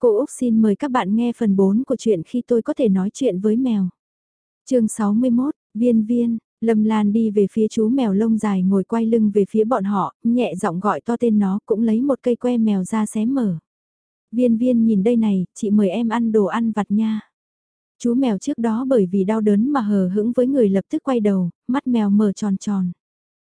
Cô Úc xin mời các bạn nghe phần 4 của chuyện khi tôi có thể nói chuyện với mèo. chương 61, Viên Viên, Lâm Lan đi về phía chú mèo lông dài ngồi quay lưng về phía bọn họ, nhẹ giọng gọi to tên nó cũng lấy một cây que mèo ra xé mở. Viên viên nhìn đây này, chị mời em ăn đồ ăn vặt nha. Chú mèo trước đó bởi vì đau đớn mà hờ hững với người lập tức quay đầu, mắt mèo mở tròn tròn.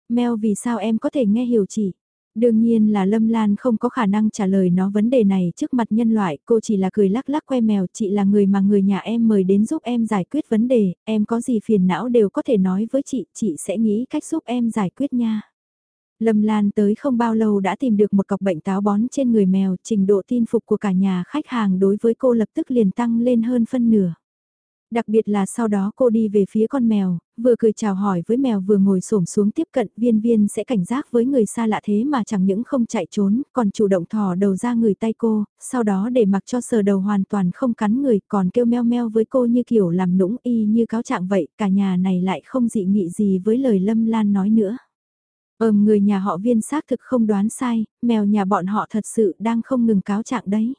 Mèo vì sao em có thể nghe hiểu chị? Đương nhiên là Lâm Lan không có khả năng trả lời nó vấn đề này trước mặt nhân loại, cô chỉ là cười lắc lắc que mèo, chị là người mà người nhà em mời đến giúp em giải quyết vấn đề, em có gì phiền não đều có thể nói với chị, chị sẽ nghĩ cách giúp em giải quyết nha. Lâm Lan tới không bao lâu đã tìm được một cọc bệnh táo bón trên người mèo, trình độ tin phục của cả nhà khách hàng đối với cô lập tức liền tăng lên hơn phân nửa. Đặc biệt là sau đó cô đi về phía con mèo, vừa cười chào hỏi với mèo vừa ngồi xổm xuống tiếp cận viên viên sẽ cảnh giác với người xa lạ thế mà chẳng những không chạy trốn, còn chủ động thò đầu ra người tay cô, sau đó để mặc cho sờ đầu hoàn toàn không cắn người còn kêu meo meo với cô như kiểu làm nũng y như cáo trạng vậy, cả nhà này lại không dị nghị gì với lời Lâm Lan nói nữa. Ờm người nhà họ viên xác thực không đoán sai, mèo nhà bọn họ thật sự đang không ngừng cáo trạng đấy.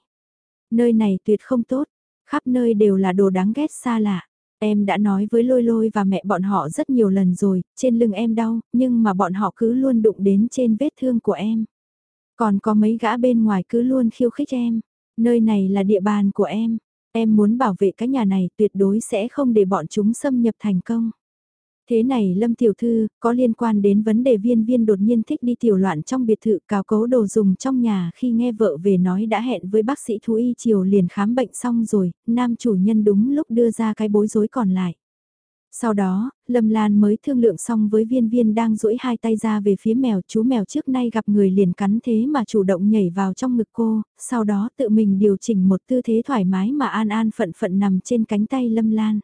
Nơi này tuyệt không tốt, khắp nơi đều là đồ đáng ghét xa lạ. Em đã nói với lôi lôi và mẹ bọn họ rất nhiều lần rồi, trên lưng em đau, nhưng mà bọn họ cứ luôn đụng đến trên vết thương của em. Còn có mấy gã bên ngoài cứ luôn khiêu khích em. Nơi này là địa bàn của em. Em muốn bảo vệ cái nhà này tuyệt đối sẽ không để bọn chúng xâm nhập thành công. Thế này Lâm Tiểu Thư, có liên quan đến vấn đề viên viên đột nhiên thích đi tiểu loạn trong biệt thự cào cấu đồ dùng trong nhà khi nghe vợ về nói đã hẹn với bác sĩ thú y chiều liền khám bệnh xong rồi, nam chủ nhân đúng lúc đưa ra cái bối rối còn lại. Sau đó, Lâm Lan mới thương lượng xong với viên viên đang duỗi hai tay ra về phía mèo, chú mèo trước nay gặp người liền cắn thế mà chủ động nhảy vào trong ngực cô, sau đó tự mình điều chỉnh một tư thế thoải mái mà an an phận phận nằm trên cánh tay Lâm Lan.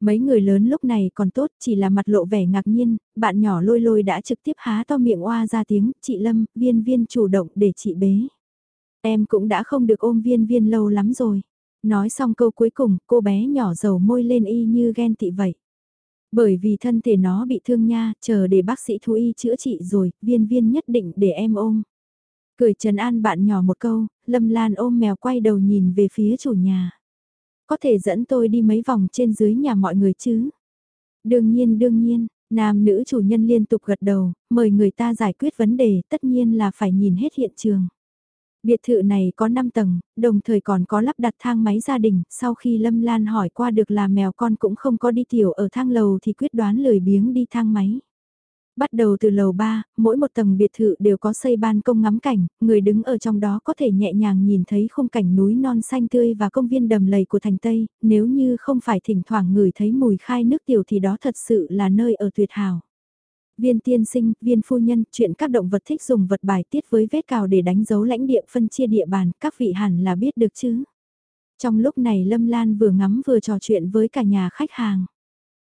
Mấy người lớn lúc này còn tốt, chỉ là mặt lộ vẻ ngạc nhiên, bạn nhỏ lôi lôi đã trực tiếp há to miệng oa ra tiếng, chị Lâm, viên viên chủ động để chị bế. Em cũng đã không được ôm viên viên lâu lắm rồi. Nói xong câu cuối cùng, cô bé nhỏ dầu môi lên y như ghen tị vậy. Bởi vì thân thể nó bị thương nha, chờ để bác sĩ thú y chữa trị rồi, viên viên nhất định để em ôm. Cười trần an bạn nhỏ một câu, Lâm Lan ôm mèo quay đầu nhìn về phía chủ nhà có thể dẫn tôi đi mấy vòng trên dưới nhà mọi người chứ? Đương nhiên đương nhiên, nam nữ chủ nhân liên tục gật đầu, mời người ta giải quyết vấn đề, tất nhiên là phải nhìn hết hiện trường. Biệt thự này có 5 tầng, đồng thời còn có lắp đặt thang máy gia đình, sau khi Lâm Lan hỏi qua được là mèo con cũng không có đi tiểu ở thang lầu thì quyết đoán lười biếng đi thang máy. Bắt đầu từ lầu 3, mỗi một tầng biệt thự đều có xây ban công ngắm cảnh, người đứng ở trong đó có thể nhẹ nhàng nhìn thấy khung cảnh núi non xanh tươi và công viên đầm lầy của thành Tây, nếu như không phải thỉnh thoảng người thấy mùi khai nước tiểu thì đó thật sự là nơi ở tuyệt hảo. Viên tiên sinh, viên phu nhân, chuyện các động vật thích dùng vật bài tiết với vết cào để đánh dấu lãnh địa phân chia địa bàn, các vị hẳn là biết được chứ. Trong lúc này Lâm Lan vừa ngắm vừa trò chuyện với cả nhà khách hàng.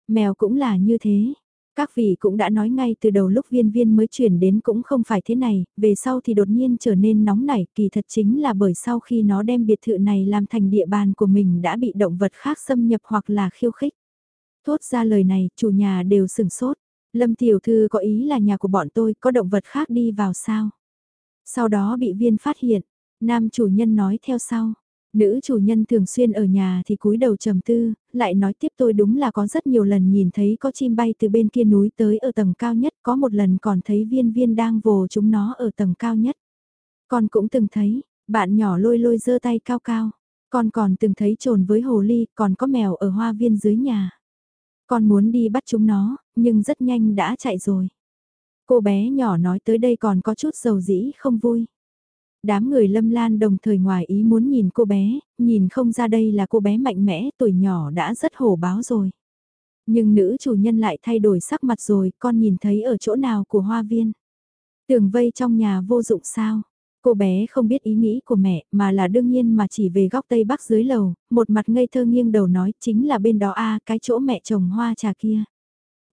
Mèo cũng là như thế, các vị cũng đã nói ngay từ đầu lúc viên viên mới chuyển đến cũng không phải thế này, về sau thì đột nhiên trở nên nóng nảy, kỳ thật chính là bởi sau khi nó đem biệt thự này làm thành địa bàn của mình đã bị động vật khác xâm nhập hoặc là khiêu khích. Thốt ra lời này, chủ nhà đều sửng sốt. Lâm Tiểu Thư có ý là nhà của bọn tôi có động vật khác đi vào sao? Sau đó bị viên phát hiện, nam chủ nhân nói theo sau, Nữ chủ nhân thường xuyên ở nhà thì cúi đầu trầm tư, lại nói tiếp tôi đúng là có rất nhiều lần nhìn thấy có chim bay từ bên kia núi tới ở tầng cao nhất, có một lần còn thấy viên viên đang vồ chúng nó ở tầng cao nhất. Con cũng từng thấy, bạn nhỏ lôi lôi giơ tay cao cao, con còn từng thấy trồn với hồ ly, còn có mèo ở hoa viên dưới nhà. Con muốn đi bắt chúng nó, nhưng rất nhanh đã chạy rồi. Cô bé nhỏ nói tới đây còn có chút dầu dĩ không vui. Đám người lâm lan đồng thời ngoài ý muốn nhìn cô bé, nhìn không ra đây là cô bé mạnh mẽ, tuổi nhỏ đã rất hổ báo rồi. Nhưng nữ chủ nhân lại thay đổi sắc mặt rồi, con nhìn thấy ở chỗ nào của hoa viên. Tường vây trong nhà vô dụng sao? Cô bé không biết ý nghĩ của mẹ mà là đương nhiên mà chỉ về góc tây bắc dưới lầu, một mặt ngây thơ nghiêng đầu nói chính là bên đó a cái chỗ mẹ trồng hoa trà kia.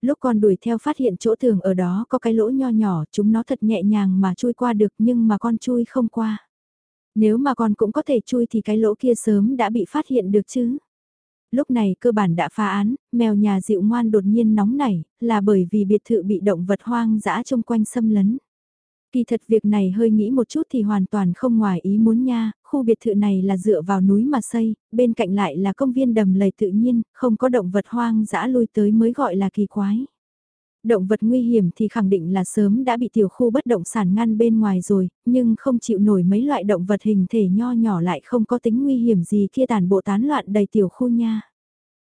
Lúc con đuổi theo phát hiện chỗ tường ở đó có cái lỗ nho nhỏ, chúng nó thật nhẹ nhàng mà chui qua được nhưng mà con chui không qua. Nếu mà con cũng có thể chui thì cái lỗ kia sớm đã bị phát hiện được chứ. Lúc này cơ bản đã phá án, mèo nhà dịu ngoan đột nhiên nóng nảy, là bởi vì biệt thự bị động vật hoang dã chung quanh xâm lấn. Kỳ thật việc này hơi nghĩ một chút thì hoàn toàn không ngoài ý muốn nha, khu biệt thự này là dựa vào núi mà xây, bên cạnh lại là công viên đầm lầy tự nhiên, không có động vật hoang dã lui tới mới gọi là kỳ quái. Động vật nguy hiểm thì khẳng định là sớm đã bị tiểu khu bất động sản ngăn bên ngoài rồi, nhưng không chịu nổi mấy loại động vật hình thể nho nhỏ lại không có tính nguy hiểm gì kia tàn bộ tán loạn đầy tiểu khu nha.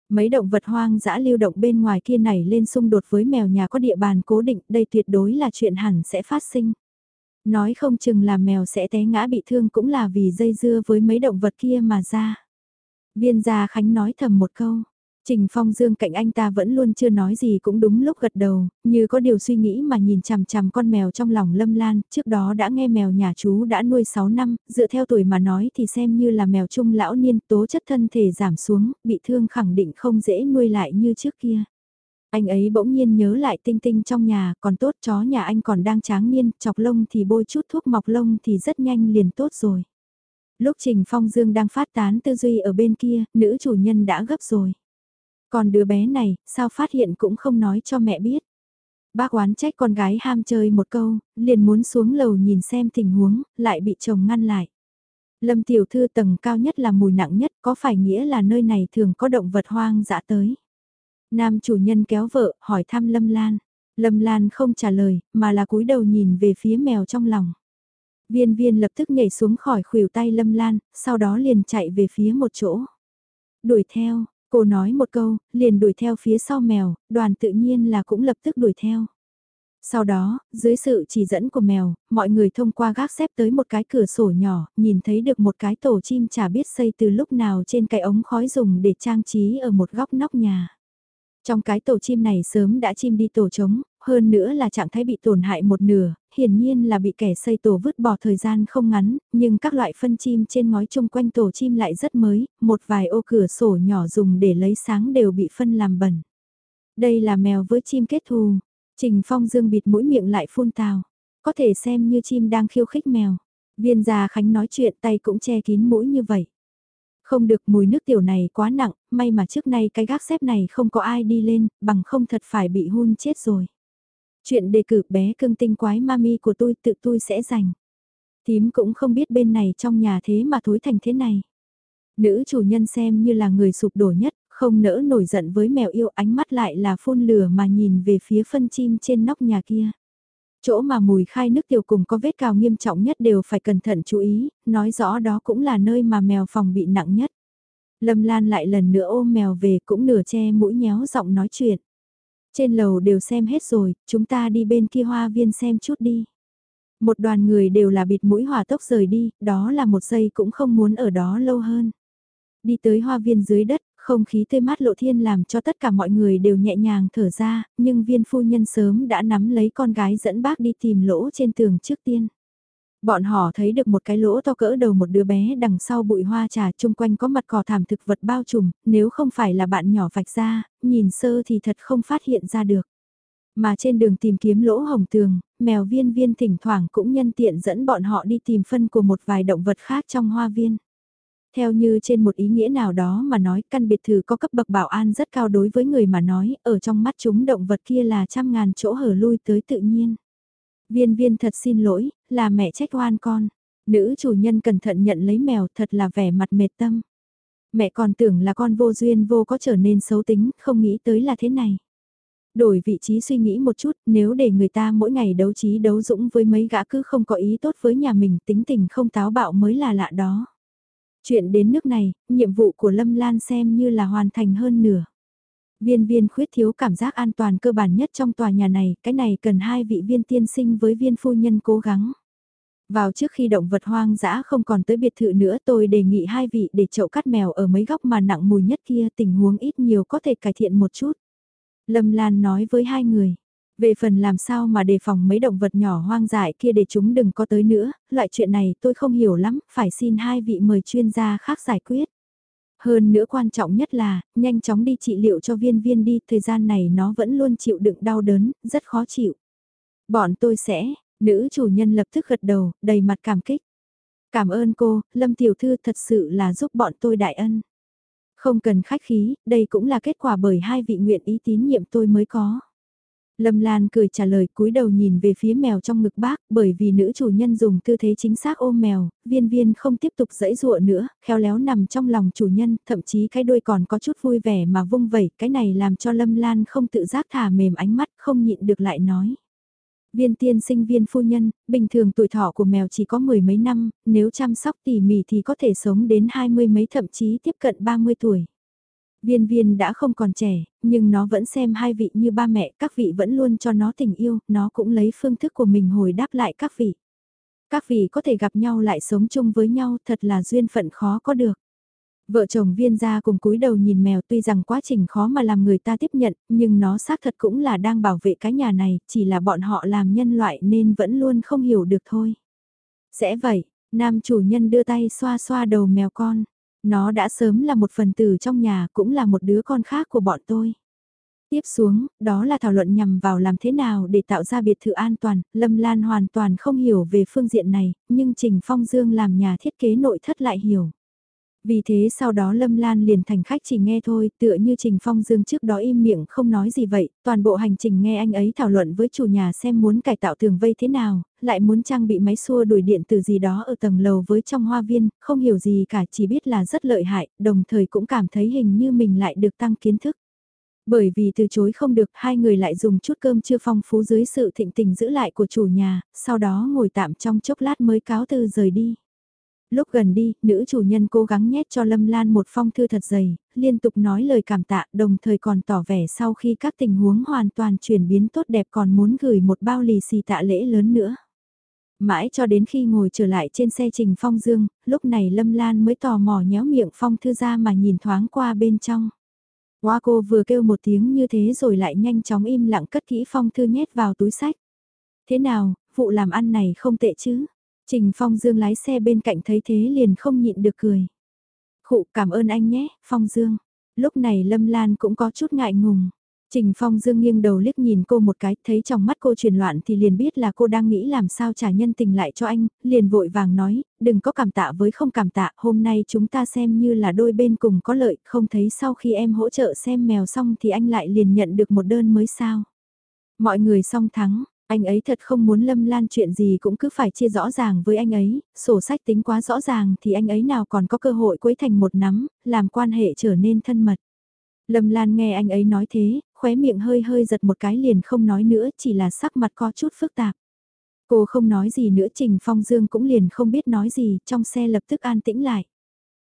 Mấy động vật hoang dã lưu động bên ngoài kia này lên xung đột với mèo nhà có địa bàn cố định, đây tuyệt đối là chuyện hẳn sẽ phát sinh. Nói không chừng là mèo sẽ té ngã bị thương cũng là vì dây dưa với mấy động vật kia mà ra. Viên gia Khánh nói thầm một câu. Trình Phong Dương cạnh anh ta vẫn luôn chưa nói gì cũng đúng lúc gật đầu, như có điều suy nghĩ mà nhìn chằm chằm con mèo trong lòng Lâm Lan, trước đó đã nghe mèo nhà chú đã nuôi 6 năm, dựa theo tuổi mà nói thì xem như là mèo trung lão niên, tố chất thân thể giảm xuống, bị thương khẳng định không dễ nuôi lại như trước kia. Anh ấy bỗng nhiên nhớ lại tinh tinh trong nhà, còn tốt chó nhà anh còn đang tráng niên, chọc lông thì bôi chút thuốc mọc lông thì rất nhanh liền tốt rồi. Lúc Trình Phong Dương đang phát tán tư duy ở bên kia, nữ chủ nhân đã gấp rồi. Còn đứa bé này, sao phát hiện cũng không nói cho mẹ biết. Bác oán trách con gái ham chơi một câu, liền muốn xuống lầu nhìn xem tình huống, lại bị chồng ngăn lại. Lâm tiểu thư tầng cao nhất là mùi nặng nhất, có phải nghĩa là nơi này thường có động vật hoang dã tới. Nam chủ nhân kéo vợ, hỏi thăm Lâm Lan. Lâm Lan không trả lời, mà là cúi đầu nhìn về phía mèo trong lòng. Viên viên lập tức nhảy xuống khỏi khuỷu tay Lâm Lan, sau đó liền chạy về phía một chỗ. Đuổi theo, cô nói một câu, liền đuổi theo phía sau mèo, đoàn tự nhiên là cũng lập tức đuổi theo. Sau đó, dưới sự chỉ dẫn của mèo, mọi người thông qua gác xếp tới một cái cửa sổ nhỏ, nhìn thấy được một cái tổ chim chả biết xây từ lúc nào trên cái ống khói dùng để trang trí ở một góc nóc nhà. Trong cái tổ chim này sớm đã chim đi tổ trống, hơn nữa là trạng thái bị tổn hại một nửa, hiển nhiên là bị kẻ xây tổ vứt bỏ thời gian không ngắn, nhưng các loại phân chim trên ngói chung quanh tổ chim lại rất mới, một vài ô cửa sổ nhỏ dùng để lấy sáng đều bị phân làm bẩn. Đây là mèo với chim kết thù, Trình Phong Dương bịt mũi miệng lại phun tào, có thể xem như chim đang khiêu khích mèo. Viên già Khánh nói chuyện tay cũng che kín mũi như vậy. Không được mùi nước tiểu này quá nặng, may mà trước nay cái gác xếp này không có ai đi lên, bằng không thật phải bị hun chết rồi. Chuyện đề cử bé cưng tinh quái mami của tôi tự tôi sẽ dành. Tím cũng không biết bên này trong nhà thế mà thối thành thế này. Nữ chủ nhân xem như là người sụp đổ nhất, không nỡ nổi giận với mèo yêu ánh mắt lại là phun lửa mà nhìn về phía phân chim trên nóc nhà kia. Chỗ mà mùi khai nước tiểu cùng có vết cào nghiêm trọng nhất đều phải cẩn thận chú ý, nói rõ đó cũng là nơi mà mèo phòng bị nặng nhất. Lâm Lan lại lần nữa ôm mèo về cũng nửa che mũi nhéo giọng nói chuyện. Trên lầu đều xem hết rồi, chúng ta đi bên kia hoa viên xem chút đi. Một đoàn người đều là bịt mũi hỏa tốc rời đi, đó là một giây cũng không muốn ở đó lâu hơn. Đi tới hoa viên dưới đất, không khí tươi mát lộ thiên làm cho tất cả mọi người đều nhẹ nhàng thở ra, nhưng viên phu nhân sớm đã nắm lấy con gái dẫn bác đi tìm lỗ trên tường trước tiên. Bọn họ thấy được một cái lỗ to cỡ đầu một đứa bé đằng sau bụi hoa trà chung quanh có mặt cỏ thảm thực vật bao trùm, nếu không phải là bạn nhỏ vạch ra, nhìn sơ thì thật không phát hiện ra được. Mà trên đường tìm kiếm lỗ hồng tường, mèo viên viên thỉnh thoảng cũng nhân tiện dẫn bọn họ đi tìm phân của một vài động vật khác trong hoa viên. Theo như trên một ý nghĩa nào đó mà nói căn biệt thự có cấp bậc bảo an rất cao đối với người mà nói, ở trong mắt chúng động vật kia là trăm ngàn chỗ hở lui tới tự nhiên. Viên viên thật xin lỗi, là mẹ trách oan con. Nữ chủ nhân cẩn thận nhận lấy mèo thật là vẻ mặt mệt tâm. Mẹ còn tưởng là con vô duyên vô có trở nên xấu tính, không nghĩ tới là thế này. Đổi vị trí suy nghĩ một chút, nếu để người ta mỗi ngày đấu trí đấu dũng với mấy gã cứ không có ý tốt với nhà mình tính tình không táo bạo mới là lạ đó. Chuyện đến nước này, nhiệm vụ của Lâm Lan xem như là hoàn thành hơn nửa. Viên viên khuyết thiếu cảm giác an toàn cơ bản nhất trong tòa nhà này, cái này cần hai vị viên tiên sinh với viên phu nhân cố gắng. Vào trước khi động vật hoang dã không còn tới biệt thự nữa tôi đề nghị hai vị để chậu cắt mèo ở mấy góc mà nặng mùi nhất kia tình huống ít nhiều có thể cải thiện một chút. Lâm Lan nói với hai người. Về phần làm sao mà đề phòng mấy động vật nhỏ hoang dại kia để chúng đừng có tới nữa, loại chuyện này tôi không hiểu lắm, phải xin hai vị mời chuyên gia khác giải quyết. Hơn nữa quan trọng nhất là, nhanh chóng đi trị liệu cho viên viên đi, thời gian này nó vẫn luôn chịu đựng đau đớn, rất khó chịu. Bọn tôi sẽ, nữ chủ nhân lập tức gật đầu, đầy mặt cảm kích. Cảm ơn cô, Lâm Tiểu Thư thật sự là giúp bọn tôi đại ân. Không cần khách khí, đây cũng là kết quả bởi hai vị nguyện ý tín nhiệm tôi mới có. Lâm Lan cười trả lời cúi đầu nhìn về phía mèo trong ngực bác, bởi vì nữ chủ nhân dùng tư thế chính xác ôm mèo, viên viên không tiếp tục dẫy dụa nữa, khéo léo nằm trong lòng chủ nhân, thậm chí cái đuôi còn có chút vui vẻ mà vung vẩy, cái này làm cho Lâm Lan không tự giác thả mềm ánh mắt, không nhịn được lại nói. Viên tiên sinh viên phu nhân, bình thường tuổi thọ của mèo chỉ có mười mấy năm, nếu chăm sóc tỉ mỉ thì có thể sống đến hai mươi mấy thậm chí tiếp cận ba mươi tuổi. Viên viên đã không còn trẻ, nhưng nó vẫn xem hai vị như ba mẹ, các vị vẫn luôn cho nó tình yêu, nó cũng lấy phương thức của mình hồi đáp lại các vị. Các vị có thể gặp nhau lại sống chung với nhau thật là duyên phận khó có được. Vợ chồng viên gia cùng cúi đầu nhìn mèo tuy rằng quá trình khó mà làm người ta tiếp nhận, nhưng nó xác thật cũng là đang bảo vệ cái nhà này, chỉ là bọn họ làm nhân loại nên vẫn luôn không hiểu được thôi. Sẽ vậy, nam chủ nhân đưa tay xoa xoa đầu mèo con. Nó đã sớm là một phần tử trong nhà cũng là một đứa con khác của bọn tôi. Tiếp xuống, đó là thảo luận nhằm vào làm thế nào để tạo ra biệt thự an toàn, Lâm Lan hoàn toàn không hiểu về phương diện này, nhưng Trình Phong Dương làm nhà thiết kế nội thất lại hiểu. Vì thế sau đó Lâm Lan liền thành khách chỉ nghe thôi, tựa như Trình Phong Dương trước đó im miệng không nói gì vậy, toàn bộ hành trình nghe anh ấy thảo luận với chủ nhà xem muốn cải tạo tường vây thế nào, lại muốn trang bị máy xua đuổi điện từ gì đó ở tầng lầu với trong hoa viên, không hiểu gì cả chỉ biết là rất lợi hại, đồng thời cũng cảm thấy hình như mình lại được tăng kiến thức. Bởi vì từ chối không được hai người lại dùng chút cơm chưa phong phú dưới sự thịnh tình giữ lại của chủ nhà, sau đó ngồi tạm trong chốc lát mới cáo từ rời đi. Lúc gần đi, nữ chủ nhân cố gắng nhét cho Lâm Lan một phong thư thật dày, liên tục nói lời cảm tạ đồng thời còn tỏ vẻ sau khi các tình huống hoàn toàn chuyển biến tốt đẹp còn muốn gửi một bao lì xì tạ lễ lớn nữa. Mãi cho đến khi ngồi trở lại trên xe trình phong dương, lúc này Lâm Lan mới tò mò nhéo miệng phong thư ra mà nhìn thoáng qua bên trong. Hoa cô vừa kêu một tiếng như thế rồi lại nhanh chóng im lặng cất kỹ phong thư nhét vào túi sách. Thế nào, vụ làm ăn này không tệ chứ? Trình Phong Dương lái xe bên cạnh thấy thế liền không nhịn được cười. Khụ cảm ơn anh nhé, Phong Dương. Lúc này Lâm Lan cũng có chút ngại ngùng. Trình Phong Dương nghiêng đầu liếc nhìn cô một cái, thấy trong mắt cô chuyển loạn thì liền biết là cô đang nghĩ làm sao trả nhân tình lại cho anh, liền vội vàng nói, đừng có cảm tạ với không cảm tạ, hôm nay chúng ta xem như là đôi bên cùng có lợi, không thấy sau khi em hỗ trợ xem mèo xong thì anh lại liền nhận được một đơn mới sao. Mọi người song thắng, anh ấy thật không muốn Lâm Lan chuyện gì cũng cứ phải chia rõ ràng với anh ấy, sổ sách tính quá rõ ràng thì anh ấy nào còn có cơ hội quấy thành một nắm, làm quan hệ trở nên thân mật. Lâm Lan nghe anh ấy nói thế, khóe miệng hơi hơi giật một cái liền không nói nữa, chỉ là sắc mặt có chút phức tạp. Cô không nói gì nữa Trình Phong Dương cũng liền không biết nói gì, trong xe lập tức an tĩnh lại.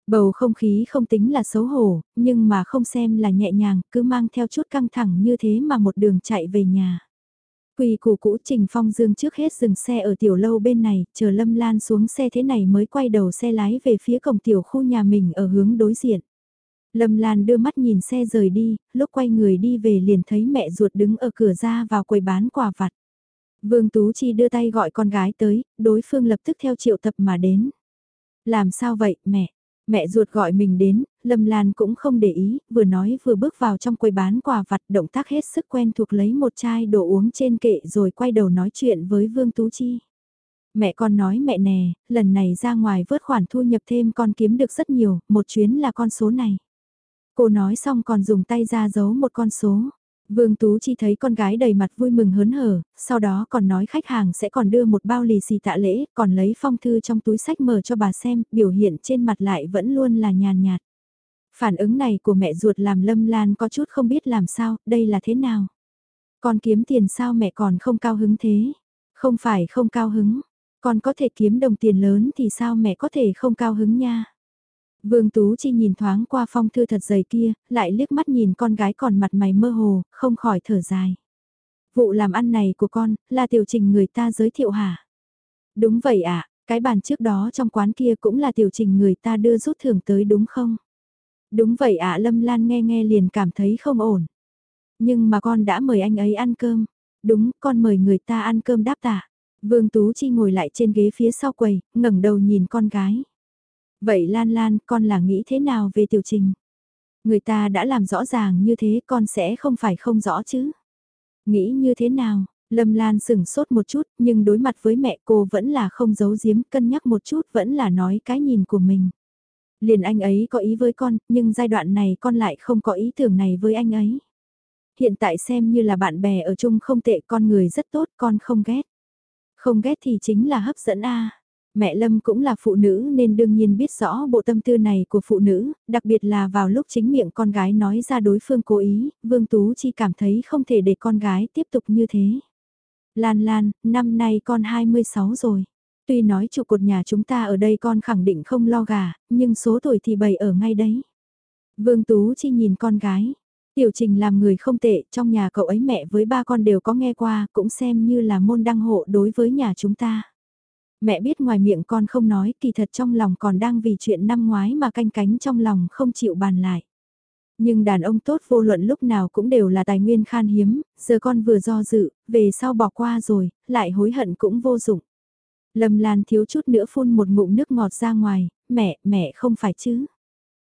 Bầu không khí không tính là xấu hổ, nhưng mà không xem là nhẹ nhàng, cứ mang theo chút căng thẳng như thế mà một đường chạy về nhà. Quỳ củ cũ Trình Phong Dương trước hết dừng xe ở tiểu lâu bên này, chờ Lâm Lan xuống xe thế này mới quay đầu xe lái về phía cổng tiểu khu nhà mình ở hướng đối diện. Lâm Lan đưa mắt nhìn xe rời đi, lúc quay người đi về liền thấy mẹ ruột đứng ở cửa ra vào quầy bán quà vặt. Vương Tú Chi đưa tay gọi con gái tới, đối phương lập tức theo triệu tập mà đến. Làm sao vậy, mẹ? Mẹ ruột gọi mình đến, Lâm Lan cũng không để ý, vừa nói vừa bước vào trong quầy bán quà vặt động tác hết sức quen thuộc lấy một chai đồ uống trên kệ rồi quay đầu nói chuyện với Vương Tú Chi. Mẹ con nói mẹ nè, lần này ra ngoài vớt khoản thu nhập thêm con kiếm được rất nhiều, một chuyến là con số này. Cô nói xong còn dùng tay ra giấu một con số. Vương Tú Chi thấy con gái đầy mặt vui mừng hớn hở, sau đó còn nói khách hàng sẽ còn đưa một bao lì xì tạ lễ, còn lấy phong thư trong túi sách mở cho bà xem, biểu hiện trên mặt lại vẫn luôn là nhàn nhạt. Phản ứng này của mẹ ruột làm Lâm Lan có chút không biết làm sao, đây là thế nào. Con kiếm tiền sao mẹ còn không cao hứng thế? Không phải không cao hứng, con có thể kiếm đồng tiền lớn thì sao mẹ có thể không cao hứng nha? Vương Tú Chi nhìn thoáng qua phong thư thật dày kia, lại liếc mắt nhìn con gái còn mặt mày mơ hồ, không khỏi thở dài. Vụ làm ăn này của con, là tiểu trình người ta giới thiệu hả? Đúng vậy ạ, cái bàn trước đó trong quán kia cũng là tiểu trình người ta đưa rút thưởng tới đúng không? Đúng vậy ạ Lâm Lan nghe nghe liền cảm thấy không ổn. Nhưng mà con đã mời anh ấy ăn cơm. Đúng, con mời người ta ăn cơm đáp tạ. Vương Tú Chi ngồi lại trên ghế phía sau quầy, ngẩng đầu nhìn con gái. Vậy Lan Lan, con là nghĩ thế nào về tiểu trình? Người ta đã làm rõ ràng như thế con sẽ không phải không rõ chứ? Nghĩ như thế nào? Lâm Lan sừng sốt một chút, nhưng đối mặt với mẹ cô vẫn là không giấu giếm, cân nhắc một chút vẫn là nói cái nhìn của mình. Liền anh ấy có ý với con, nhưng giai đoạn này con lại không có ý tưởng này với anh ấy. hiện tại xem như là bạn bè ở chung không tệ con người rất tốt con không ghét. Không ghét thì chính là hấp dẫn a Mẹ Lâm cũng là phụ nữ nên đương nhiên biết rõ bộ tâm tư này của phụ nữ, đặc biệt là vào lúc chính miệng con gái nói ra đối phương cố ý, Vương Tú Chi cảm thấy không thể để con gái tiếp tục như thế. Lan Lan, năm nay con 26 rồi. Tuy nói trụ cột nhà chúng ta ở đây con khẳng định không lo gà, nhưng số tuổi thì bày ở ngay đấy. Vương Tú Chi nhìn con gái. Tiểu trình làm người không tệ, trong nhà cậu ấy mẹ với ba con đều có nghe qua, cũng xem như là môn đăng hộ đối với nhà chúng ta. Mẹ biết ngoài miệng con không nói, kỳ thật trong lòng còn đang vì chuyện năm ngoái mà canh cánh trong lòng không chịu bàn lại. Nhưng đàn ông tốt vô luận lúc nào cũng đều là tài nguyên khan hiếm, giờ con vừa do dự, về sau bỏ qua rồi, lại hối hận cũng vô dụng. Lâm Lan thiếu chút nữa phun một ngụm nước ngọt ra ngoài, mẹ, mẹ không phải chứ.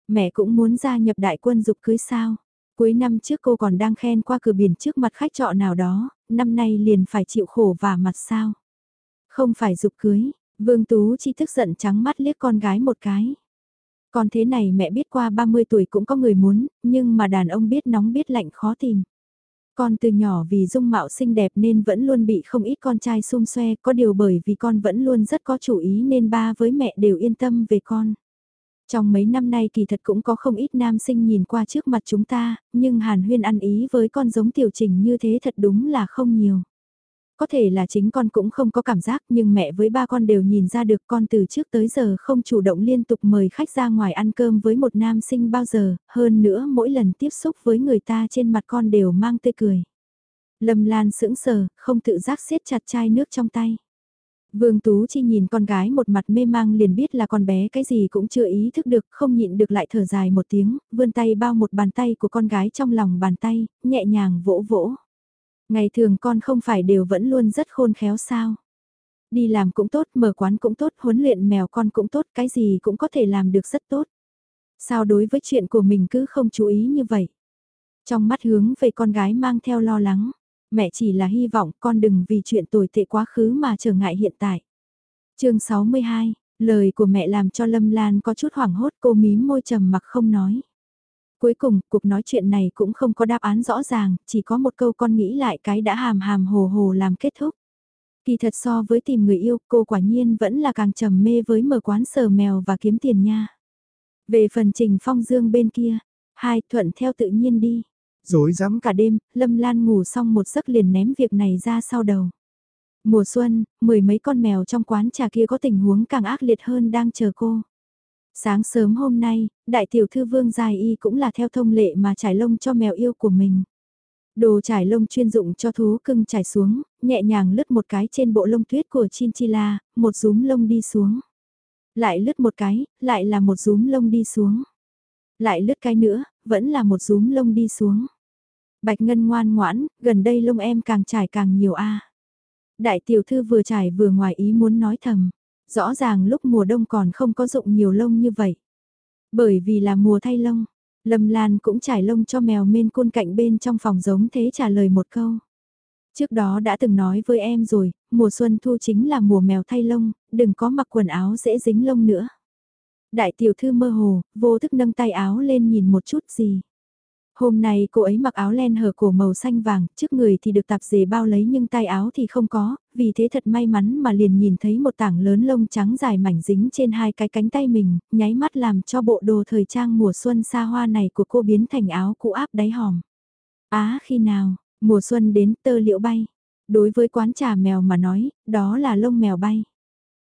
Mẹ cũng muốn gia nhập đại quân dục cưới sao. Cuối năm trước cô còn đang khen qua cửa biển trước mặt khách trọ nào đó, năm nay liền phải chịu khổ và mặt sao. Không phải dục cưới, Vương Tú chi tức giận trắng mắt liếc con gái một cái. Còn thế này mẹ biết qua 30 tuổi cũng có người muốn, nhưng mà đàn ông biết nóng biết lạnh khó tìm. Con từ nhỏ vì dung mạo xinh đẹp nên vẫn luôn bị không ít con trai xung xoe, có điều bởi vì con vẫn luôn rất có chủ ý nên ba với mẹ đều yên tâm về con. Trong mấy năm nay kỳ thật cũng có không ít nam sinh nhìn qua trước mặt chúng ta, nhưng Hàn Huyên ăn ý với con giống tiểu trình như thế thật đúng là không nhiều. Có thể là chính con cũng không có cảm giác nhưng mẹ với ba con đều nhìn ra được con từ trước tới giờ không chủ động liên tục mời khách ra ngoài ăn cơm với một nam sinh bao giờ, hơn nữa mỗi lần tiếp xúc với người ta trên mặt con đều mang tươi cười. Lâm Lan sững sờ, không tự giác siết chặt chai nước trong tay. Vương Tú Chi nhìn con gái một mặt mê mang liền biết là con bé cái gì cũng chưa ý thức được, không nhịn được lại thở dài một tiếng, vươn tay bao một bàn tay của con gái trong lòng bàn tay, nhẹ nhàng vỗ vỗ. Ngày thường con không phải đều vẫn luôn rất khôn khéo sao. Đi làm cũng tốt, mở quán cũng tốt, huấn luyện mèo con cũng tốt, cái gì cũng có thể làm được rất tốt. Sao đối với chuyện của mình cứ không chú ý như vậy? Trong mắt hướng về con gái mang theo lo lắng, mẹ chỉ là hy vọng con đừng vì chuyện tồi tệ quá khứ mà trở ngại hiện tại. chương 62, lời của mẹ làm cho Lâm Lan có chút hoảng hốt cô mím môi trầm mặc không nói. Cuối cùng, cuộc nói chuyện này cũng không có đáp án rõ ràng, chỉ có một câu con nghĩ lại cái đã hàm hàm hồ hồ làm kết thúc. Kỳ thật so với tìm người yêu, cô quả nhiên vẫn là càng trầm mê với mở quán sờ mèo và kiếm tiền nha. Về phần trình phong dương bên kia, hai thuận theo tự nhiên đi. Dối rắm cả đêm, Lâm Lan ngủ xong một giấc liền ném việc này ra sau đầu. Mùa xuân, mười mấy con mèo trong quán trà kia có tình huống càng ác liệt hơn đang chờ cô. Sáng sớm hôm nay, đại tiểu thư vương dài y cũng là theo thông lệ mà trải lông cho mèo yêu của mình. Đồ trải lông chuyên dụng cho thú cưng trải xuống, nhẹ nhàng lướt một cái trên bộ lông tuyết của chinchilla, một rúm lông đi xuống. Lại lướt một cái, lại là một rúm lông đi xuống. Lại lướt cái nữa, vẫn là một rúm lông đi xuống. Bạch Ngân ngoan ngoãn, gần đây lông em càng trải càng nhiều a. Đại tiểu thư vừa trải vừa ngoài ý muốn nói thầm. Rõ ràng lúc mùa đông còn không có rụng nhiều lông như vậy. Bởi vì là mùa thay lông, Lâm Lan cũng trải lông cho mèo mên côn cạnh bên trong phòng giống thế trả lời một câu. Trước đó đã từng nói với em rồi, mùa xuân thu chính là mùa mèo thay lông, đừng có mặc quần áo dễ dính lông nữa. Đại tiểu thư mơ hồ, vô thức nâng tay áo lên nhìn một chút gì. Hôm nay cô ấy mặc áo len hở cổ màu xanh vàng, trước người thì được tạp dề bao lấy nhưng tay áo thì không có, vì thế thật may mắn mà liền nhìn thấy một tảng lớn lông trắng dài mảnh dính trên hai cái cánh tay mình, nháy mắt làm cho bộ đồ thời trang mùa xuân xa hoa này của cô biến thành áo cũ áp đáy hòm. Á khi nào, mùa xuân đến tơ liễu bay. Đối với quán trà mèo mà nói, đó là lông mèo bay.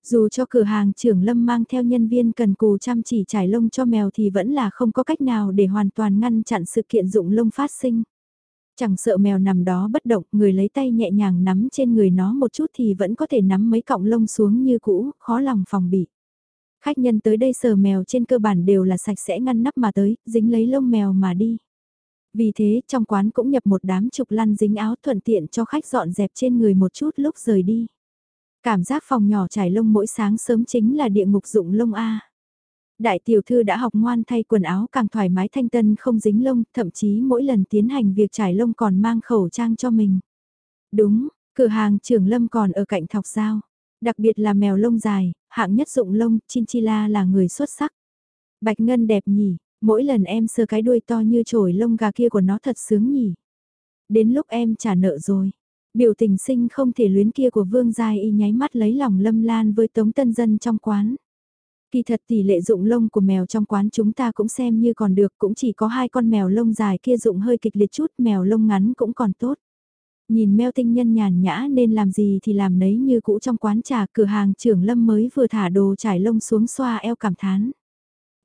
Dù cho cửa hàng trưởng lâm mang theo nhân viên cần cù chăm chỉ trải lông cho mèo thì vẫn là không có cách nào để hoàn toàn ngăn chặn sự kiện dụng lông phát sinh. Chẳng sợ mèo nằm đó bất động, người lấy tay nhẹ nhàng nắm trên người nó một chút thì vẫn có thể nắm mấy cọng lông xuống như cũ, khó lòng phòng bị. Khách nhân tới đây sờ mèo trên cơ bản đều là sạch sẽ ngăn nắp mà tới, dính lấy lông mèo mà đi. Vì thế, trong quán cũng nhập một đám trục lăn dính áo thuận tiện cho khách dọn dẹp trên người một chút lúc rời đi. Cảm giác phòng nhỏ trải lông mỗi sáng sớm chính là địa ngục dụng lông A. Đại tiểu thư đã học ngoan thay quần áo càng thoải mái thanh tân không dính lông, thậm chí mỗi lần tiến hành việc trải lông còn mang khẩu trang cho mình. Đúng, cửa hàng trưởng lâm còn ở cạnh thọc dao. Đặc biệt là mèo lông dài, hạng nhất dụng lông, Chinchilla là người xuất sắc. Bạch Ngân đẹp nhỉ, mỗi lần em sơ cái đuôi to như chổi lông gà kia của nó thật sướng nhỉ. Đến lúc em trả nợ rồi. Biểu tình sinh không thể luyến kia của Vương Giai y nháy mắt lấy lòng Lâm Lan với Tống Tân Dân trong quán. Kỳ thật tỷ lệ dụng lông của mèo trong quán chúng ta cũng xem như còn được, cũng chỉ có hai con mèo lông dài kia dụng hơi kịch liệt chút, mèo lông ngắn cũng còn tốt. Nhìn mèo tinh nhân nhàn nhã nên làm gì thì làm nấy như cũ trong quán trà cửa hàng trưởng lâm mới vừa thả đồ trải lông xuống xoa eo cảm thán.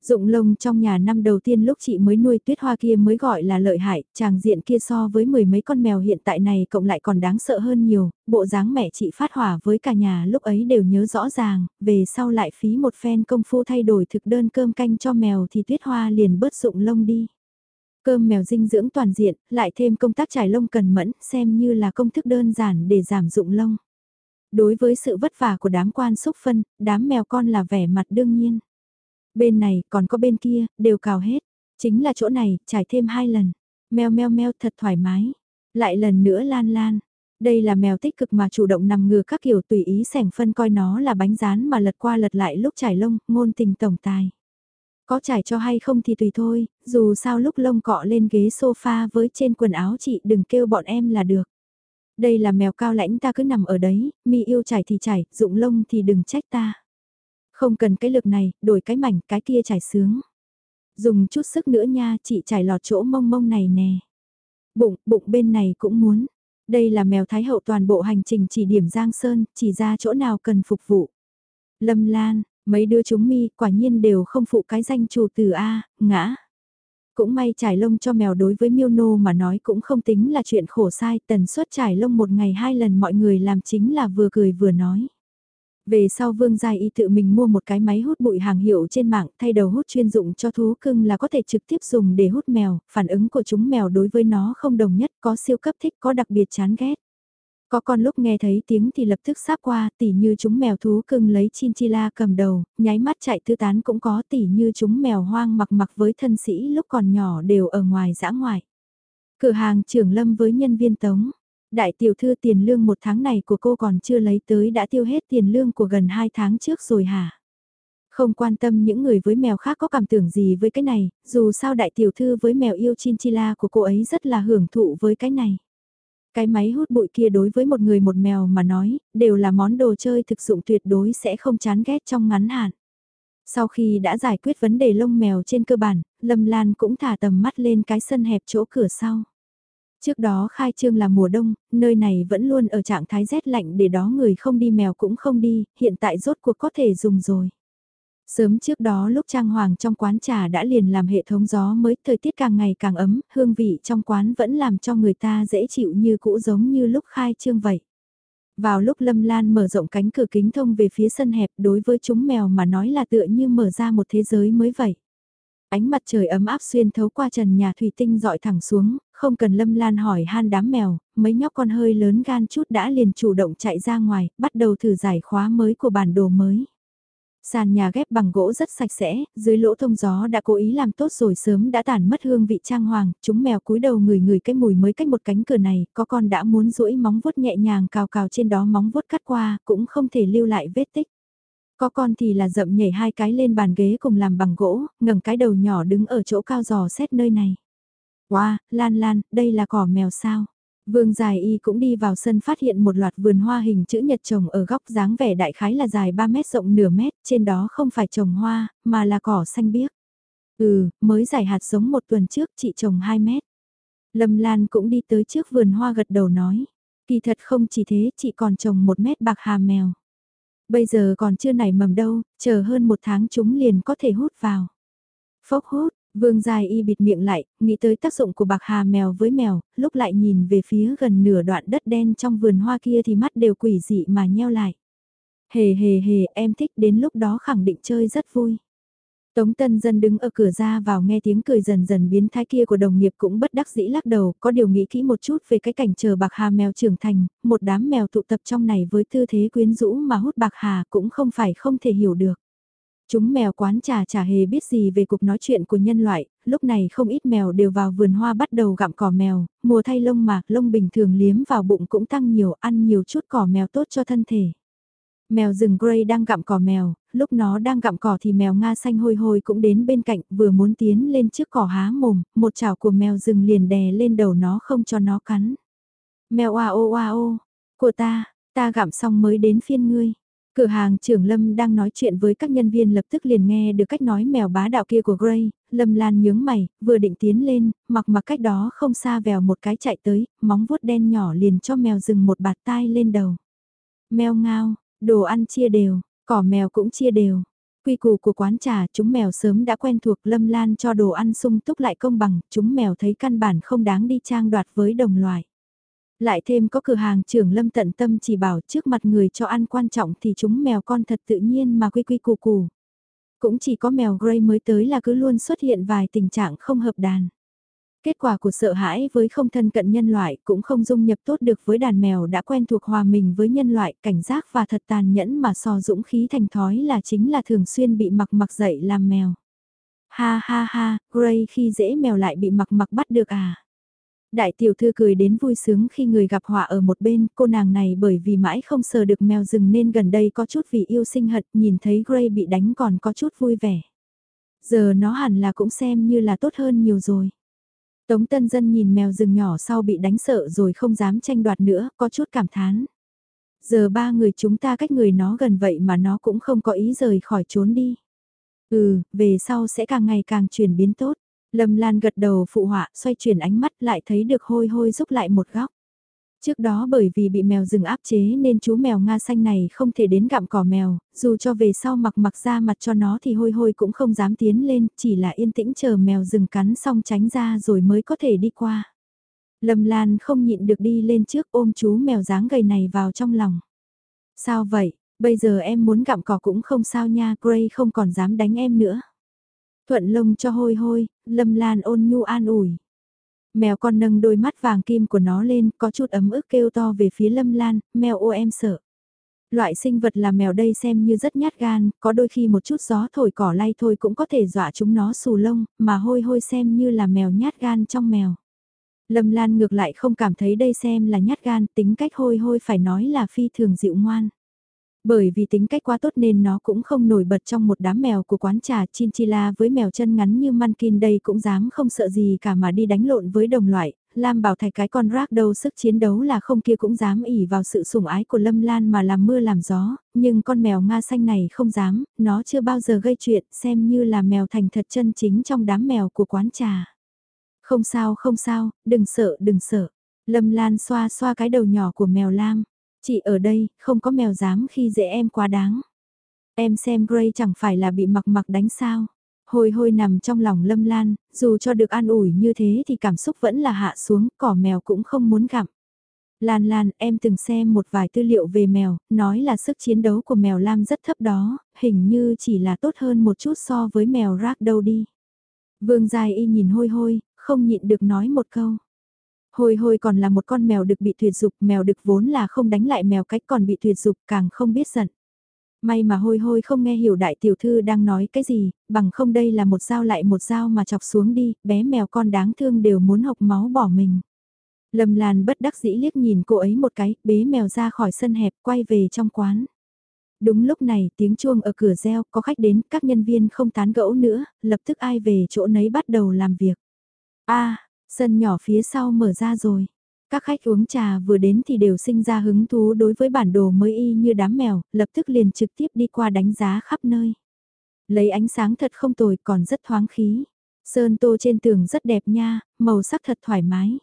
Dụng lông trong nhà năm đầu tiên lúc chị mới nuôi tuyết hoa kia mới gọi là lợi hại, chàng diện kia so với mười mấy con mèo hiện tại này cộng lại còn đáng sợ hơn nhiều, bộ dáng mẹ chị phát hỏa với cả nhà lúc ấy đều nhớ rõ ràng, về sau lại phí một phen công phu thay đổi thực đơn cơm canh cho mèo thì tuyết hoa liền bớt dụng lông đi. Cơm mèo dinh dưỡng toàn diện, lại thêm công tác trải lông cần mẫn, xem như là công thức đơn giản để giảm dụng lông. Đối với sự vất vả của đám quan xúc phân, đám mèo con là vẻ mặt đương nhiên. Bên này còn có bên kia, đều cào hết. Chính là chỗ này, trải thêm hai lần. Mèo meo meo thật thoải mái. Lại lần nữa lan lan. Đây là mèo tích cực mà chủ động nằm ngừa các kiểu tùy ý sẻng phân coi nó là bánh rán mà lật qua lật lại lúc trải lông, ngôn tình tổng tài. Có trải cho hay không thì tùy thôi, dù sao lúc lông cọ lên ghế sofa với trên quần áo chị đừng kêu bọn em là được. Đây là mèo cao lãnh ta cứ nằm ở đấy, mi yêu trải thì trải, dụng lông thì đừng trách ta. Không cần cái lực này, đổi cái mảnh, cái kia trải sướng. Dùng chút sức nữa nha, chị trải lọt chỗ mông mông này nè. Bụng, bụng bên này cũng muốn. Đây là mèo thái hậu toàn bộ hành trình chỉ điểm Giang Sơn, chỉ ra chỗ nào cần phục vụ. Lâm Lan, mấy đứa chúng mi quả nhiên đều không phụ cái danh chủ từ A, ngã. Cũng may trải lông cho mèo đối với miêu nô mà nói cũng không tính là chuyện khổ sai, tần suất trải lông một ngày hai lần mọi người làm chính là vừa cười vừa nói. Về sau Vương Giai Y tự mình mua một cái máy hút bụi hàng hiệu trên mạng thay đầu hút chuyên dụng cho thú cưng là có thể trực tiếp dùng để hút mèo, phản ứng của chúng mèo đối với nó không đồng nhất, có siêu cấp thích có đặc biệt chán ghét. Có con lúc nghe thấy tiếng thì lập tức sáp qua, tỉ như chúng mèo thú cưng lấy chinchilla cầm đầu, nháy mắt chạy tư tán cũng có tỉ như chúng mèo hoang mặc mặc với thân sĩ lúc còn nhỏ đều ở ngoài dã ngoại. Cửa hàng trưởng lâm với nhân viên tống, Đại tiểu thư tiền lương một tháng này của cô còn chưa lấy tới đã tiêu hết tiền lương của gần hai tháng trước rồi hả? Không quan tâm những người với mèo khác có cảm tưởng gì với cái này, dù sao đại tiểu thư với mèo yêu chinchilla của cô ấy rất là hưởng thụ với cái này. Cái máy hút bụi kia đối với một người một mèo mà nói, đều là món đồ chơi thực dụng tuyệt đối sẽ không chán ghét trong ngắn hạn. Sau khi đã giải quyết vấn đề lông mèo trên cơ bản, Lâm Lan cũng thả tầm mắt lên cái sân hẹp chỗ cửa sau. Trước đó khai trương là mùa đông, nơi này vẫn luôn ở trạng thái rét lạnh để đó người không đi mèo cũng không đi, hiện tại rốt cuộc có thể dùng rồi. Sớm trước đó lúc Trang Hoàng trong quán trà đã liền làm hệ thống gió mới, thời tiết càng ngày càng ấm, hương vị trong quán vẫn làm cho người ta dễ chịu như cũ giống như lúc khai trương vậy. Vào lúc Lâm Lan mở rộng cánh cửa kính thông về phía sân hẹp đối với chúng mèo mà nói là tựa như mở ra một thế giới mới vậy. Ánh mặt trời ấm áp xuyên thấu qua trần nhà thủy tinh dọi thẳng xuống, không cần Lâm Lan hỏi han đám mèo, mấy nhóc con hơi lớn gan chút đã liền chủ động chạy ra ngoài, bắt đầu thử giải khóa mới của bản đồ mới. Sàn nhà ghép bằng gỗ rất sạch sẽ, dưới lỗ thông gió đã cố ý làm tốt rồi sớm đã tản mất hương vị trang hoàng, chúng mèo cúi đầu người người cái mùi mới cách một cánh cửa này, có con đã muốn duỗi móng vuốt nhẹ nhàng cào cào trên đó móng vuốt cắt qua, cũng không thể lưu lại vết tích. Có con thì là dậm nhảy hai cái lên bàn ghế cùng làm bằng gỗ, ngẩng cái đầu nhỏ đứng ở chỗ cao giò xét nơi này. Wow, Lan Lan, đây là cỏ mèo sao? Vương Dài Y cũng đi vào sân phát hiện một loạt vườn hoa hình chữ nhật trồng ở góc dáng vẻ đại khái là dài 3 mét rộng nửa mét, trên đó không phải trồng hoa, mà là cỏ xanh biếc. Ừ, mới giải hạt giống một tuần trước chị trồng 2 mét. Lâm Lan cũng đi tới trước vườn hoa gật đầu nói. Kỳ thật không chỉ thế, chị còn trồng một mét bạc hà mèo. Bây giờ còn chưa nảy mầm đâu, chờ hơn một tháng chúng liền có thể hút vào. Phốc hút, Vương Dài Y bịt miệng lại, nghĩ tới tác dụng của bạc hà mèo với mèo, lúc lại nhìn về phía gần nửa đoạn đất đen trong vườn hoa kia thì mắt đều quỷ dị mà nheo lại. Hề hề hề, em thích đến lúc đó khẳng định chơi rất vui. Tống Tân Dân đứng ở cửa ra vào nghe tiếng cười dần dần biến thái kia của đồng nghiệp cũng bất đắc dĩ lắc đầu, có điều nghĩ kỹ một chút về cái cảnh chờ bạc hà mèo trưởng thành, một đám mèo tụ tập trong này với tư thế quyến rũ mà hút bạc hà cũng không phải không thể hiểu được. Chúng mèo quán trà chả hề biết gì về cuộc nói chuyện của nhân loại, lúc này không ít mèo đều vào vườn hoa bắt đầu gặm cỏ mèo, mùa thay lông mạc lông bình thường liếm vào bụng cũng tăng nhiều, ăn nhiều chút cỏ mèo tốt cho thân thể. Mèo rừng Grey đang gặm cỏ mèo, lúc nó đang gặm cỏ thì mèo Nga xanh hôi hôi cũng đến bên cạnh vừa muốn tiến lên trước cỏ há mồm, một chảo của mèo rừng liền đè lên đầu nó không cho nó cắn. Mèo oa ô oa ô, của ta, ta gặm xong mới đến phiên ngươi. Cửa hàng trưởng Lâm đang nói chuyện với các nhân viên lập tức liền nghe được cách nói mèo bá đạo kia của Gray, Lâm Lan nhướng mày, vừa định tiến lên, mặc mặc cách đó không xa vèo một cái chạy tới, móng vuốt đen nhỏ liền cho mèo dừng một bạt tai lên đầu. Mèo ngao, đồ ăn chia đều, cỏ mèo cũng chia đều. Quy củ của quán trà, chúng mèo sớm đã quen thuộc Lâm Lan cho đồ ăn sung túc lại công bằng, chúng mèo thấy căn bản không đáng đi trang đoạt với đồng loại. Lại thêm có cửa hàng trưởng lâm tận tâm chỉ bảo trước mặt người cho ăn quan trọng thì chúng mèo con thật tự nhiên mà quy quy củ củ. Cũng chỉ có mèo Grey mới tới là cứ luôn xuất hiện vài tình trạng không hợp đàn. Kết quả của sợ hãi với không thân cận nhân loại cũng không dung nhập tốt được với đàn mèo đã quen thuộc hòa mình với nhân loại, cảnh giác và thật tàn nhẫn mà so dũng khí thành thói là chính là thường xuyên bị mặc mặc dậy làm mèo. Ha ha ha, Gray khi dễ mèo lại bị mặc mặc bắt được à. Đại tiểu thư cười đến vui sướng khi người gặp họa ở một bên, cô nàng này bởi vì mãi không sờ được mèo rừng nên gần đây có chút vì yêu sinh hận, nhìn thấy Gray bị đánh còn có chút vui vẻ. Giờ nó hẳn là cũng xem như là tốt hơn nhiều rồi. Tống tân dân nhìn mèo rừng nhỏ sau bị đánh sợ rồi không dám tranh đoạt nữa, có chút cảm thán. Giờ ba người chúng ta cách người nó gần vậy mà nó cũng không có ý rời khỏi trốn đi. Ừ, về sau sẽ càng ngày càng chuyển biến tốt. Lâm Lan gật đầu phụ họa, xoay chuyển ánh mắt lại thấy được hôi hôi giúp lại một góc. Trước đó bởi vì bị mèo rừng áp chế nên chú mèo Nga xanh này không thể đến gặm cỏ mèo, dù cho về sau mặc mặc ra mặt cho nó thì hôi hôi cũng không dám tiến lên, chỉ là yên tĩnh chờ mèo rừng cắn xong tránh ra rồi mới có thể đi qua. Lâm Lan không nhịn được đi lên trước ôm chú mèo dáng gầy này vào trong lòng. Sao vậy, bây giờ em muốn gặm cỏ cũng không sao nha, Gray không còn dám đánh em nữa. Thuận lông cho hôi hôi, Lâm Lan ôn nhu an ủi. Mèo con nâng đôi mắt vàng kim của nó lên, có chút ấm ức kêu to về phía Lâm Lan, mèo ô em sợ. Loại sinh vật là mèo đây xem như rất nhát gan, có đôi khi một chút gió thổi cỏ lay thôi cũng có thể dọa chúng nó xù lông, mà hôi hôi xem như là mèo nhát gan trong mèo. Lâm Lan ngược lại không cảm thấy đây xem là nhát gan, tính cách hôi hôi phải nói là phi thường dịu ngoan. Bởi vì tính cách quá tốt nên nó cũng không nổi bật trong một đám mèo của quán trà Chinchilla với mèo chân ngắn như Mankin đây cũng dám không sợ gì cả mà đi đánh lộn với đồng loại. Lam bảo thạch cái con rác đâu sức chiến đấu là không kia cũng dám ỉ vào sự sủng ái của Lâm Lan mà làm mưa làm gió, nhưng con mèo Nga xanh này không dám, nó chưa bao giờ gây chuyện xem như là mèo thành thật chân chính trong đám mèo của quán trà. Không sao không sao, đừng sợ đừng sợ. Lâm Lan xoa xoa cái đầu nhỏ của mèo Lam. Chị ở đây, không có mèo dám khi dễ em quá đáng. Em xem Gray chẳng phải là bị mặc mặc đánh sao. Hồi hôi nằm trong lòng lâm lan, dù cho được an ủi như thế thì cảm xúc vẫn là hạ xuống, cỏ mèo cũng không muốn gặm. Lan Lan, em từng xem một vài tư liệu về mèo, nói là sức chiến đấu của mèo lam rất thấp đó, hình như chỉ là tốt hơn một chút so với mèo rác đâu đi. Vương Giai Y nhìn hôi hôi, không nhịn được nói một câu. Hồi hồi còn là một con mèo được bị tuyệt dục, mèo được vốn là không đánh lại mèo cách còn bị tuyệt dục càng không biết giận. May mà hôi hôi không nghe hiểu đại tiểu thư đang nói cái gì, bằng không đây là một dao lại một dao mà chọc xuống đi, bé mèo con đáng thương đều muốn học máu bỏ mình. Lâm Lan bất đắc dĩ liếc nhìn cô ấy một cái, bế mèo ra khỏi sân hẹp quay về trong quán. Đúng lúc này tiếng chuông ở cửa reo, có khách đến, các nhân viên không tán gẫu nữa, lập tức ai về chỗ nấy bắt đầu làm việc. a Sân nhỏ phía sau mở ra rồi. Các khách uống trà vừa đến thì đều sinh ra hứng thú đối với bản đồ mới y như đám mèo, lập tức liền trực tiếp đi qua đánh giá khắp nơi. Lấy ánh sáng thật không tồi còn rất thoáng khí. Sơn tô trên tường rất đẹp nha, màu sắc thật thoải mái.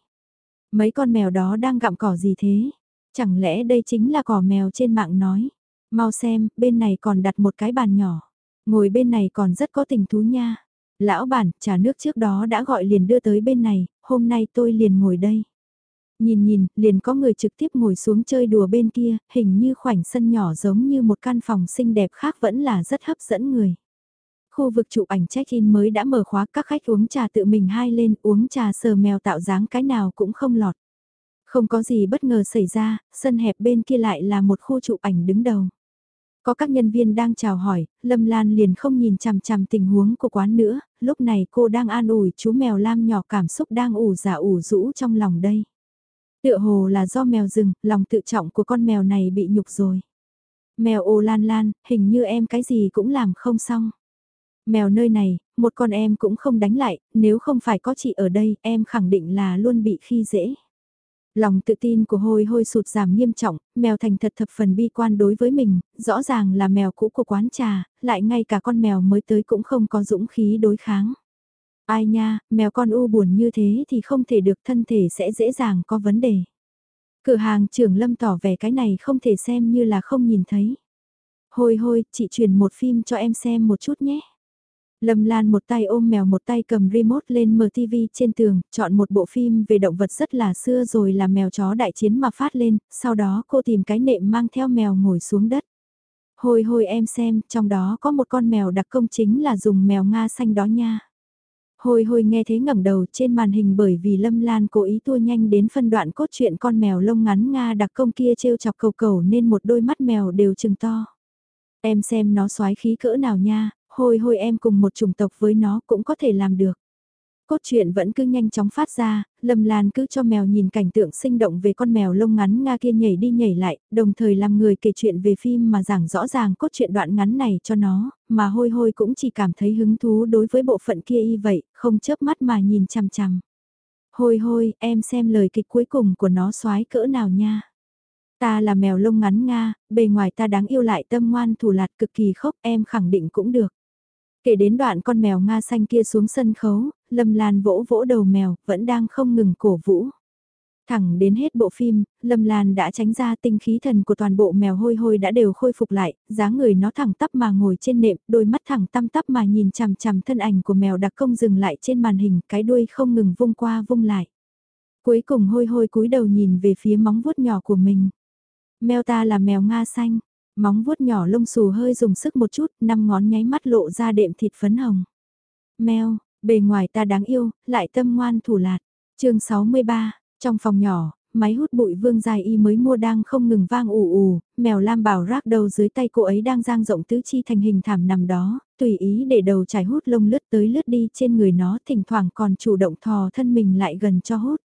Mấy con mèo đó đang gặm cỏ gì thế? Chẳng lẽ đây chính là cỏ mèo trên mạng nói? Mau xem, bên này còn đặt một cái bàn nhỏ. Ngồi bên này còn rất có tình thú nha. Lão bản, trà nước trước đó đã gọi liền đưa tới bên này, hôm nay tôi liền ngồi đây. Nhìn nhìn, liền có người trực tiếp ngồi xuống chơi đùa bên kia, hình như khoảnh sân nhỏ giống như một căn phòng xinh đẹp khác vẫn là rất hấp dẫn người. Khu vực chụp ảnh check-in mới đã mở khóa các khách uống trà tự mình hai lên uống trà sờ mèo tạo dáng cái nào cũng không lọt. Không có gì bất ngờ xảy ra, sân hẹp bên kia lại là một khu chụp ảnh đứng đầu. Có các nhân viên đang chào hỏi, Lâm Lan liền không nhìn chằm chằm tình huống của quán nữa, lúc này cô đang an ủi chú mèo lam nhỏ cảm xúc đang ủ giả ủ rũ trong lòng đây. Tựa hồ là do mèo rừng, lòng tự trọng của con mèo này bị nhục rồi. Mèo ô lan lan, hình như em cái gì cũng làm không xong. Mèo nơi này, một con em cũng không đánh lại, nếu không phải có chị ở đây, em khẳng định là luôn bị khi dễ. Lòng tự tin của hôi hôi sụt giảm nghiêm trọng, mèo thành thật thập phần bi quan đối với mình, rõ ràng là mèo cũ của quán trà, lại ngay cả con mèo mới tới cũng không có dũng khí đối kháng. Ai nha, mèo con u buồn như thế thì không thể được thân thể sẽ dễ dàng có vấn đề. Cửa hàng trưởng lâm tỏ vẻ cái này không thể xem như là không nhìn thấy. Hôi hôi, chị truyền một phim cho em xem một chút nhé. Lâm Lan một tay ôm mèo một tay cầm remote lên mở TV trên tường, chọn một bộ phim về động vật rất là xưa rồi là mèo chó đại chiến mà phát lên, sau đó cô tìm cái nệm mang theo mèo ngồi xuống đất. Hồi hồi em xem, trong đó có một con mèo đặc công chính là dùng mèo Nga xanh đó nha. Hồi hồi nghe thế ngẩng đầu trên màn hình bởi vì Lâm Lan cố ý tua nhanh đến phân đoạn cốt truyện con mèo lông ngắn Nga đặc công kia trêu chọc cầu cầu nên một đôi mắt mèo đều trừng to. Em xem nó xoái khí cỡ nào nha, hồi hồi em cùng một chủng tộc với nó cũng có thể làm được. Cốt truyện vẫn cứ nhanh chóng phát ra, Lâm Lan cứ cho mèo nhìn cảnh tượng sinh động về con mèo lông ngắn Nga kia nhảy đi nhảy lại, đồng thời làm người kể chuyện về phim mà giảng rõ ràng cốt truyện đoạn ngắn này cho nó, mà hôi hôi cũng chỉ cảm thấy hứng thú đối với bộ phận kia y vậy, không chớp mắt mà nhìn chằm chằm. Hôi hôi, em xem lời kịch cuối cùng của nó xoái cỡ nào nha. Ta là mèo lông ngắn Nga, bề ngoài ta đáng yêu lại tâm ngoan thủ lạt cực kỳ khốc em khẳng định cũng được. Kể đến đoạn con mèo Nga xanh kia xuống sân khấu, Lâm Lan vỗ vỗ đầu mèo, vẫn đang không ngừng cổ vũ. Thẳng đến hết bộ phim, Lâm Lan đã tránh ra tinh khí thần của toàn bộ mèo hôi hôi đã đều khôi phục lại, dáng người nó thẳng tắp mà ngồi trên nệm, đôi mắt thẳng tăm tắp mà nhìn chằm chằm thân ảnh của mèo đặc công dừng lại trên màn hình, cái đuôi không ngừng vung qua vung lại. Cuối cùng hôi hôi cúi đầu nhìn về phía móng vuốt nhỏ của mình. Mèo ta là mèo Nga xanh, Móng vuốt nhỏ lông xù hơi dùng sức một chút, năm ngón nháy mắt lộ ra đệm thịt phấn hồng. Mèo, bề ngoài ta đáng yêu, lại tâm ngoan thủ lạt. chương 63, trong phòng nhỏ, máy hút bụi vương dài y mới mua đang không ngừng vang ù ù, mèo lam bảo rác đầu dưới tay cô ấy đang giang rộng tứ chi thành hình thảm nằm đó, tùy ý để đầu trải hút lông lướt tới lướt đi trên người nó thỉnh thoảng còn chủ động thò thân mình lại gần cho hút.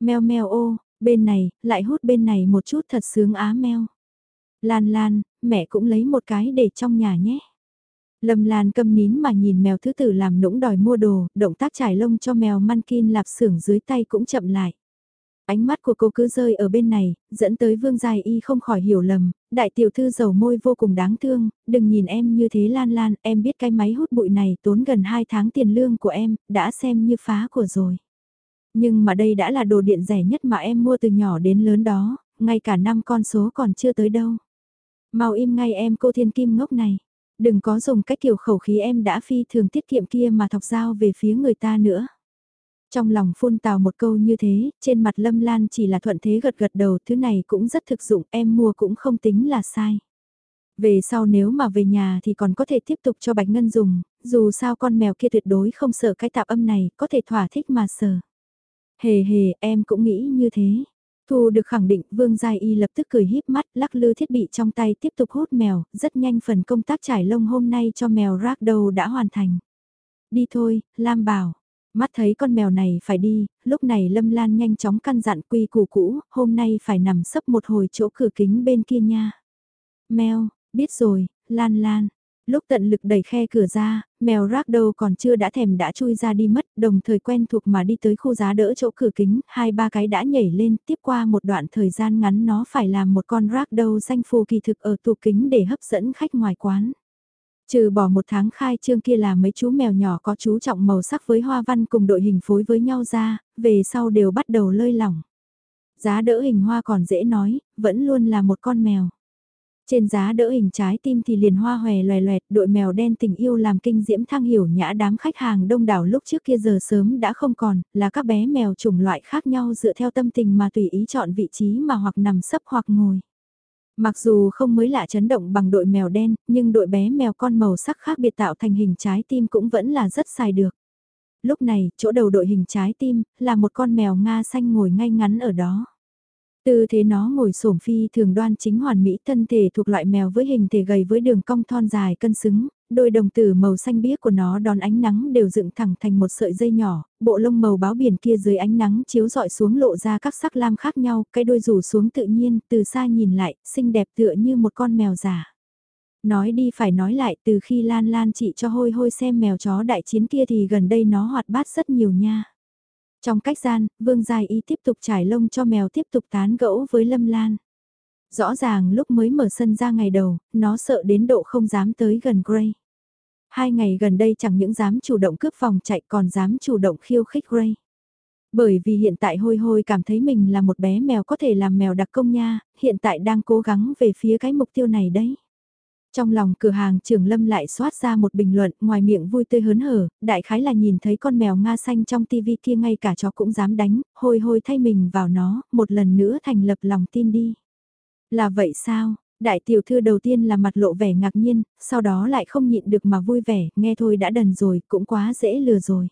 Mèo mèo ô, bên này, lại hút bên này một chút thật sướng á mèo. Lan Lan, mẹ cũng lấy một cái để trong nhà nhé. Lâm Lan câm nín mà nhìn mèo thứ tử làm nũng đòi mua đồ, động tác trải lông cho mèo mankin lạp xưởng dưới tay cũng chậm lại. Ánh mắt của cô cứ rơi ở bên này, dẫn tới Vương Dài Y không khỏi hiểu lầm, đại tiểu thư dầu môi vô cùng đáng thương, đừng nhìn em như thế Lan Lan, em biết cái máy hút bụi này tốn gần 2 tháng tiền lương của em, đã xem như phá của rồi. Nhưng mà đây đã là đồ điện rẻ nhất mà em mua từ nhỏ đến lớn đó, ngay cả năm con số còn chưa tới đâu. Mau im ngay em cô thiên kim ngốc này. Đừng có dùng cách kiểu khẩu khí em đã phi thường tiết kiệm kia mà thọc dao về phía người ta nữa. Trong lòng phun tào một câu như thế, trên mặt Lâm Lan chỉ là thuận thế gật gật đầu, thứ này cũng rất thực dụng, em mua cũng không tính là sai. Về sau nếu mà về nhà thì còn có thể tiếp tục cho Bạch Ngân dùng, dù sao con mèo kia tuyệt đối không sợ cái tạp âm này, có thể thỏa thích mà sờ. Hề hề, em cũng nghĩ như thế. Thu được khẳng định Vương Giai Y lập tức cười híp mắt lắc lư thiết bị trong tay tiếp tục hút mèo, rất nhanh phần công tác trải lông hôm nay cho mèo rác đầu đã hoàn thành. Đi thôi, Lam bảo. Mắt thấy con mèo này phải đi, lúc này Lâm Lan nhanh chóng căn dặn quy củ cũ, hôm nay phải nằm sấp một hồi chỗ cửa kính bên kia nha. Mèo, biết rồi, Lan Lan, Lúc tận lực đẩy khe cửa ra, mèo rác đâu còn chưa đã thèm đã chui ra đi mất, đồng thời quen thuộc mà đi tới khu giá đỡ chỗ cửa kính, hai ba cái đã nhảy lên, tiếp qua một đoạn thời gian ngắn nó phải làm một con rác đâu danh phù kỳ thực ở tủ kính để hấp dẫn khách ngoài quán. Trừ bỏ một tháng khai trương kia là mấy chú mèo nhỏ có chú trọng màu sắc với hoa văn cùng đội hình phối với nhau ra, về sau đều bắt đầu lơi lỏng. Giá đỡ hình hoa còn dễ nói, vẫn luôn là một con mèo. Trên giá đỡ hình trái tim thì liền hoa hòe loè loẹt, đội mèo đen tình yêu làm kinh diễm thăng hiểu nhã đám khách hàng đông đảo lúc trước kia giờ sớm đã không còn, là các bé mèo chủng loại khác nhau dựa theo tâm tình mà tùy ý chọn vị trí mà hoặc nằm sấp hoặc ngồi. Mặc dù không mới lạ chấn động bằng đội mèo đen, nhưng đội bé mèo con màu sắc khác biệt tạo thành hình trái tim cũng vẫn là rất xài được. Lúc này, chỗ đầu đội hình trái tim, là một con mèo Nga xanh ngồi ngay ngắn ở đó. Tư thế nó ngồi xổm phi thường đoan chính hoàn mỹ thân thể thuộc loại mèo với hình thể gầy với đường cong thon dài cân xứng, đôi đồng tử màu xanh biếc của nó đón ánh nắng đều dựng thẳng thành một sợi dây nhỏ, bộ lông màu báo biển kia dưới ánh nắng chiếu rọi xuống lộ ra các sắc lam khác nhau, cái đôi rủ xuống tự nhiên, từ xa nhìn lại, xinh đẹp tựa như một con mèo giả. Nói đi phải nói lại từ khi Lan Lan chị cho hôi hôi xem mèo chó đại chiến kia thì gần đây nó hoạt bát rất nhiều nha. Trong cách gian, Vương Giai Y tiếp tục trải lông cho mèo tiếp tục tán gẫu với Lâm Lan. Rõ ràng lúc mới mở sân ra ngày đầu, nó sợ đến độ không dám tới gần Gray. Hai ngày gần đây chẳng những dám chủ động cướp phòng chạy còn dám chủ động khiêu khích Gray. Bởi vì hiện tại hôi hôi cảm thấy mình là một bé mèo có thể làm mèo đặc công nha, hiện tại đang cố gắng về phía cái mục tiêu này đấy. Trong lòng cửa hàng trưởng lâm lại xoát ra một bình luận ngoài miệng vui tươi hớn hở, đại khái là nhìn thấy con mèo Nga xanh trong tivi kia ngay cả chó cũng dám đánh, hôi hôi thay mình vào nó, một lần nữa thành lập lòng tin đi. Là vậy sao? Đại tiểu thư đầu tiên là mặt lộ vẻ ngạc nhiên, sau đó lại không nhịn được mà vui vẻ, nghe thôi đã đần rồi, cũng quá dễ lừa rồi.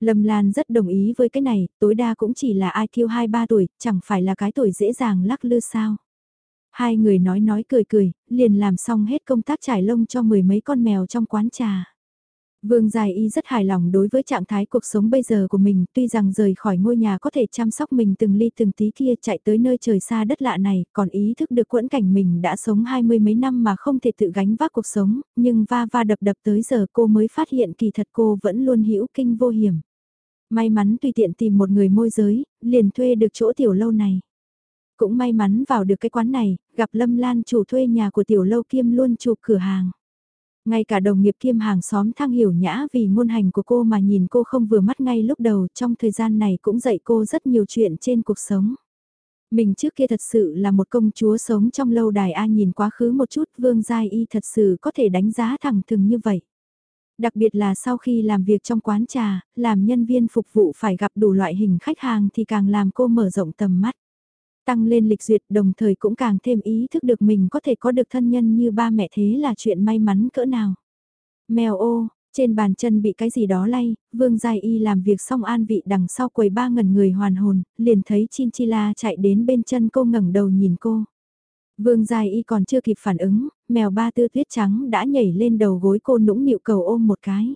Lâm Lan rất đồng ý với cái này, tối đa cũng chỉ là IQ 2-3 tuổi, chẳng phải là cái tuổi dễ dàng lắc lư sao. Hai người nói nói cười cười, liền làm xong hết công tác trải lông cho mười mấy con mèo trong quán trà. Vương Dài Y rất hài lòng đối với trạng thái cuộc sống bây giờ của mình, tuy rằng rời khỏi ngôi nhà có thể chăm sóc mình từng ly từng tí kia chạy tới nơi trời xa đất lạ này, còn ý thức được quẫn cảnh mình đã sống hai mươi mấy năm mà không thể tự gánh vác cuộc sống, nhưng va va đập đập tới giờ cô mới phát hiện kỳ thật cô vẫn luôn hữu kinh vô hiểm. May mắn tùy tiện tìm một người môi giới, liền thuê được chỗ tiểu lâu này. Cũng may mắn vào được cái quán này, gặp Lâm Lan chủ thuê nhà của tiểu lâu kiêm luôn chụp cửa hàng. Ngay cả đồng nghiệp kiêm hàng xóm thăng hiểu nhã vì ngôn hành của cô mà nhìn cô không vừa mắt ngay lúc đầu trong thời gian này cũng dạy cô rất nhiều chuyện trên cuộc sống. Mình trước kia thật sự là một công chúa sống trong lâu đài A nhìn quá khứ một chút Vương Giai Y thật sự có thể đánh giá thẳng thừng như vậy. Đặc biệt là sau khi làm việc trong quán trà, làm nhân viên phục vụ phải gặp đủ loại hình khách hàng thì càng làm cô mở rộng tầm mắt. Tăng lên lịch duyệt đồng thời cũng càng thêm ý thức được mình có thể có được thân nhân như ba mẹ thế là chuyện may mắn cỡ nào. Mèo ô, trên bàn chân bị cái gì đó lay, Vương Giai Y làm việc xong an vị đằng sau quầy ba ngần người hoàn hồn, liền thấy Chinchilla chạy đến bên chân cô ngẩng đầu nhìn cô. Vương Giai Y còn chưa kịp phản ứng, mèo ba tư tuyết trắng đã nhảy lên đầu gối cô nũng nịu cầu ôm một cái.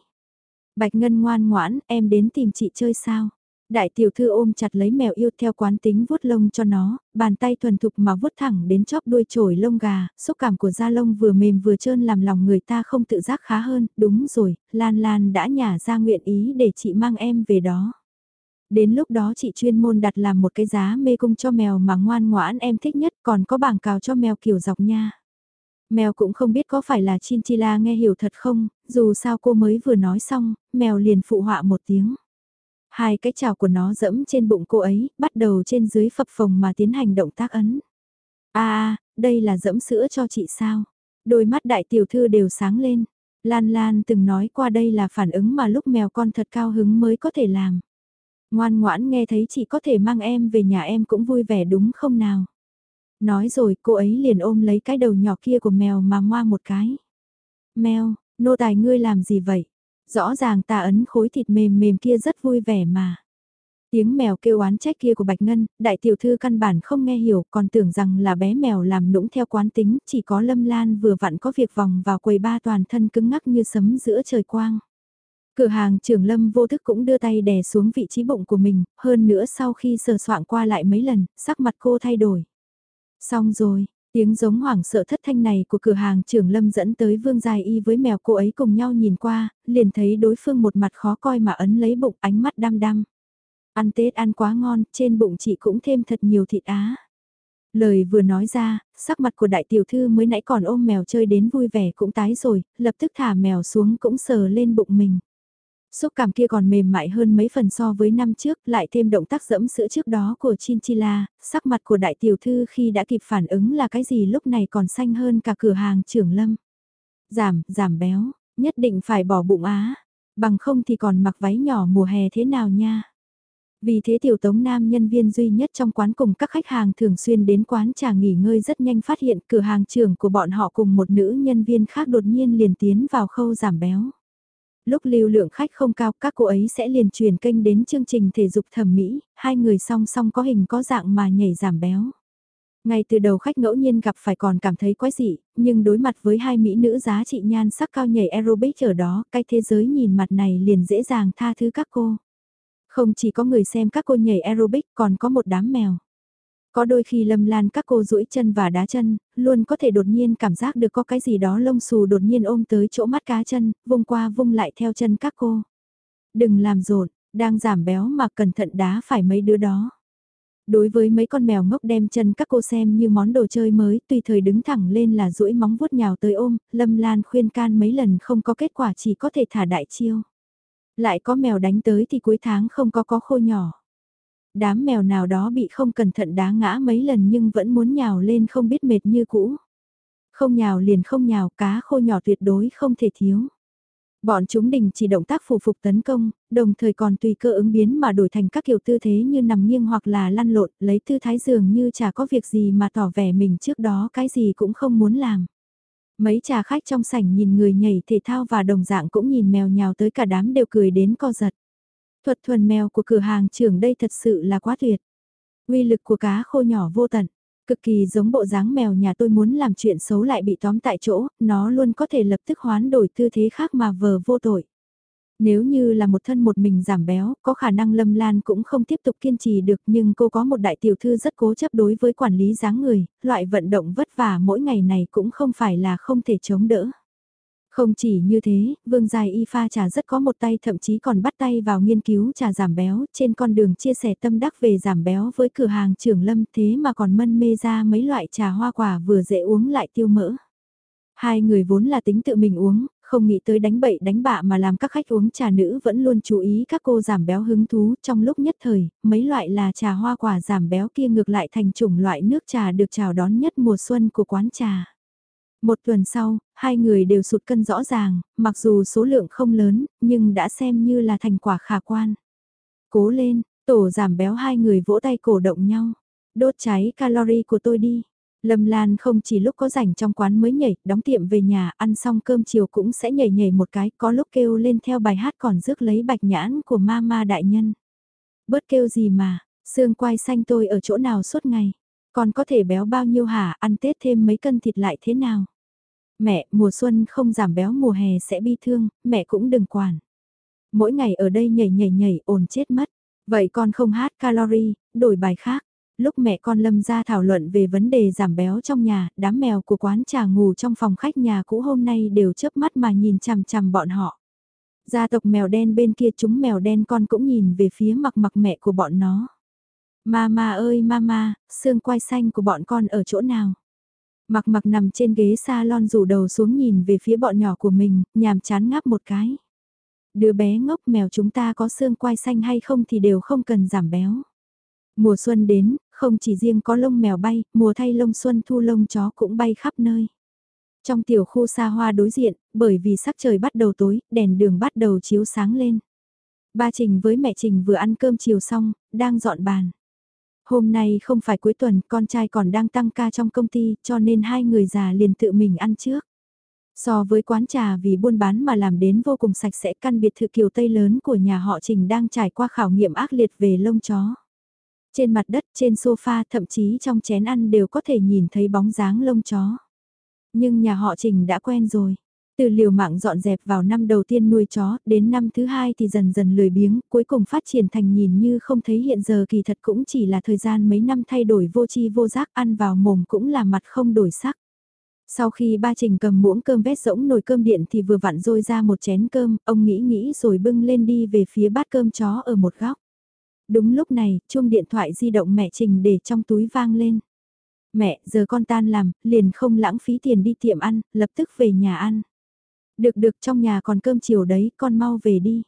Bạch Ngân ngoan ngoãn, em đến tìm chị chơi sao? Đại tiểu thư ôm chặt lấy mèo yêu theo quán tính vuốt lông cho nó, bàn tay thuần thục mà vuốt thẳng đến chóp đuôi chổi lông gà, xúc cảm của da lông vừa mềm vừa trơn làm lòng người ta không tự giác khá hơn, đúng rồi, Lan Lan đã nhả ra nguyện ý để chị mang em về đó. Đến lúc đó chị chuyên môn đặt làm một cái giá mê cung cho mèo mà ngoan ngoãn em thích nhất còn có bảng cào cho mèo kiểu dọc nha. Mèo cũng không biết có phải là Chinchilla nghe hiểu thật không, dù sao cô mới vừa nói xong, mèo liền phụ họa một tiếng. Hai cái chảo của nó dẫm trên bụng cô ấy, bắt đầu trên dưới phập phồng mà tiến hành động tác ấn. À, đây là dẫm sữa cho chị sao? Đôi mắt đại tiểu thư đều sáng lên. Lan Lan từng nói qua đây là phản ứng mà lúc mèo con thật cao hứng mới có thể làm. Ngoan ngoãn nghe thấy chị có thể mang em về nhà em cũng vui vẻ đúng không nào? Nói rồi cô ấy liền ôm lấy cái đầu nhỏ kia của mèo mà ngoa một cái. Mèo, nô tài ngươi làm gì vậy? Rõ ràng ta ấn khối thịt mềm mềm kia rất vui vẻ mà. Tiếng mèo kêu oán trách kia của Bạch Ngân, đại tiểu thư căn bản không nghe hiểu, còn tưởng rằng là bé mèo làm nũng theo quán tính, chỉ có Lâm Lan vừa vặn có việc vòng vào quầy ba toàn thân cứng ngắc như sấm giữa trời quang. Cửa hàng trưởng Lâm vô thức cũng đưa tay đè xuống vị trí bụng của mình, hơn nữa sau khi sờ soạn qua lại mấy lần, sắc mặt cô thay đổi. Xong rồi, Tiếng giống hoảng sợ thất thanh này của cửa hàng trưởng lâm dẫn tới vương dài y với mèo cô ấy cùng nhau nhìn qua, liền thấy đối phương một mặt khó coi mà ấn lấy bụng ánh mắt đăm đăm. Ăn Tết ăn quá ngon, trên bụng chị cũng thêm thật nhiều thịt á. Lời vừa nói ra, sắc mặt của đại tiểu thư mới nãy còn ôm mèo chơi đến vui vẻ cũng tái rồi, lập tức thả mèo xuống cũng sờ lên bụng mình. Xúc cảm kia còn mềm mại hơn mấy phần so với năm trước, lại thêm động tác dẫm sữa trước đó của Chinchilla, sắc mặt của đại tiểu thư khi đã kịp phản ứng là cái gì lúc này còn xanh hơn cả cửa hàng trưởng lâm. Giảm, giảm béo, nhất định phải bỏ bụng á, bằng không thì còn mặc váy nhỏ mùa hè thế nào nha. Vì thế tiểu tống nam nhân viên duy nhất trong quán cùng các khách hàng thường xuyên đến quán trà nghỉ ngơi rất nhanh phát hiện cửa hàng trưởng của bọn họ cùng một nữ nhân viên khác đột nhiên liền tiến vào khâu giảm béo lúc lưu lượng khách không cao các cô ấy sẽ liền truyền kênh đến chương trình thể dục thẩm mỹ, hai người song song có hình có dạng mà nhảy giảm béo. Ngay từ đầu khách ngẫu nhiên gặp phải còn cảm thấy quái dị, nhưng đối mặt với hai mỹ nữ giá trị nhan sắc cao nhảy aerobic ở đó, cái thế giới nhìn mặt này liền dễ dàng tha thứ các cô. Không chỉ có người xem các cô nhảy aerobic còn có một đám mèo. Có đôi khi lâm lan các cô duỗi chân và đá chân, luôn có thể đột nhiên cảm giác được có cái gì đó lông xù đột nhiên ôm tới chỗ mắt cá chân, vung qua vung lại theo chân các cô. Đừng làm rộn, đang giảm béo mà cẩn thận đá phải mấy đứa đó. Đối với mấy con mèo ngốc đem chân các cô xem như món đồ chơi mới, tùy thời đứng thẳng lên là duỗi móng vuốt nhào tới ôm, Lâm Lan khuyên can mấy lần không có kết quả chỉ có thể thả đại chiêu. Lại có mèo đánh tới thì cuối tháng không có có khô nhỏ. Đám mèo nào đó bị không cẩn thận đá ngã mấy lần nhưng vẫn muốn nhào lên không biết mệt như cũ. Không nhào liền không nhào cá khô nhỏ tuyệt đối không thể thiếu. Bọn chúng đình chỉ động tác phù phục tấn công, đồng thời còn tùy cơ ứng biến mà đổi thành các kiểu tư thế như nằm nghiêng hoặc là lăn lộn, lấy tư thái dường như chả có việc gì mà tỏ vẻ mình trước đó cái gì cũng không muốn làm. Mấy trà khách trong sảnh nhìn người nhảy thể thao và đồng dạng cũng nhìn mèo nhào tới cả đám đều cười đến co giật. Thuật thuần mèo của cửa hàng trưởng đây thật sự là quá tuyệt. Uy lực của cá khô nhỏ vô tận. Cực kỳ giống bộ dáng mèo nhà tôi muốn làm chuyện xấu lại bị tóm tại chỗ, nó luôn có thể lập tức hoán đổi tư thế khác mà vờ vô tội. Nếu như là một thân một mình giảm béo, có khả năng Lâm Lan cũng không tiếp tục kiên trì được nhưng cô có một đại tiểu thư rất cố chấp đối với quản lý dáng người, loại vận động vất vả mỗi ngày này cũng không phải là không thể chống đỡ. Không chỉ như thế, Vương Dài Y pha trà rất có một tay thậm chí còn bắt tay vào nghiên cứu trà giảm béo trên con đường chia sẻ tâm đắc về giảm béo với cửa hàng trưởng lâm thế mà còn mân mê ra mấy loại trà hoa quả vừa dễ uống lại tiêu mỡ. Hai người vốn là tính tự mình uống, không nghĩ tới đánh bậy đánh bạ mà làm các khách uống trà nữ vẫn luôn chú ý các cô giảm béo hứng thú trong lúc nhất thời, mấy loại là trà hoa quả giảm béo kia ngược lại thành chủng loại nước trà được chào đón nhất mùa xuân của quán trà. Một tuần sau, hai người đều sụt cân rõ ràng, mặc dù số lượng không lớn, nhưng đã xem như là thành quả khả quan. Cố lên, tổ giảm béo hai người vỗ tay cổ động nhau. Đốt cháy calorie của tôi đi. Lâm Lan không chỉ lúc có rảnh trong quán mới nhảy, đóng tiệm về nhà, ăn xong cơm chiều cũng sẽ nhảy nhảy một cái, có lúc kêu lên theo bài hát còn rước lấy bạch nhãn của mama đại nhân. Bớt kêu gì mà, xương quai xanh tôi ở chỗ nào suốt ngày, còn có thể béo bao nhiêu hả, ăn Tết thêm mấy cân thịt lại thế nào. Mẹ, mùa xuân không giảm béo mùa hè sẽ bi thương, mẹ cũng đừng quản. Mỗi ngày ở đây nhảy nhảy nhảy ồn chết mất. Vậy con không hát calorie, đổi bài khác. Lúc mẹ con lâm ra thảo luận về vấn đề giảm béo trong nhà, đám mèo của quán trà ngủ trong phòng khách nhà cũ hôm nay đều chớp mắt mà nhìn chằm chằm bọn họ. Gia tộc mèo đen bên kia chúng mèo đen con cũng nhìn về phía mặc mặc mẹ của bọn nó. Mama ơi mama, xương quai xanh của bọn con ở chỗ nào? Mặc mặc nằm trên ghế salon rủ đầu xuống nhìn về phía bọn nhỏ của mình, nhàm chán ngáp một cái. Đứa bé ngốc mèo chúng ta có xương quai xanh hay không thì đều không cần giảm béo. Mùa xuân đến, không chỉ riêng có lông mèo bay, mùa thay lông xuân thu lông chó cũng bay khắp nơi. Trong tiểu khu xa hoa đối diện, bởi vì sắc trời bắt đầu tối, đèn đường bắt đầu chiếu sáng lên. Ba Trình với mẹ Trình vừa ăn cơm chiều xong, đang dọn bàn. Hôm nay không phải cuối tuần, con trai còn đang tăng ca trong công ty, cho nên hai người già liền tự mình ăn trước. So với quán trà vì buôn bán mà làm đến vô cùng sạch sẽ căn biệt thự kiều Tây lớn của nhà họ Trình đang trải qua khảo nghiệm ác liệt về lông chó. Trên mặt đất, trên sofa, thậm chí trong chén ăn đều có thể nhìn thấy bóng dáng lông chó. Nhưng nhà họ Trình đã quen rồi. Từ liều mạng dọn dẹp vào năm đầu tiên nuôi chó, đến năm thứ hai thì dần dần lười biếng, cuối cùng phát triển thành nhìn như không thấy hiện giờ kỳ thật cũng chỉ là thời gian mấy năm thay đổi vô chi vô giác ăn vào mồm cũng là mặt không đổi sắc. Sau khi ba trình cầm muỗng cơm vét rỗng nồi cơm điện thì vừa vặn rôi ra một chén cơm, ông nghĩ nghĩ rồi bưng lên đi về phía bát cơm chó ở một góc. Đúng lúc này, chuông điện thoại di động mẹ trình để trong túi vang lên. Mẹ, giờ con tan làm, liền không lãng phí tiền đi tiệm ăn, lập tức về nhà ăn. Được được trong nhà còn cơm chiều đấy, con mau về đi.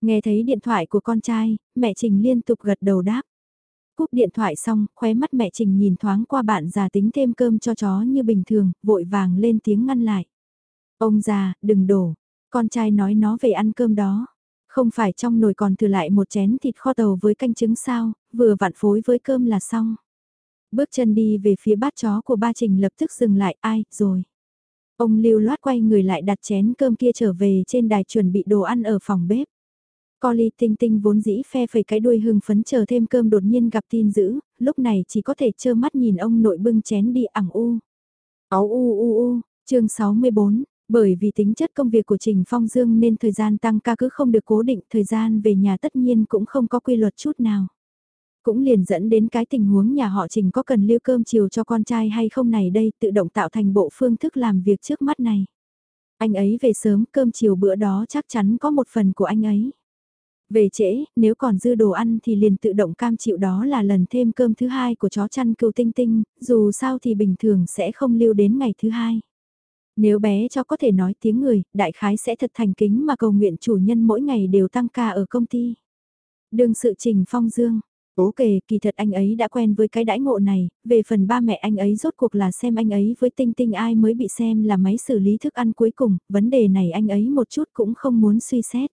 Nghe thấy điện thoại của con trai, mẹ Trình liên tục gật đầu đáp. Cúp điện thoại xong, khóe mắt mẹ Trình nhìn thoáng qua bạn già tính thêm cơm cho chó như bình thường, vội vàng lên tiếng ngăn lại. Ông già, đừng đổ, con trai nói nó về ăn cơm đó. Không phải trong nồi còn thừa lại một chén thịt kho tàu với canh trứng sao, vừa vặn phối với cơm là xong. Bước chân đi về phía bát chó của ba Trình lập tức dừng lại, ai, rồi. Ông lưu loát quay người lại đặt chén cơm kia trở về trên đài chuẩn bị đồ ăn ở phòng bếp. Colly tinh tinh vốn dĩ phe phẩy cái đuôi hưng phấn chờ thêm cơm đột nhiên gặp tin dữ, lúc này chỉ có thể trơ mắt nhìn ông nội bưng chén đi ẳng u. Áo u u u, chương 64, bởi vì tính chất công việc của Trình Phong Dương nên thời gian tăng ca cứ không được cố định, thời gian về nhà tất nhiên cũng không có quy luật chút nào. Cũng liền dẫn đến cái tình huống nhà họ Trình có cần lưu cơm chiều cho con trai hay không này đây tự động tạo thành bộ phương thức làm việc trước mắt này. Anh ấy về sớm cơm chiều bữa đó chắc chắn có một phần của anh ấy. Về trễ, nếu còn dư đồ ăn thì liền tự động cam chịu đó là lần thêm cơm thứ hai của chó chăn cừu tinh tinh, dù sao thì bình thường sẽ không lưu đến ngày thứ hai. Nếu bé cho có thể nói tiếng người, đại khái sẽ thật thành kính mà cầu nguyện chủ nhân mỗi ngày đều tăng ca ở công ty. Đương sự trình phong dương. Ố kề, kỳ thật anh ấy đã quen với cái đãi ngộ này, về phần ba mẹ anh ấy rốt cuộc là xem anh ấy với tinh tinh ai mới bị xem là máy xử lý thức ăn cuối cùng, vấn đề này anh ấy một chút cũng không muốn suy xét.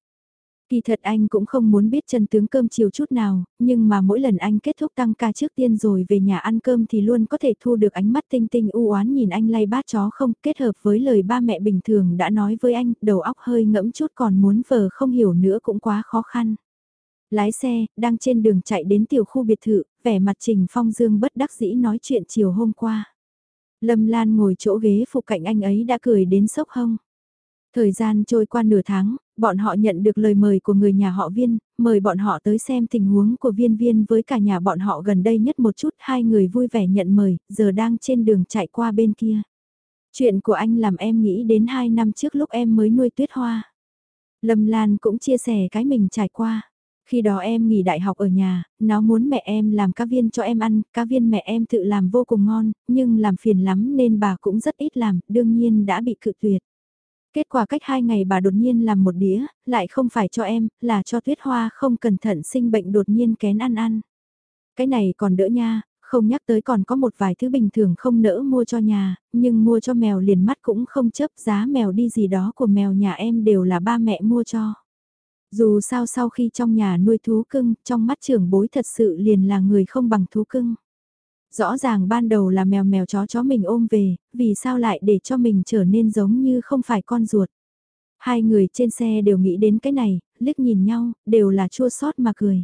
Kỳ thật anh cũng không muốn biết chân tướng cơm chiều chút nào, nhưng mà mỗi lần anh kết thúc tăng ca trước tiên rồi về nhà ăn cơm thì luôn có thể thu được ánh mắt tinh tinh u oán nhìn anh lay bát chó không kết hợp với lời ba mẹ bình thường đã nói với anh, đầu óc hơi ngẫm chút còn muốn vờ không hiểu nữa cũng quá khó khăn. Lái xe, đang trên đường chạy đến tiểu khu biệt thự, vẻ mặt Trình Phong Dương bất đắc dĩ nói chuyện chiều hôm qua. Lâm Lan ngồi chỗ ghế phụ cạnh anh ấy đã cười đến sốc hông. Thời gian trôi qua nửa tháng, bọn họ nhận được lời mời của người nhà họ viên, mời bọn họ tới xem tình huống của viên viên với cả nhà bọn họ gần đây nhất một chút. Hai người vui vẻ nhận mời, giờ đang trên đường chạy qua bên kia. Chuyện của anh làm em nghĩ đến hai năm trước lúc em mới nuôi tuyết hoa. Lâm Lan cũng chia sẻ cái mình trải qua. Khi đó em nghỉ đại học ở nhà, nó muốn mẹ em làm cá viên cho em ăn, cá viên mẹ em tự làm vô cùng ngon, nhưng làm phiền lắm nên bà cũng rất ít làm, đương nhiên đã bị cự tuyệt. Kết quả cách hai ngày bà đột nhiên làm một đĩa, lại không phải cho em, là cho tuyết hoa không cẩn thận sinh bệnh đột nhiên kén ăn ăn. Cái này còn đỡ nha, không nhắc tới còn có một vài thứ bình thường không nỡ mua cho nhà, nhưng mua cho mèo liền mắt cũng không chấp giá mèo đi gì đó của mèo nhà em đều là ba mẹ mua cho. Dù sao sau khi trong nhà nuôi thú cưng, trong mắt trưởng bối thật sự liền là người không bằng thú cưng. Rõ ràng ban đầu là mèo mèo chó chó mình ôm về, vì sao lại để cho mình trở nên giống như không phải con ruột. Hai người trên xe đều nghĩ đến cái này, liếc nhìn nhau, đều là chua xót mà cười.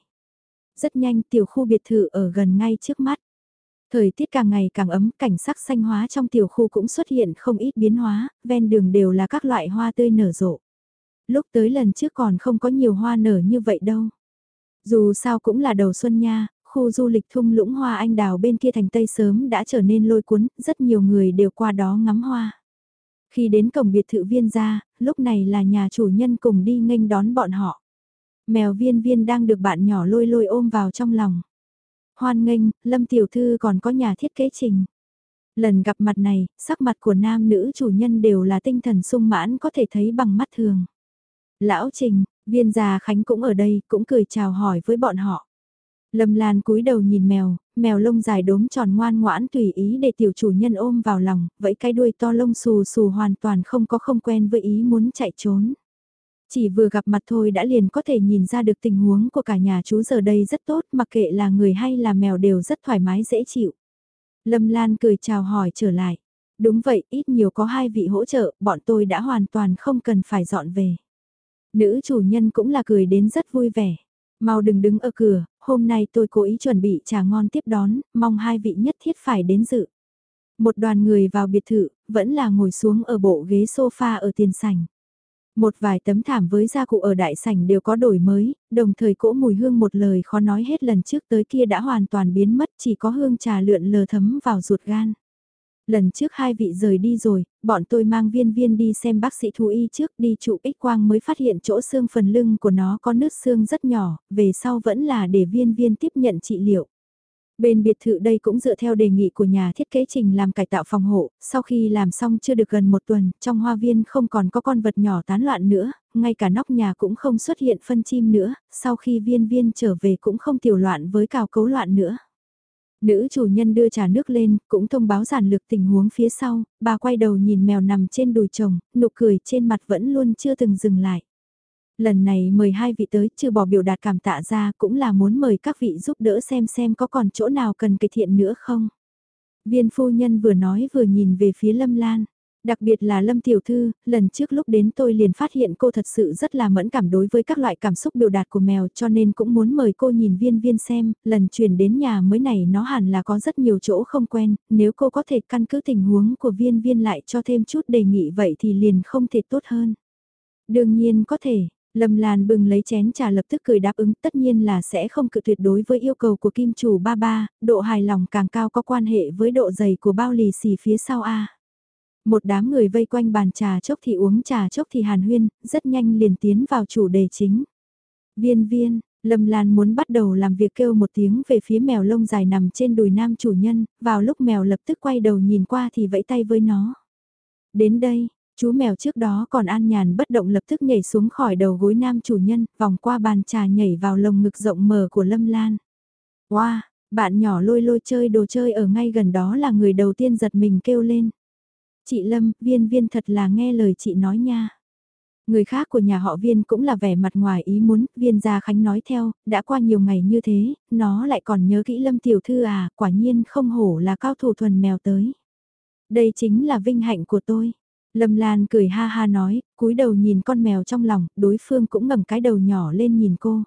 Rất nhanh tiểu khu biệt thự ở gần ngay trước mắt. Thời tiết càng ngày càng ấm, cảnh sắc xanh hóa trong tiểu khu cũng xuất hiện không ít biến hóa, ven đường đều là các loại hoa tươi nở rộ. Lúc tới lần trước còn không có nhiều hoa nở như vậy đâu. Dù sao cũng là đầu xuân nha, khu du lịch thung lũng hoa anh đào bên kia thành Tây sớm đã trở nên lôi cuốn, rất nhiều người đều qua đó ngắm hoa. Khi đến cổng biệt thự viên ra, lúc này là nhà chủ nhân cùng đi nghênh đón bọn họ. Mèo viên viên đang được bạn nhỏ lôi lôi ôm vào trong lòng. Hoan nghênh, Lâm Tiểu Thư còn có nhà thiết kế trình. Lần gặp mặt này, sắc mặt của nam nữ chủ nhân đều là tinh thần sung mãn có thể thấy bằng mắt thường. Lão Trình, viên già Khánh cũng ở đây, cũng cười chào hỏi với bọn họ. Lâm Lan cúi đầu nhìn mèo, mèo lông dài đốm tròn ngoan ngoãn tùy ý để tiểu chủ nhân ôm vào lòng, vẫy cái đuôi to lông xù xù hoàn toàn không có không quen với ý muốn chạy trốn. Chỉ vừa gặp mặt thôi đã liền có thể nhìn ra được tình huống của cả nhà chú giờ đây rất tốt mặc kệ là người hay là mèo đều rất thoải mái dễ chịu. Lâm Lan cười chào hỏi trở lại. Đúng vậy, ít nhiều có hai vị hỗ trợ, bọn tôi đã hoàn toàn không cần phải dọn về. Nữ chủ nhân cũng là cười đến rất vui vẻ. Mau đừng đứng ở cửa, hôm nay tôi cố ý chuẩn bị trà ngon tiếp đón, mong hai vị nhất thiết phải đến dự. Một đoàn người vào biệt thự, vẫn là ngồi xuống ở bộ ghế sofa ở tiền sảnh. Một vài tấm thảm với gia cụ ở đại sảnh đều có đổi mới, đồng thời cỗ mùi hương một lời khó nói hết lần trước tới kia đã hoàn toàn biến mất chỉ có hương trà lượn lờ thấm vào ruột gan. Lần trước hai vị rời đi rồi, bọn tôi mang viên viên đi xem bác sĩ thú y trước đi chụp x quang mới phát hiện chỗ xương phần lưng của nó có nứt xương rất nhỏ, về sau vẫn là để viên viên tiếp nhận trị liệu. Bên biệt thự đây cũng dựa theo đề nghị của nhà thiết kế trình làm cải tạo phòng hộ, sau khi làm xong chưa được gần một tuần, trong hoa viên không còn có con vật nhỏ tán loạn nữa, ngay cả nóc nhà cũng không xuất hiện phân chim nữa, sau khi viên viên trở về cũng không tiểu loạn với cào cấu loạn nữa. Nữ chủ nhân đưa trà nước lên, cũng thông báo giản lược tình huống phía sau, bà quay đầu nhìn mèo nằm trên đùi chồng, nụ cười trên mặt vẫn luôn chưa từng dừng lại. Lần này mời hai vị tới, trừ bỏ biểu đạt cảm tạ ra cũng là muốn mời các vị giúp đỡ xem xem có còn chỗ nào cần cải thiện nữa không. Viên phu nhân vừa nói vừa nhìn về phía Lâm Lan. Đặc biệt là Lâm Tiểu Thư, lần trước lúc đến tôi liền phát hiện cô thật sự rất là mẫn cảm đối với các loại cảm xúc biểu đạt của mèo cho nên cũng muốn mời cô nhìn viên viên xem, lần chuyển đến nhà mới này nó hẳn là có rất nhiều chỗ không quen, nếu cô có thể căn cứ tình huống của viên viên lại cho thêm chút đề nghị vậy thì liền không thể tốt hơn. Đương nhiên có thể, Lâm Lan bừng lấy chén trà lập tức cười đáp ứng tất nhiên là sẽ không cự tuyệt đối với yêu cầu của kim chủ ba ba, độ hài lòng càng cao có quan hệ với độ dày của bao lì xì phía sau A. Một đám người vây quanh bàn trà chốc thì uống trà chốc thì hàn huyên, rất nhanh liền tiến vào chủ đề chính. Viên viên, Lâm Lan muốn bắt đầu làm việc kêu một tiếng về phía mèo lông dài nằm trên đùi nam chủ nhân, vào lúc mèo lập tức quay đầu nhìn qua thì vẫy tay với nó. Đến đây, chú mèo trước đó còn an nhàn bất động lập tức nhảy xuống khỏi đầu gối nam chủ nhân, vòng qua bàn trà nhảy vào lồng ngực rộng mở của Lâm Lan. Wow, bạn nhỏ lôi lôi chơi đồ chơi ở ngay gần đó là người đầu tiên giật mình kêu lên. Chị Lâm, viên viên thật là nghe lời chị nói nha. Người khác của nhà họ viên cũng là vẻ mặt ngoài ý muốn, viên gia khánh nói theo, đã qua nhiều ngày như thế, nó lại còn nhớ kỹ Lâm tiểu thư à, quả nhiên không hổ là cao thủ thuần mèo tới. Đây chính là vinh hạnh của tôi. Lâm Lan cười ha ha nói, cúi đầu nhìn con mèo trong lòng, đối phương cũng ngẩng cái đầu nhỏ lên nhìn cô.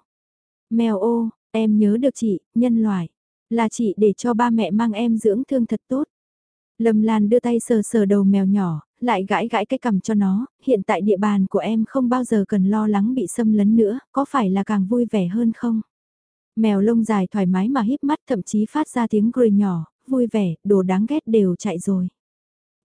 Mèo ô, em nhớ được chị, nhân loại. Là chị để cho ba mẹ mang em dưỡng thương thật tốt. Lâm Lan đưa tay sờ sờ đầu mèo nhỏ, lại gãi gãi cái cầm cho nó, hiện tại địa bàn của em không bao giờ cần lo lắng bị xâm lấn nữa, có phải là càng vui vẻ hơn không? Mèo lông dài thoải mái mà híp mắt thậm chí phát ra tiếng cười nhỏ, vui vẻ, đồ đáng ghét đều chạy rồi.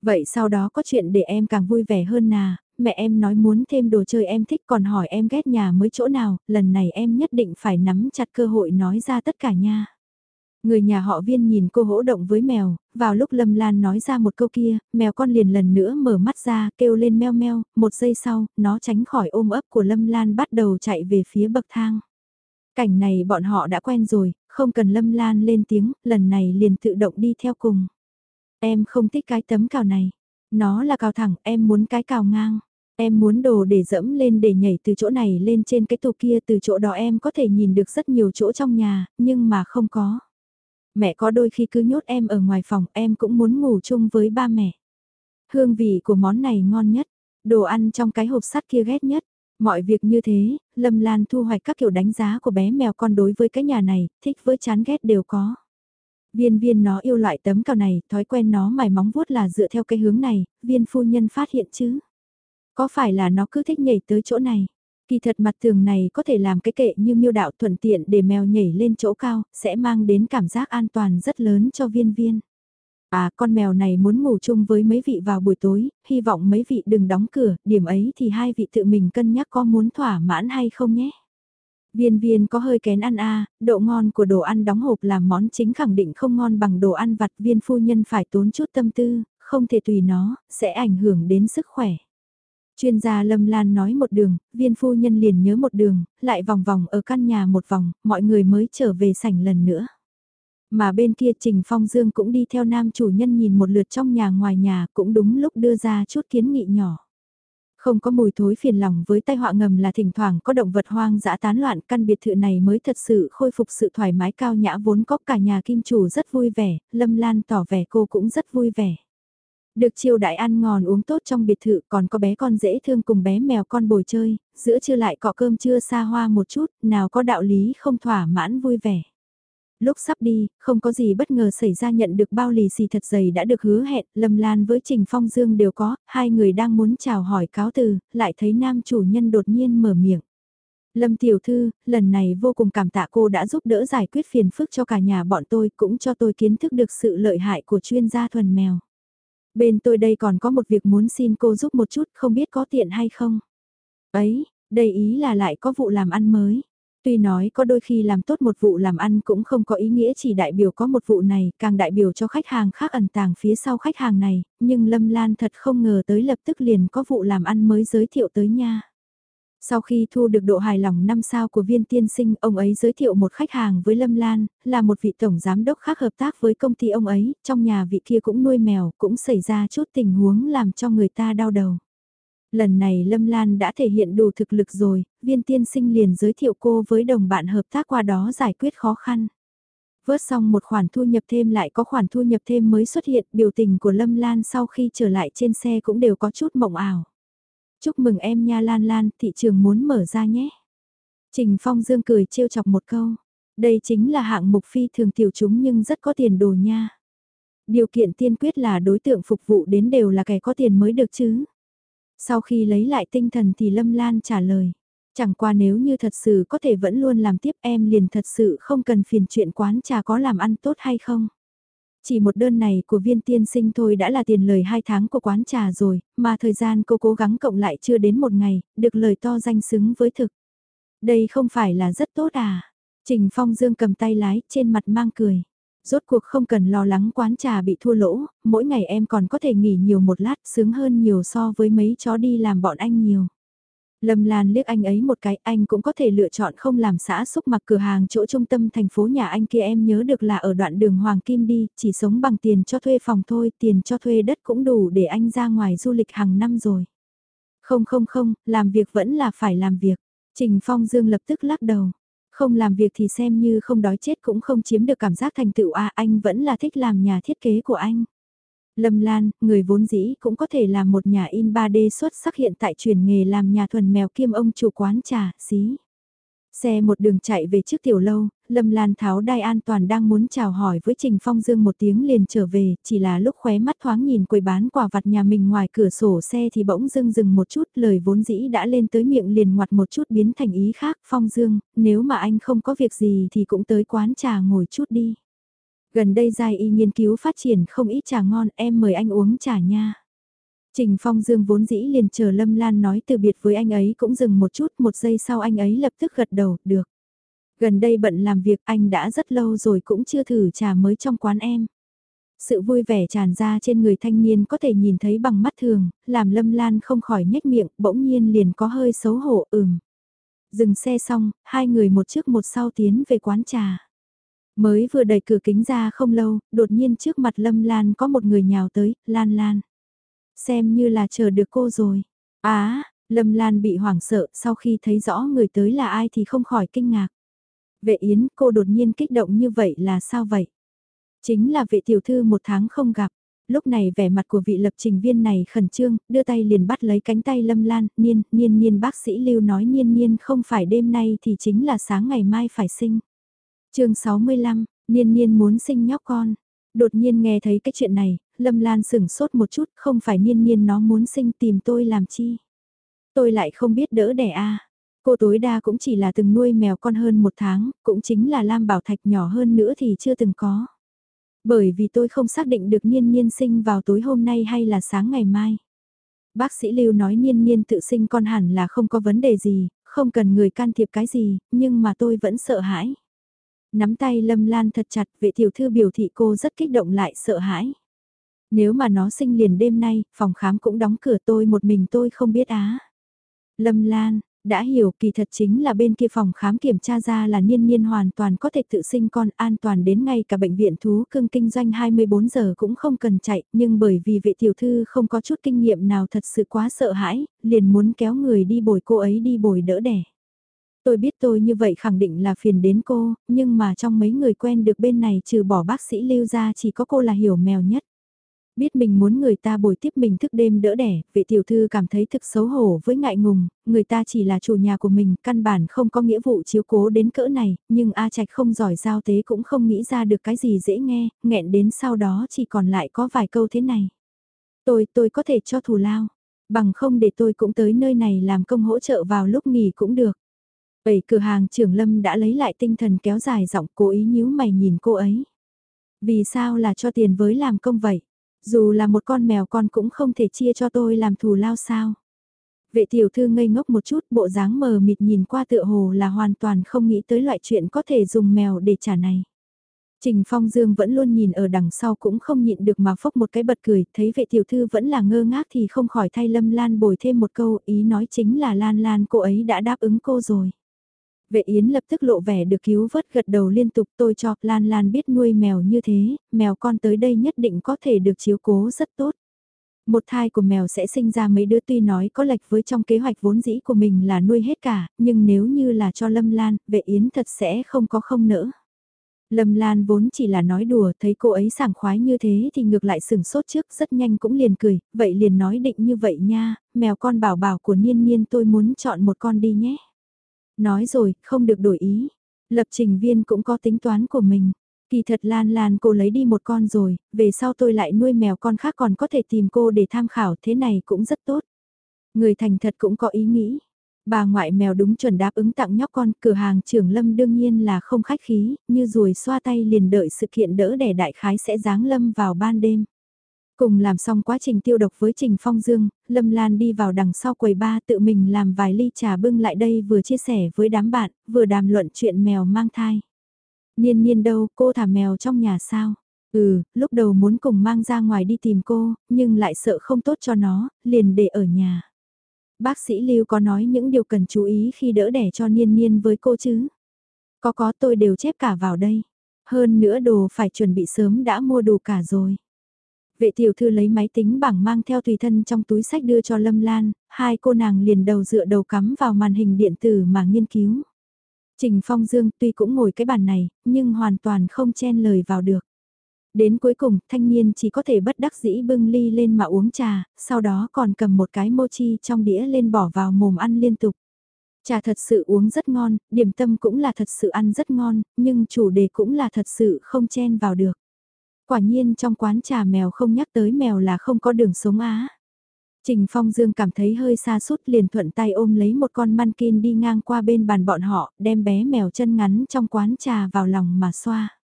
Vậy sau đó có chuyện để em càng vui vẻ hơn nà, mẹ em nói muốn thêm đồ chơi em thích còn hỏi em ghét nhà mới chỗ nào, lần này em nhất định phải nắm chặt cơ hội nói ra tất cả nha. Người nhà họ viên nhìn cô hỗ động với mèo, vào lúc Lâm Lan nói ra một câu kia, mèo con liền lần nữa mở mắt ra, kêu lên meo meo, một giây sau, nó tránh khỏi ôm ấp của Lâm Lan bắt đầu chạy về phía bậc thang. Cảnh này bọn họ đã quen rồi, không cần Lâm Lan lên tiếng, lần này liền tự động đi theo cùng. Em không thích cái tấm cào này, nó là cào thẳng, em muốn cái cào ngang. Em muốn đồ để dẫm lên để nhảy từ chỗ này lên trên cái tủ kia từ chỗ đó em có thể nhìn được rất nhiều chỗ trong nhà, nhưng mà không có. Mẹ có đôi khi cứ nhốt em ở ngoài phòng, em cũng muốn ngủ chung với ba mẹ. Hương vị của món này ngon nhất, đồ ăn trong cái hộp sắt kia ghét nhất. Mọi việc như thế, Lâm Lan thu hoạch các kiểu đánh giá của bé mèo con đối với cái nhà này, thích với chán ghét đều có. Viên viên nó yêu loại tấm cào này, thói quen nó mài móng vuốt là dựa theo cái hướng này, viên phu nhân phát hiện chứ. Có phải là nó cứ thích nhảy tới chỗ này? Kỳ thật mặt tường này có thể làm cái kệ như miêu đạo thuận tiện để mèo nhảy lên chỗ cao, sẽ mang đến cảm giác an toàn rất lớn cho viên viên. À, con mèo này muốn ngủ chung với mấy vị vào buổi tối, hy vọng mấy vị đừng đóng cửa, điểm ấy thì hai vị tự mình cân nhắc có muốn thỏa mãn hay không nhé. Viên viên có hơi kén ăn a độ ngon của đồ ăn đóng hộp làm món chính khẳng định không ngon bằng đồ ăn vặt viên phu nhân phải tốn chút tâm tư, không thể tùy nó, sẽ ảnh hưởng đến sức khỏe. Chuyên gia Lâm Lan nói một đường, viên phu nhân liền nhớ một đường, lại vòng vòng ở căn nhà một vòng, mọi người mới trở về sảnh lần nữa. Mà bên kia Trình Phong Dương cũng đi theo nam chủ nhân nhìn một lượt trong nhà ngoài nhà cũng đúng lúc đưa ra chút kiến nghị nhỏ. Không có mùi thối phiền lòng với tai họa ngầm là thỉnh thoảng có động vật hoang dã tán loạn căn biệt thự này mới thật sự khôi phục sự thoải mái cao nhã vốn có cả nhà kim chủ rất vui vẻ, Lâm Lan tỏ vẻ cô cũng rất vui vẻ. Được chiêu đại ăn ngon uống tốt trong biệt thự còn có bé con dễ thương cùng bé mèo con bồi chơi, giữa trưa lại cọ cơm trưa xa hoa một chút, nào có đạo lý không thỏa mãn vui vẻ. Lúc sắp đi, không có gì bất ngờ xảy ra nhận được bao lì xì thật dày đã được hứa hẹn, Lâm Lan với Trình Phong Dương đều có, hai người đang muốn chào hỏi cáo từ, lại thấy nam chủ nhân đột nhiên mở miệng. Lâm Tiểu Thư, lần này vô cùng cảm tạ cô đã giúp đỡ giải quyết phiền phức cho cả nhà bọn tôi cũng cho tôi kiến thức được sự lợi hại của chuyên gia thuần mèo. Bên tôi đây còn có một việc muốn xin cô giúp một chút không biết có tiện hay không. Ấy, đây ý là lại có vụ làm ăn mới. Tuy nói có đôi khi làm tốt một vụ làm ăn cũng không có ý nghĩa chỉ đại biểu có một vụ này, càng đại biểu cho khách hàng khác ẩn tàng phía sau khách hàng này, nhưng Lâm Lan thật không ngờ tới lập tức liền có vụ làm ăn mới giới thiệu tới nha. Sau khi thu được độ hài lòng năm sao của viên tiên sinh, ông ấy giới thiệu một khách hàng với Lâm Lan, là một vị tổng giám đốc khác hợp tác với công ty ông ấy, trong nhà vị kia cũng nuôi mèo, cũng xảy ra chút tình huống làm cho người ta đau đầu. Lần này Lâm Lan đã thể hiện đủ thực lực rồi, viên tiên sinh liền giới thiệu cô với đồng bạn hợp tác qua đó giải quyết khó khăn. Vớt xong một khoản thu nhập thêm lại có khoản thu nhập thêm mới xuất hiện, biểu tình của Lâm Lan sau khi trở lại trên xe cũng đều có chút mộng ảo. Chúc mừng em nha Lan Lan, thị trường muốn mở ra nhé. Trình Phong Dương cười trêu chọc một câu. Đây chính là hạng mục phi thường tiểu chúng nhưng rất có tiền đồ nha. Điều kiện tiên quyết là đối tượng phục vụ đến đều là kẻ có tiền mới được chứ. Sau khi lấy lại tinh thần thì Lâm Lan trả lời. Chẳng qua nếu như thật sự có thể vẫn luôn làm tiếp em liền thật sự không cần phiền chuyện quán trà có làm ăn tốt hay không. Chỉ một đơn này của viên tiên sinh thôi đã là tiền lời hai tháng của quán trà rồi, mà thời gian cô cố gắng cộng lại chưa đến một ngày, được lời to danh xứng với thực. Đây không phải là rất tốt à? Trình Phong Dương cầm tay lái, trên mặt mang cười. Rốt cuộc không cần lo lắng quán trà bị thua lỗ, mỗi ngày em còn có thể nghỉ nhiều một lát, sướng hơn nhiều so với mấy chó đi làm bọn anh nhiều. Lâm Lan liếc anh ấy một cái, anh cũng có thể lựa chọn không làm xã xúc mặc cửa hàng chỗ trung tâm thành phố nhà anh kia em nhớ được là ở đoạn đường Hoàng Kim đi, chỉ sống bằng tiền cho thuê phòng thôi, tiền cho thuê đất cũng đủ để anh ra ngoài du lịch hàng năm rồi. Không không không, làm việc vẫn là phải làm việc. Trình Phong Dương lập tức lắc đầu. Không làm việc thì xem như không đói chết cũng không chiếm được cảm giác thành tựu à anh vẫn là thích làm nhà thiết kế của anh. Lâm Lan, người vốn dĩ cũng có thể là một nhà in 3D xuất sắc hiện tại chuyển nghề làm nhà thuần mèo kiêm ông chủ quán trà, xí. Xe một đường chạy về trước tiểu lâu, Lâm Lan tháo đai an toàn đang muốn chào hỏi với Trình Phong Dương một tiếng liền trở về, chỉ là lúc khóe mắt thoáng nhìn quầy bán quả vặt nhà mình ngoài cửa sổ xe thì bỗng dưng dừng một chút, lời vốn dĩ đã lên tới miệng liền ngoặt một chút biến thành ý khác, Phong Dương, nếu mà anh không có việc gì thì cũng tới quán trà ngồi chút đi. Gần đây Giai Y nghiên cứu phát triển không ít trà ngon, em mời anh uống trà nha. Trình Phong Dương vốn dĩ liền chờ Lâm Lan nói từ biệt với anh ấy cũng dừng một chút, một giây sau anh ấy lập tức gật đầu, được. Gần đây bận làm việc anh đã rất lâu rồi cũng chưa thử trà mới trong quán em. Sự vui vẻ tràn ra trên người thanh niên có thể nhìn thấy bằng mắt thường, làm Lâm Lan không khỏi nhếch miệng, bỗng nhiên liền có hơi xấu hổ ừm. Dừng xe xong, hai người một trước một sau tiến về quán trà. Mới vừa đẩy cửa kính ra không lâu, đột nhiên trước mặt Lâm Lan có một người nhào tới, Lan Lan. Xem như là chờ được cô rồi. Á, Lâm Lan bị hoảng sợ sau khi thấy rõ người tới là ai thì không khỏi kinh ngạc. Vệ Yến, cô đột nhiên kích động như vậy là sao vậy? Chính là vệ tiểu thư một tháng không gặp. Lúc này vẻ mặt của vị lập trình viên này khẩn trương, đưa tay liền bắt lấy cánh tay Lâm Lan, niên, niên niên bác sĩ Lưu nói niên niên không phải đêm nay thì chính là sáng ngày mai phải sinh chương 65, Niên Niên muốn sinh nhóc con. Đột nhiên nghe thấy cái chuyện này, Lâm Lan sửng sốt một chút, không phải Niên Niên nó muốn sinh tìm tôi làm chi. Tôi lại không biết đỡ đẻ a Cô tối đa cũng chỉ là từng nuôi mèo con hơn một tháng, cũng chính là Lam Bảo Thạch nhỏ hơn nữa thì chưa từng có. Bởi vì tôi không xác định được Niên Niên sinh vào tối hôm nay hay là sáng ngày mai. Bác sĩ Lưu nói Niên Niên tự sinh con hẳn là không có vấn đề gì, không cần người can thiệp cái gì, nhưng mà tôi vẫn sợ hãi. Nắm tay Lâm Lan thật chặt, vệ tiểu thư biểu thị cô rất kích động lại sợ hãi. Nếu mà nó sinh liền đêm nay, phòng khám cũng đóng cửa tôi một mình tôi không biết á. Lâm Lan, đã hiểu kỳ thật chính là bên kia phòng khám kiểm tra ra là niên niên hoàn toàn có thể tự sinh con an toàn đến ngay cả bệnh viện thú cưng kinh doanh 24 giờ cũng không cần chạy, nhưng bởi vì vệ tiểu thư không có chút kinh nghiệm nào thật sự quá sợ hãi, liền muốn kéo người đi bồi cô ấy đi bồi đỡ đẻ. Tôi biết tôi như vậy khẳng định là phiền đến cô, nhưng mà trong mấy người quen được bên này trừ bỏ bác sĩ lưu ra chỉ có cô là hiểu mèo nhất. Biết mình muốn người ta bồi tiếp mình thức đêm đỡ đẻ, vệ tiểu thư cảm thấy thực xấu hổ với ngại ngùng, người ta chỉ là chủ nhà của mình, căn bản không có nghĩa vụ chiếu cố đến cỡ này, nhưng A Trạch không giỏi giao tế cũng không nghĩ ra được cái gì dễ nghe, nghẹn đến sau đó chỉ còn lại có vài câu thế này. Tôi, tôi có thể cho thù lao, bằng không để tôi cũng tới nơi này làm công hỗ trợ vào lúc nghỉ cũng được. Bảy cửa hàng trưởng lâm đã lấy lại tinh thần kéo dài giọng cố ý nhíu mày nhìn cô ấy. Vì sao là cho tiền với làm công vậy? Dù là một con mèo con cũng không thể chia cho tôi làm thù lao sao? Vệ tiểu thư ngây ngốc một chút bộ dáng mờ mịt nhìn qua tựa hồ là hoàn toàn không nghĩ tới loại chuyện có thể dùng mèo để trả này. Trình Phong Dương vẫn luôn nhìn ở đằng sau cũng không nhịn được mà phốc một cái bật cười, thấy vệ tiểu thư vẫn là ngơ ngác thì không khỏi thay Lâm Lan bồi thêm một câu, ý nói chính là Lan Lan cô ấy đã đáp ứng cô rồi. Vệ Yến lập tức lộ vẻ được cứu vớt gật đầu liên tục tôi cho Lan Lan biết nuôi mèo như thế, mèo con tới đây nhất định có thể được chiếu cố rất tốt. Một thai của mèo sẽ sinh ra mấy đứa tuy nói có lệch với trong kế hoạch vốn dĩ của mình là nuôi hết cả, nhưng nếu như là cho Lâm Lan, vệ Yến thật sẽ không có không nỡ. Lâm Lan vốn chỉ là nói đùa, thấy cô ấy sảng khoái như thế thì ngược lại sừng sốt trước rất nhanh cũng liền cười, vậy liền nói định như vậy nha, mèo con bảo bảo của niên niên tôi muốn chọn một con đi nhé. Nói rồi, không được đổi ý. Lập trình viên cũng có tính toán của mình. Kỳ thật Lan Lan cô lấy đi một con rồi, về sau tôi lại nuôi mèo con khác còn có thể tìm cô để tham khảo thế này cũng rất tốt. Người thành thật cũng có ý nghĩ. Bà ngoại mèo đúng chuẩn đáp ứng tặng nhóc con, cửa hàng trưởng lâm đương nhiên là không khách khí, như ruồi xoa tay liền đợi sự kiện đỡ đẻ đại khái sẽ giáng lâm vào ban đêm. Cùng làm xong quá trình tiêu độc với Trình Phong Dương, Lâm Lan đi vào đằng sau quầy ba tự mình làm vài ly trà bưng lại đây vừa chia sẻ với đám bạn, vừa đàm luận chuyện mèo mang thai. Niên niên đâu, cô thả mèo trong nhà sao? Ừ, lúc đầu muốn cùng mang ra ngoài đi tìm cô, nhưng lại sợ không tốt cho nó, liền để ở nhà. Bác sĩ Lưu có nói những điều cần chú ý khi đỡ đẻ cho niên niên với cô chứ? Có có tôi đều chép cả vào đây. Hơn nữa đồ phải chuẩn bị sớm đã mua đủ cả rồi. Vệ tiểu thư lấy máy tính bảng mang theo tùy thân trong túi sách đưa cho Lâm Lan, hai cô nàng liền đầu dựa đầu cắm vào màn hình điện tử mà nghiên cứu. Trình Phong Dương tuy cũng ngồi cái bàn này, nhưng hoàn toàn không chen lời vào được. Đến cuối cùng, thanh niên chỉ có thể bất đắc dĩ bưng ly lên mà uống trà, sau đó còn cầm một cái mochi trong đĩa lên bỏ vào mồm ăn liên tục. Trà thật sự uống rất ngon, điểm tâm cũng là thật sự ăn rất ngon, nhưng chủ đề cũng là thật sự không chen vào được. Quả nhiên trong quán trà mèo không nhắc tới mèo là không có đường sống Á. Trình Phong Dương cảm thấy hơi xa sút liền thuận tay ôm lấy một con mankin đi ngang qua bên bàn bọn họ, đem bé mèo chân ngắn trong quán trà vào lòng mà xoa.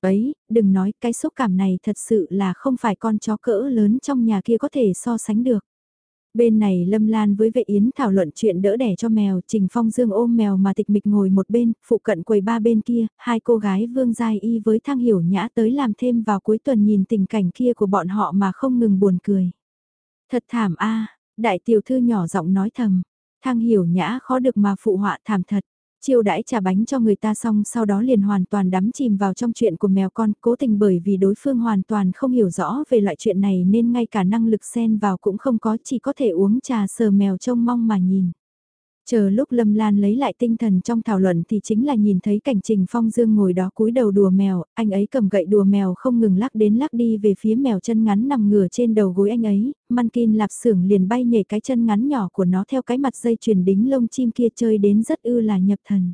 Ấy, đừng nói cái xúc cảm này thật sự là không phải con chó cỡ lớn trong nhà kia có thể so sánh được. Bên này Lâm Lan với vệ yến thảo luận chuyện đỡ đẻ cho mèo, Trình Phong Dương ôm mèo mà tịch mịch ngồi một bên, phụ cận quầy ba bên kia, hai cô gái Vương Giai Y với Thang Hiểu Nhã tới làm thêm vào cuối tuần nhìn tình cảnh kia của bọn họ mà không ngừng buồn cười. Thật thảm a đại tiểu thư nhỏ giọng nói thầm, Thang Hiểu Nhã khó được mà phụ họa thảm thật. Chiêu đãi trà bánh cho người ta xong sau đó liền hoàn toàn đắm chìm vào trong chuyện của mèo con, cố tình bởi vì đối phương hoàn toàn không hiểu rõ về loại chuyện này nên ngay cả năng lực xen vào cũng không có, chỉ có thể uống trà sờ mèo trông mong mà nhìn. Chờ lúc Lâm Lan lấy lại tinh thần trong thảo luận thì chính là nhìn thấy cảnh Trình Phong Dương ngồi đó cúi đầu đùa mèo, anh ấy cầm gậy đùa mèo không ngừng lắc đến lắc đi về phía mèo chân ngắn nằm ngửa trên đầu gối anh ấy, Mankin lạp xưởng liền bay nhảy cái chân ngắn nhỏ của nó theo cái mặt dây chuyền đính lông chim kia chơi đến rất ư là nhập thần.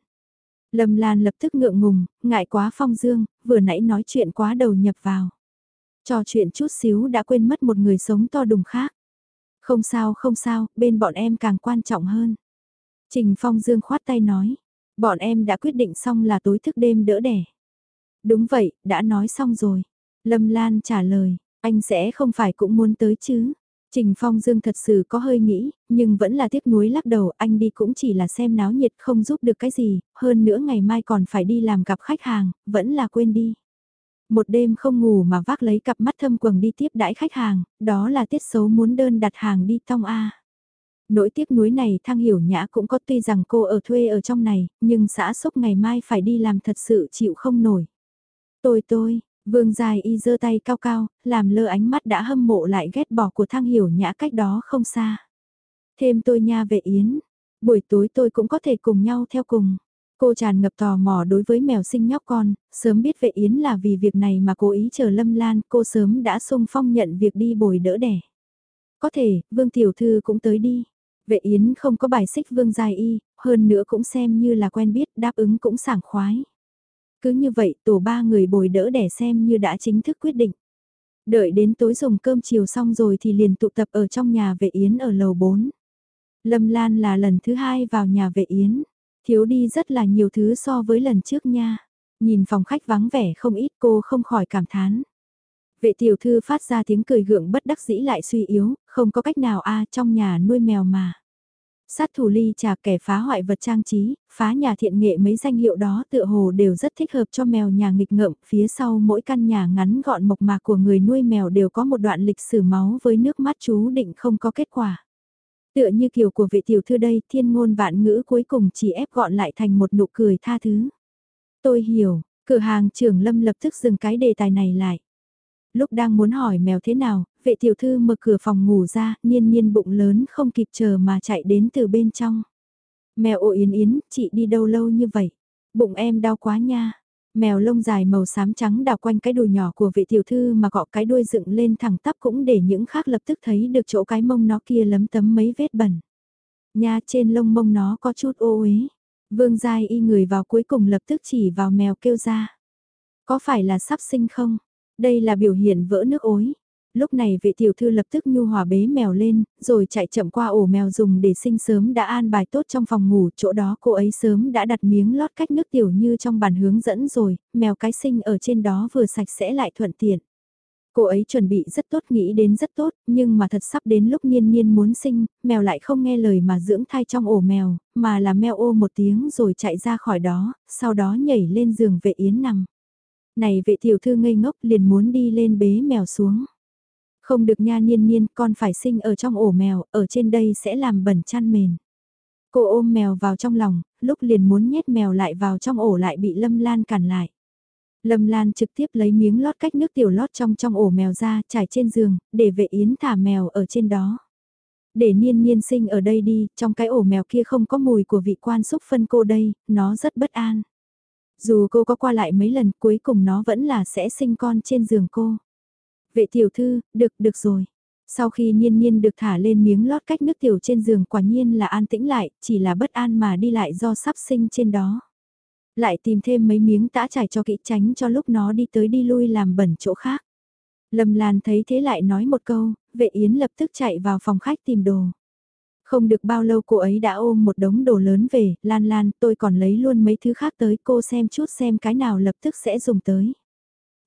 Lâm Lan lập tức ngượng ngùng, ngại quá Phong Dương, vừa nãy nói chuyện quá đầu nhập vào. Trò chuyện chút xíu đã quên mất một người sống to đùng khác. Không sao không sao, bên bọn em càng quan trọng hơn. Trình Phong Dương khoát tay nói, bọn em đã quyết định xong là tối thức đêm đỡ đẻ. Đúng vậy, đã nói xong rồi. Lâm Lan trả lời, anh sẽ không phải cũng muốn tới chứ. Trình Phong Dương thật sự có hơi nghĩ, nhưng vẫn là tiếc nuối lắc đầu, anh đi cũng chỉ là xem náo nhiệt không giúp được cái gì, hơn nữa ngày mai còn phải đi làm gặp khách hàng, vẫn là quên đi. Một đêm không ngủ mà vác lấy cặp mắt thâm quầng đi tiếp đãi khách hàng, đó là tiết xấu muốn đơn đặt hàng đi tong A. Nỗi tiếc nuối này thang hiểu nhã cũng có tuy rằng cô ở thuê ở trong này, nhưng xã xúc ngày mai phải đi làm thật sự chịu không nổi. Tôi tôi, vương dài y giơ tay cao cao, làm lơ ánh mắt đã hâm mộ lại ghét bỏ của thang hiểu nhã cách đó không xa. Thêm tôi nha vệ yến, buổi tối tôi cũng có thể cùng nhau theo cùng. Cô tràn ngập tò mò đối với mèo sinh nhóc con, sớm biết vệ yến là vì việc này mà cố ý chờ Lâm Lan, cô sớm đã sung phong nhận việc đi bồi đỡ đẻ. Có thể, Vương Tiểu Thư cũng tới đi. Vệ Yến không có bài xích Vương Giai Y, hơn nữa cũng xem như là quen biết, đáp ứng cũng sảng khoái. Cứ như vậy tổ ba người bồi đỡ để xem như đã chính thức quyết định. Đợi đến tối dùng cơm chiều xong rồi thì liền tụ tập ở trong nhà vệ Yến ở lầu 4. Lâm Lan là lần thứ hai vào nhà vệ Yến, thiếu đi rất là nhiều thứ so với lần trước nha. Nhìn phòng khách vắng vẻ không ít cô không khỏi cảm thán. Vệ tiểu thư phát ra tiếng cười gượng bất đắc dĩ lại suy yếu, không có cách nào a à, trong nhà nuôi mèo mà. Sát thủ ly trà kẻ phá hoại vật trang trí, phá nhà thiện nghệ mấy danh hiệu đó tựa hồ đều rất thích hợp cho mèo nhà nghịch ngợm, phía sau mỗi căn nhà ngắn gọn mộc mạc của người nuôi mèo đều có một đoạn lịch sử máu với nước mắt chú định không có kết quả. Tựa như kiểu của vệ tiểu thư đây, thiên ngôn vạn ngữ cuối cùng chỉ ép gọn lại thành một nụ cười tha thứ. Tôi hiểu, cửa hàng trưởng lâm lập tức dừng cái đề tài này lại lúc đang muốn hỏi mèo thế nào, vệ tiểu thư mở cửa phòng ngủ ra, niên niên bụng lớn không kịp chờ mà chạy đến từ bên trong. Mèo ồ yến yến, chị đi đâu lâu như vậy? Bụng em đau quá nha. Mèo lông dài màu xám trắng đào quanh cái đùi nhỏ của vị tiểu thư mà gọ cái đuôi dựng lên thẳng tắp cũng để những khác lập tức thấy được chỗ cái mông nó kia lấm tấm mấy vết bẩn. Nha trên lông mông nó có chút ô uế. Vương Giai y người vào cuối cùng lập tức chỉ vào mèo kêu ra. Có phải là sắp sinh không? Đây là biểu hiện vỡ nước ối lúc này vệ tiểu thư lập tức nhu hòa bế mèo lên, rồi chạy chậm qua ổ mèo dùng để sinh sớm đã an bài tốt trong phòng ngủ, chỗ đó cô ấy sớm đã đặt miếng lót cách nước tiểu như trong bản hướng dẫn rồi, mèo cái sinh ở trên đó vừa sạch sẽ lại thuận tiện. Cô ấy chuẩn bị rất tốt nghĩ đến rất tốt, nhưng mà thật sắp đến lúc niên niên muốn sinh, mèo lại không nghe lời mà dưỡng thai trong ổ mèo, mà là mèo ô một tiếng rồi chạy ra khỏi đó, sau đó nhảy lên giường vệ yến nằm. Này vệ tiểu thư ngây ngốc liền muốn đi lên bế mèo xuống. Không được nha niên niên, con phải sinh ở trong ổ mèo, ở trên đây sẽ làm bẩn chăn mền. Cô ôm mèo vào trong lòng, lúc liền muốn nhét mèo lại vào trong ổ lại bị Lâm Lan cản lại. Lâm Lan trực tiếp lấy miếng lót cách nước tiểu lót trong trong ổ mèo ra, trải trên giường, để vệ yến thả mèo ở trên đó. Để niên niên sinh ở đây đi, trong cái ổ mèo kia không có mùi của vị quan xúc phân cô đây, nó rất bất an. Dù cô có qua lại mấy lần cuối cùng nó vẫn là sẽ sinh con trên giường cô. Vệ tiểu thư, được, được rồi. Sau khi niên niên được thả lên miếng lót cách nước tiểu trên giường quả nhiên là an tĩnh lại, chỉ là bất an mà đi lại do sắp sinh trên đó. Lại tìm thêm mấy miếng tã trải cho kỹ tránh cho lúc nó đi tới đi lui làm bẩn chỗ khác. Lâm Lan thấy thế lại nói một câu, vệ yến lập tức chạy vào phòng khách tìm đồ. Không được bao lâu cô ấy đã ôm một đống đồ lớn về, Lan Lan tôi còn lấy luôn mấy thứ khác tới cô xem chút xem cái nào lập tức sẽ dùng tới.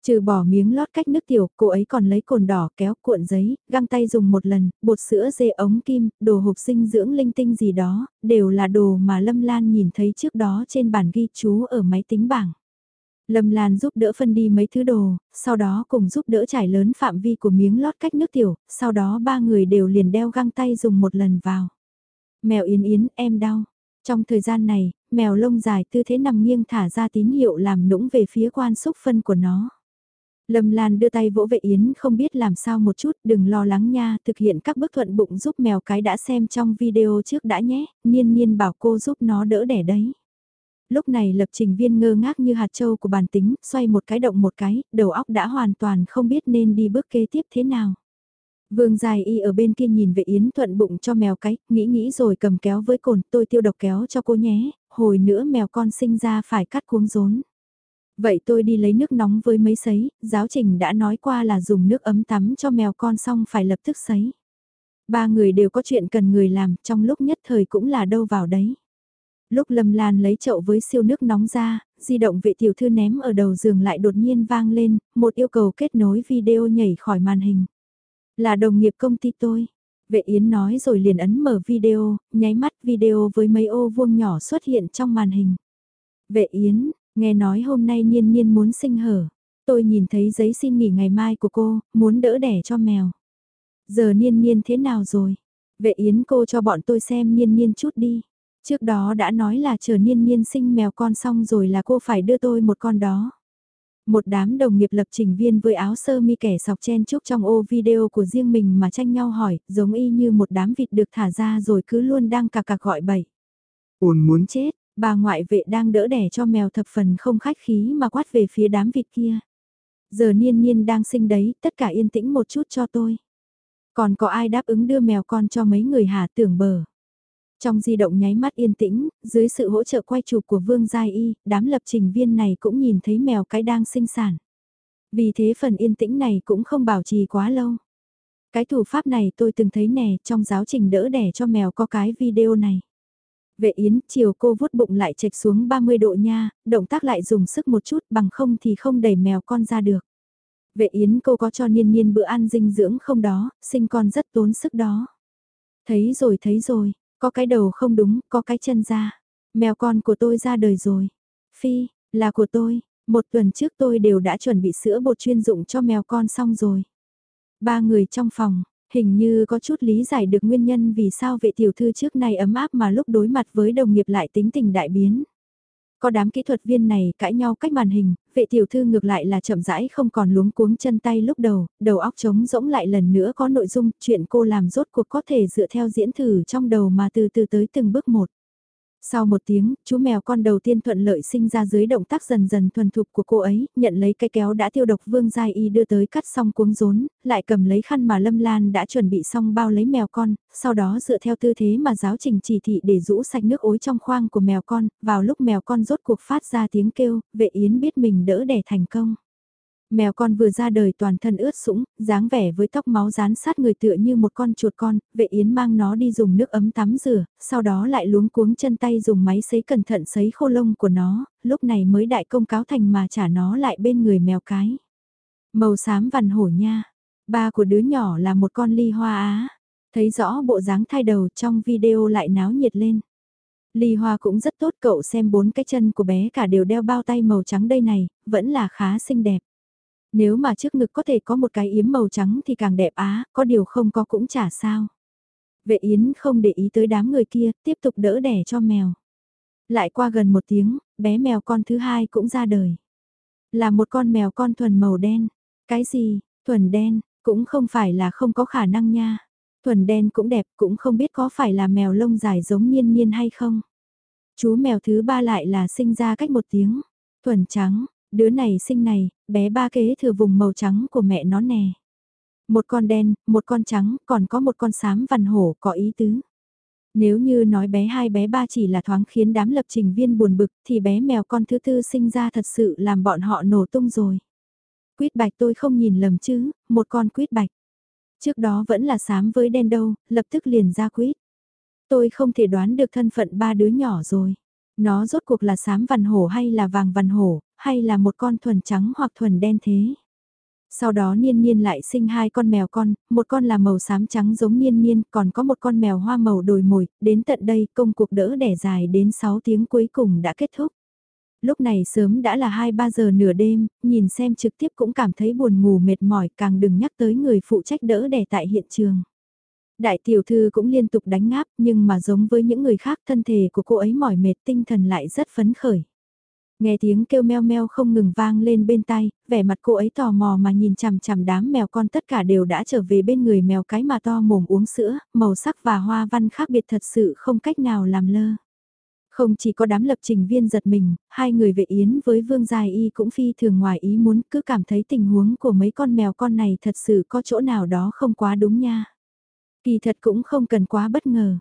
Trừ bỏ miếng lót cách nước tiểu, cô ấy còn lấy cồn đỏ kéo cuộn giấy, găng tay dùng một lần, bột sữa dê ống kim, đồ hộp sinh dưỡng linh tinh gì đó, đều là đồ mà Lâm Lan nhìn thấy trước đó trên bản ghi chú ở máy tính bảng. Lâm Lan giúp đỡ phân đi mấy thứ đồ, sau đó cùng giúp đỡ trải lớn phạm vi của miếng lót cách nước tiểu, sau đó ba người đều liền đeo găng tay dùng một lần vào. Mèo Yến Yến, em đau. Trong thời gian này, mèo lông dài tư thế nằm nghiêng thả ra tín hiệu làm nũng về phía quan xúc phân của nó. Lâm Lan đưa tay vỗ vệ Yến không biết làm sao một chút, đừng lo lắng nha, thực hiện các bước thuận bụng giúp mèo cái đã xem trong video trước đã nhé, niên niên bảo cô giúp nó đỡ đẻ đấy. Lúc này lập trình viên ngơ ngác như hạt châu của bản tính, xoay một cái động một cái, đầu óc đã hoàn toàn không biết nên đi bước kế tiếp thế nào. Vương Dài Y ở bên kia nhìn vệ Yến thuận bụng cho mèo cái, nghĩ nghĩ rồi cầm kéo với cồn, tôi tiêu độc kéo cho cô nhé, hồi nữa mèo con sinh ra phải cắt cuống rốn. Vậy tôi đi lấy nước nóng với mấy sấy, giáo trình đã nói qua là dùng nước ấm tắm cho mèo con xong phải lập tức sấy. Ba người đều có chuyện cần người làm, trong lúc nhất thời cũng là đâu vào đấy. Lúc Lâm Lan lấy chậu với siêu nước nóng ra, di động vệ tiểu thư ném ở đầu giường lại đột nhiên vang lên, một yêu cầu kết nối video nhảy khỏi màn hình. Là đồng nghiệp công ty tôi. Vệ Yến nói rồi liền ấn mở video, nháy mắt video với mấy ô vuông nhỏ xuất hiện trong màn hình. Vệ Yến, Nghe nói hôm nay Niên Niên muốn sinh hở. Tôi nhìn thấy giấy xin nghỉ ngày mai của cô, muốn đỡ đẻ cho mèo. Giờ Niên Niên thế nào rồi? Vệ Yến cô cho bọn tôi xem Niên Niên chút đi. Trước đó đã nói là chờ Niên Niên sinh mèo con xong rồi là cô phải đưa tôi một con đó. Một đám đồng nghiệp lập trình viên với áo sơ mi kẻ sọc chen chúc trong ô video của riêng mình mà tranh nhau hỏi, giống y như một đám vịt được thả ra rồi cứ luôn đang cà cà gọi bậy. Ôn muốn chết, Bà ngoại vệ đang đỡ đẻ cho mèo thập phần không khách khí mà quát về phía đám vịt kia. Giờ niên niên đang sinh đấy, tất cả yên tĩnh một chút cho tôi. Còn có ai đáp ứng đưa mèo con cho mấy người hà tưởng bờ. Trong di động nháy mắt yên tĩnh, dưới sự hỗ trợ quay chụp của Vương Giai Y, đám lập trình viên này cũng nhìn thấy mèo cái đang sinh sản. Vì thế phần yên tĩnh này cũng không bảo trì quá lâu. Cái thủ pháp này tôi từng thấy nè trong giáo trình đỡ đẻ cho mèo có cái video này. Vệ Yến, chiều cô vuốt bụng lại chệch xuống 30 độ nha, động tác lại dùng sức một chút bằng không thì không đẩy mèo con ra được. Vệ Yến cô có cho niên niên bữa ăn dinh dưỡng không đó, sinh con rất tốn sức đó. Thấy rồi thấy rồi, có cái đầu không đúng, có cái chân ra. Mèo con của tôi ra đời rồi. Phi, là của tôi, một tuần trước tôi đều đã chuẩn bị sữa bột chuyên dụng cho mèo con xong rồi. Ba người trong phòng, Hình như có chút lý giải được nguyên nhân vì sao vệ tiểu thư trước này ấm áp mà lúc đối mặt với đồng nghiệp lại tính tình đại biến. Có đám kỹ thuật viên này cãi nhau cách màn hình, vệ tiểu thư ngược lại là chậm rãi không còn luống cuống chân tay lúc đầu, đầu óc trống rỗng lại lần nữa có nội dung, chuyện cô làm rốt cuộc có thể dựa theo diễn thử trong đầu mà từ từ tới từng bước một. Sau một tiếng, chú mèo con đầu tiên thuận lợi sinh ra dưới động tác dần dần thuần thục của cô ấy, nhận lấy cái kéo đã tiêu độc Vương Giai Y đưa tới cắt xong cuống rốn, lại cầm lấy khăn mà Lâm Lan đã chuẩn bị xong bao lấy mèo con, sau đó dựa theo tư thế mà giáo trình chỉ thị để rũ sạch nước ối trong khoang của mèo con, vào lúc mèo con rốt cuộc phát ra tiếng kêu, vệ yến biết mình đỡ đẻ thành công. Mèo con vừa ra đời toàn thân ướt sũng, dáng vẻ với tóc máu dán sát người tựa như một con chuột con, vệ yến mang nó đi dùng nước ấm tắm rửa, sau đó lại luống cuống chân tay dùng máy sấy cẩn thận sấy khô lông của nó, lúc này mới đại công cáo thành mà trả nó lại bên người mèo cái. Màu xám vằn hổ nha, ba của đứa nhỏ là một con ly hoa á, thấy rõ bộ dáng thay đầu trong video lại náo nhiệt lên. Ly Hoa cũng rất tốt cậu xem bốn cái chân của bé cả đều đeo bao tay màu trắng đây này, vẫn là khá xinh đẹp. Nếu mà trước ngực có thể có một cái yếm màu trắng thì càng đẹp á, có điều không có cũng chả sao. Vệ Yến không để ý tới đám người kia, tiếp tục đỡ đẻ cho mèo. Lại qua gần một tiếng, bé mèo con thứ hai cũng ra đời. Là một con mèo con thuần màu đen. Cái gì, thuần đen, cũng không phải là không có khả năng nha. Thuần đen cũng đẹp, cũng không biết có phải là mèo lông dài giống nhiên nhiên hay không. Chú mèo thứ ba lại là sinh ra cách một tiếng. Thuần trắng, Đứa này sinh này, bé ba kế thừa vùng màu trắng của mẹ nó nè. Một con đen, một con trắng, còn có một con xám vằn hổ có ý tứ. Nếu như nói bé hai bé ba chỉ là thoáng khiến đám lập trình viên buồn bực thì bé mèo con thứ tư sinh ra thật sự làm bọn họ nổ tung rồi. Quýt bạch tôi không nhìn lầm chứ, một con quýt bạch. Trước đó vẫn là xám với đen đâu, lập tức liền ra quýt. Tôi không thể đoán được thân phận ba đứa nhỏ rồi. Nó rốt cuộc là xám vằn hổ hay là vàng vằn hổ, hay là một con thuần trắng hoặc thuần đen thế. Sau đó Niên Niên lại sinh hai con mèo con, một con là màu xám trắng giống Niên Niên, còn có một con mèo hoa màu đồi mồi, đến tận đây công cuộc đỡ đẻ dài đến 6 tiếng cuối cùng đã kết thúc. Lúc này sớm đã là 2-3 giờ nửa đêm, nhìn xem trực tiếp cũng cảm thấy buồn ngủ mệt mỏi càng đừng nhắc tới người phụ trách đỡ đẻ tại hiện trường. Đại tiểu thư cũng liên tục đánh ngáp nhưng mà giống với những người khác thân thể của cô ấy mỏi mệt tinh thần lại rất phấn khởi. Nghe tiếng kêu meo meo không ngừng vang lên bên tai, vẻ mặt cô ấy tò mò mà nhìn chằm chằm đám mèo con tất cả đều đã trở về bên người mèo cái mà to mồm uống sữa, màu sắc và hoa văn khác biệt thật sự không cách nào làm lơ. Không chỉ có đám lập trình viên giật mình, hai người vệ yến với Vương Dài Y cũng phi thường ngoài ý muốn cứ cảm thấy tình huống của mấy con mèo con này thật sự có chỗ nào đó không quá đúng nha. Kỳ thật cũng không cần quá bất ngờ.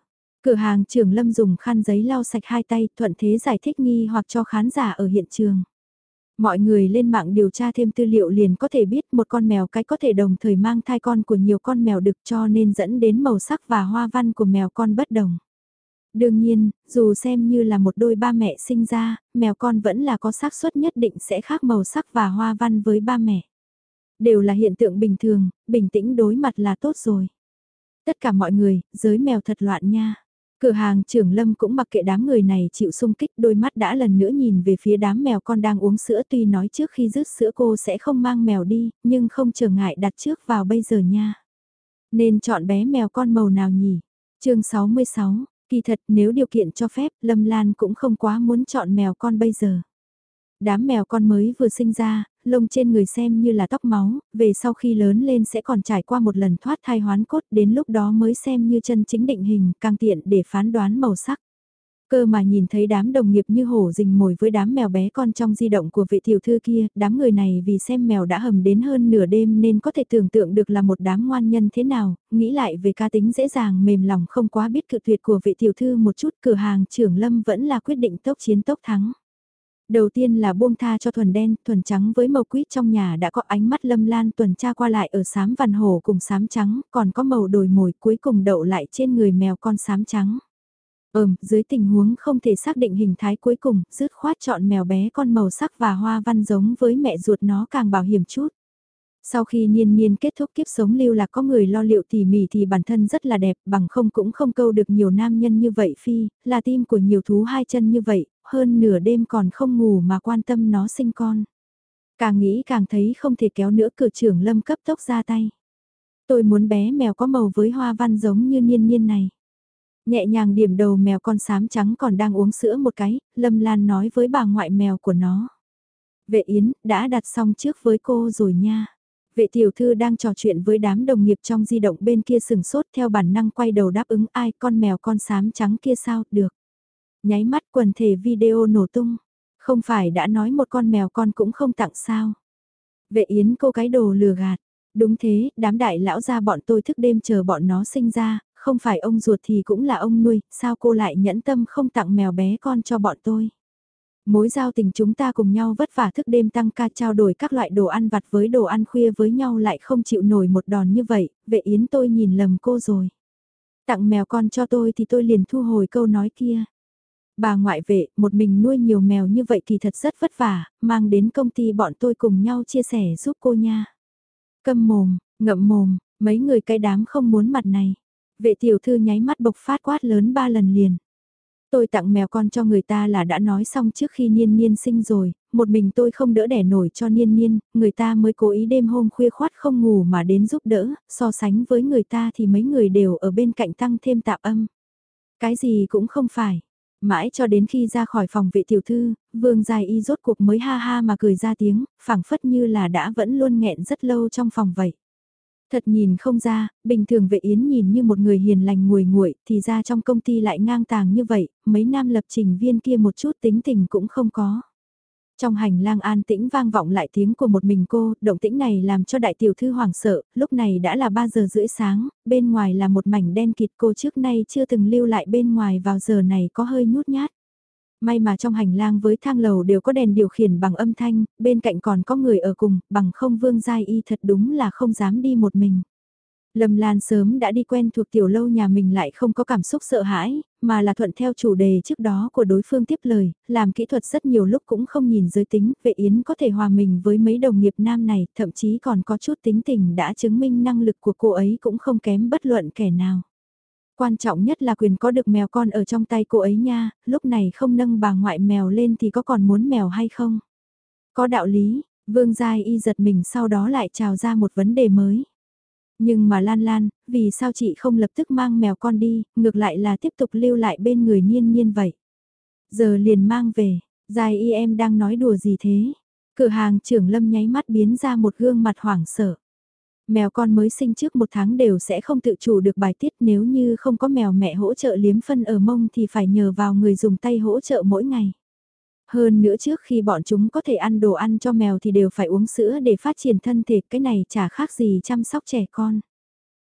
Cửa hàng trưởng Lâm dùng khăn giấy lau sạch hai tay thuận thế giải thích nghi hoặc cho khán giả ở hiện trường. Mọi người lên mạng điều tra thêm tư liệu liền có thể biết một con mèo cái có thể đồng thời mang thai con của nhiều con mèo đực cho nên dẫn đến màu sắc và hoa văn của mèo con bất đồng. Đương nhiên, dù xem như là một đôi ba mẹ sinh ra, mèo con vẫn là có xác suất nhất định sẽ khác màu sắc và hoa văn với ba mẹ. Đều là hiện tượng bình thường, bình tĩnh đối mặt là tốt rồi. Tất cả mọi người, giới mèo thật loạn nha. Cửa hàng trưởng lâm cũng mặc kệ đám người này chịu sung kích đôi mắt đã lần nữa nhìn về phía đám mèo con đang uống sữa tuy nói trước khi rứt sữa cô sẽ không mang mèo đi, nhưng không trở ngại đặt trước vào bây giờ nha. Nên chọn bé mèo con màu nào nhỉ? chương 66, kỳ thật nếu điều kiện cho phép Lâm Lan cũng không quá muốn chọn mèo con bây giờ. Đám mèo con mới vừa sinh ra, lông trên người xem như là tóc máu, về sau khi lớn lên sẽ còn trải qua một lần thoát thai hoán cốt đến lúc đó mới xem như chân chính định hình, càng tiện để phán đoán màu sắc. Cơ mà nhìn thấy đám đồng nghiệp như hổ rình mồi với đám mèo bé con trong di động của vị tiểu thư kia, đám người này vì xem mèo đã hầm đến hơn nửa đêm nên có thể tưởng tượng được là một đám ngoan nhân thế nào, nghĩ lại về ca tính dễ dàng mềm lòng không quá biết cự tuyệt của vị tiểu thư một chút cửa hàng trưởng lâm vẫn là quyết định tốc chiến tốc thắng. Đầu tiên là buông tha cho thuần đen, thuần trắng với màu quýt trong nhà đã có ánh mắt lâm lan tuần tra qua lại ở xám vằn hổ cùng xám trắng, còn có màu đồi mồi cuối cùng đậu lại trên người mèo con xám trắng. Ừm, dưới tình huống không thể xác định hình thái cuối cùng, dứt khoát chọn mèo bé con màu sắc và hoa văn giống với mẹ ruột nó càng bảo hiểm chút. Sau khi niên niên kết thúc kiếp sống lưu là có người lo liệu tỉ mỉ thì bản thân rất là đẹp, bằng không cũng không câu được nhiều nam nhân như vậy phi, là tim của nhiều thú hai chân như vậy, hơn nửa đêm còn không ngủ mà quan tâm nó sinh con. Càng nghĩ càng thấy không thể kéo nữa cửa trưởng lâm cấp tốc ra tay. Tôi muốn bé mèo có màu với hoa văn giống như niên niên này. Nhẹ nhàng điểm đầu mèo con xám trắng còn đang uống sữa một cái, Lâm Lan nói với bà ngoại mèo của nó. Vệ Yến, đã đặt xong trước với cô rồi nha. Vệ tiểu thư đang trò chuyện với đám đồng nghiệp trong di động bên kia sừng sốt theo bản năng quay đầu đáp ứng ai con mèo con sám trắng kia sao, được. Nháy mắt quần thể video nổ tung. Không phải đã nói một con mèo con cũng không tặng sao. Vệ yến cô cái đồ lừa gạt. Đúng thế, đám đại lão ra bọn tôi thức đêm chờ bọn nó sinh ra, không phải ông ruột thì cũng là ông nuôi, sao cô lại nhẫn tâm không tặng mèo bé con cho bọn tôi. Mối giao tình chúng ta cùng nhau vất vả thức đêm tăng ca trao đổi các loại đồ ăn vặt với đồ ăn khuya với nhau lại không chịu nổi một đòn như vậy, vệ yến tôi nhìn lầm cô rồi. Tặng mèo con cho tôi thì tôi liền thu hồi câu nói kia. Bà ngoại vệ, một mình nuôi nhiều mèo như vậy thì thật rất vất vả, mang đến công ty bọn tôi cùng nhau chia sẻ giúp cô nha. Câm mồm, ngậm mồm, mấy người cái đám không muốn mặt này. Vệ tiểu thư nháy mắt bộc phát quát lớn ba lần liền. Tôi tặng mèo con cho người ta là đã nói xong trước khi niên niên sinh rồi, một mình tôi không đỡ đẻ nổi cho niên niên, người ta mới cố ý đêm hôm khuya khoát không ngủ mà đến giúp đỡ, so sánh với người ta thì mấy người đều ở bên cạnh tăng thêm tạp âm. Cái gì cũng không phải. Mãi cho đến khi ra khỏi phòng vệ tiểu thư, vương dài y rốt cuộc mới ha ha mà cười ra tiếng, phảng phất như là đã vẫn luôn nghẹn rất lâu trong phòng vậy. Thật nhìn không ra, bình thường vệ yến nhìn như một người hiền lành nguội nguội thì ra trong công ty lại ngang tàng như vậy, mấy nam lập trình viên kia một chút tính tình cũng không có. Trong hành lang an tĩnh vang vọng lại tiếng của một mình cô, động tĩnh này làm cho đại tiểu thư hoảng sợ, lúc này đã là 3 giờ rưỡi sáng, bên ngoài là một mảnh đen kịt cô trước nay chưa từng lưu lại bên ngoài vào giờ này có hơi nhút nhát. May mà trong hành lang với thang lầu đều có đèn điều khiển bằng âm thanh, bên cạnh còn có người ở cùng, bằng không vương giai y thật đúng là không dám đi một mình. Lâm Lan sớm đã đi quen thuộc tiểu lâu nhà mình lại không có cảm xúc sợ hãi, mà là thuận theo chủ đề trước đó của đối phương tiếp lời, làm kỹ thuật rất nhiều lúc cũng không nhìn giới tính, vệ yến có thể hòa mình với mấy đồng nghiệp nam này, thậm chí còn có chút tính tình đã chứng minh năng lực của cô ấy cũng không kém bất luận kẻ nào. Quan trọng nhất là quyền có được mèo con ở trong tay cô ấy nha, lúc này không nâng bà ngoại mèo lên thì có còn muốn mèo hay không? Có đạo lý, Vương Giai Y giật mình sau đó lại trào ra một vấn đề mới. Nhưng mà Lan Lan, vì sao chị không lập tức mang mèo con đi, ngược lại là tiếp tục lưu lại bên người niên niên vậy? Giờ liền mang về, Giai Y em đang nói đùa gì thế? Cửa hàng trưởng lâm nháy mắt biến ra một gương mặt hoảng sợ. Mèo con mới sinh trước một tháng đều sẽ không tự chủ được bài tiết nếu như không có mèo mẹ hỗ trợ liếm phân ở mông thì phải nhờ vào người dùng tay hỗ trợ mỗi ngày. Hơn nữa trước khi bọn chúng có thể ăn đồ ăn cho mèo thì đều phải uống sữa để phát triển thân thể, cái này chả khác gì chăm sóc trẻ con.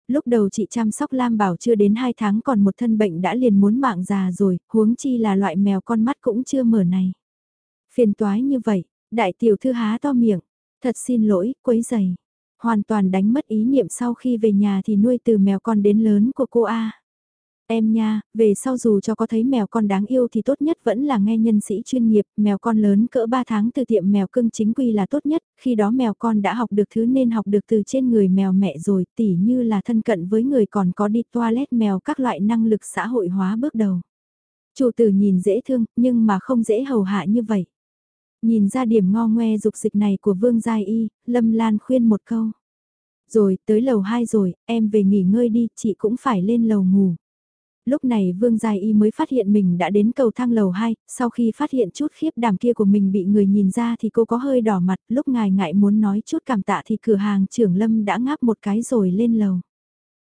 Lúc đầu chị chăm sóc Lam Bảo chưa đến 2 tháng còn một thân bệnh đã liền muốn mạng già rồi, huống chi là loại mèo con mắt cũng chưa mở này. Phiền toái như vậy, đại tiểu thư há to miệng, thật xin lỗi, quấy giày hoàn toàn đánh mất ý niệm sau khi về nhà thì nuôi từ mèo con đến lớn của cô A. Em nha, về sau dù cho có thấy mèo con đáng yêu thì tốt nhất vẫn là nghe nhân sĩ chuyên nghiệp, mèo con lớn cỡ 3 tháng từ tiệm mèo cưng chính quy là tốt nhất, khi đó mèo con đã học được thứ nên học được từ trên người mèo mẹ rồi, tỉ như là thân cận với người còn có đi toilet mèo các loại năng lực xã hội hóa bước đầu. Chủ tử nhìn dễ thương, nhưng mà không dễ hầu hạ như vậy. Nhìn ra điểm ngo ngoe dục dịch này của Vương Giai Y, Lâm Lan khuyên một câu. Rồi, tới lầu 2 rồi, em về nghỉ ngơi đi, chị cũng phải lên lầu ngủ. Lúc này Vương Giai Y mới phát hiện mình đã đến cầu thang lầu 2, sau khi phát hiện chút khiếp đảm kia của mình bị người nhìn ra thì cô có hơi đỏ mặt, lúc ngài ngại muốn nói chút cảm tạ thì cửa hàng trưởng Lâm đã ngáp một cái rồi lên lầu.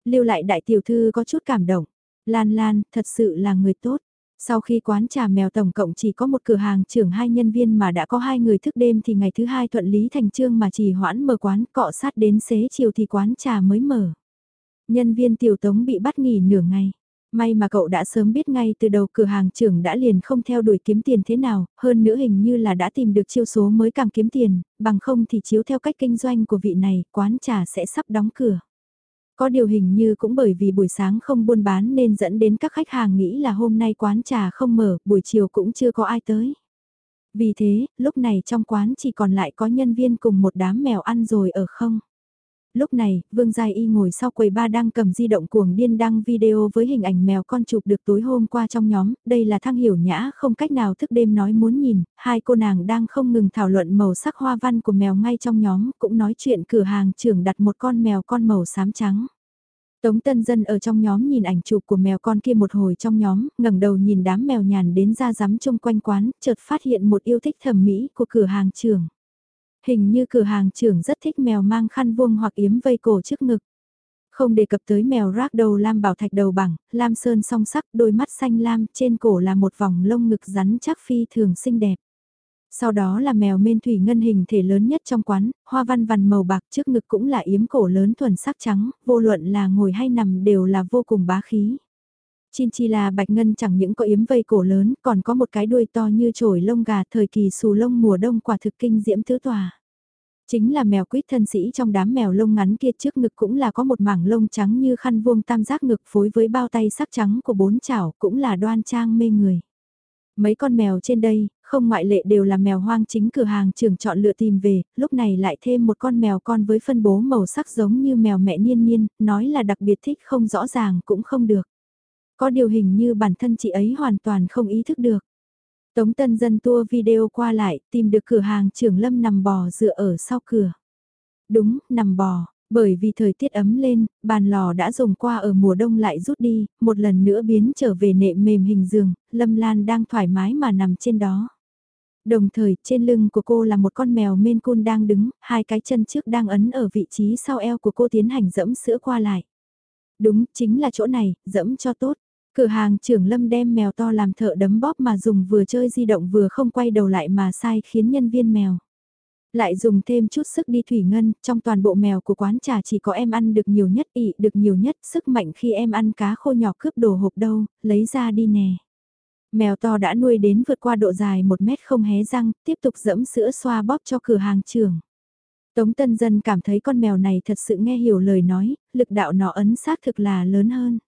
Lưu lại đại tiểu thư có chút cảm động. Lan Lan, thật sự là người tốt. Sau khi quán trà mèo tổng cộng chỉ có một cửa hàng trưởng hai nhân viên mà đã có hai người thức đêm thì ngày thứ hai thuận lý thành trương mà chỉ hoãn mở quán cọ sát đến xế chiều thì quán trà mới mở. Nhân viên tiểu tống bị bắt nghỉ nửa ngày. May mà cậu đã sớm biết ngay từ đầu cửa hàng trưởng đã liền không theo đuổi kiếm tiền thế nào, hơn nữa hình như là đã tìm được chiêu số mới càng kiếm tiền, bằng không thì chiếu theo cách kinh doanh của vị này, quán trà sẽ sắp đóng cửa. Có điều hình như cũng bởi vì buổi sáng không buôn bán nên dẫn đến các khách hàng nghĩ là hôm nay quán trà không mở, buổi chiều cũng chưa có ai tới. Vì thế, lúc này trong quán chỉ còn lại có nhân viên cùng một đám mèo ăn rồi ở không. Lúc này, Vương Giai Y ngồi sau quầy ba đang cầm di động cuồng điên đăng video với hình ảnh mèo con chụp được tối hôm qua trong nhóm, đây là thăng hiểu nhã không cách nào thức đêm nói muốn nhìn, hai cô nàng đang không ngừng thảo luận màu sắc hoa văn của mèo ngay trong nhóm, cũng nói chuyện cửa hàng trưởng đặt một con mèo con màu xám trắng. Tống Tân Dân ở trong nhóm nhìn ảnh chụp của mèo con kia một hồi trong nhóm, ngẩng đầu nhìn đám mèo nhàn đến ra rắm chung quanh quán, chợt phát hiện một yêu thích thẩm mỹ của cửa hàng trưởng. Hình như cửa hàng trưởng rất thích mèo mang khăn vuông hoặc yếm vây cổ trước ngực. Không đề cập tới mèo rác đầu lam bảo thạch đầu bằng, lam sơn song sắc, đôi mắt xanh lam, trên cổ là một vòng lông ngực rắn chắc phi thường xinh đẹp. Sau đó là mèo mên thủy ngân hình thể lớn nhất trong quán, hoa văn vằn màu bạc trước ngực cũng là yếm cổ lớn thuần sắc trắng, vô luận là ngồi hay nằm đều là vô cùng bá khí. Chinchilla bạch ngân chẳng những có yếm vây cổ lớn, còn có một cái đuôi to như chổi lông gà thời kỳ xù lông mùa đông quả thực kinh diễm tứ tòa. Chính là mèo quýt thân sĩ trong đám mèo lông ngắn kia trước ngực cũng là có một mảng lông trắng như khăn vuông tam giác ngực phối với bao tay sắc trắng của bốn chảo cũng là đoan trang mê người. Mấy con mèo trên đây, không ngoại lệ đều là mèo hoang chính cửa hàng trưởng chọn lựa tìm về, lúc này lại thêm một con mèo con với phân bố màu sắc giống như mèo mẹ niên niên, nói là đặc biệt thích không rõ ràng cũng không được. Có điều hình như bản thân chị ấy hoàn toàn không ý thức được. Tống Tân Dân tua video qua lại, tìm được cửa hàng trưởng Lâm nằm bò dựa ở sau cửa. Đúng, nằm bò, bởi vì thời tiết ấm lên, bàn lò đã dùng qua ở mùa đông lại rút đi, một lần nữa biến trở về nệm mềm hình giường, Lâm Lan đang thoải mái mà nằm trên đó. Đồng thời, trên lưng của cô là một con mèo men cun đang đứng, hai cái chân trước đang ấn ở vị trí sau eo của cô tiến hành dẫm sữa qua lại. Đúng, chính là chỗ này, dẫm cho tốt. Cửa hàng trưởng lâm đem mèo to làm thợ đấm bóp mà dùng vừa chơi di động vừa không quay đầu lại mà sai khiến nhân viên mèo. Lại dùng thêm chút sức đi thủy ngân, trong toàn bộ mèo của quán trà chỉ có em ăn được nhiều nhất ị được nhiều nhất, sức mạnh khi em ăn cá khô nhỏ cướp đồ hộp đâu, lấy ra đi nè. Mèo to đã nuôi đến vượt qua độ dài một mét không hé răng, tiếp tục dẫm sữa xoa bóp cho cửa hàng trưởng. Tống Tân Dân cảm thấy con mèo này thật sự nghe hiểu lời nói, lực đạo nó ấn xác thực là lớn hơn.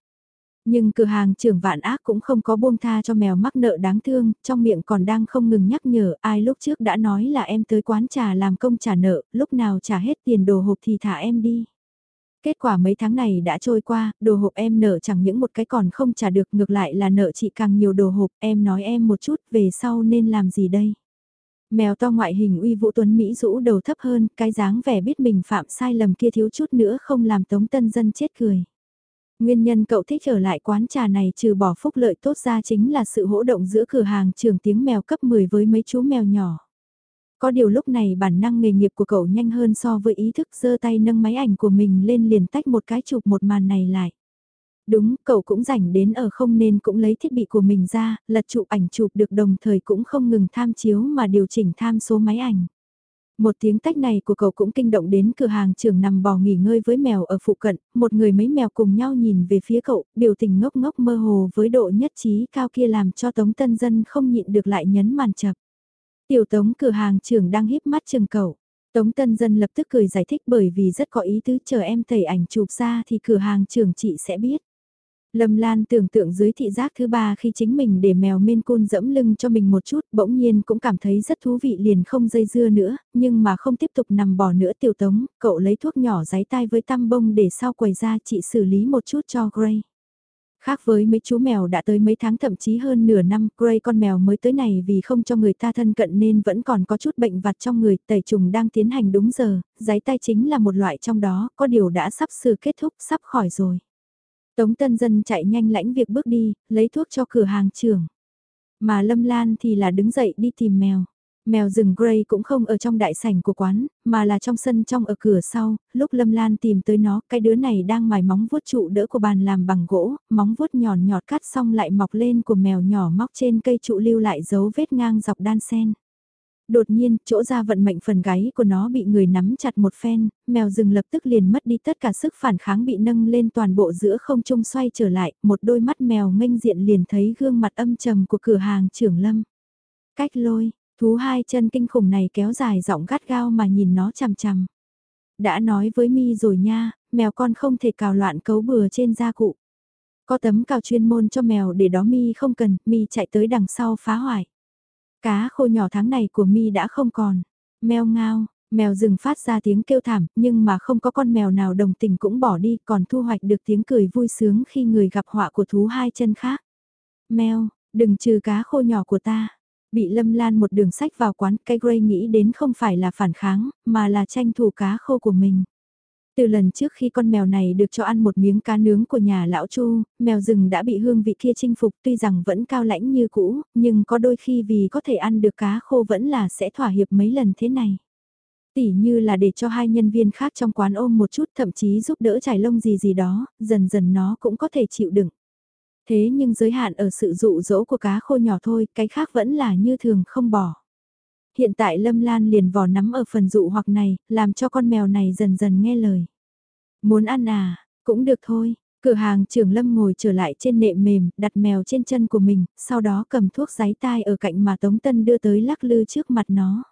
Nhưng cửa hàng trưởng vạn ác cũng không có buông tha cho mèo mắc nợ đáng thương, trong miệng còn đang không ngừng nhắc nhở ai lúc trước đã nói là em tới quán trà làm công trả nợ, lúc nào trả hết tiền đồ hộp thì thả em đi. Kết quả mấy tháng này đã trôi qua, đồ hộp em nợ chẳng những một cái còn không trả được ngược lại là nợ chị càng nhiều đồ hộp, em nói em một chút về sau nên làm gì đây. Mèo to ngoại hình uy vũ tuấn Mỹ rũ đầu thấp hơn, cái dáng vẻ biết mình phạm sai lầm kia thiếu chút nữa không làm tống tân dân chết cười. Nguyên nhân cậu thích ở lại quán trà này trừ bỏ phúc lợi tốt ra chính là sự hỗ động giữa cửa hàng trường tiếng mèo cấp 10 với mấy chú mèo nhỏ. Có điều lúc này bản năng nghề nghiệp của cậu nhanh hơn so với ý thức giơ tay nâng máy ảnh của mình lên liền tách một cái chụp một màn này lại. Đúng, cậu cũng rảnh đến ở không nên cũng lấy thiết bị của mình ra, lật chụp ảnh chụp được đồng thời cũng không ngừng tham chiếu mà điều chỉnh tham số máy ảnh. Một tiếng tách này của cậu cũng kinh động đến cửa hàng trưởng nằm bò nghỉ ngơi với mèo ở phụ cận, một người mấy mèo cùng nhau nhìn về phía cậu, biểu tình ngốc ngốc mơ hồ với độ nhất trí cao kia làm cho Tống Tân Dân không nhịn được lại nhấn màn chập. Tiểu Tống cửa hàng trưởng đang híp mắt chừng cậu. Tống Tân Dân lập tức cười giải thích bởi vì rất có ý tứ chờ em thầy ảnh chụp ra thì cửa hàng trưởng chị sẽ biết. Lâm Lan tưởng tượng dưới thị giác thứ ba khi chính mình để mèo mên côn dẫm lưng cho mình một chút, bỗng nhiên cũng cảm thấy rất thú vị liền không dây dưa nữa, nhưng mà không tiếp tục nằm bò nữa tiểu tống, cậu lấy thuốc nhỏ giấy tai với tăm bông để sau quầy ra chị xử lý một chút cho Gray. Khác với mấy chú mèo đã tới mấy tháng thậm chí hơn nửa năm, Gray con mèo mới tới này vì không cho người ta thân cận nên vẫn còn có chút bệnh vặt trong người, tẩy trùng đang tiến hành đúng giờ, giấy tay chính là một loại trong đó, có điều đã sắp sửa kết thúc, sắp khỏi rồi. Tống Tân Dân chạy nhanh lãnh việc bước đi, lấy thuốc cho cửa hàng trưởng. Mà Lâm Lan thì là đứng dậy đi tìm mèo. Mèo rừng Grey cũng không ở trong đại sảnh của quán, mà là trong sân trong ở cửa sau, lúc Lâm Lan tìm tới nó, cái đứa này đang mài móng vuốt trụ đỡ của bàn làm bằng gỗ, móng vuốt nhọn nhọt cắt xong lại mọc lên của mèo nhỏ móc trên cây trụ lưu lại dấu vết ngang dọc đan sen. Đột nhiên, chỗ ra vận mệnh phần gáy của nó bị người nắm chặt một phen, mèo rừng lập tức liền mất đi tất cả sức phản kháng bị nâng lên toàn bộ giữa không trung xoay trở lại, một đôi mắt mèo nghênh diện liền thấy gương mặt âm trầm của cửa hàng trưởng lâm. Cách lôi, thú hai chân kinh khủng này kéo dài giọng gắt gao mà nhìn nó chằm chằm. Đã nói với mi rồi nha, mèo con không thể cào loạn cấu bừa trên da cụ. Có tấm cào chuyên môn cho mèo để đó mi không cần, mi chạy tới đằng sau phá hoại. Cá khô nhỏ tháng này của mi đã không còn. Mèo ngao, mèo rừng phát ra tiếng kêu thảm, nhưng mà không có con mèo nào đồng tình cũng bỏ đi, còn thu hoạch được tiếng cười vui sướng khi người gặp họa của thú hai chân khác. Mèo, đừng trừ cá khô nhỏ của ta. Bị lâm lan một đường sách vào quán, cái Gray nghĩ đến không phải là phản kháng, mà là tranh thủ cá khô của mình. Từ lần trước khi con mèo này được cho ăn một miếng cá nướng của nhà lão Chu, mèo rừng đã bị hương vị kia chinh phục tuy rằng vẫn cao lãnh như cũ, nhưng có đôi khi vì có thể ăn được cá khô vẫn là sẽ thỏa hiệp mấy lần thế này. Tỉ như là để cho hai nhân viên khác trong quán ôm một chút thậm chí giúp đỡ trải lông gì gì đó, dần dần nó cũng có thể chịu đựng. Thế nhưng giới hạn ở sự dụ dỗ của cá khô nhỏ thôi, cái khác vẫn là như thường không bỏ. Hiện tại Lâm Lan liền vò nắm ở phần dụ hoặc này, làm cho con mèo này dần dần nghe lời. Muốn ăn à, cũng được thôi. Cửa hàng trưởng Lâm ngồi trở lại trên nệm mềm, đặt mèo trên chân của mình, sau đó cầm thuốc giấy tai ở cạnh mà Tống Tân đưa tới lắc lư trước mặt nó.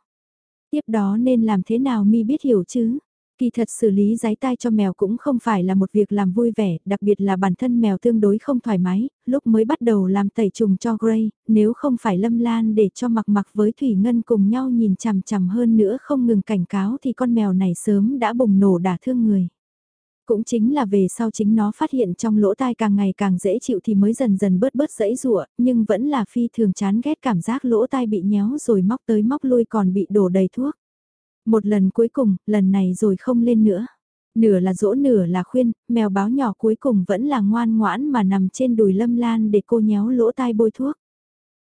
Tiếp đó nên làm thế nào mi biết hiểu chứ? Kỳ thật xử lý giấy tai cho mèo cũng không phải là một việc làm vui vẻ, đặc biệt là bản thân mèo tương đối không thoải mái, lúc mới bắt đầu làm tẩy trùng cho Gray, nếu không phải lâm lan để cho mặc mặc với Thủy Ngân cùng nhau nhìn chằm chằm hơn nữa không ngừng cảnh cáo thì con mèo này sớm đã bùng nổ đả thương người. Cũng chính là về sau chính nó phát hiện trong lỗ tai càng ngày càng dễ chịu thì mới dần dần bớt bớt dẫy rụa, nhưng vẫn là phi thường chán ghét cảm giác lỗ tai bị nhéo rồi móc tới móc lui còn bị đổ đầy thuốc. Một lần cuối cùng, lần này rồi không lên nữa. Nửa là dỗ nửa là khuyên, mèo báo nhỏ cuối cùng vẫn là ngoan ngoãn mà nằm trên đùi Lâm Lan để cô nhéo lỗ tai bôi thuốc.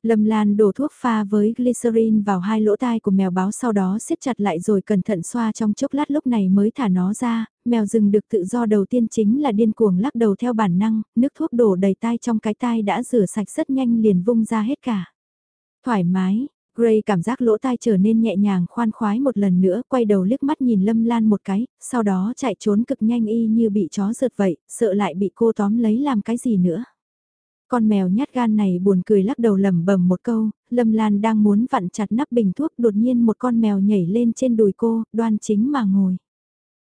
Lâm Lan đổ thuốc pha với glycerin vào hai lỗ tai của mèo báo sau đó siết chặt lại rồi cẩn thận xoa trong chốc lát lúc này mới thả nó ra, mèo rừng được tự do đầu tiên chính là điên cuồng lắc đầu theo bản năng, nước thuốc đổ đầy tai trong cái tai đã rửa sạch rất nhanh liền vung ra hết cả. Thoải mái, Gray cảm giác lỗ tai trở nên nhẹ nhàng khoan khoái một lần nữa, quay đầu liếc mắt nhìn Lâm Lan một cái, sau đó chạy trốn cực nhanh y như bị chó rượt vậy, sợ lại bị cô tóm lấy làm cái gì nữa. Con mèo nhát gan này buồn cười lắc đầu lẩm bẩm một câu, Lâm Lan đang muốn vặn chặt nắp bình thuốc đột nhiên một con mèo nhảy lên trên đùi cô, đoan chính mà ngồi.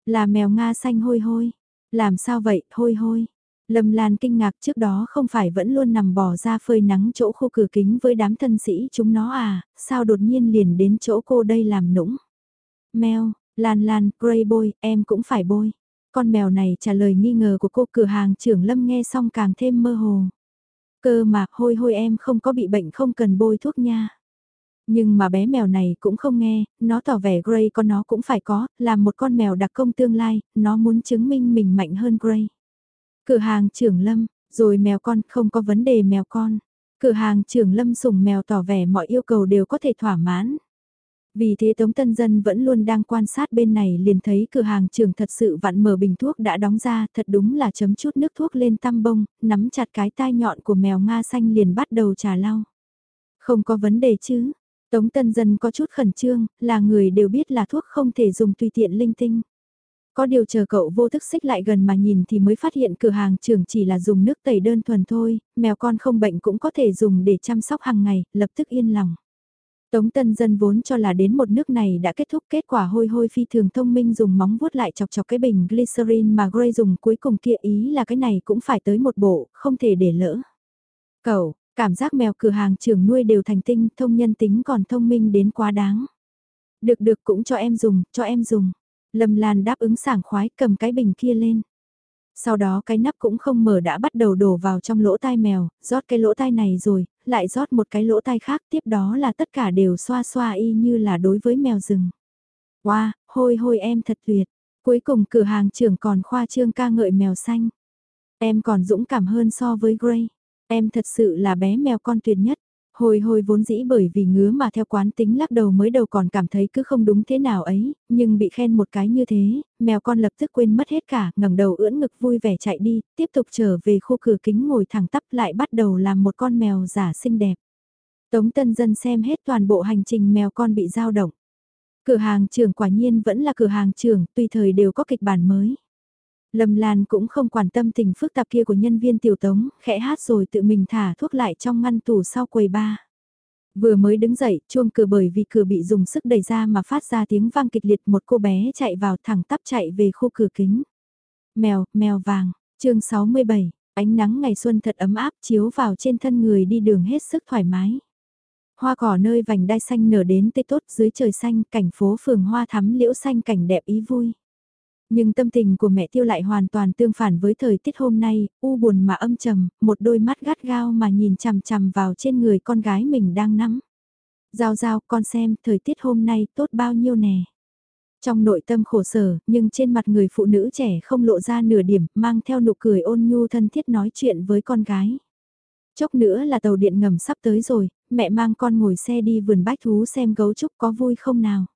Là mèo Nga xanh hôi hôi. Làm sao vậy, hôi hôi. Lâm Lan kinh ngạc trước đó không phải vẫn luôn nằm bò ra phơi nắng chỗ khu cửa kính với đám thân sĩ chúng nó à, sao đột nhiên liền đến chỗ cô đây làm nũng. Mèo, Lan Lan, Grey Boy, em cũng phải bôi. Con mèo này trả lời nghi ngờ của cô cửa hàng trưởng Lâm nghe xong càng thêm mơ hồ. Cơ mà, hôi hôi em không có bị bệnh không cần bôi thuốc nha. Nhưng mà bé mèo này cũng không nghe, nó tỏ vẻ Gray con nó cũng phải có, làm một con mèo đặc công tương lai, nó muốn chứng minh mình mạnh hơn Gray. Cửa hàng trưởng Lâm, rồi mèo con không có vấn đề mèo con. Cửa hàng trưởng Lâm sủng mèo tỏ vẻ mọi yêu cầu đều có thể thỏa mãn. Vì thế Tống Tân Dân vẫn luôn đang quan sát bên này liền thấy cửa hàng trường thật sự vặn mở bình thuốc đã đóng ra, thật đúng là chấm chút nước thuốc lên tăm bông, nắm chặt cái tai nhọn của mèo Nga xanh liền bắt đầu trà lau. Không có vấn đề chứ, Tống Tân Dân có chút khẩn trương, là người đều biết là thuốc không thể dùng tùy tiện linh tinh. Có điều chờ cậu vô thức xích lại gần mà nhìn thì mới phát hiện cửa hàng trường chỉ là dùng nước tẩy đơn thuần thôi, mèo con không bệnh cũng có thể dùng để chăm sóc hàng ngày, lập tức yên lòng. Tống Tân Dân vốn cho là đến một nước này đã kết thúc kết quả hôi hôi phi thường thông minh dùng móng vuốt lại chọc chọc cái bình glycerin mà Gray dùng cuối cùng kia ý là cái này cũng phải tới một bộ, không thể để lỡ. Cậu, cảm giác mèo cửa hàng trưởng nuôi đều thành tinh, thông nhân tính còn thông minh đến quá đáng. Được được cũng cho em dùng, cho em dùng. Lâm Lan đáp ứng sảng khoái cầm cái bình kia lên. Sau đó cái nắp cũng không mở đã bắt đầu đổ vào trong lỗ tai mèo, rót cái lỗ tai này rồi, lại rót một cái lỗ tai khác tiếp đó là tất cả đều xoa xoa y như là đối với mèo rừng. Wow, hôi hôi em thật tuyệt. Cuối cùng cửa hàng trưởng còn khoa trương ca ngợi mèo xanh. Em còn dũng cảm hơn so với Gray. Em thật sự là bé mèo con tuyệt nhất. Hồi hồi vốn dĩ bởi vì ngứa mà theo quán tính lắc đầu mới đầu còn cảm thấy cứ không đúng thế nào ấy, nhưng bị khen một cái như thế, mèo con lập tức quên mất hết cả, ngẩng đầu ưỡn ngực vui vẻ chạy đi, tiếp tục trở về khu cửa kính ngồi thẳng tắp lại bắt đầu làm một con mèo giả xinh đẹp. Tống tân dân xem hết toàn bộ hành trình mèo con bị dao động. Cửa hàng trưởng quả nhiên vẫn là cửa hàng trưởng, tùy thời đều có kịch bản mới. Lâm Lan cũng không quan tâm tình phức tạp kia của nhân viên tiểu tống, khẽ hát rồi tự mình thả thuốc lại trong ngăn tủ sau quầy ba. Vừa mới đứng dậy, chuông cửa bởi vì cửa bị dùng sức đẩy ra mà phát ra tiếng vang kịch liệt một cô bé chạy vào thẳng tắp chạy về khu cửa kính. Mèo, mèo vàng, chương 67, ánh nắng ngày xuân thật ấm áp chiếu vào trên thân người đi đường hết sức thoải mái. Hoa cỏ nơi vành đai xanh nở đến tê tốt dưới trời xanh, cảnh phố phường hoa thắm liễu xanh cảnh đẹp ý vui. Nhưng tâm tình của mẹ tiêu lại hoàn toàn tương phản với thời tiết hôm nay, u buồn mà âm trầm, một đôi mắt gắt gao mà nhìn chằm chằm vào trên người con gái mình đang nắm. Giao giao con xem thời tiết hôm nay tốt bao nhiêu nè. Trong nội tâm khổ sở, nhưng trên mặt người phụ nữ trẻ không lộ ra nửa điểm, mang theo nụ cười ôn nhu thân thiết nói chuyện với con gái. Chốc nữa là tàu điện ngầm sắp tới rồi, mẹ mang con ngồi xe đi vườn bách thú xem gấu trúc có vui không nào.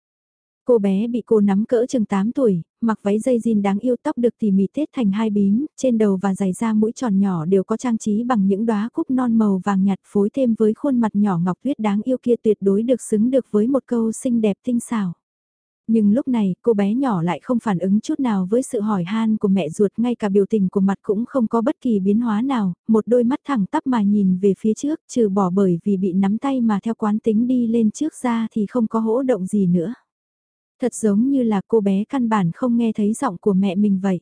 Cô bé bị cô nắm cỡ chừng 8 tuổi, mặc váy dây jean đáng yêu tóc được tỉ mỉ tết thành hai bím, trên đầu và giày da mũi tròn nhỏ đều có trang trí bằng những đóa cúc non màu vàng nhạt phối thêm với khuôn mặt nhỏ ngọc tuyết đáng yêu kia tuyệt đối được xứng được với một câu xinh đẹp tinh xảo. Nhưng lúc này, cô bé nhỏ lại không phản ứng chút nào với sự hỏi han của mẹ ruột, ngay cả biểu tình của mặt cũng không có bất kỳ biến hóa nào, một đôi mắt thẳng tắp mà nhìn về phía trước, trừ bỏ bởi vì bị nắm tay mà theo quán tính đi lên trước ra thì không có hỗ động gì nữa. Thật giống như là cô bé căn bản không nghe thấy giọng của mẹ mình vậy.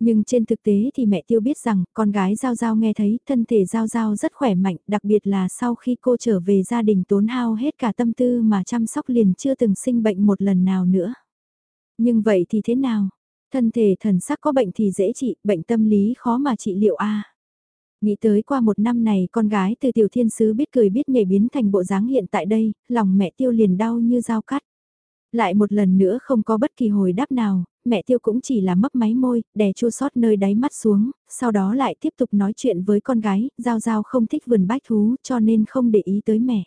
Nhưng trên thực tế thì mẹ tiêu biết rằng con gái Giao Giao nghe thấy thân thể Giao Giao rất khỏe mạnh, đặc biệt là sau khi cô trở về gia đình tốn hao hết cả tâm tư mà chăm sóc liền chưa từng sinh bệnh một lần nào nữa. Nhưng vậy thì thế nào? Thân thể thần sắc có bệnh thì dễ trị, bệnh tâm lý khó mà trị liệu a. Nghĩ tới qua một năm này con gái từ tiểu thiên sứ biết cười biết nhảy biến thành bộ dáng hiện tại đây, lòng mẹ tiêu liền đau như dao cắt. Lại một lần nữa không có bất kỳ hồi đáp nào, mẹ tiêu cũng chỉ là mấp máy môi, đè chua sót nơi đáy mắt xuống, sau đó lại tiếp tục nói chuyện với con gái, Giao Giao không thích vườn bách thú cho nên không để ý tới mẹ.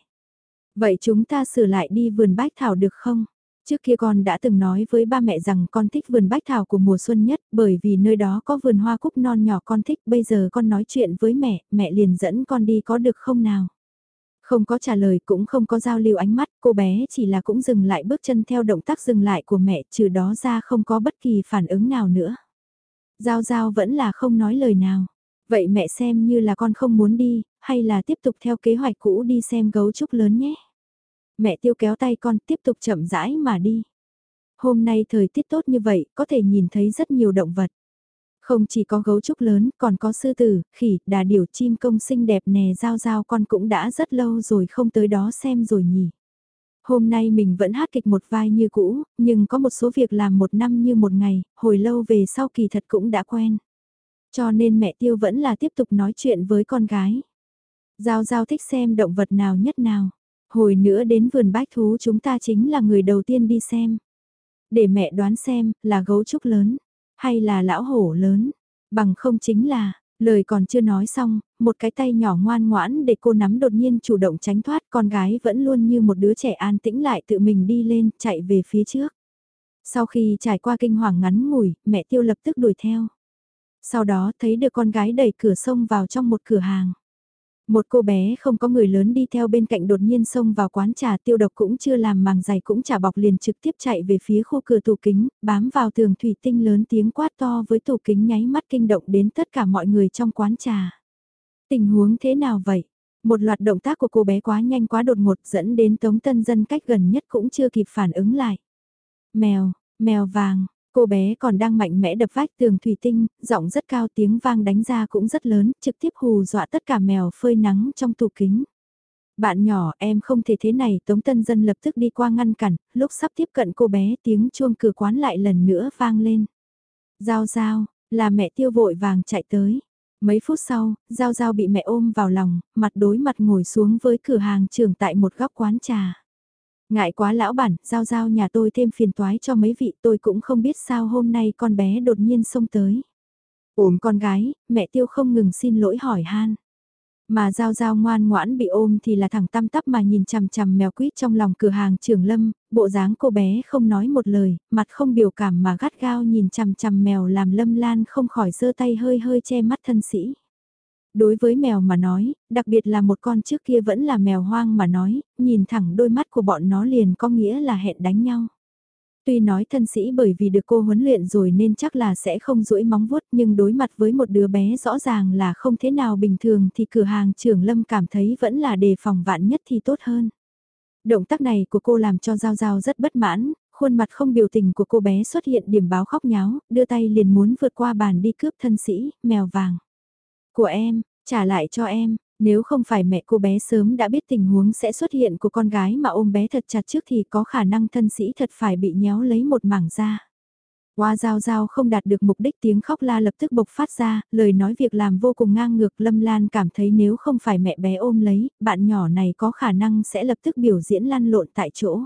Vậy chúng ta sửa lại đi vườn bách thảo được không? Trước kia con đã từng nói với ba mẹ rằng con thích vườn bách thảo của mùa xuân nhất bởi vì nơi đó có vườn hoa cúc non nhỏ con thích bây giờ con nói chuyện với mẹ, mẹ liền dẫn con đi có được không nào? Không có trả lời cũng không có giao lưu ánh mắt, cô bé chỉ là cũng dừng lại bước chân theo động tác dừng lại của mẹ, trừ đó ra không có bất kỳ phản ứng nào nữa. Giao giao vẫn là không nói lời nào. Vậy mẹ xem như là con không muốn đi, hay là tiếp tục theo kế hoạch cũ đi xem gấu trúc lớn nhé. Mẹ tiêu kéo tay con tiếp tục chậm rãi mà đi. Hôm nay thời tiết tốt như vậy, có thể nhìn thấy rất nhiều động vật. Không chỉ có gấu trúc lớn, còn có sư tử, khỉ, đà điểu chim công xinh đẹp nè giao giao con cũng đã rất lâu rồi không tới đó xem rồi nhỉ. Hôm nay mình vẫn hát kịch một vai như cũ, nhưng có một số việc làm một năm như một ngày, hồi lâu về sau kỳ thật cũng đã quen. Cho nên mẹ tiêu vẫn là tiếp tục nói chuyện với con gái. Giao giao thích xem động vật nào nhất nào. Hồi nữa đến vườn bách thú chúng ta chính là người đầu tiên đi xem. Để mẹ đoán xem, là gấu trúc lớn. Hay là lão hổ lớn, bằng không chính là, lời còn chưa nói xong, một cái tay nhỏ ngoan ngoãn để cô nắm đột nhiên chủ động tránh thoát con gái vẫn luôn như một đứa trẻ an tĩnh lại tự mình đi lên, chạy về phía trước. Sau khi trải qua kinh hoàng ngắn ngủi, mẹ tiêu lập tức đuổi theo. Sau đó thấy được con gái đẩy cửa sông vào trong một cửa hàng. Một cô bé không có người lớn đi theo bên cạnh đột nhiên xông vào quán trà tiêu độc cũng chưa làm màng giày cũng trả bọc liền trực tiếp chạy về phía khu cửa tủ kính, bám vào tường thủy tinh lớn tiếng quát to với tủ kính nháy mắt kinh động đến tất cả mọi người trong quán trà. Tình huống thế nào vậy? Một loạt động tác của cô bé quá nhanh quá đột ngột dẫn đến tống tân dân cách gần nhất cũng chưa kịp phản ứng lại. Mèo, mèo vàng, Cô bé còn đang mạnh mẽ đập vách tường thủy tinh, giọng rất cao tiếng vang đánh ra cũng rất lớn, trực tiếp hù dọa tất cả mèo phơi nắng trong tủ kính. Bạn nhỏ em không thể thế này Tống Tân Dân lập tức đi qua ngăn cản, lúc sắp tiếp cận cô bé tiếng chuông cửa quán lại lần nữa vang lên. Giao giao, là mẹ tiêu vội vàng chạy tới. Mấy phút sau, Giao Giao bị mẹ ôm vào lòng, mặt đối mặt ngồi xuống với cửa hàng trưởng tại một góc quán trà. Ngại quá lão bản, giao giao nhà tôi thêm phiền toái cho mấy vị tôi cũng không biết sao hôm nay con bé đột nhiên xông tới. Ôm con gái, mẹ tiêu không ngừng xin lỗi hỏi han. Mà giao giao ngoan ngoãn bị ôm thì là thẳng tăm tắp mà nhìn chằm chằm mèo quýt trong lòng cửa hàng trường lâm, bộ dáng cô bé không nói một lời, mặt không biểu cảm mà gắt gao nhìn chằm chằm mèo làm lâm lan không khỏi giơ tay hơi hơi che mắt thân sĩ. Đối với mèo mà nói, đặc biệt là một con trước kia vẫn là mèo hoang mà nói, nhìn thẳng đôi mắt của bọn nó liền có nghĩa là hẹn đánh nhau. Tuy nói thân sĩ bởi vì được cô huấn luyện rồi nên chắc là sẽ không duỗi móng vuốt nhưng đối mặt với một đứa bé rõ ràng là không thế nào bình thường thì cửa hàng trưởng lâm cảm thấy vẫn là đề phòng vạn nhất thì tốt hơn. Động tác này của cô làm cho Giao Giao rất bất mãn, khuôn mặt không biểu tình của cô bé xuất hiện điểm báo khóc nháo, đưa tay liền muốn vượt qua bàn đi cướp thân sĩ, mèo vàng. Của em, trả lại cho em, nếu không phải mẹ cô bé sớm đã biết tình huống sẽ xuất hiện của con gái mà ôm bé thật chặt trước thì có khả năng thân sĩ thật phải bị nhéo lấy một mảng da. Hoa Giao Giao không đạt được mục đích tiếng khóc la lập tức bộc phát ra, lời nói việc làm vô cùng ngang ngược Lâm Lan cảm thấy nếu không phải mẹ bé ôm lấy, bạn nhỏ này có khả năng sẽ lập tức biểu diễn lăn lộn tại chỗ.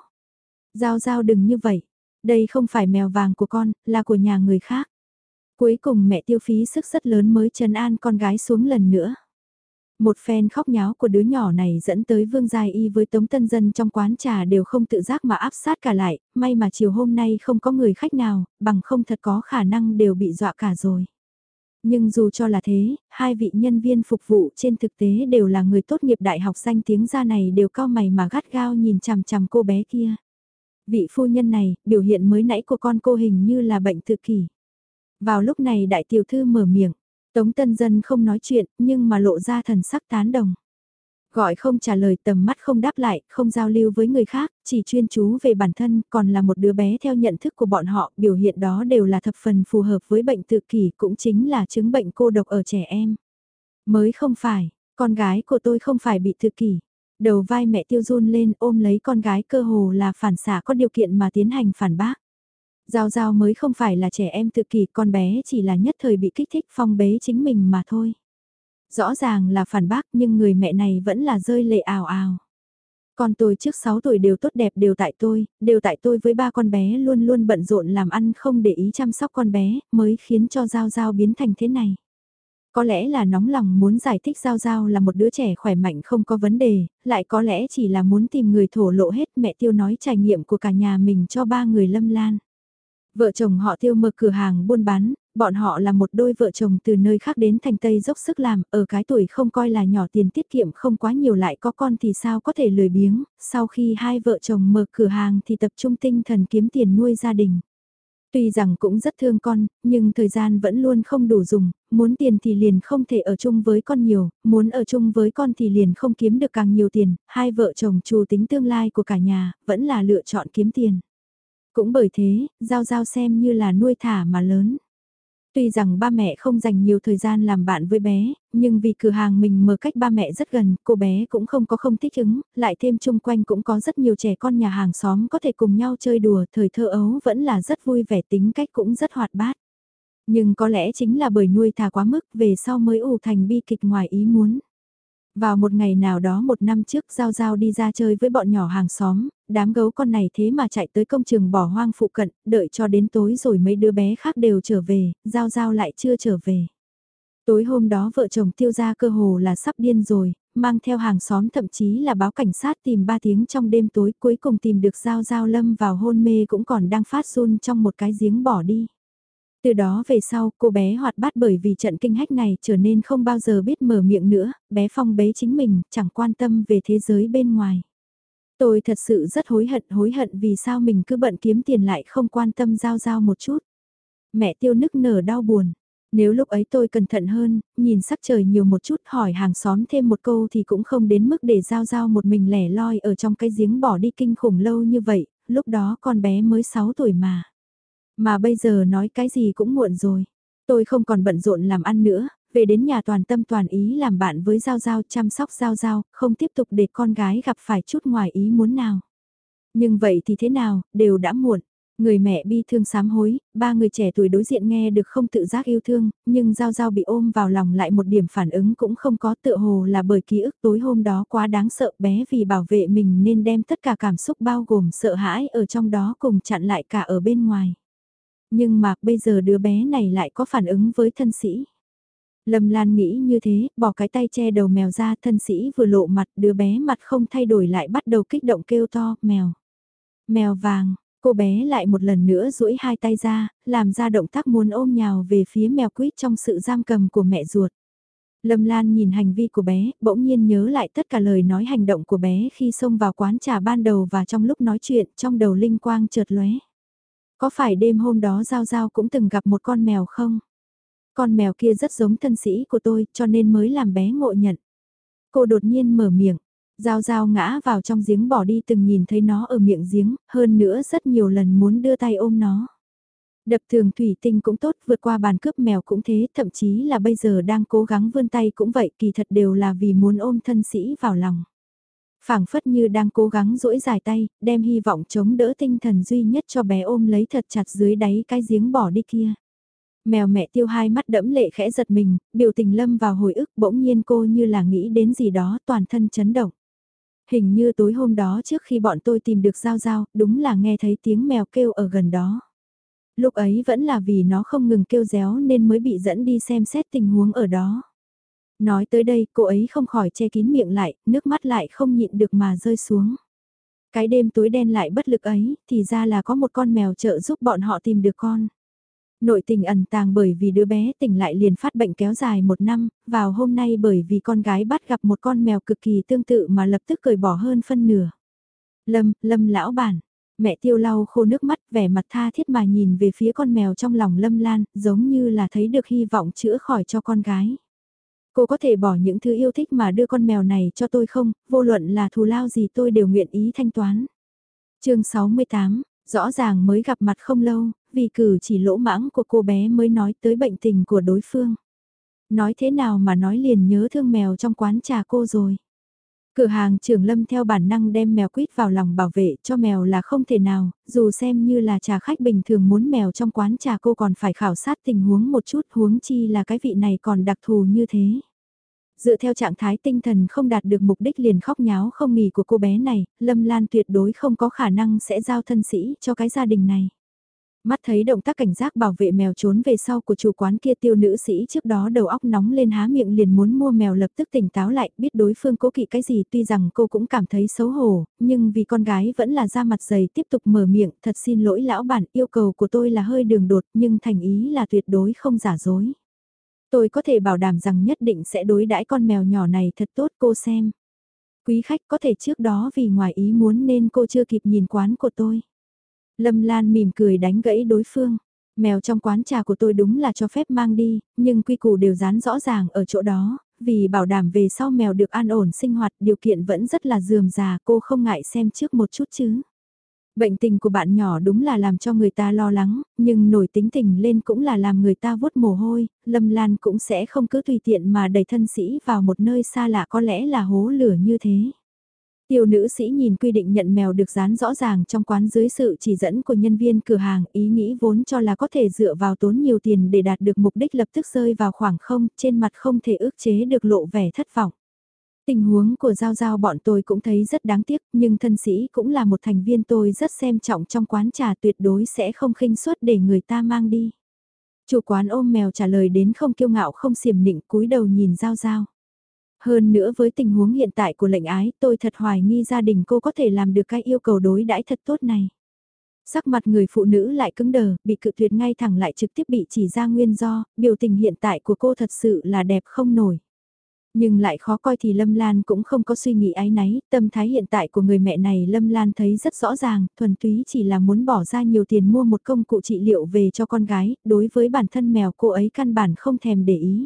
Giao Giao đừng như vậy, đây không phải mèo vàng của con, là của nhà người khác. Cuối cùng mẹ tiêu phí sức rất lớn mới trấn an con gái xuống lần nữa. Một phen khóc nháo của đứa nhỏ này dẫn tới Vương Giai Y với Tống Tân Dân trong quán trà đều không tự giác mà áp sát cả lại, may mà chiều hôm nay không có người khách nào, bằng không thật có khả năng đều bị dọa cả rồi. Nhưng dù cho là thế, hai vị nhân viên phục vụ trên thực tế đều là người tốt nghiệp đại học danh tiếng ra này đều cao mày mà gắt gao nhìn chằm chằm cô bé kia. Vị phu nhân này, biểu hiện mới nãy của con cô hình như là bệnh tự kỷ. Vào lúc này đại tiểu thư mở miệng, Tống Tân Dân không nói chuyện, nhưng mà lộ ra thần sắc tán đồng. Gọi không trả lời tầm mắt không đáp lại, không giao lưu với người khác, chỉ chuyên chú về bản thân, còn là một đứa bé theo nhận thức của bọn họ, biểu hiện đó đều là thập phần phù hợp với bệnh tự kỷ, cũng chính là chứng bệnh cô độc ở trẻ em. Mới không phải, con gái của tôi không phải bị tự kỷ. Đầu vai mẹ tiêu run lên ôm lấy con gái cơ hồ là phản xạ có điều kiện mà tiến hành phản bác. Giao Giao mới không phải là trẻ em tự kỷ, con bé chỉ là nhất thời bị kích thích phong bế chính mình mà thôi. Rõ ràng là phản bác nhưng người mẹ này vẫn là rơi lệ ào ào. Con tôi trước 6 tuổi đều tốt đẹp đều tại tôi, đều tại tôi với ba con bé luôn luôn bận rộn làm ăn không để ý chăm sóc con bé, mới khiến cho Giao Giao biến thành thế này. Có lẽ là nóng lòng muốn giải thích Giao Giao là một đứa trẻ khỏe mạnh không có vấn đề, lại có lẽ chỉ là muốn tìm người thổ lộ hết mẹ tiêu nói trải nghiệm của cả nhà mình cho ba người lâm lan. Vợ chồng họ tiêu mở cửa hàng buôn bán, bọn họ là một đôi vợ chồng từ nơi khác đến thành Tây dốc sức làm, ở cái tuổi không coi là nhỏ tiền tiết kiệm không quá nhiều lại có con thì sao có thể lười biếng, sau khi hai vợ chồng mở cửa hàng thì tập trung tinh thần kiếm tiền nuôi gia đình. Tuy rằng cũng rất thương con, nhưng thời gian vẫn luôn không đủ dùng, muốn tiền thì liền không thể ở chung với con nhiều, muốn ở chung với con thì liền không kiếm được càng nhiều tiền, hai vợ chồng chủ tính tương lai của cả nhà, vẫn là lựa chọn kiếm tiền. Cũng bởi thế, Giao Giao xem như là nuôi thả mà lớn. Tuy rằng ba mẹ không dành nhiều thời gian làm bạn với bé, nhưng vì cửa hàng mình mở cách ba mẹ rất gần, cô bé cũng không có không thích ứng, lại thêm chung quanh cũng có rất nhiều trẻ con nhà hàng xóm có thể cùng nhau chơi đùa, thời thơ ấu vẫn là rất vui vẻ tính cách cũng rất hoạt bát. Nhưng có lẽ chính là bởi nuôi thả quá mức về sau mới ủ thành bi kịch ngoài ý muốn. Vào một ngày nào đó một năm trước Giao Giao đi ra chơi với bọn nhỏ hàng xóm, đám gấu con này thế mà chạy tới công trường bỏ hoang phụ cận, đợi cho đến tối rồi mấy đứa bé khác đều trở về, Giao Giao lại chưa trở về. Tối hôm đó vợ chồng tiêu ra cơ hồ là sắp điên rồi, mang theo hàng xóm thậm chí là báo cảnh sát tìm 3 tiếng trong đêm tối cuối cùng tìm được Giao Giao lâm vào hôn mê cũng còn đang phát run trong một cái giếng bỏ đi. Từ đó về sau, cô bé hoạt bát bởi vì trận kinh hách này trở nên không bao giờ biết mở miệng nữa, bé phong bế chính mình, chẳng quan tâm về thế giới bên ngoài. Tôi thật sự rất hối hận hối hận vì sao mình cứ bận kiếm tiền lại không quan tâm giao giao một chút. Mẹ tiêu nức nở đau buồn. Nếu lúc ấy tôi cẩn thận hơn, nhìn sắc trời nhiều một chút hỏi hàng xóm thêm một câu thì cũng không đến mức để giao giao một mình lẻ loi ở trong cái giếng bỏ đi kinh khủng lâu như vậy, lúc đó con bé mới 6 tuổi mà. Mà bây giờ nói cái gì cũng muộn rồi. Tôi không còn bận rộn làm ăn nữa, về đến nhà toàn tâm toàn ý làm bạn với Giao Giao chăm sóc Giao Giao, không tiếp tục để con gái gặp phải chút ngoài ý muốn nào. Nhưng vậy thì thế nào, đều đã muộn. Người mẹ bi thương sám hối, ba người trẻ tuổi đối diện nghe được không tự giác yêu thương, nhưng Giao Giao bị ôm vào lòng lại một điểm phản ứng cũng không có tựa hồ là bởi ký ức tối hôm đó quá đáng sợ bé vì bảo vệ mình nên đem tất cả cảm xúc bao gồm sợ hãi ở trong đó cùng chặn lại cả ở bên ngoài. Nhưng mà bây giờ đứa bé này lại có phản ứng với thân sĩ. Lâm Lan nghĩ như thế, bỏ cái tay che đầu mèo ra thân sĩ vừa lộ mặt đứa bé mặt không thay đổi lại bắt đầu kích động kêu to, mèo. Mèo vàng, cô bé lại một lần nữa duỗi hai tay ra, làm ra động tác muốn ôm nhào về phía mèo quýt trong sự giam cầm của mẹ ruột. Lâm Lan nhìn hành vi của bé, bỗng nhiên nhớ lại tất cả lời nói hành động của bé khi xông vào quán trà ban đầu và trong lúc nói chuyện, trong đầu linh quang chợt lóe. Có phải đêm hôm đó Giao Giao cũng từng gặp một con mèo không? Con mèo kia rất giống thân sĩ của tôi cho nên mới làm bé ngộ nhận. Cô đột nhiên mở miệng, Giao Giao ngã vào trong giếng bỏ đi từng nhìn thấy nó ở miệng giếng, hơn nữa rất nhiều lần muốn đưa tay ôm nó. Đập thường thủy tinh cũng tốt, vượt qua bàn cướp mèo cũng thế, thậm chí là bây giờ đang cố gắng vươn tay cũng vậy, kỳ thật đều là vì muốn ôm thân sĩ vào lòng phảng phất như đang cố gắng duỗi dài tay, đem hy vọng chống đỡ tinh thần duy nhất cho bé ôm lấy thật chặt dưới đáy cái giếng bỏ đi kia. Mèo mẹ tiêu hai mắt đẫm lệ khẽ giật mình, biểu tình lâm vào hồi ức bỗng nhiên cô như là nghĩ đến gì đó toàn thân chấn động. Hình như tối hôm đó trước khi bọn tôi tìm được Giao Giao, đúng là nghe thấy tiếng mèo kêu ở gần đó. Lúc ấy vẫn là vì nó không ngừng kêu réo nên mới bị dẫn đi xem xét tình huống ở đó. Nói tới đây, cô ấy không khỏi che kín miệng lại, nước mắt lại không nhịn được mà rơi xuống. Cái đêm tối đen lại bất lực ấy, thì ra là có một con mèo trợ giúp bọn họ tìm được con. Nội tình ẩn tàng bởi vì đứa bé tỉnh lại liền phát bệnh kéo dài một năm, vào hôm nay bởi vì con gái bắt gặp một con mèo cực kỳ tương tự mà lập tức cởi bỏ hơn phân nửa. Lâm, Lâm lão bản, mẹ tiêu lau khô nước mắt vẻ mặt tha thiết mà nhìn về phía con mèo trong lòng Lâm Lan, giống như là thấy được hy vọng chữa khỏi cho con gái. Cô có thể bỏ những thứ yêu thích mà đưa con mèo này cho tôi không, vô luận là thù lao gì tôi đều nguyện ý thanh toán. chương 68, rõ ràng mới gặp mặt không lâu, vì cử chỉ lỗ mãng của cô bé mới nói tới bệnh tình của đối phương. Nói thế nào mà nói liền nhớ thương mèo trong quán trà cô rồi. Cửa hàng trưởng lâm theo bản năng đem mèo quýt vào lòng bảo vệ cho mèo là không thể nào, dù xem như là trà khách bình thường muốn mèo trong quán trà cô còn phải khảo sát tình huống một chút huống chi là cái vị này còn đặc thù như thế. Dựa theo trạng thái tinh thần không đạt được mục đích liền khóc nháo không nghỉ của cô bé này, Lâm Lan tuyệt đối không có khả năng sẽ giao thân sĩ cho cái gia đình này. Mắt thấy động tác cảnh giác bảo vệ mèo trốn về sau của chủ quán kia tiêu nữ sĩ trước đó đầu óc nóng lên há miệng liền muốn mua mèo lập tức tỉnh táo lại biết đối phương cố kỵ cái gì tuy rằng cô cũng cảm thấy xấu hổ, nhưng vì con gái vẫn là da mặt dày tiếp tục mở miệng thật xin lỗi lão bản yêu cầu của tôi là hơi đường đột nhưng thành ý là tuyệt đối không giả dối. Tôi có thể bảo đảm rằng nhất định sẽ đối đãi con mèo nhỏ này thật tốt cô xem. Quý khách có thể trước đó vì ngoài ý muốn nên cô chưa kịp nhìn quán của tôi. Lâm Lan mỉm cười đánh gãy đối phương. Mèo trong quán trà của tôi đúng là cho phép mang đi, nhưng quy củ đều dán rõ ràng ở chỗ đó, vì bảo đảm về sau mèo được an ổn sinh hoạt điều kiện vẫn rất là dườm già cô không ngại xem trước một chút chứ. Bệnh tình của bạn nhỏ đúng là làm cho người ta lo lắng, nhưng nổi tính tình lên cũng là làm người ta vuốt mồ hôi, Lâm Lan cũng sẽ không cứ tùy tiện mà đẩy thân sĩ vào một nơi xa lạ có lẽ là hố lửa như thế. Tiêu nữ sĩ nhìn quy định nhận mèo được dán rõ ràng trong quán dưới sự chỉ dẫn của nhân viên cửa hàng, ý nghĩ vốn cho là có thể dựa vào tốn nhiều tiền để đạt được mục đích lập tức rơi vào khoảng không, trên mặt không thể ước chế được lộ vẻ thất vọng. Tình huống của Giao Giao bọn tôi cũng thấy rất đáng tiếc, nhưng thân sĩ cũng là một thành viên tôi rất xem trọng trong quán trà tuyệt đối sẽ không khinh suất để người ta mang đi. Chủ quán ôm mèo trả lời đến không kiêu ngạo không xiểm nịnh cúi đầu nhìn Giao Giao. Hơn nữa với tình huống hiện tại của lệnh ái tôi thật hoài nghi gia đình cô có thể làm được cái yêu cầu đối đãi thật tốt này. Sắc mặt người phụ nữ lại cứng đờ, bị cự tuyệt ngay thẳng lại trực tiếp bị chỉ ra nguyên do, biểu tình hiện tại của cô thật sự là đẹp không nổi. Nhưng lại khó coi thì Lâm Lan cũng không có suy nghĩ ái náy, tâm thái hiện tại của người mẹ này Lâm Lan thấy rất rõ ràng, thuần túy chỉ là muốn bỏ ra nhiều tiền mua một công cụ trị liệu về cho con gái, đối với bản thân mèo cô ấy căn bản không thèm để ý.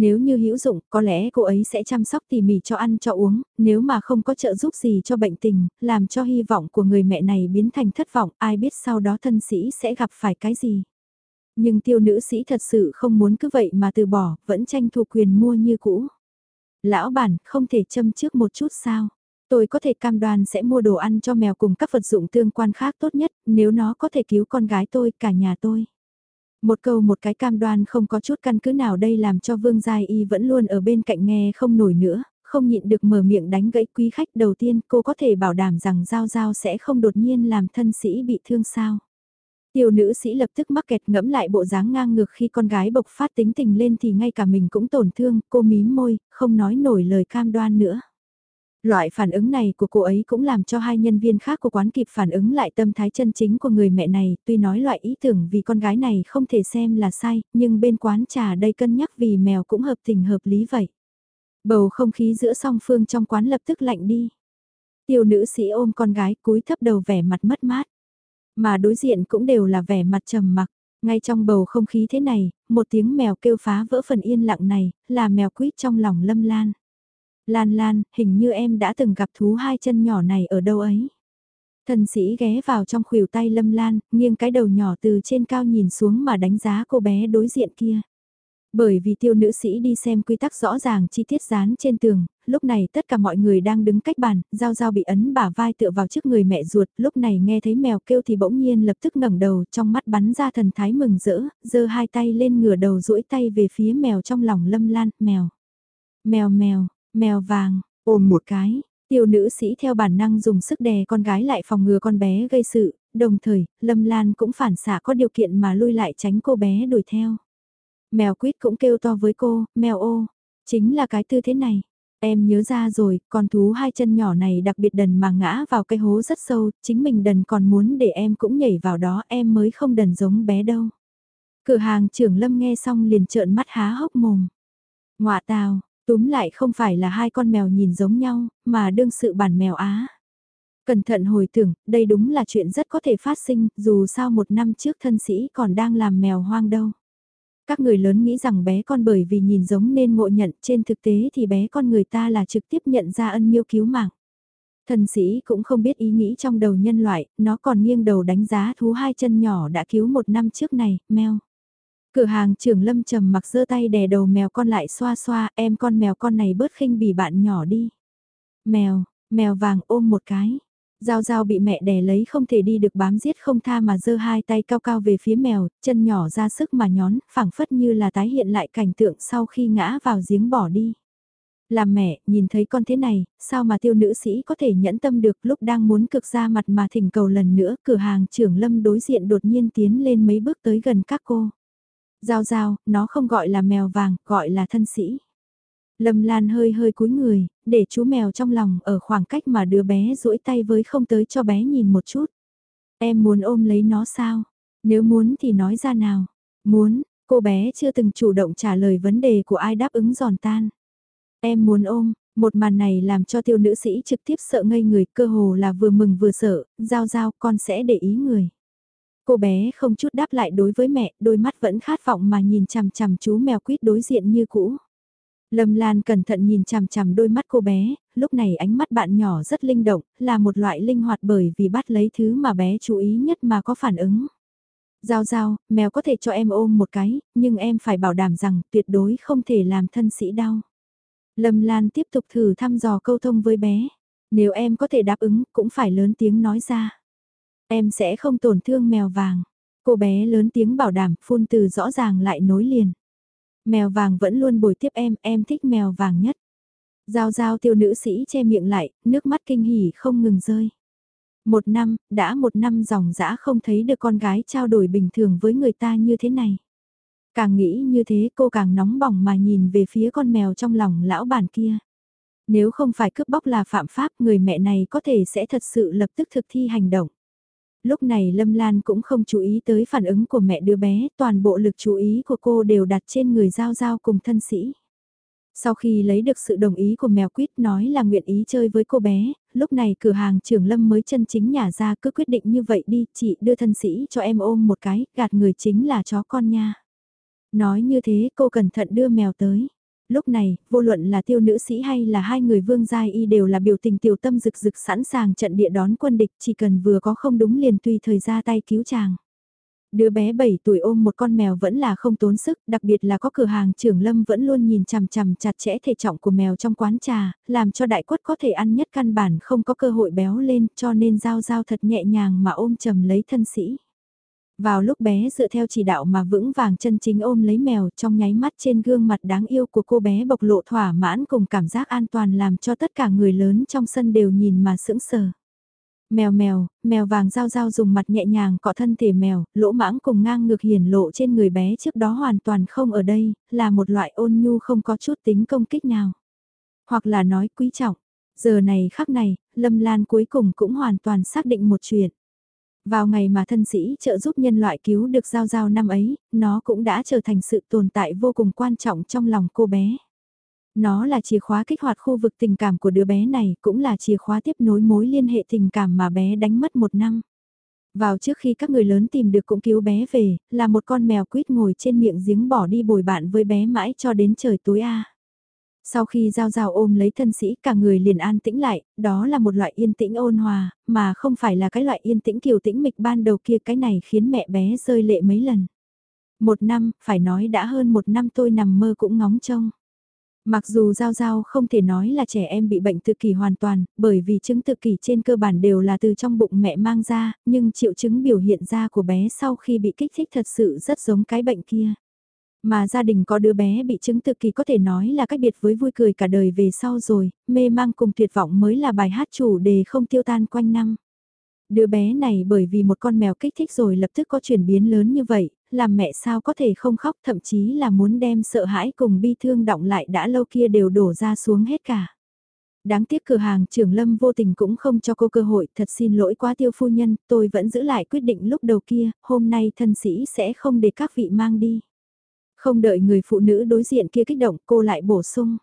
Nếu như hữu dụng, có lẽ cô ấy sẽ chăm sóc tỉ mỉ cho ăn cho uống, nếu mà không có trợ giúp gì cho bệnh tình, làm cho hy vọng của người mẹ này biến thành thất vọng, ai biết sau đó thân sĩ sẽ gặp phải cái gì. Nhưng tiêu nữ sĩ thật sự không muốn cứ vậy mà từ bỏ, vẫn tranh thủ quyền mua như cũ. Lão bản, không thể châm trước một chút sao? Tôi có thể cam đoan sẽ mua đồ ăn cho mèo cùng các vật dụng tương quan khác tốt nhất, nếu nó có thể cứu con gái tôi, cả nhà tôi. Một câu một cái cam đoan không có chút căn cứ nào đây làm cho Vương Giai Y vẫn luôn ở bên cạnh nghe không nổi nữa, không nhịn được mở miệng đánh gãy quý khách đầu tiên cô có thể bảo đảm rằng Giao Giao sẽ không đột nhiên làm thân sĩ bị thương sao. Tiểu nữ sĩ lập tức mắc kẹt ngẫm lại bộ dáng ngang ngược khi con gái bộc phát tính tình lên thì ngay cả mình cũng tổn thương, cô mím môi, không nói nổi lời cam đoan nữa. Loại phản ứng này của cô ấy cũng làm cho hai nhân viên khác của quán kịp phản ứng lại tâm thái chân chính của người mẹ này, tuy nói loại ý tưởng vì con gái này không thể xem là sai, nhưng bên quán trà đây cân nhắc vì mèo cũng hợp tình hợp lý vậy. Bầu không khí giữa song phương trong quán lập tức lạnh đi. Tiểu nữ sĩ ôm con gái cúi thấp đầu vẻ mặt mất mát. Mà đối diện cũng đều là vẻ mặt trầm mặc. Ngay trong bầu không khí thế này, một tiếng mèo kêu phá vỡ phần yên lặng này, là mèo quýt trong lòng lâm lan. Lan Lan, hình như em đã từng gặp thú hai chân nhỏ này ở đâu ấy. Thần sĩ ghé vào trong khuỷu tay Lâm Lan, nghiêng cái đầu nhỏ từ trên cao nhìn xuống mà đánh giá cô bé đối diện kia. Bởi vì tiêu nữ sĩ đi xem quy tắc rõ ràng chi tiết dán trên tường, lúc này tất cả mọi người đang đứng cách bàn, Giao Giao bị ấn bả vai tựa vào trước người mẹ ruột, lúc này nghe thấy mèo kêu thì bỗng nhiên lập tức ngẩng đầu, trong mắt bắn ra thần thái mừng rỡ, giơ hai tay lên ngửa đầu duỗi tay về phía mèo trong lòng lâm lan, mèo. Mèo mèo, Mèo vàng, ôm một cái, tiểu nữ sĩ theo bản năng dùng sức đè con gái lại phòng ngừa con bé gây sự, đồng thời, Lâm Lan cũng phản xạ có điều kiện mà lui lại tránh cô bé đuổi theo. Mèo quýt cũng kêu to với cô, mèo ô. Chính là cái tư thế này. Em nhớ ra rồi, con thú hai chân nhỏ này đặc biệt đần mà ngã vào cái hố rất sâu, chính mình đần còn muốn để em cũng nhảy vào đó em mới không đần giống bé đâu. Cửa hàng trưởng lâm nghe xong liền trợn mắt há hốc mồm. Ngoạ tào, túm lại không phải là hai con mèo nhìn giống nhau, mà đương sự bản mèo Á. Cẩn thận hồi tưởng, đây đúng là chuyện rất có thể phát sinh, dù sao một năm trước thân sĩ còn đang làm mèo hoang đâu. Các người lớn nghĩ rằng bé con bởi vì nhìn giống nên ngộ nhận, trên thực tế thì bé con người ta là trực tiếp nhận ra ân miêu cứu mạng. Thần sĩ cũng không biết ý nghĩ trong đầu nhân loại, nó còn nghiêng đầu đánh giá thú hai chân nhỏ đã cứu một năm trước này, mèo. Cửa hàng trưởng lâm trầm mặc giơ tay đè đầu mèo con lại xoa xoa, em con mèo con này bớt khinh bỉ bạn nhỏ đi. Mèo, mèo vàng ôm một cái. Giao giao bị mẹ đè lấy không thể đi được bám giết không tha mà giơ hai tay cao cao về phía mèo, chân nhỏ ra sức mà nhón, phảng phất như là tái hiện lại cảnh tượng sau khi ngã vào giếng bỏ đi. Làm mẹ, nhìn thấy con thế này, sao mà tiêu nữ sĩ có thể nhẫn tâm được lúc đang muốn cực ra mặt mà thỉnh cầu lần nữa, cửa hàng trưởng lâm đối diện đột nhiên tiến lên mấy bước tới gần các cô. Giao giao, nó không gọi là mèo vàng, gọi là thân sĩ. Lâm Lan hơi hơi cúi người, để chú mèo trong lòng ở khoảng cách mà đứa bé duỗi tay với không tới cho bé nhìn một chút. Em muốn ôm lấy nó sao? Nếu muốn thì nói ra nào. Muốn, cô bé chưa từng chủ động trả lời vấn đề của ai đáp ứng giòn tan. Em muốn ôm, một màn này làm cho tiêu nữ sĩ trực tiếp sợ ngây người cơ hồ là vừa mừng vừa sợ, giao giao con sẽ để ý người. Cô bé không chút đáp lại đối với mẹ, đôi mắt vẫn khát vọng mà nhìn chằm chằm chú mèo quýt đối diện như cũ. Lâm Lan cẩn thận nhìn chằm chằm đôi mắt cô bé, lúc này ánh mắt bạn nhỏ rất linh động, là một loại linh hoạt bởi vì bắt lấy thứ mà bé chú ý nhất mà có phản ứng. Giao giao, mèo có thể cho em ôm một cái, nhưng em phải bảo đảm rằng tuyệt đối không thể làm thân sĩ đau. Lâm Lan tiếp tục thử thăm dò câu thông với bé. Nếu em có thể đáp ứng, cũng phải lớn tiếng nói ra. Em sẽ không tổn thương mèo vàng. Cô bé lớn tiếng bảo đảm, phun từ rõ ràng lại nối liền. Mèo vàng vẫn luôn bồi tiếp em, em thích mèo vàng nhất. Giao giao tiêu nữ sĩ che miệng lại, nước mắt kinh hỉ không ngừng rơi. Một năm, đã một năm dòng dã không thấy được con gái trao đổi bình thường với người ta như thế này. Càng nghĩ như thế cô càng nóng bỏng mà nhìn về phía con mèo trong lòng lão bản kia. Nếu không phải cướp bóc là phạm pháp người mẹ này có thể sẽ thật sự lập tức thực thi hành động. Lúc này Lâm Lan cũng không chú ý tới phản ứng của mẹ đứa bé, toàn bộ lực chú ý của cô đều đặt trên người Giao Giao cùng thân sĩ. Sau khi lấy được sự đồng ý của mèo quýt nói là nguyện ý chơi với cô bé, lúc này cửa hàng trưởng Lâm mới chân chính nhả ra cứ quyết định như vậy đi, chị đưa thân sĩ cho em ôm một cái, gạt người chính là chó con nha. Nói như thế cô cẩn thận đưa mèo tới lúc này, vô luận là tiêu nữ sĩ hay là hai người vương giai y đều là biểu tình tiểu tâm rực rực sẵn sàng trận địa đón quân địch chỉ cần vừa có không đúng liền tùy thời ra tay cứu chàng. Đứa bé 7 tuổi ôm một con mèo vẫn là không tốn sức, đặc biệt là có cửa hàng trưởng lâm vẫn luôn nhìn chằm chằm chặt chẽ thể trọng của mèo trong quán trà, làm cho đại quất có thể ăn nhất căn bản không có cơ hội béo lên cho nên giao giao thật nhẹ nhàng mà ôm chầm lấy thân sĩ. Vào lúc bé dựa theo chỉ đạo mà vững vàng chân chính ôm lấy mèo trong nháy mắt trên gương mặt đáng yêu của cô bé bộc lộ thỏa mãn cùng cảm giác an toàn làm cho tất cả người lớn trong sân đều nhìn mà sững sờ. Mèo mèo, mèo vàng dao dao dùng mặt nhẹ nhàng cọ thân thể mèo, lỗ mãng cùng ngang ngược hiển lộ trên người bé trước đó hoàn toàn không ở đây, là một loại ôn nhu không có chút tính công kích nào. Hoặc là nói quý trọng. Giờ này khắc này, Lâm Lan cuối cùng cũng hoàn toàn xác định một chuyện. Vào ngày mà thân sĩ trợ giúp nhân loại cứu được giao giao năm ấy, nó cũng đã trở thành sự tồn tại vô cùng quan trọng trong lòng cô bé. Nó là chìa khóa kích hoạt khu vực tình cảm của đứa bé này, cũng là chìa khóa tiếp nối mối liên hệ tình cảm mà bé đánh mất một năm. Vào trước khi các người lớn tìm được cũng cứu bé về, là một con mèo quýt ngồi trên miệng giếng bỏ đi bồi bạn với bé mãi cho đến trời tối a. Sau khi Giao Giao ôm lấy thân sĩ cả người liền an tĩnh lại, đó là một loại yên tĩnh ôn hòa, mà không phải là cái loại yên tĩnh kiều tĩnh mịch ban đầu kia cái này khiến mẹ bé rơi lệ mấy lần. Một năm, phải nói đã hơn một năm tôi nằm mơ cũng ngóng trông. Mặc dù Giao Giao không thể nói là trẻ em bị bệnh tự kỷ hoàn toàn, bởi vì chứng tự kỷ trên cơ bản đều là từ trong bụng mẹ mang ra, nhưng triệu chứng biểu hiện ra của bé sau khi bị kích thích thật sự rất giống cái bệnh kia. Mà gia đình có đứa bé bị chứng tự kỳ có thể nói là cách biệt với vui cười cả đời về sau rồi, mê mang cùng tuyệt vọng mới là bài hát chủ đề không tiêu tan quanh năm. Đứa bé này bởi vì một con mèo kích thích rồi lập tức có chuyển biến lớn như vậy, làm mẹ sao có thể không khóc thậm chí là muốn đem sợ hãi cùng bi thương động lại đã lâu kia đều đổ ra xuống hết cả. Đáng tiếc cửa hàng trưởng lâm vô tình cũng không cho cô cơ hội, thật xin lỗi quá tiêu phu nhân, tôi vẫn giữ lại quyết định lúc đầu kia, hôm nay thân sĩ sẽ không để các vị mang đi. Không đợi người phụ nữ đối diện kia kích động cô lại bổ sung.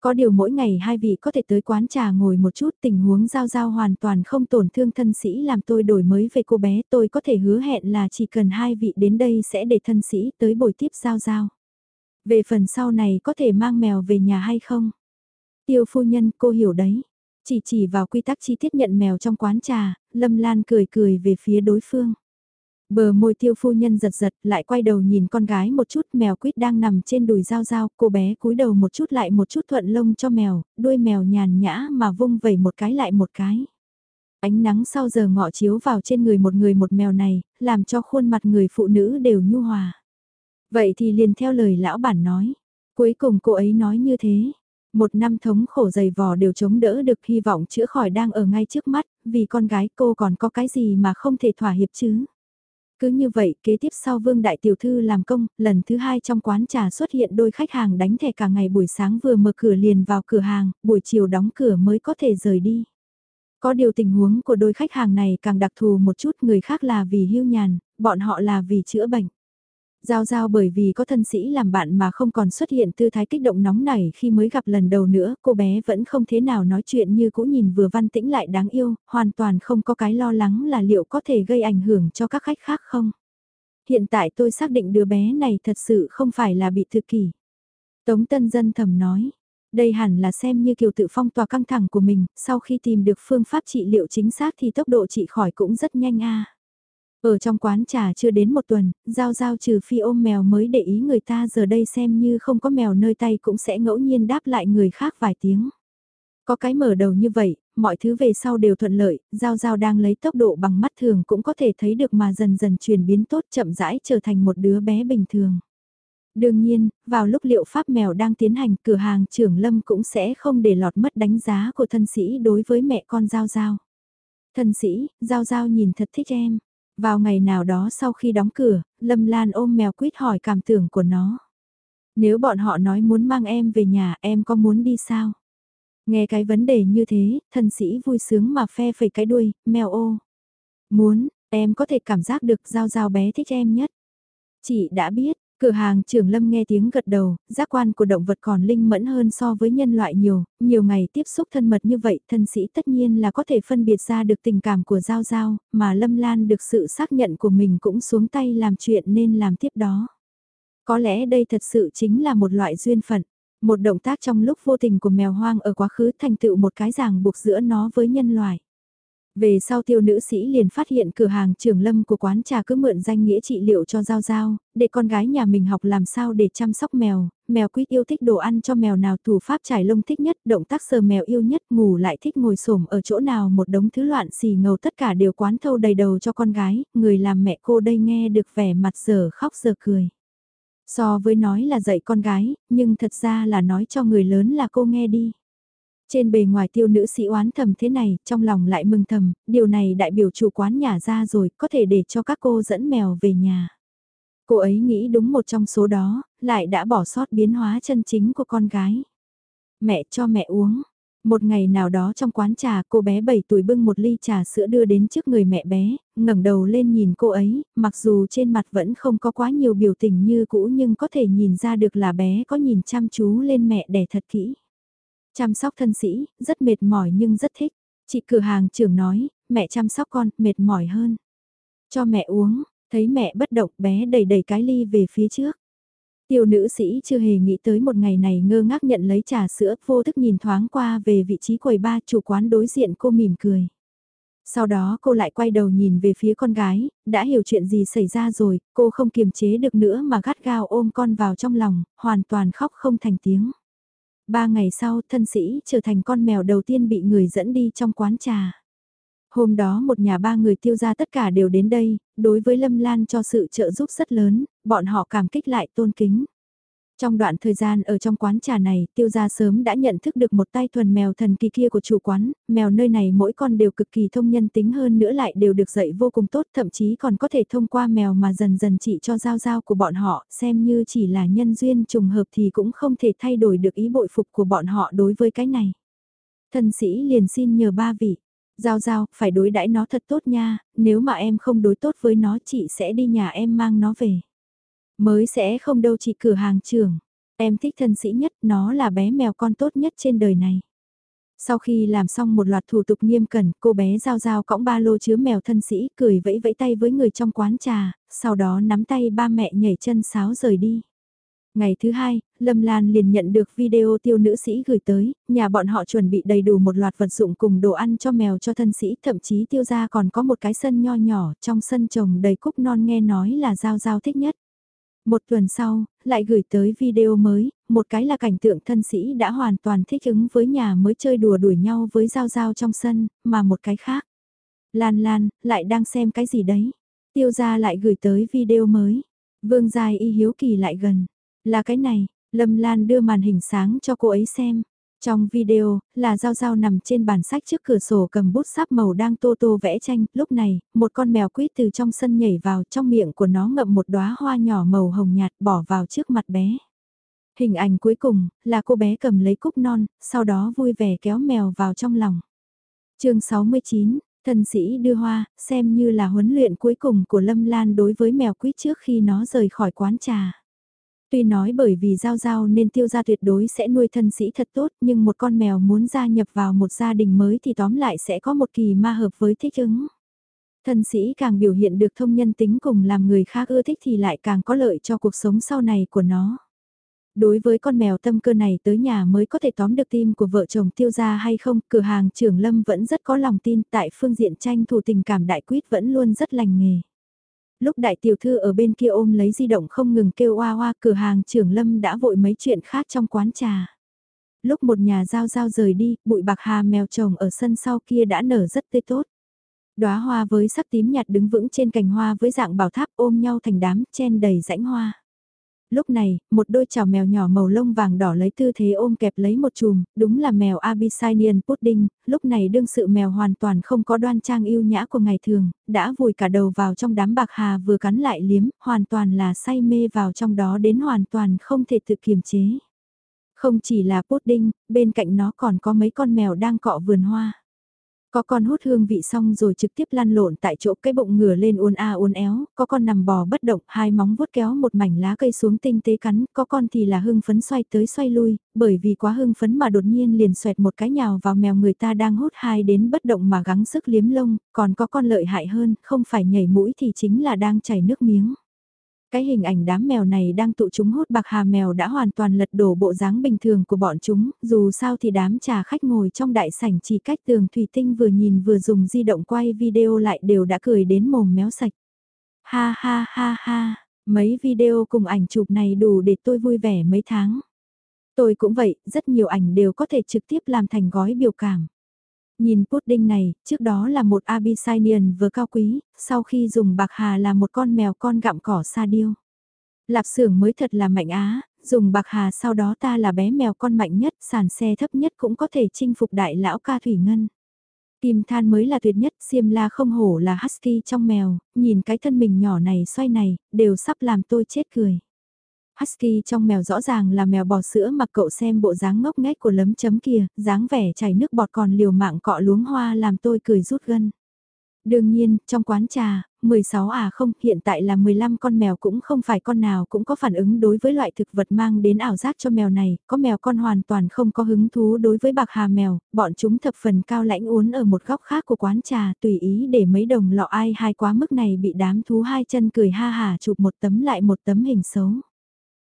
Có điều mỗi ngày hai vị có thể tới quán trà ngồi một chút tình huống giao giao hoàn toàn không tổn thương thân sĩ làm tôi đổi mới về cô bé tôi có thể hứa hẹn là chỉ cần hai vị đến đây sẽ để thân sĩ tới buổi tiếp giao giao. Về phần sau này có thể mang mèo về nhà hay không? Tiêu phu nhân cô hiểu đấy. Chỉ chỉ vào quy tắc chi tiết nhận mèo trong quán trà, Lâm Lan cười cười về phía đối phương. Bờ môi tiêu phu nhân giật giật, lại quay đầu nhìn con gái một chút, mèo quýt đang nằm trên đùi dao dao, cô bé cúi đầu một chút lại một chút thuận lông cho mèo, đuôi mèo nhàn nhã mà vung vẩy một cái lại một cái. Ánh nắng sau giờ ngọ chiếu vào trên người một người một mèo này, làm cho khuôn mặt người phụ nữ đều nhu hòa. Vậy thì liền theo lời lão bản nói. Cuối cùng cô ấy nói như thế. Một năm thống khổ dày vò đều chống đỡ được hy vọng chữa khỏi đang ở ngay trước mắt, vì con gái cô còn có cái gì mà không thể thỏa hiệp chứ. Cứ như vậy, kế tiếp sau Vương Đại Tiểu Thư làm công, lần thứ hai trong quán trà xuất hiện đôi khách hàng đánh thẻ cả ngày buổi sáng vừa mở cửa liền vào cửa hàng, buổi chiều đóng cửa mới có thể rời đi. Có điều tình huống của đôi khách hàng này càng đặc thù một chút, người khác là vì hưu nhàn, bọn họ là vì chữa bệnh. Giao giao bởi vì có thân sĩ làm bạn mà không còn xuất hiện tư thái kích động nóng nảy khi mới gặp lần đầu nữa, cô bé vẫn không thế nào nói chuyện như cũ nhìn vừa văn tĩnh lại đáng yêu, hoàn toàn không có cái lo lắng là liệu có thể gây ảnh hưởng cho các khách khác không. Hiện tại tôi xác định đứa bé này thật sự không phải là bị thư kỷ. Tống Tân Dân thầm nói, đây hẳn là xem như kiều tự phong tỏa căng thẳng của mình, sau khi tìm được phương pháp trị liệu chính xác thì tốc độ trị khỏi cũng rất nhanh a. Ở trong quán trà chưa đến một tuần, Giao Giao trừ phi ôm mèo mới để ý người ta giờ đây xem như không có mèo nơi tay cũng sẽ ngẫu nhiên đáp lại người khác vài tiếng. Có cái mở đầu như vậy, mọi thứ về sau đều thuận lợi, Giao Giao đang lấy tốc độ bằng mắt thường cũng có thể thấy được mà dần dần chuyển biến tốt chậm rãi trở thành một đứa bé bình thường. Đương nhiên, vào lúc liệu pháp mèo đang tiến hành cửa hàng trưởng Lâm cũng sẽ không để lọt mất đánh giá của thân sĩ đối với mẹ con Giao Giao. Thân sĩ, Giao Giao nhìn thật thích em. Vào ngày nào đó sau khi đóng cửa, Lâm Lan ôm mèo quýt hỏi cảm tưởng của nó. Nếu bọn họ nói muốn mang em về nhà, em có muốn đi sao? Nghe cái vấn đề như thế, thân sĩ vui sướng mà phe phẩy cái đuôi, mèo ô. Muốn, em có thể cảm giác được giao giao bé thích em nhất. Chị đã biết, Cửa hàng trưởng lâm nghe tiếng gật đầu, giác quan của động vật còn linh mẫn hơn so với nhân loại nhiều, nhiều ngày tiếp xúc thân mật như vậy, thân sĩ tất nhiên là có thể phân biệt ra được tình cảm của Giao Giao, mà Lâm Lan được sự xác nhận của mình cũng xuống tay làm chuyện nên làm tiếp đó. Có lẽ đây thật sự chính là một loại duyên phận, một động tác trong lúc vô tình của mèo hoang ở quá khứ thành tựu một cái ràng buộc giữa nó với nhân loại. Về sau tiêu nữ sĩ liền phát hiện cửa hàng trường lâm của quán trà cứ mượn danh nghĩa trị liệu cho Giao Giao, để con gái nhà mình học làm sao để chăm sóc mèo, mèo quýt yêu thích đồ ăn cho mèo nào thủ pháp trải lông thích nhất, động tác sờ mèo yêu nhất, ngủ lại thích ngồi xổm ở chỗ nào một đống thứ loạn xì ngầu tất cả đều quán thâu đầy đầu cho con gái, người làm mẹ cô đây nghe được vẻ mặt giờ khóc giờ cười. So với nói là dạy con gái, nhưng thật ra là nói cho người lớn là cô nghe đi. Trên bề ngoài tiêu nữ sĩ oán thầm thế này, trong lòng lại mừng thầm, điều này đại biểu chủ quán nhà ra rồi, có thể để cho các cô dẫn mèo về nhà. Cô ấy nghĩ đúng một trong số đó, lại đã bỏ sót biến hóa chân chính của con gái. Mẹ cho mẹ uống. Một ngày nào đó trong quán trà cô bé 7 tuổi bưng một ly trà sữa đưa đến trước người mẹ bé, ngẩng đầu lên nhìn cô ấy, mặc dù trên mặt vẫn không có quá nhiều biểu tình như cũ nhưng có thể nhìn ra được là bé có nhìn chăm chú lên mẹ đẻ thật kỹ. Chăm sóc thân sĩ, rất mệt mỏi nhưng rất thích. Chị cửa hàng trưởng nói, mẹ chăm sóc con, mệt mỏi hơn. Cho mẹ uống, thấy mẹ bất động bé đẩy đẩy cái ly về phía trước. Tiểu nữ sĩ chưa hề nghĩ tới một ngày này ngơ ngác nhận lấy trà sữa, vô thức nhìn thoáng qua về vị trí quầy ba chủ quán đối diện cô mỉm cười. Sau đó cô lại quay đầu nhìn về phía con gái, đã hiểu chuyện gì xảy ra rồi, cô không kiềm chế được nữa mà gắt gao ôm con vào trong lòng, hoàn toàn khóc không thành tiếng. Ba ngày sau, thân sĩ trở thành con mèo đầu tiên bị người dẫn đi trong quán trà. Hôm đó một nhà ba người tiêu gia tất cả đều đến đây, đối với Lâm Lan cho sự trợ giúp rất lớn, bọn họ cảm kích lại tôn kính. Trong đoạn thời gian ở trong quán trà này, tiêu gia sớm đã nhận thức được một tay thuần mèo thần kỳ kia của chủ quán, mèo nơi này mỗi con đều cực kỳ thông nhân tính hơn nữa lại đều được dạy vô cùng tốt, thậm chí còn có thể thông qua mèo mà dần dần trị cho giao giao của bọn họ, xem như chỉ là nhân duyên trùng hợp thì cũng không thể thay đổi được ý bội phục của bọn họ đối với cái này. thần sĩ liền xin nhờ ba vị. Giao giao, phải đối đãi nó thật tốt nha, nếu mà em không đối tốt với nó chị sẽ đi nhà em mang nó về. Mới sẽ không đâu chị cửa hàng trưởng. Em thích thân sĩ nhất, nó là bé mèo con tốt nhất trên đời này. Sau khi làm xong một loạt thủ tục nghiêm cẩn, cô bé giao giao cõng ba lô chứa mèo thân sĩ, cười vẫy vẫy tay với người trong quán trà, sau đó nắm tay ba mẹ nhảy chân sáo rời đi. Ngày thứ hai, Lâm Lan liền nhận được video tiêu nữ sĩ gửi tới, nhà bọn họ chuẩn bị đầy đủ một loạt vật dụng cùng đồ ăn cho mèo cho thân sĩ, thậm chí tiêu ra còn có một cái sân nho nhỏ, trong sân trồng đầy cúc non nghe nói là giao giao thích nhất. Một tuần sau, lại gửi tới video mới, một cái là cảnh tượng thân sĩ đã hoàn toàn thích ứng với nhà mới chơi đùa đuổi nhau với Giao Giao trong sân, mà một cái khác. Lan Lan, lại đang xem cái gì đấy? Tiêu gia lại gửi tới video mới. Vương Giai y hiếu kỳ lại gần. Là cái này, Lâm Lan đưa màn hình sáng cho cô ấy xem. Trong video, là Giao Giao nằm trên bàn sách trước cửa sổ cầm bút sáp màu đang tô tô vẽ tranh, lúc này, một con mèo quýt từ trong sân nhảy vào trong miệng của nó ngậm một đóa hoa nhỏ màu hồng nhạt bỏ vào trước mặt bé. Hình ảnh cuối cùng, là cô bé cầm lấy cúc non, sau đó vui vẻ kéo mèo vào trong lòng. chương 69, thần sĩ đưa hoa, xem như là huấn luyện cuối cùng của Lâm Lan đối với mèo quýt trước khi nó rời khỏi quán trà. Tuy nói bởi vì giao giao nên tiêu gia tuyệt đối sẽ nuôi thân sĩ thật tốt nhưng một con mèo muốn gia nhập vào một gia đình mới thì tóm lại sẽ có một kỳ ma hợp với thích ứng. Thân sĩ càng biểu hiện được thông nhân tính cùng làm người khác ưa thích thì lại càng có lợi cho cuộc sống sau này của nó. Đối với con mèo tâm cơ này tới nhà mới có thể tóm được tim của vợ chồng tiêu gia hay không, cửa hàng trưởng Lâm vẫn rất có lòng tin tại phương diện tranh thủ tình cảm đại quyết vẫn luôn rất lành nghề. Lúc đại tiểu thư ở bên kia ôm lấy di động không ngừng kêu oa oa cửa hàng trưởng lâm đã vội mấy chuyện khác trong quán trà. Lúc một nhà giao giao rời đi, bụi bạc hà mèo trồng ở sân sau kia đã nở rất tươi tốt. Đóa hoa với sắc tím nhạt đứng vững trên cành hoa với dạng bảo tháp ôm nhau thành đám chen đầy rãnh hoa. Lúc này, một đôi chảo mèo nhỏ màu lông vàng đỏ lấy tư thế ôm kẹp lấy một chùm, đúng là mèo Abyssinian Pudding, lúc này đương sự mèo hoàn toàn không có đoan trang yêu nhã của ngày thường, đã vùi cả đầu vào trong đám bạc hà vừa cắn lại liếm, hoàn toàn là say mê vào trong đó đến hoàn toàn không thể tự kiềm chế. Không chỉ là pudding, bên cạnh nó còn có mấy con mèo đang cọ vườn hoa. Có con hút hương vị xong rồi trực tiếp lăn lộn tại chỗ cái bụng ngửa lên uốn a uốn éo, có con nằm bò bất động, hai móng vuốt kéo một mảnh lá cây xuống tinh tế cắn, có con thì là hưng phấn xoay tới xoay lui, bởi vì quá hưng phấn mà đột nhiên liền xoẹt một cái nhào vào mèo người ta đang hút hai đến bất động mà gắng sức liếm lông, còn có con lợi hại hơn, không phải nhảy mũi thì chính là đang chảy nước miếng. Cái hình ảnh đám mèo này đang tụ chúng hút bạc hà mèo đã hoàn toàn lật đổ bộ dáng bình thường của bọn chúng, dù sao thì đám trà khách ngồi trong đại sảnh chỉ cách tường thủy tinh vừa nhìn vừa dùng di động quay video lại đều đã cười đến mồm méo sạch. Ha ha ha ha, mấy video cùng ảnh chụp này đủ để tôi vui vẻ mấy tháng. Tôi cũng vậy, rất nhiều ảnh đều có thể trực tiếp làm thành gói biểu cảm. Nhìn pudding này, trước đó là một Abyssinian vừa cao quý, sau khi dùng bạc hà là một con mèo con gặm cỏ sa điêu. Lạp xưởng mới thật là mạnh á, dùng bạc hà sau đó ta là bé mèo con mạnh nhất, sàn xe thấp nhất cũng có thể chinh phục đại lão ca thủy ngân. Kim than mới là tuyệt nhất, xiêm la không hổ là husky trong mèo, nhìn cái thân mình nhỏ này xoay này, đều sắp làm tôi chết cười. Husky trong mèo rõ ràng là mèo bò sữa mà cậu xem bộ dáng ngốc nghếch của lấm chấm kia, dáng vẻ chảy nước bọt còn liều mạng cọ luống hoa làm tôi cười rút gân. Đương nhiên, trong quán trà, 16 à không, hiện tại là 15 con mèo cũng không phải con nào cũng có phản ứng đối với loại thực vật mang đến ảo giác cho mèo này, có mèo con hoàn toàn không có hứng thú đối với bạc hà mèo, bọn chúng thập phần cao lãnh uốn ở một góc khác của quán trà tùy ý để mấy đồng lọ ai hai quá mức này bị đám thú hai chân cười ha hà chụp một tấm lại một tấm hình xấu.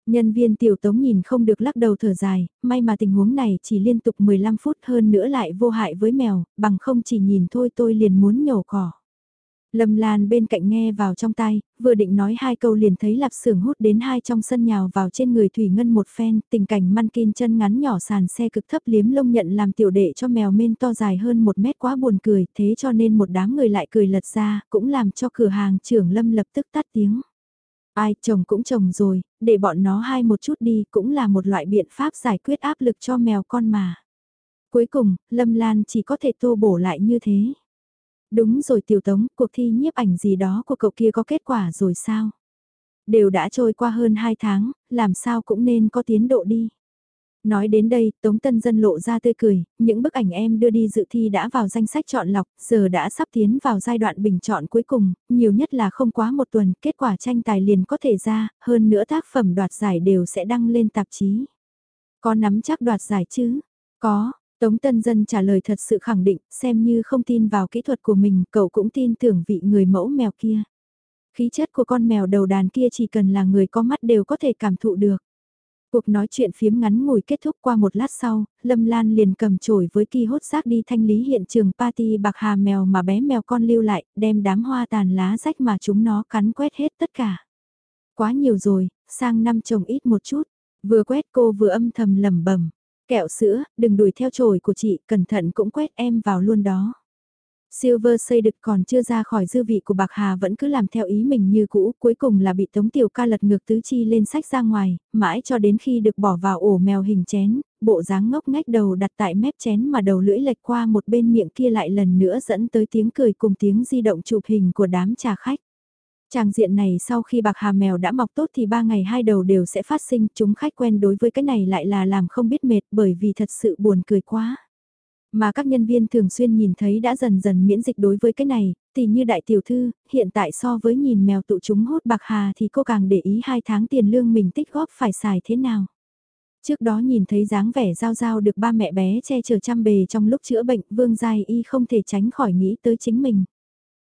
Nhân viên tiểu tống nhìn không được lắc đầu thở dài, may mà tình huống này chỉ liên tục 15 phút hơn nữa lại vô hại với mèo, bằng không chỉ nhìn thôi tôi liền muốn nhổ cỏ. Lâm Lan bên cạnh nghe vào trong tay, vừa định nói hai câu liền thấy lạp sưởng hút đến hai trong sân nhào vào trên người Thủy Ngân một phen, tình cảnh mankin chân ngắn nhỏ sàn xe cực thấp liếm lông nhận làm tiểu đệ cho mèo men to dài hơn một mét quá buồn cười, thế cho nên một đám người lại cười lật ra, cũng làm cho cửa hàng trưởng Lâm lập tức tắt tiếng. Ai chồng cũng chồng rồi, để bọn nó hai một chút đi cũng là một loại biện pháp giải quyết áp lực cho mèo con mà. Cuối cùng, Lâm Lan chỉ có thể tô bổ lại như thế. Đúng rồi tiểu tống, cuộc thi nhiếp ảnh gì đó của cậu kia có kết quả rồi sao? Đều đã trôi qua hơn 2 tháng, làm sao cũng nên có tiến độ đi. Nói đến đây, Tống Tân Dân lộ ra tươi cười, những bức ảnh em đưa đi dự thi đã vào danh sách chọn lọc, giờ đã sắp tiến vào giai đoạn bình chọn cuối cùng, nhiều nhất là không quá một tuần, kết quả tranh tài liền có thể ra, hơn nữa tác phẩm đoạt giải đều sẽ đăng lên tạp chí. Có nắm chắc đoạt giải chứ? Có, Tống Tân Dân trả lời thật sự khẳng định, xem như không tin vào kỹ thuật của mình, cậu cũng tin tưởng vị người mẫu mèo kia. Khí chất của con mèo đầu đàn kia chỉ cần là người có mắt đều có thể cảm thụ được. Cuộc nói chuyện phiếm ngắn ngủi kết thúc qua một lát sau, Lâm Lan liền cầm chổi với kỳ hốt xác đi thanh lý hiện trường party bạc hà mèo mà bé mèo con lưu lại, đem đám hoa tàn lá rách mà chúng nó cắn quét hết tất cả. Quá nhiều rồi, sang năm trồng ít một chút. Vừa quét cô vừa âm thầm lẩm bẩm Kẹo sữa, đừng đuổi theo chổi của chị, cẩn thận cũng quét em vào luôn đó. Silver xây đực còn chưa ra khỏi dư vị của Bạc Hà vẫn cứ làm theo ý mình như cũ, cuối cùng là bị Tống Tiểu ca lật ngược tứ chi lên sách ra ngoài, mãi cho đến khi được bỏ vào ổ mèo hình chén, bộ dáng ngốc ngách đầu đặt tại mép chén mà đầu lưỡi lệch qua một bên miệng kia lại lần nữa dẫn tới tiếng cười cùng tiếng di động chụp hình của đám trà khách. Tràng diện này sau khi bạc hà mèo đã mọc tốt thì ba ngày hai đầu đều sẽ phát sinh, chúng khách quen đối với cái này lại là làm không biết mệt bởi vì thật sự buồn cười quá. Mà các nhân viên thường xuyên nhìn thấy đã dần dần miễn dịch đối với cái này, thì như đại tiểu thư, hiện tại so với nhìn mèo tụ chúng hốt bạc hà thì cô càng để ý hai tháng tiền lương mình tích góp phải xài thế nào. Trước đó nhìn thấy dáng vẻ giao giao được ba mẹ bé che chở chăm bề trong lúc chữa bệnh, Vương Giai Y không thể tránh khỏi nghĩ tới chính mình.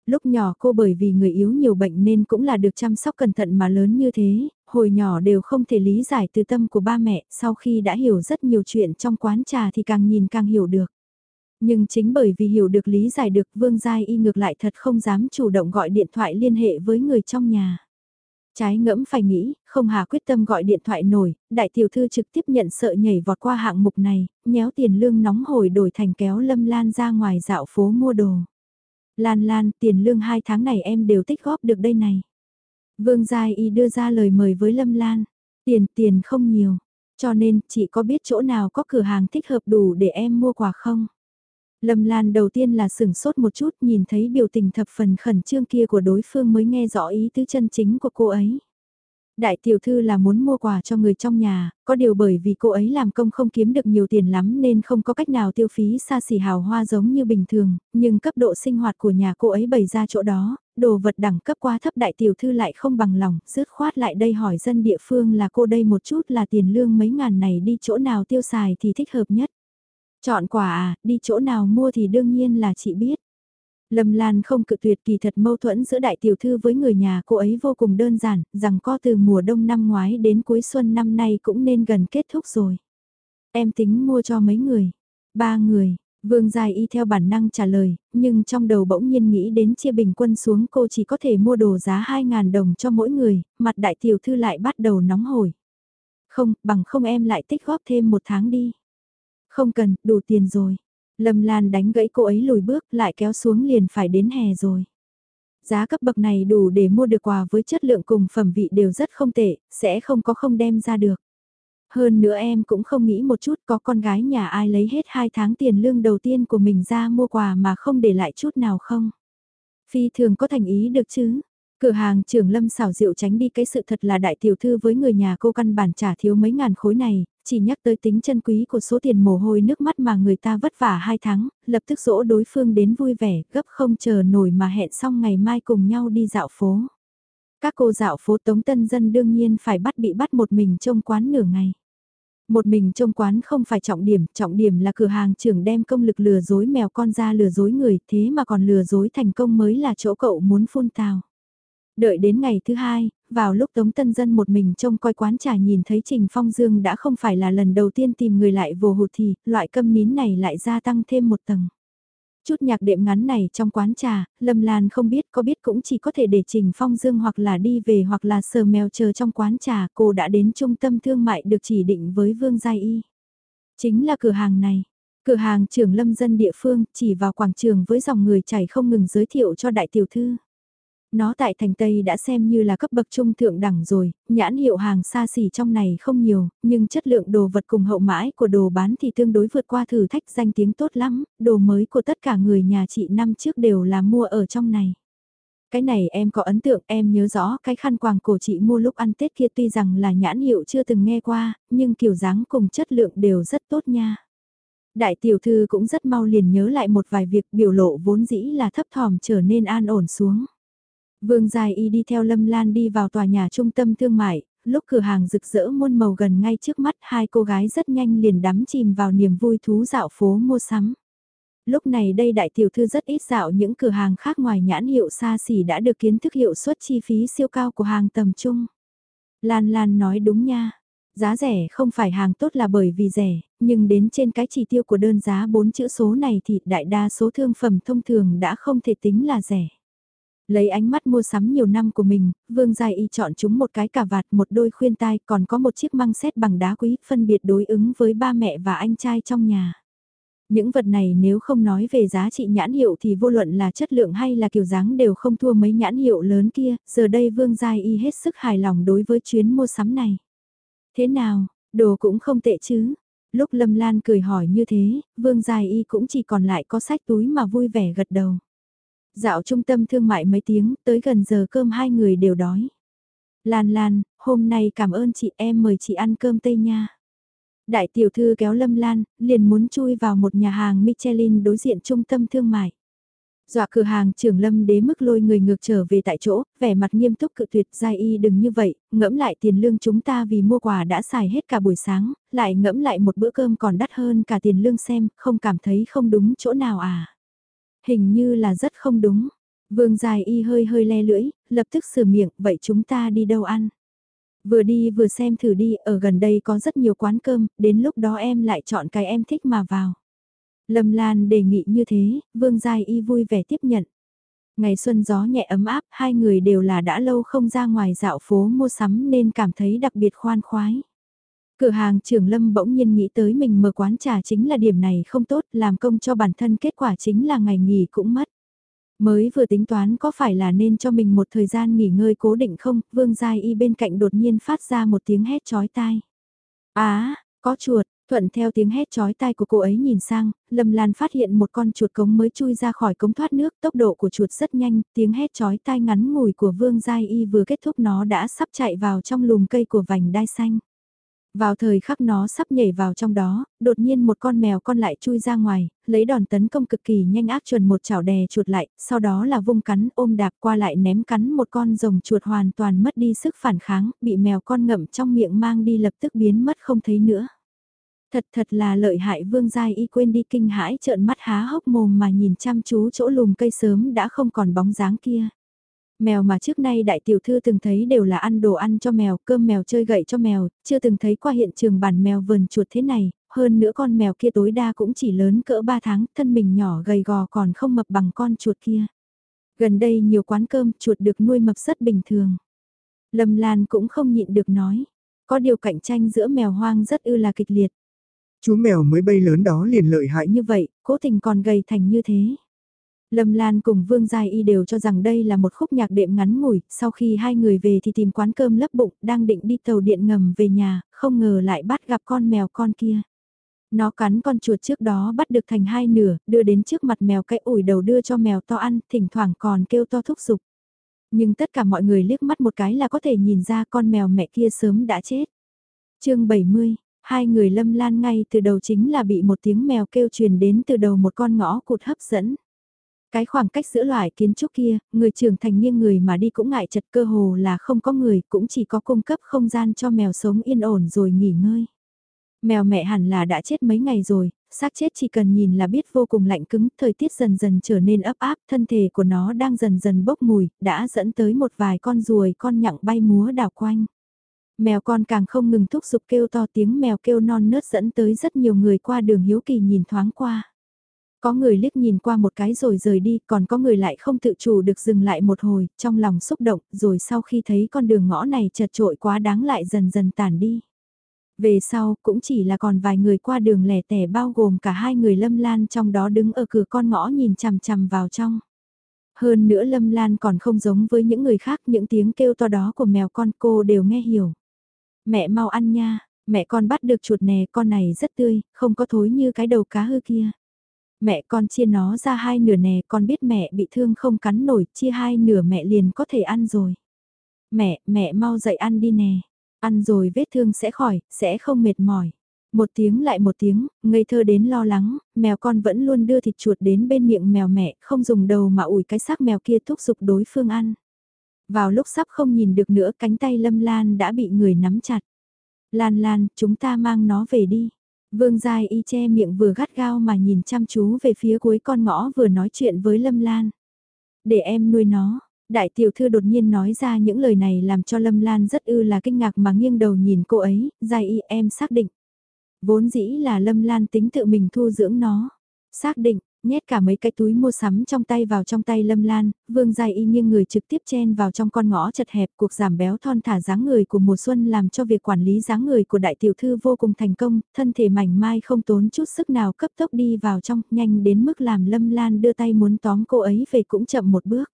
Lúc nhỏ cô bởi vì người yếu nhiều bệnh nên cũng là được chăm sóc cẩn thận mà lớn như thế, hồi nhỏ đều không thể lý giải từ tâm của ba mẹ, sau khi đã hiểu rất nhiều chuyện trong quán trà thì càng nhìn càng hiểu được. Nhưng chính bởi vì hiểu được lý giải được Vương Giai Y ngược lại thật không dám chủ động gọi điện thoại liên hệ với người trong nhà. Trái ngẫm phải nghĩ, không hà quyết tâm gọi điện thoại nổi, đại tiểu thư trực tiếp nhận sợ nhảy vọt qua hạng mục này, nhéo tiền lương nóng hổi đổi thành kéo lâm lan ra ngoài dạo phố mua đồ. Lan Lan, tiền lương hai tháng này em đều tích góp được đây này. Vương Giai Y đưa ra lời mời với Lâm Lan. Tiền, tiền không nhiều. Cho nên, chị có biết chỗ nào có cửa hàng thích hợp đủ để em mua quà không? Lâm Lan đầu tiên là sửng sốt một chút nhìn thấy biểu tình thập phần khẩn trương kia của đối phương mới nghe rõ ý tứ chân chính của cô ấy. Đại tiểu thư là muốn mua quà cho người trong nhà, có điều bởi vì cô ấy làm công không kiếm được nhiều tiền lắm nên không có cách nào tiêu phí xa xỉ hào hoa giống như bình thường, nhưng cấp độ sinh hoạt của nhà cô ấy bày ra chỗ đó, đồ vật đẳng cấp quá thấp đại tiểu thư lại không bằng lòng, rứt khoát lại đây hỏi dân địa phương là cô đây một chút là tiền lương mấy ngàn này đi chỗ nào tiêu xài thì thích hợp nhất. Chọn quà à, đi chỗ nào mua thì đương nhiên là chị biết. Lâm Lan không cự tuyệt kỳ thật mâu thuẫn giữa đại tiểu thư với người nhà cô ấy vô cùng đơn giản, rằng có từ mùa đông năm ngoái đến cuối xuân năm nay cũng nên gần kết thúc rồi. Em tính mua cho mấy người? Ba người, Vương Giai Y theo bản năng trả lời, nhưng trong đầu bỗng nhiên nghĩ đến chia bình quân xuống cô chỉ có thể mua đồ giá 2.000 đồng cho mỗi người, mặt đại tiểu thư lại bắt đầu nóng hổi. Không, bằng không em lại tích góp thêm một tháng đi. Không cần, đủ tiền rồi. Lâm Lan đánh gãy cô ấy lùi bước lại kéo xuống liền phải đến hè rồi. Giá cấp bậc này đủ để mua được quà với chất lượng cùng phẩm vị đều rất không tệ, sẽ không có không đem ra được. Hơn nữa em cũng không nghĩ một chút có con gái nhà ai lấy hết 2 tháng tiền lương đầu tiên của mình ra mua quà mà không để lại chút nào không. Phi thường có thành ý được chứ. Cửa hàng trưởng lâm xảo diệu tránh đi cái sự thật là đại tiểu thư với người nhà cô căn bản trả thiếu mấy ngàn khối này, chỉ nhắc tới tính chân quý của số tiền mồ hôi nước mắt mà người ta vất vả hai tháng, lập tức dỗ đối phương đến vui vẻ, gấp không chờ nổi mà hẹn xong ngày mai cùng nhau đi dạo phố. Các cô dạo phố tống tân dân đương nhiên phải bắt bị bắt một mình trong quán nửa ngày. Một mình trong quán không phải trọng điểm, trọng điểm là cửa hàng trưởng đem công lực lừa dối mèo con ra lừa dối người, thế mà còn lừa dối thành công mới là chỗ cậu muốn phun tào. Đợi đến ngày thứ hai, vào lúc Tống Tân Dân một mình trông coi quán trà nhìn thấy Trình Phong Dương đã không phải là lần đầu tiên tìm người lại vồ hụt thì, loại câm nín này lại gia tăng thêm một tầng. Chút nhạc đệm ngắn này trong quán trà, Lâm Lan không biết có biết cũng chỉ có thể để Trình Phong Dương hoặc là đi về hoặc là sờ mèo chờ trong quán trà cô đã đến trung tâm thương mại được chỉ định với Vương Giai Y. Chính là cửa hàng này. Cửa hàng trưởng lâm dân địa phương chỉ vào quảng trường với dòng người chảy không ngừng giới thiệu cho đại tiểu thư. Nó tại thành Tây đã xem như là cấp bậc trung thượng đẳng rồi, nhãn hiệu hàng xa xỉ trong này không nhiều, nhưng chất lượng đồ vật cùng hậu mãi của đồ bán thì tương đối vượt qua thử thách danh tiếng tốt lắm, đồ mới của tất cả người nhà chị năm trước đều là mua ở trong này. Cái này em có ấn tượng em nhớ rõ cái khăn quàng cổ chị mua lúc ăn Tết kia tuy rằng là nhãn hiệu chưa từng nghe qua, nhưng kiểu dáng cùng chất lượng đều rất tốt nha. Đại tiểu thư cũng rất mau liền nhớ lại một vài việc biểu lộ vốn dĩ là thấp thỏm trở nên an ổn xuống. Vương Giai Y đi theo Lâm Lan đi vào tòa nhà trung tâm thương mại, lúc cửa hàng rực rỡ muôn màu gần ngay trước mắt hai cô gái rất nhanh liền đắm chìm vào niềm vui thú dạo phố mua sắm. Lúc này đây đại tiểu thư rất ít dạo những cửa hàng khác ngoài nhãn hiệu xa xỉ đã được kiến thức hiệu suất chi phí siêu cao của hàng tầm trung. Lan Lan nói đúng nha, giá rẻ không phải hàng tốt là bởi vì rẻ, nhưng đến trên cái chỉ tiêu của đơn giá 4 chữ số này thì đại đa số thương phẩm thông thường đã không thể tính là rẻ. Lấy ánh mắt mua sắm nhiều năm của mình, Vương Giai Y chọn chúng một cái cà vạt, một đôi khuyên tai, còn có một chiếc măng xét bằng đá quý, phân biệt đối ứng với ba mẹ và anh trai trong nhà. Những vật này nếu không nói về giá trị nhãn hiệu thì vô luận là chất lượng hay là kiểu dáng đều không thua mấy nhãn hiệu lớn kia, giờ đây Vương Giai Y hết sức hài lòng đối với chuyến mua sắm này. Thế nào, đồ cũng không tệ chứ? Lúc Lâm Lan cười hỏi như thế, Vương Giai Y cũng chỉ còn lại có sách túi mà vui vẻ gật đầu. Dạo trung tâm thương mại mấy tiếng, tới gần giờ cơm hai người đều đói. Lan Lan, hôm nay cảm ơn chị em mời chị ăn cơm Tây Nha. Đại tiểu thư kéo Lâm Lan, liền muốn chui vào một nhà hàng Michelin đối diện trung tâm thương mại. Dọa cửa hàng trưởng lâm đế mức lôi người ngược trở về tại chỗ, vẻ mặt nghiêm túc cự tuyệt giai y đừng như vậy, ngẫm lại tiền lương chúng ta vì mua quà đã xài hết cả buổi sáng, lại ngẫm lại một bữa cơm còn đắt hơn cả tiền lương xem, không cảm thấy không đúng chỗ nào à. Hình như là rất không đúng. Vương dài y hơi hơi le lưỡi, lập tức sửa miệng, vậy chúng ta đi đâu ăn? Vừa đi vừa xem thử đi, ở gần đây có rất nhiều quán cơm, đến lúc đó em lại chọn cái em thích mà vào. Lâm Lan đề nghị như thế, Vương Giai Y vui vẻ tiếp nhận. Ngày xuân gió nhẹ ấm áp, hai người đều là đã lâu không ra ngoài dạo phố mua sắm nên cảm thấy đặc biệt khoan khoái. Cửa hàng trưởng Lâm bỗng nhiên nghĩ tới mình mở quán trà chính là điểm này không tốt, làm công cho bản thân kết quả chính là ngày nghỉ cũng mất. Mới vừa tính toán có phải là nên cho mình một thời gian nghỉ ngơi cố định không, Vương Giai Y bên cạnh đột nhiên phát ra một tiếng hét chói tai. Á, có chuột, thuận theo tiếng hét chói tai của cô ấy nhìn sang, Lâm Lan phát hiện một con chuột cống mới chui ra khỏi cống thoát nước, tốc độ của chuột rất nhanh, tiếng hét chói tai ngắn ngủi của Vương Giai Y vừa kết thúc nó đã sắp chạy vào trong lùm cây của vành đai xanh. Vào thời khắc nó sắp nhảy vào trong đó, đột nhiên một con mèo con lại chui ra ngoài, lấy đòn tấn công cực kỳ nhanh ác chuẩn một chảo đè chuột lại, sau đó là vung cắn ôm đạp qua lại ném cắn một con rồng chuột hoàn toàn mất đi sức phản kháng, bị mèo con ngậm trong miệng mang đi lập tức biến mất không thấy nữa. Thật thật là lợi hại vương giai y quên đi kinh hãi trợn mắt há hốc mồm mà nhìn chăm chú chỗ lùm cây sớm đã không còn bóng dáng kia. Mèo mà trước nay đại tiểu thư từng thấy đều là ăn đồ ăn cho mèo, cơm mèo chơi gậy cho mèo, chưa từng thấy qua hiện trường bản mèo vườn chuột thế này, hơn nữa con mèo kia tối đa cũng chỉ lớn cỡ 3 tháng, thân mình nhỏ gầy gò còn không mập bằng con chuột kia. Gần đây nhiều quán cơm chuột được nuôi mập rất bình thường. Lâm Lan cũng không nhịn được nói, có điều cạnh tranh giữa mèo hoang rất ư là kịch liệt. Chú mèo mới bay lớn đó liền lợi hại như vậy, cố tình còn gầy thành như thế. Lâm Lan cùng Vương Giai Y đều cho rằng đây là một khúc nhạc đệm ngắn ngủi, sau khi hai người về thì tìm quán cơm lấp bụng, đang định đi tàu điện ngầm về nhà, không ngờ lại bắt gặp con mèo con kia. Nó cắn con chuột trước đó bắt được thành hai nửa, đưa đến trước mặt mèo cái ủi đầu đưa cho mèo to ăn, thỉnh thoảng còn kêu to thúc giục. Nhưng tất cả mọi người liếc mắt một cái là có thể nhìn ra con mèo mẹ kia sớm đã chết. chương 70, hai người lâm lan ngay từ đầu chính là bị một tiếng mèo kêu truyền đến từ đầu một con ngõ cụt hấp dẫn. Cái khoảng cách giữa loại kiến trúc kia, người trưởng thành nghiêng người mà đi cũng ngại chật cơ hồ là không có người, cũng chỉ có cung cấp không gian cho mèo sống yên ổn rồi nghỉ ngơi. Mèo mẹ hẳn là đã chết mấy ngày rồi, xác chết chỉ cần nhìn là biết vô cùng lạnh cứng, thời tiết dần dần trở nên ấp áp, thân thể của nó đang dần dần bốc mùi, đã dẫn tới một vài con ruồi con nhặng bay múa đảo quanh. Mèo con càng không ngừng thúc giục kêu to tiếng mèo kêu non nớt dẫn tới rất nhiều người qua đường hiếu kỳ nhìn thoáng qua. Có người liếc nhìn qua một cái rồi rời đi, còn có người lại không tự chủ được dừng lại một hồi, trong lòng xúc động, rồi sau khi thấy con đường ngõ này chật trội quá đáng lại dần dần tản đi. Về sau, cũng chỉ là còn vài người qua đường lẻ tẻ bao gồm cả hai người lâm lan trong đó đứng ở cửa con ngõ nhìn chằm chằm vào trong. Hơn nữa Lâm Lan còn không giống với những người khác, những tiếng kêu to đó của mèo con cô đều nghe hiểu. Mẹ mau ăn nha, mẹ con bắt được chuột nè, con này rất tươi, không có thối như cái đầu cá hư kia. Mẹ con chia nó ra hai nửa nè, con biết mẹ bị thương không cắn nổi, chia hai nửa mẹ liền có thể ăn rồi. Mẹ, mẹ mau dậy ăn đi nè, ăn rồi vết thương sẽ khỏi, sẽ không mệt mỏi. Một tiếng lại một tiếng, ngây thơ đến lo lắng, mèo con vẫn luôn đưa thịt chuột đến bên miệng mèo mẹ, không dùng đầu mà ủi cái xác mèo kia thúc giục đối phương ăn. Vào lúc sắp không nhìn được nữa cánh tay Lâm Lan đã bị người nắm chặt. Lan Lan, chúng ta mang nó về đi. Vương Giai y che miệng vừa gắt gao mà nhìn chăm chú về phía cuối con ngõ vừa nói chuyện với Lâm Lan. Để em nuôi nó. Đại tiểu thư đột nhiên nói ra những lời này làm cho Lâm Lan rất ư là kinh ngạc mà nghiêng đầu nhìn cô ấy, Giai y em xác định. Vốn dĩ là Lâm Lan tính tự mình thu dưỡng nó. Xác định, nhét cả mấy cái túi mua sắm trong tay vào trong tay Lâm Lan, Vương Giai Y nghiêng người trực tiếp chen vào trong con ngõ chật hẹp cuộc giảm béo thon thả dáng người của mùa xuân làm cho việc quản lý dáng người của đại tiểu thư vô cùng thành công, thân thể mảnh mai không tốn chút sức nào cấp tốc đi vào trong, nhanh đến mức làm Lâm Lan đưa tay muốn tóm cô ấy về cũng chậm một bước.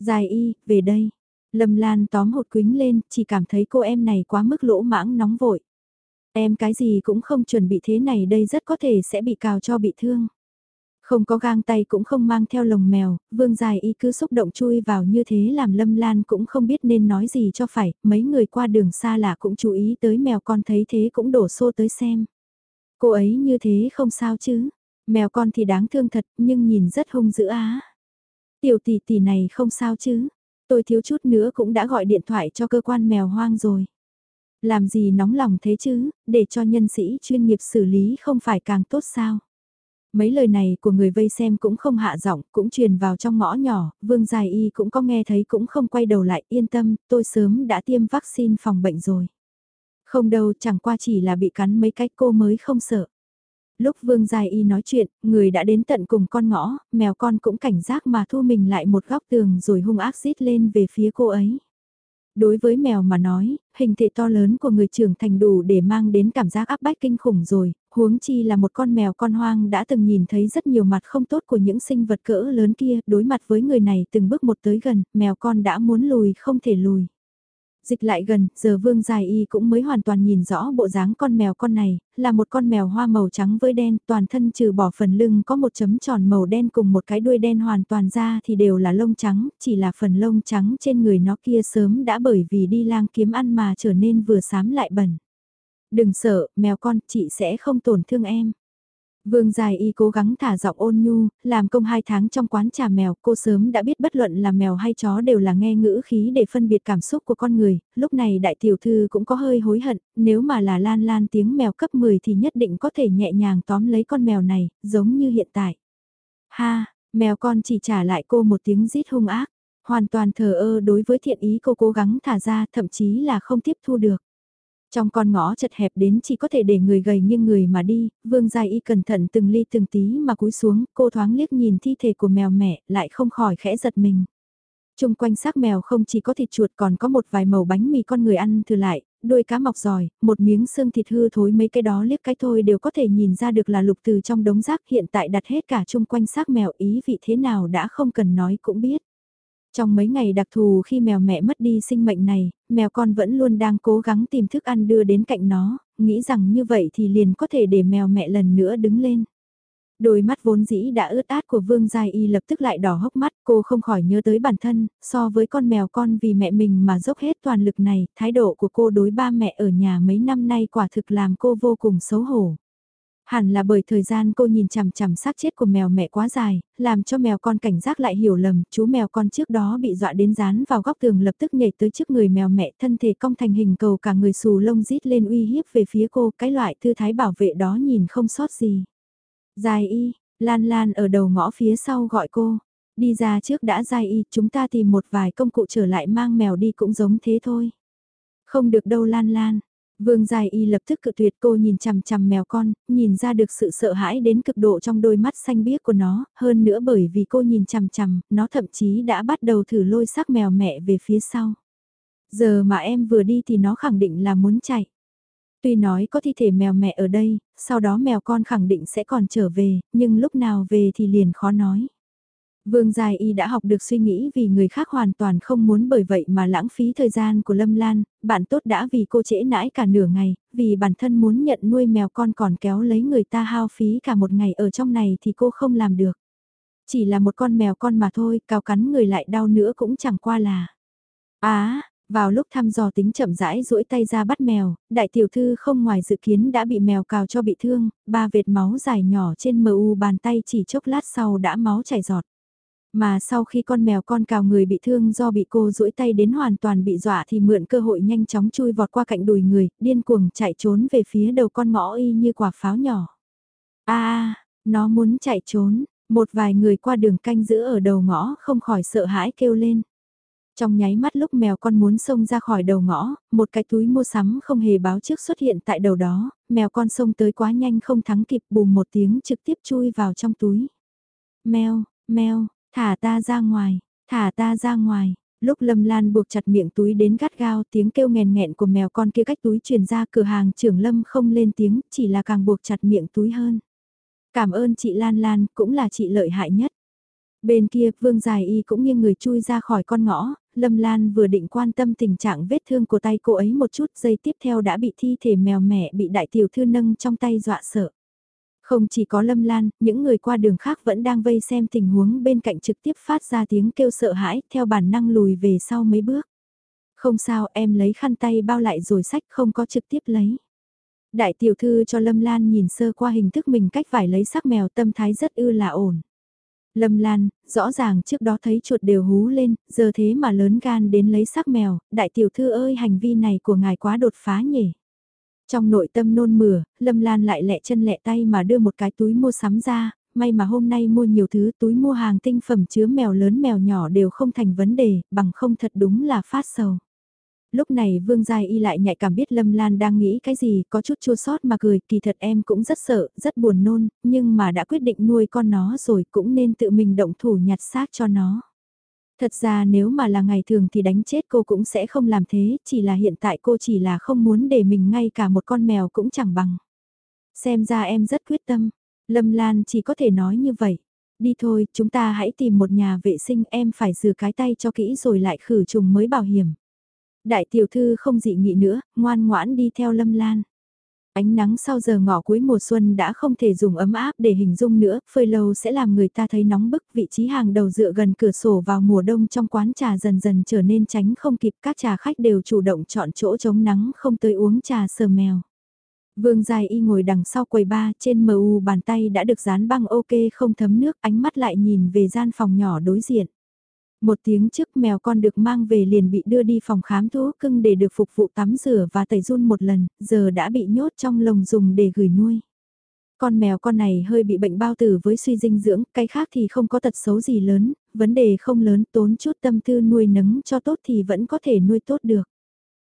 Giai Y, về đây. Lâm Lan tóm hột quính lên, chỉ cảm thấy cô em này quá mức lỗ mãng nóng vội. Em cái gì cũng không chuẩn bị thế này đây rất có thể sẽ bị cào cho bị thương. Không có gang tay cũng không mang theo lồng mèo, vương dài y cứ xúc động chui vào như thế làm lâm lan cũng không biết nên nói gì cho phải, mấy người qua đường xa lạ cũng chú ý tới mèo con thấy thế cũng đổ xô tới xem. Cô ấy như thế không sao chứ, mèo con thì đáng thương thật nhưng nhìn rất hung dữ á. Tiểu tỷ tỷ này không sao chứ, tôi thiếu chút nữa cũng đã gọi điện thoại cho cơ quan mèo hoang rồi. Làm gì nóng lòng thế chứ, để cho nhân sĩ chuyên nghiệp xử lý không phải càng tốt sao? Mấy lời này của người vây xem cũng không hạ giọng, cũng truyền vào trong ngõ nhỏ, Vương Dài Y cũng có nghe thấy cũng không quay đầu lại, yên tâm, tôi sớm đã tiêm vaccine phòng bệnh rồi. Không đâu, chẳng qua chỉ là bị cắn mấy cái cô mới không sợ. Lúc Vương Dài Y nói chuyện, người đã đến tận cùng con ngõ, mèo con cũng cảnh giác mà thu mình lại một góc tường rồi hung ác rít lên về phía cô ấy. Đối với mèo mà nói, hình thể to lớn của người trưởng thành đủ để mang đến cảm giác áp bách kinh khủng rồi, huống chi là một con mèo con hoang đã từng nhìn thấy rất nhiều mặt không tốt của những sinh vật cỡ lớn kia, đối mặt với người này từng bước một tới gần, mèo con đã muốn lùi không thể lùi. Dịch lại gần, giờ Vương Dài Y cũng mới hoàn toàn nhìn rõ bộ dáng con mèo con này, là một con mèo hoa màu trắng với đen, toàn thân trừ bỏ phần lưng có một chấm tròn màu đen cùng một cái đuôi đen hoàn toàn ra thì đều là lông trắng, chỉ là phần lông trắng trên người nó kia sớm đã bởi vì đi lang kiếm ăn mà trở nên vừa xám lại bẩn. Đừng sợ, mèo con, chị sẽ không tổn thương em. Vương Dài Y cố gắng thả giọng ôn nhu, làm công hai tháng trong quán trà mèo, cô sớm đã biết bất luận là mèo hay chó đều là nghe ngữ khí để phân biệt cảm xúc của con người, lúc này đại tiểu thư cũng có hơi hối hận, nếu mà là lan lan tiếng mèo cấp 10 thì nhất định có thể nhẹ nhàng tóm lấy con mèo này, giống như hiện tại. Ha, mèo con chỉ trả lại cô một tiếng rít hung ác, hoàn toàn thờ ơ đối với thiện ý cô cố gắng thả ra thậm chí là không tiếp thu được. Trong con ngõ chật hẹp đến chỉ có thể để người gầy nghiêng người mà đi, vương giai y cẩn thận từng ly từng tí mà cúi xuống, cô thoáng liếc nhìn thi thể của mèo mẹ, lại không khỏi khẽ giật mình. Trung quanh xác mèo không chỉ có thịt chuột còn có một vài màu bánh mì con người ăn thừa lại, đôi cá mọc giỏi, một miếng xương thịt hư thối mấy cái đó liếc cái thôi đều có thể nhìn ra được là lục từ trong đống rác hiện tại đặt hết cả chung quanh xác mèo ý vị thế nào đã không cần nói cũng biết. Trong mấy ngày đặc thù khi mèo mẹ mất đi sinh mệnh này, mèo con vẫn luôn đang cố gắng tìm thức ăn đưa đến cạnh nó, nghĩ rằng như vậy thì liền có thể để mèo mẹ lần nữa đứng lên. Đôi mắt vốn dĩ đã ướt át của Vương Giai Y lập tức lại đỏ hốc mắt, cô không khỏi nhớ tới bản thân, so với con mèo con vì mẹ mình mà dốc hết toàn lực này, thái độ của cô đối ba mẹ ở nhà mấy năm nay quả thực làm cô vô cùng xấu hổ. Hẳn là bởi thời gian cô nhìn chằm chằm xác chết của mèo mẹ quá dài, làm cho mèo con cảnh giác lại hiểu lầm, chú mèo con trước đó bị dọa đến dán vào góc tường lập tức nhảy tới trước người mèo mẹ thân thể cong thành hình cầu cả người xù lông rít lên uy hiếp về phía cô, cái loại thư thái bảo vệ đó nhìn không sót gì. Dài y, Lan Lan ở đầu ngõ phía sau gọi cô, đi ra trước đã dài y, chúng ta tìm một vài công cụ trở lại mang mèo đi cũng giống thế thôi. Không được đâu Lan Lan, Vương Giai Y lập tức cự tuyệt cô nhìn chằm chằm mèo con, nhìn ra được sự sợ hãi đến cực độ trong đôi mắt xanh biếc của nó, hơn nữa bởi vì cô nhìn chằm chằm, nó thậm chí đã bắt đầu thử lôi xác mèo mẹ về phía sau. Giờ mà em vừa đi thì nó khẳng định là muốn chạy. Tuy nói có thi thể mèo mẹ ở đây, sau đó mèo con khẳng định sẽ còn trở về, nhưng lúc nào về thì liền khó nói. Vương Giai Y đã học được suy nghĩ vì người khác hoàn toàn không muốn bởi vậy mà lãng phí thời gian của Lâm Lan, bạn tốt đã vì cô trễ nãi cả nửa ngày, vì bản thân muốn nhận nuôi mèo con còn kéo lấy người ta hao phí cả một ngày ở trong này thì cô không làm được. Chỉ là một con mèo con mà thôi, cao cắn người lại đau nữa cũng chẳng qua là. Á, vào lúc thăm dò tính chậm rãi duỗi tay ra bắt mèo, đại tiểu thư không ngoài dự kiến đã bị mèo cào cho bị thương, ba vệt máu dài nhỏ trên mu bàn tay chỉ chốc lát sau đã máu chảy giọt. Mà sau khi con mèo con cào người bị thương do bị cô duỗi tay đến hoàn toàn bị dọa thì mượn cơ hội nhanh chóng chui vọt qua cạnh đùi người, điên cuồng chạy trốn về phía đầu con ngõ y như quả pháo nhỏ. a nó muốn chạy trốn, một vài người qua đường canh giữ ở đầu ngõ không khỏi sợ hãi kêu lên. Trong nháy mắt lúc mèo con muốn xông ra khỏi đầu ngõ, một cái túi mua sắm không hề báo trước xuất hiện tại đầu đó, mèo con xông tới quá nhanh không thắng kịp bùm một tiếng trực tiếp chui vào trong túi. Mèo, mèo, thả ta ra ngoài, thả ta ra ngoài. Lúc Lâm Lan buộc chặt miệng túi đến gắt gao tiếng kêu nghèn nghẹn của mèo con kia cách túi truyền ra cửa hàng trưởng Lâm không lên tiếng, chỉ là càng buộc chặt miệng túi hơn. Cảm ơn chị Lan Lan, cũng là chị lợi hại nhất. Bên kia, Vương Dài Y cũng nghiêng người chui ra khỏi con ngõ, Lâm Lan vừa định quan tâm tình trạng vết thương của tay cô ấy một chút giây tiếp theo đã bị thi thể mèo mẹ bị đại tiểu thư nâng trong tay dọa sợ. Không chỉ có Lâm Lan, những người qua đường khác vẫn đang vây xem tình huống bên cạnh trực tiếp phát ra tiếng kêu sợ hãi, theo bản năng lùi về sau mấy bước. Không sao, em lấy khăn tay bao lại rồi sách không có trực tiếp lấy. Đại tiểu thư cho Lâm Lan nhìn sơ qua hình thức mình cách vải lấy sắc mèo tâm thái rất ư là ổn. Lâm Lan, rõ ràng trước đó thấy chuột đều hú lên, giờ thế mà lớn gan đến lấy sắc mèo, đại tiểu thư ơi hành vi này của ngài quá đột phá nhỉ. Trong nội tâm nôn mửa, Lâm Lan lại lẹ chân lẹ tay mà đưa một cái túi mua sắm ra, may mà hôm nay mua nhiều thứ túi mua hàng tinh phẩm chứa mèo lớn mèo nhỏ đều không thành vấn đề, bằng không thật đúng là phát sầu. Lúc này Vương Giai Y lại nhạy cảm biết Lâm Lan đang nghĩ cái gì, có chút chua sót mà cười, kỳ thật em cũng rất sợ, rất buồn nôn, nhưng mà đã quyết định nuôi con nó rồi cũng nên tự mình động thủ nhặt xác cho nó. Thật ra nếu mà là ngày thường thì đánh chết cô cũng sẽ không làm thế, chỉ là hiện tại cô chỉ là không muốn để mình ngay cả một con mèo cũng chẳng bằng. Xem ra em rất quyết tâm, Lâm Lan chỉ có thể nói như vậy. Đi thôi, chúng ta hãy tìm một nhà vệ sinh em phải rửa cái tay cho kỹ rồi lại khử trùng mới bảo hiểm. Đại tiểu thư không dị nghị nữa, ngoan ngoãn đi theo Lâm Lan. Ánh nắng sau giờ ngọ cuối mùa xuân đã không thể dùng ấm áp để hình dung nữa, phơi lâu sẽ làm người ta thấy nóng bức vị trí hàng đầu dựa gần cửa sổ vào mùa đông trong quán trà dần dần trở nên tránh không kịp các trà khách đều chủ động chọn chỗ chống nắng không tới uống trà sờ mèo. Vương Dài Y ngồi đằng sau quầy ba trên mu bàn tay đã được dán băng ok không thấm nước ánh mắt lại nhìn về gian phòng nhỏ đối diện. Một tiếng trước mèo con được mang về liền bị đưa đi phòng khám thú cưng để được phục vụ tắm rửa và tẩy run một lần, giờ đã bị nhốt trong lồng dùng để gửi nuôi. Con mèo con này hơi bị bệnh bao tử với suy dinh dưỡng, cái khác thì không có tật xấu gì lớn, vấn đề không lớn tốn chút tâm tư nuôi nấng cho tốt thì vẫn có thể nuôi tốt được.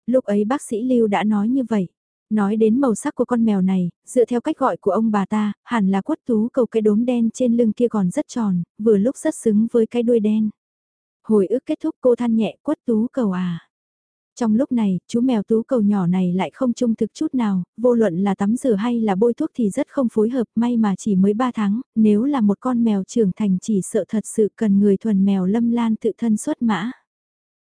Lúc ấy bác sĩ Lưu đã nói như vậy. Nói đến màu sắc của con mèo này, dựa theo cách gọi của ông bà ta, hẳn là quất tú cầu cái đốm đen trên lưng kia còn rất tròn, vừa lúc rất xứng với cái đuôi đen. Hồi ức kết thúc cô than nhẹ quất tú cầu à. Trong lúc này, chú mèo tú cầu nhỏ này lại không trung thực chút nào, vô luận là tắm rửa hay là bôi thuốc thì rất không phối hợp, may mà chỉ mới 3 tháng, nếu là một con mèo trưởng thành chỉ sợ thật sự cần người thuần mèo lâm lan tự thân xuất mã.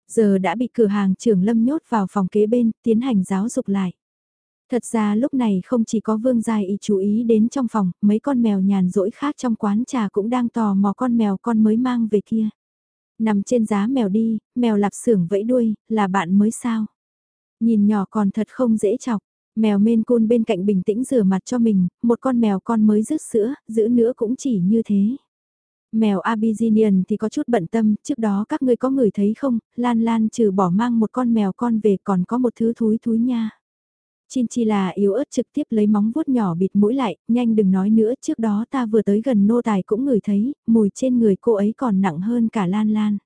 Giờ đã bị cửa hàng trưởng lâm nhốt vào phòng kế bên, tiến hành giáo dục lại. Thật ra lúc này không chỉ có vương dài ý chú ý đến trong phòng, mấy con mèo nhàn rỗi khác trong quán trà cũng đang tò mò con mèo con mới mang về kia. Nằm trên giá mèo đi, mèo lạp xưởng vẫy đuôi, là bạn mới sao. Nhìn nhỏ còn thật không dễ chọc. Mèo mên côn bên cạnh bình tĩnh rửa mặt cho mình, một con mèo con mới rứt sữa, giữ nữa cũng chỉ như thế. Mèo Abyssinian thì có chút bận tâm, trước đó các ngươi có người thấy không, Lan Lan trừ bỏ mang một con mèo con về còn có một thứ thúi thúi nha. Chinchilla yếu ớt trực tiếp lấy móng vuốt nhỏ bịt mũi lại, nhanh đừng nói nữa, trước đó ta vừa tới gần nô tài cũng ngửi thấy, mùi trên người cô ấy còn nặng hơn cả lan lan.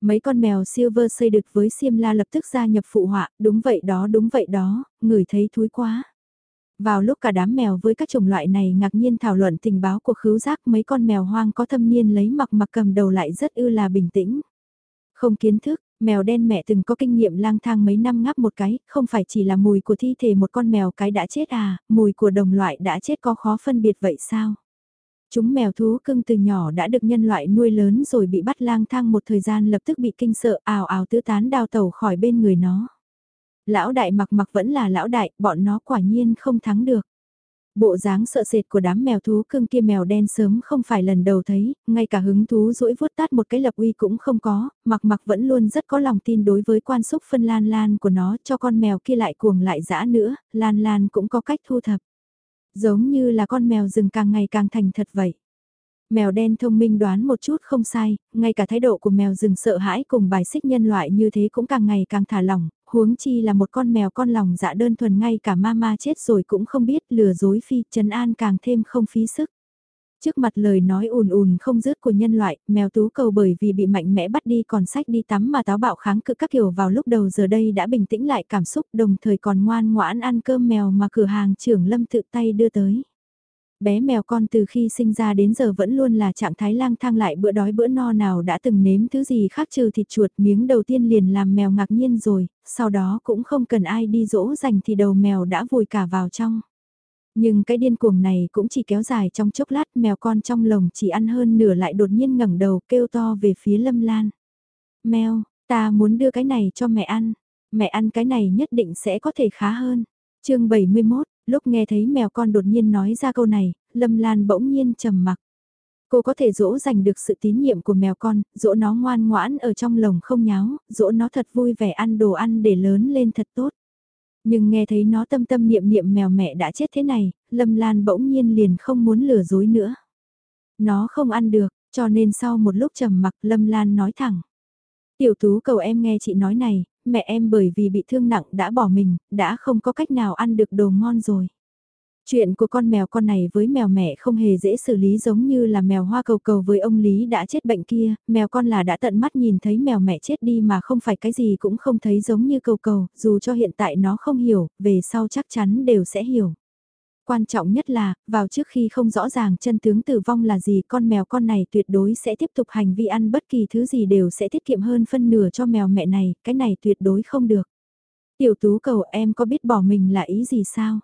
Mấy con mèo silver xây được với xiêm la lập tức gia nhập phụ họa, đúng vậy đó đúng vậy đó, ngửi thấy thúi quá. Vào lúc cả đám mèo với các chủng loại này ngạc nhiên thảo luận tình báo của khứu giác mấy con mèo hoang có thâm niên lấy mặc mặc cầm đầu lại rất ư là bình tĩnh. Không kiến thức, Mèo đen mẹ từng có kinh nghiệm lang thang mấy năm ngắp một cái, không phải chỉ là mùi của thi thể một con mèo cái đã chết à, mùi của đồng loại đã chết có khó phân biệt vậy sao? Chúng mèo thú cưng từ nhỏ đã được nhân loại nuôi lớn rồi bị bắt lang thang một thời gian lập tức bị kinh sợ ào ào tứ tán đào tẩu khỏi bên người nó. Lão đại mặc mặc vẫn là lão đại, bọn nó quả nhiên không thắng được. Bộ dáng sợ sệt của đám mèo thú cưng kia mèo đen sớm không phải lần đầu thấy, ngay cả hứng thú rũi vuốt tát một cái lập uy cũng không có, mặc mặc vẫn luôn rất có lòng tin đối với quan xúc phân lan lan của nó cho con mèo kia lại cuồng lại dã nữa, lan lan cũng có cách thu thập. Giống như là con mèo rừng càng ngày càng thành thật vậy. Mèo đen thông minh đoán một chút không sai, ngay cả thái độ của mèo rừng sợ hãi cùng bài xích nhân loại như thế cũng càng ngày càng thả lỏng, huống chi là một con mèo con lòng dạ đơn thuần ngay cả mama chết rồi cũng không biết lừa dối phi trấn an càng thêm không phí sức. Trước mặt lời nói ùn ùn không dứt của nhân loại, mèo tú cầu bởi vì bị mạnh mẽ bắt đi còn sách đi tắm mà táo bạo kháng cự các kiểu vào lúc đầu giờ đây đã bình tĩnh lại cảm xúc đồng thời còn ngoan ngoãn ăn cơm mèo mà cửa hàng trưởng lâm tự tay đưa tới bé mèo con từ khi sinh ra đến giờ vẫn luôn là trạng thái lang thang lại bữa đói bữa no nào đã từng nếm thứ gì khác trừ thịt chuột miếng đầu tiên liền làm mèo ngạc nhiên rồi, sau đó cũng không cần ai đi dỗ dành thì đầu mèo đã vùi cả vào trong. Nhưng cái điên cuồng này cũng chỉ kéo dài trong chốc lát mèo con trong lồng chỉ ăn hơn nửa lại đột nhiên ngẩng đầu kêu to về phía lâm lan. Mèo, ta muốn đưa cái này cho mẹ ăn, mẹ ăn cái này nhất định sẽ có thể khá hơn. chương 71, Lúc nghe thấy mèo con đột nhiên nói ra câu này, Lâm Lan bỗng nhiên trầm mặc. Cô có thể dỗ dành được sự tín nhiệm của mèo con, dỗ nó ngoan ngoãn ở trong lồng không nháo, dỗ nó thật vui vẻ ăn đồ ăn để lớn lên thật tốt. Nhưng nghe thấy nó tâm tâm niệm niệm mèo mẹ đã chết thế này, Lâm Lan bỗng nhiên liền không muốn lừa dối nữa. Nó không ăn được, cho nên sau một lúc trầm mặc Lâm Lan nói thẳng. Tiểu tú cầu em nghe chị nói này, mẹ em bởi vì bị thương nặng đã bỏ mình, đã không có cách nào ăn được đồ ngon rồi. Chuyện của con mèo con này với mèo mẹ không hề dễ xử lý giống như là mèo hoa cầu cầu với ông Lý đã chết bệnh kia, mèo con là đã tận mắt nhìn thấy mèo mẹ chết đi mà không phải cái gì cũng không thấy giống như cầu cầu, dù cho hiện tại nó không hiểu, về sau chắc chắn đều sẽ hiểu. Quan trọng nhất là, vào trước khi không rõ ràng chân tướng tử vong là gì con mèo con này tuyệt đối sẽ tiếp tục hành vi ăn bất kỳ thứ gì đều sẽ tiết kiệm hơn phân nửa cho mèo mẹ này, cái này tuyệt đối không được. Tiểu tú cầu em có biết bỏ mình là ý gì sao?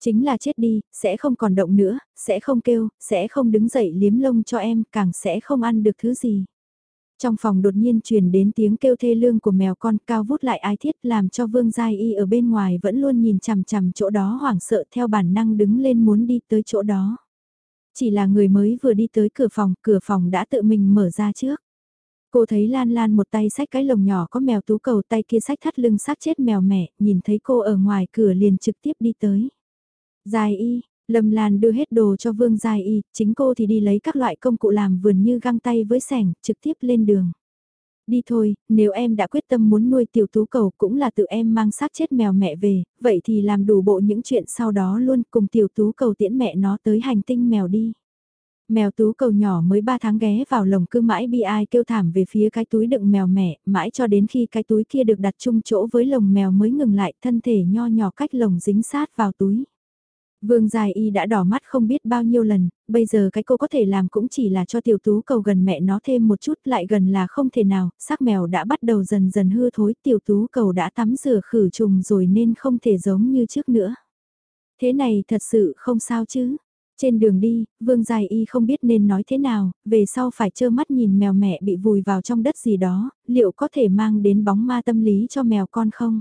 Chính là chết đi, sẽ không còn động nữa, sẽ không kêu, sẽ không đứng dậy liếm lông cho em, càng sẽ không ăn được thứ gì. Trong phòng đột nhiên truyền đến tiếng kêu thê lương của mèo con cao vút lại ai thiết làm cho Vương Giai Y ở bên ngoài vẫn luôn nhìn chằm chằm chỗ đó hoảng sợ theo bản năng đứng lên muốn đi tới chỗ đó. Chỉ là người mới vừa đi tới cửa phòng, cửa phòng đã tự mình mở ra trước. Cô thấy Lan Lan một tay sách cái lồng nhỏ có mèo tú cầu tay kia sách thắt lưng sát chết mèo mẹ, nhìn thấy cô ở ngoài cửa liền trực tiếp đi tới. Giai Y, Lâm Lan đưa hết đồ cho Vương Giai Y, chính cô thì đi lấy các loại công cụ làm vườn như găng tay với sẻng, trực tiếp lên đường. Đi thôi, nếu em đã quyết tâm muốn nuôi tiểu tú cầu cũng là tự em mang xác chết mèo mẹ về, vậy thì làm đủ bộ những chuyện sau đó luôn cùng tiểu tú cầu tiễn mẹ nó tới hành tinh mèo đi. Mèo tú cầu nhỏ mới 3 tháng ghé vào lồng cứ mãi bi ai kêu thảm về phía cái túi đựng mèo mẹ, mãi cho đến khi cái túi kia được đặt chung chỗ với lồng mèo mới ngừng lại thân thể nho nhỏ cách lồng dính sát vào túi. Vương Dài Y đã đỏ mắt không biết bao nhiêu lần, bây giờ cái cô có thể làm cũng chỉ là cho tiểu tú cầu gần mẹ nó thêm một chút lại gần là không thể nào, xác mèo đã bắt đầu dần dần hư thối tiểu tú cầu đã tắm rửa khử trùng rồi nên không thể giống như trước nữa. Thế này thật sự không sao chứ. Trên đường đi, Vương Dài Y không biết nên nói thế nào, về sau phải trơ mắt nhìn mèo mẹ bị vùi vào trong đất gì đó, liệu có thể mang đến bóng ma tâm lý cho mèo con không?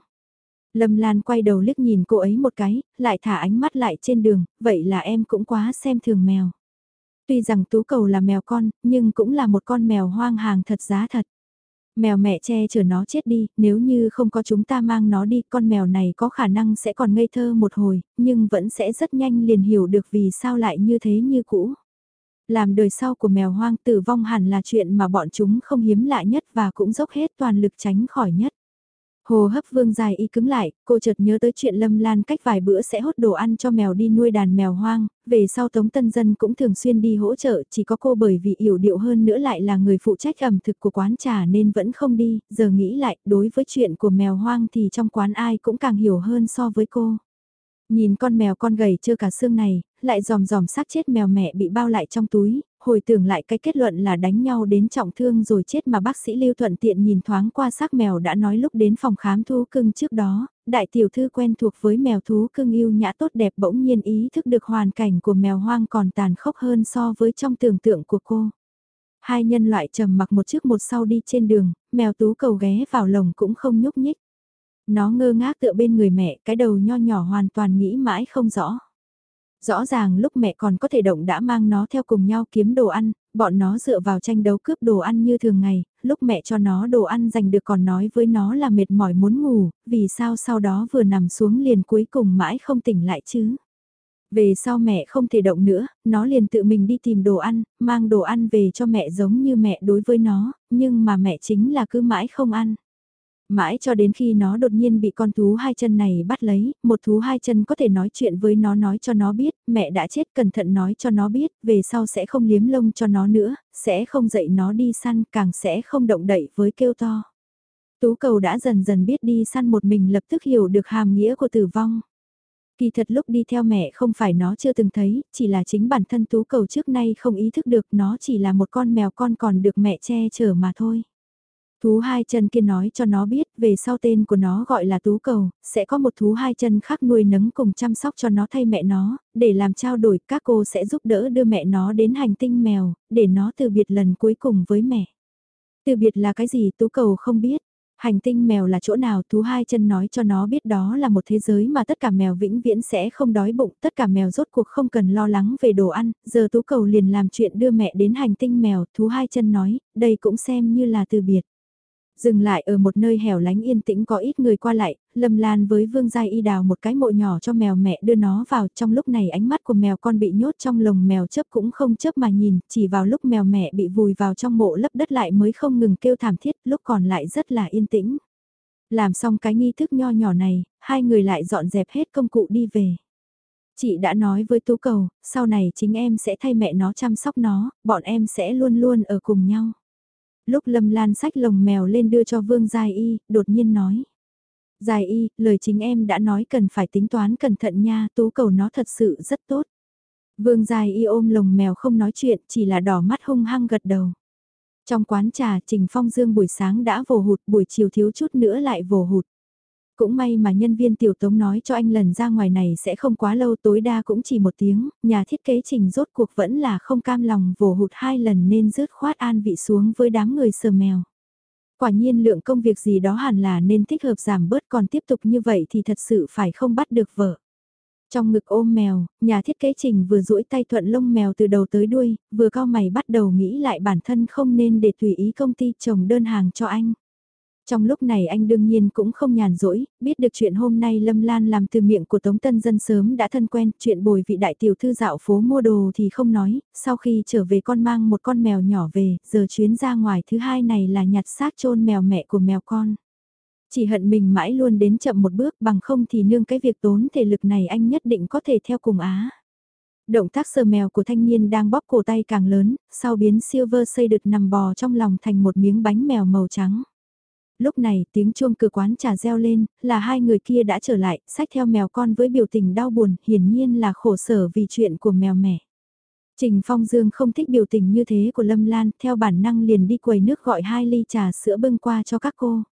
Lâm Lan quay đầu liếc nhìn cô ấy một cái, lại thả ánh mắt lại trên đường, vậy là em cũng quá xem thường mèo. Tuy rằng tú cầu là mèo con, nhưng cũng là một con mèo hoang hàng thật giá thật. Mèo mẹ che chở nó chết đi, nếu như không có chúng ta mang nó đi, con mèo này có khả năng sẽ còn ngây thơ một hồi, nhưng vẫn sẽ rất nhanh liền hiểu được vì sao lại như thế như cũ. Làm đời sau của mèo hoang tử vong hẳn là chuyện mà bọn chúng không hiếm lạ nhất và cũng dốc hết toàn lực tránh khỏi nhất. Hồ hấp vương dài y cứng lại, cô chợt nhớ tới chuyện Lâm Lan cách vài bữa sẽ hốt đồ ăn cho mèo đi nuôi đàn mèo hoang, về sau Tống Tân Dân cũng thường xuyên đi hỗ trợ, chỉ có cô bởi vì yểu điệu hơn nữa lại là người phụ trách ẩm thực của quán trà nên vẫn không đi, giờ nghĩ lại, đối với chuyện của mèo hoang thì trong quán ai cũng càng hiểu hơn so với cô. Nhìn con mèo con gầy chưa cả xương này, lại dòm dòm xác chết mèo mẹ bị bao lại trong túi, hồi tưởng lại cái kết luận là đánh nhau đến trọng thương rồi chết mà bác sĩ Lưu Thuận tiện nhìn thoáng qua xác mèo đã nói lúc đến phòng khám thú cưng trước đó, đại tiểu thư quen thuộc với mèo thú cưng yêu nhã tốt đẹp bỗng nhiên ý thức được hoàn cảnh của mèo hoang còn tàn khốc hơn so với trong tưởng tượng của cô. Hai nhân loại trầm mặc một trước một sau đi trên đường, mèo tú cầu ghé vào lồng cũng không nhúc nhích. Nó ngơ ngác tựa bên người mẹ, cái đầu nho nhỏ hoàn toàn nghĩ mãi không rõ. Rõ ràng lúc mẹ còn có thể động đã mang nó theo cùng nhau kiếm đồ ăn, bọn nó dựa vào tranh đấu cướp đồ ăn như thường ngày, lúc mẹ cho nó đồ ăn giành được còn nói với nó là mệt mỏi muốn ngủ, vì sao sau đó vừa nằm xuống liền cuối cùng mãi không tỉnh lại chứ. Về sau mẹ không thể động nữa, nó liền tự mình đi tìm đồ ăn, mang đồ ăn về cho mẹ giống như mẹ đối với nó, nhưng mà mẹ chính là cứ mãi không ăn. Mãi cho đến khi nó đột nhiên bị con thú hai chân này bắt lấy, một thú hai chân có thể nói chuyện với nó nói cho nó biết, mẹ đã chết cẩn thận nói cho nó biết, về sau sẽ không liếm lông cho nó nữa, sẽ không dạy nó đi săn, càng sẽ không động đậy với kêu to. Tú cầu đã dần dần biết đi săn một mình lập tức hiểu được hàm nghĩa của tử vong. Kỳ thật lúc đi theo mẹ không phải nó chưa từng thấy, chỉ là chính bản thân tú cầu trước nay không ý thức được nó chỉ là một con mèo con còn được mẹ che chở mà thôi. Thú hai chân kia nói cho nó biết về sau tên của nó gọi là tú cầu, sẽ có một thú hai chân khác nuôi nấng cùng chăm sóc cho nó thay mẹ nó, để làm trao đổi các cô sẽ giúp đỡ đưa mẹ nó đến hành tinh mèo, để nó từ biệt lần cuối cùng với mẹ. Từ biệt là cái gì tú cầu không biết, Hành tinh mèo là chỗ nào thú hai chân nói cho nó biết đó là một thế giới mà tất cả mèo vĩnh viễn sẽ không đói bụng, tất cả mèo rốt cuộc không cần lo lắng về đồ ăn, giờ tú cầu liền làm chuyện đưa mẹ đến hành tinh mèo, thú hai chân nói, đây cũng xem như là từ biệt. Dừng lại ở một nơi hẻo lánh yên tĩnh có ít người qua lại, Lâm Lan với Vương Giai Y đào một cái mộ nhỏ cho mèo mẹ đưa nó vào. Trong lúc này ánh mắt của mèo con bị nhốt trong lồng mèo chấp cũng không chấp mà nhìn, chỉ vào lúc mèo mẹ bị vùi vào trong mộ lấp đất lại mới không ngừng kêu thảm thiết, lúc còn lại rất là yên tĩnh. Làm xong cái nghi thức nho nhỏ này, hai người lại dọn dẹp hết công cụ đi về. Chị đã nói với Tú Cầu, sau này chính em sẽ thay mẹ nó chăm sóc nó, bọn em sẽ luôn luôn ở cùng nhau lúc Lâm Lan sách lồng mèo lên đưa cho Vương Giai Y, đột nhiên nói. Giai Y, lời chính em đã nói cần phải tính toán cẩn thận nha, tú cầu nó thật sự rất tốt. Vương Giai Y ôm lồng mèo không nói chuyện, chỉ là đỏ mắt hung hăng gật đầu. Trong quán trà, Trình Phong Dương buổi sáng đã vồ hụt, buổi chiều thiếu chút nữa lại vồ hụt. Cũng may mà nhân viên tiểu tống nói cho anh lần ra ngoài này sẽ không quá lâu tối đa cũng chỉ một tiếng, nhà thiết kế trình rốt cuộc vẫn là không cam lòng vồ hụt hai lần nên rớt khoát an vị xuống với đám người sờ mèo. Quả nhiên lượng công việc gì đó hẳn là nên thích hợp giảm bớt còn tiếp tục như vậy thì thật sự phải không bắt được vợ. Trong ngực ôm mèo, nhà thiết kế trình vừa duỗi tay thuận lông mèo từ đầu tới đuôi, vừa cao mày bắt đầu nghĩ lại bản thân không nên để tùy ý công ty chồng đơn hàng cho anh. Trong lúc này anh đương nhiên cũng không nhàn rỗi, biết được chuyện hôm nay Lâm Lan làm từ miệng của Tống Tân Dân sớm đã thân quen, chuyện bồi vị đại tiểu thư dạo phố mua đồ thì không nói, sau khi trở về con mang một con mèo nhỏ về, giờ chuyến ra ngoài thứ hai này là nhặt xác chôn mèo mẹ của mèo con. Chỉ hận mình mãi luôn đến chậm một bước bằng không thì nương cái việc tốn thể lực này anh nhất định có thể theo cùng Á. Động tác sờ mèo của thanh niên đang bóp cổ tay càng lớn, sau biến silver xây được nằm bò trong lòng thành một miếng bánh mèo màu trắng. Lúc này tiếng chuông cửa quán trà reo lên, là hai người kia đã trở lại, sách theo mèo con với biểu tình đau buồn, hiển nhiên là khổ sở vì chuyện của mèo mẹ. Trình Phong Dương không thích biểu tình như thế của Lâm Lan, theo bản năng liền đi quầy nước gọi hai ly trà sữa bưng qua cho các cô.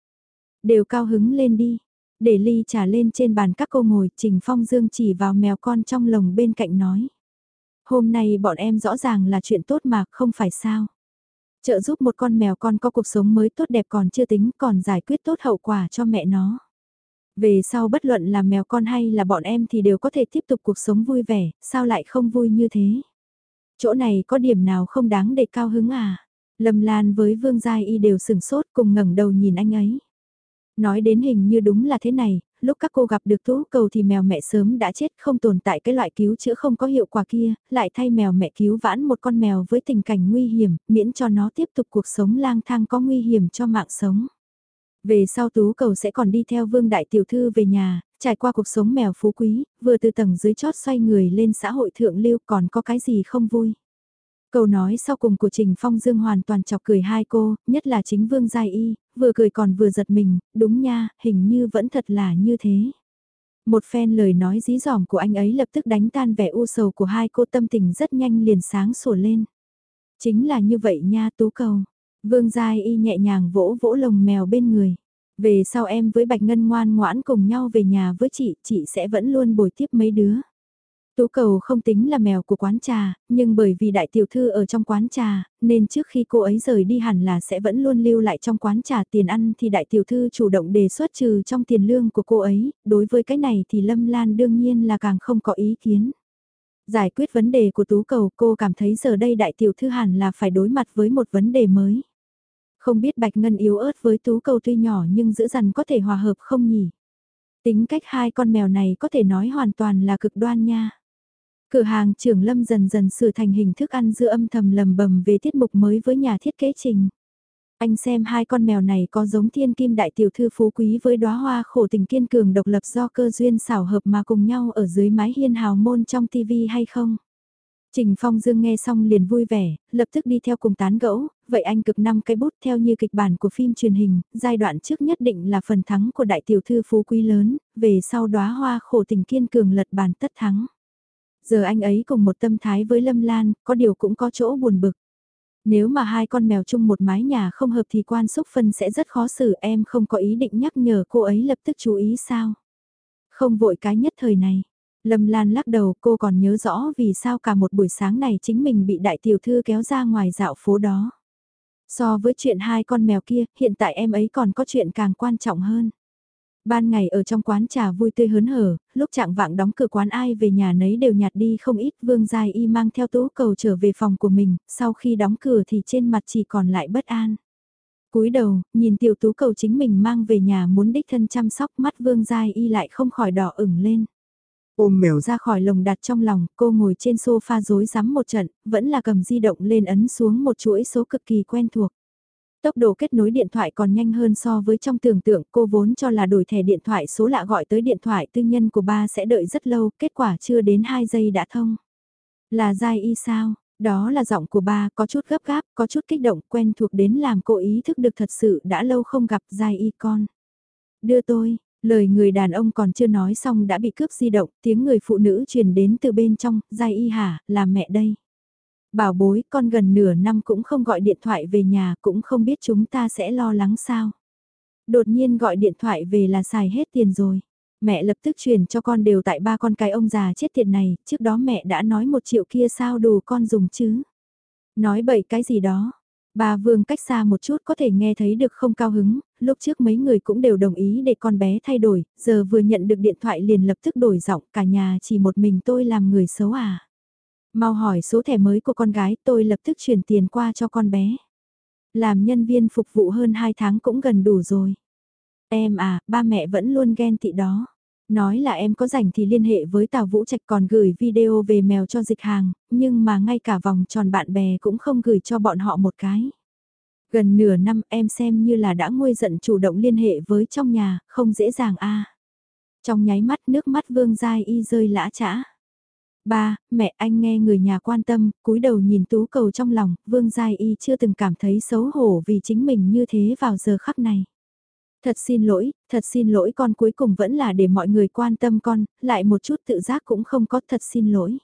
Đều cao hứng lên đi, để ly trà lên trên bàn các cô ngồi, Trình Phong Dương chỉ vào mèo con trong lồng bên cạnh nói. Hôm nay bọn em rõ ràng là chuyện tốt mà, không phải sao. Trợ giúp một con mèo con có cuộc sống mới tốt đẹp còn chưa tính còn giải quyết tốt hậu quả cho mẹ nó. Về sau bất luận là mèo con hay là bọn em thì đều có thể tiếp tục cuộc sống vui vẻ, sao lại không vui như thế? Chỗ này có điểm nào không đáng để cao hứng à? Lâm Lan với Vương Giai Y đều sừng sốt cùng ngẩng đầu nhìn anh ấy. Nói đến hình như đúng là thế này, lúc các cô gặp được tú cầu thì mèo mẹ sớm đã chết không tồn tại cái loại cứu chữa không có hiệu quả kia, lại thay mèo mẹ cứu vãn một con mèo với tình cảnh nguy hiểm, miễn cho nó tiếp tục cuộc sống lang thang có nguy hiểm cho mạng sống. Về sau tú cầu sẽ còn đi theo vương đại tiểu thư về nhà, trải qua cuộc sống mèo phú quý, vừa từ tầng dưới chót xoay người lên xã hội thượng lưu còn có cái gì không vui. Câu nói sau cùng của Trình Phong Dương hoàn toàn chọc cười hai cô, nhất là chính Vương Giai Y, vừa cười còn vừa giật mình, đúng nha, hình như vẫn thật là như thế. Một phen lời nói dí dỏm của anh ấy lập tức đánh tan vẻ u sầu của hai cô tâm tình rất nhanh liền sáng sủa lên. Chính là như vậy nha tú cầu. Vương Giai Y nhẹ nhàng vỗ vỗ lồng mèo bên người. Về sau em với Bạch Ngân ngoan ngoãn cùng nhau về nhà với chị, chị sẽ vẫn luôn bồi tiếp mấy đứa. Tú cầu không tính là mèo của quán trà, nhưng bởi vì đại tiểu thư ở trong quán trà, nên trước khi cô ấy rời đi hẳn là sẽ vẫn luôn lưu lại trong quán trà tiền ăn thì đại tiểu thư chủ động đề xuất trừ trong tiền lương của cô ấy, đối với cái này thì Lâm Lan đương nhiên là càng không có ý kiến. Giải quyết vấn đề của tú cầu cô cảm thấy giờ đây đại tiểu thư hẳn là phải đối mặt với một vấn đề mới. Không biết Bạch Ngân yếu ớt với tú cầu tuy nhỏ nhưng giữ dằn có thể hòa hợp không nhỉ? Tính cách hai con mèo này có thể nói hoàn toàn là cực đoan nha. Cửa hàng trưởng Lâm dần dần sửa thành hình thức ăn dưa âm thầm lầm bầm về tiết mục mới với nhà thiết kế trình. Anh xem hai con mèo này có giống thiên kim đại tiểu thư phú quý với đóa hoa khổ tình kiên cường độc lập do cơ duyên xảo hợp mà cùng nhau ở dưới mái hiên hào môn trong tivi hay không? Trình Phong Dương nghe xong liền vui vẻ, lập tức đi theo cùng tán gẫu, vậy anh cực năm cái bút theo như kịch bản của phim truyền hình, giai đoạn trước nhất định là phần thắng của đại tiểu thư phú quý lớn, về sau đóa hoa khổ tình kiên cường lật bàn tất thắng. Giờ anh ấy cùng một tâm thái với Lâm Lan, có điều cũng có chỗ buồn bực. Nếu mà hai con mèo chung một mái nhà không hợp thì quan xúc phân sẽ rất khó xử em không có ý định nhắc nhở cô ấy lập tức chú ý sao. Không vội cái nhất thời này. Lâm Lan lắc đầu cô còn nhớ rõ vì sao cả một buổi sáng này chính mình bị đại tiểu thư kéo ra ngoài dạo phố đó. So với chuyện hai con mèo kia, hiện tại em ấy còn có chuyện càng quan trọng hơn. Ban ngày ở trong quán trà vui tươi hớn hở, lúc trạng vạng đóng cửa quán ai về nhà nấy đều nhạt đi không ít vương dài y mang theo tú cầu trở về phòng của mình, sau khi đóng cửa thì trên mặt chỉ còn lại bất an. cúi đầu, nhìn tiểu tú cầu chính mình mang về nhà muốn đích thân chăm sóc mắt vương dài y lại không khỏi đỏ ửng lên. Ôm mèo ra khỏi lồng đặt trong lòng, cô ngồi trên sofa rối rắm một trận, vẫn là cầm di động lên ấn xuống một chuỗi số cực kỳ quen thuộc. Tốc độ kết nối điện thoại còn nhanh hơn so với trong tưởng tượng cô vốn cho là đổi thẻ điện thoại số lạ gọi tới điện thoại tư nhân của ba sẽ đợi rất lâu, kết quả chưa đến 2 giây đã thông. Là Giai Y sao? Đó là giọng của ba, có chút gấp gáp, có chút kích động, quen thuộc đến làm cô ý thức được thật sự đã lâu không gặp Giai Y con. Đưa tôi, lời người đàn ông còn chưa nói xong đã bị cướp di động, tiếng người phụ nữ truyền đến từ bên trong, Giai Y hả, là mẹ đây. Bảo bối, con gần nửa năm cũng không gọi điện thoại về nhà, cũng không biết chúng ta sẽ lo lắng sao. Đột nhiên gọi điện thoại về là xài hết tiền rồi. Mẹ lập tức truyền cho con đều tại ba con cái ông già chết tiệt này, trước đó mẹ đã nói một triệu kia sao đủ con dùng chứ. Nói bậy cái gì đó. Bà Vương cách xa một chút có thể nghe thấy được không cao hứng, lúc trước mấy người cũng đều đồng ý để con bé thay đổi, giờ vừa nhận được điện thoại liền lập tức đổi giọng, cả nhà chỉ một mình tôi làm người xấu à. Mau hỏi số thẻ mới của con gái tôi lập tức chuyển tiền qua cho con bé. Làm nhân viên phục vụ hơn 2 tháng cũng gần đủ rồi. Em à, ba mẹ vẫn luôn ghen tị đó. Nói là em có rảnh thì liên hệ với Tào Vũ Trạch còn gửi video về mèo cho dịch hàng, nhưng mà ngay cả vòng tròn bạn bè cũng không gửi cho bọn họ một cái. Gần nửa năm em xem như là đã nguôi giận chủ động liên hệ với trong nhà, không dễ dàng a. Trong nháy mắt nước mắt Vương Giai Y rơi lã chã. Ba, mẹ anh nghe người nhà quan tâm, cúi đầu nhìn tú cầu trong lòng, Vương Giai Y chưa từng cảm thấy xấu hổ vì chính mình như thế vào giờ khắc này. Thật xin lỗi, thật xin lỗi con cuối cùng vẫn là để mọi người quan tâm con, lại một chút tự giác cũng không có thật xin lỗi.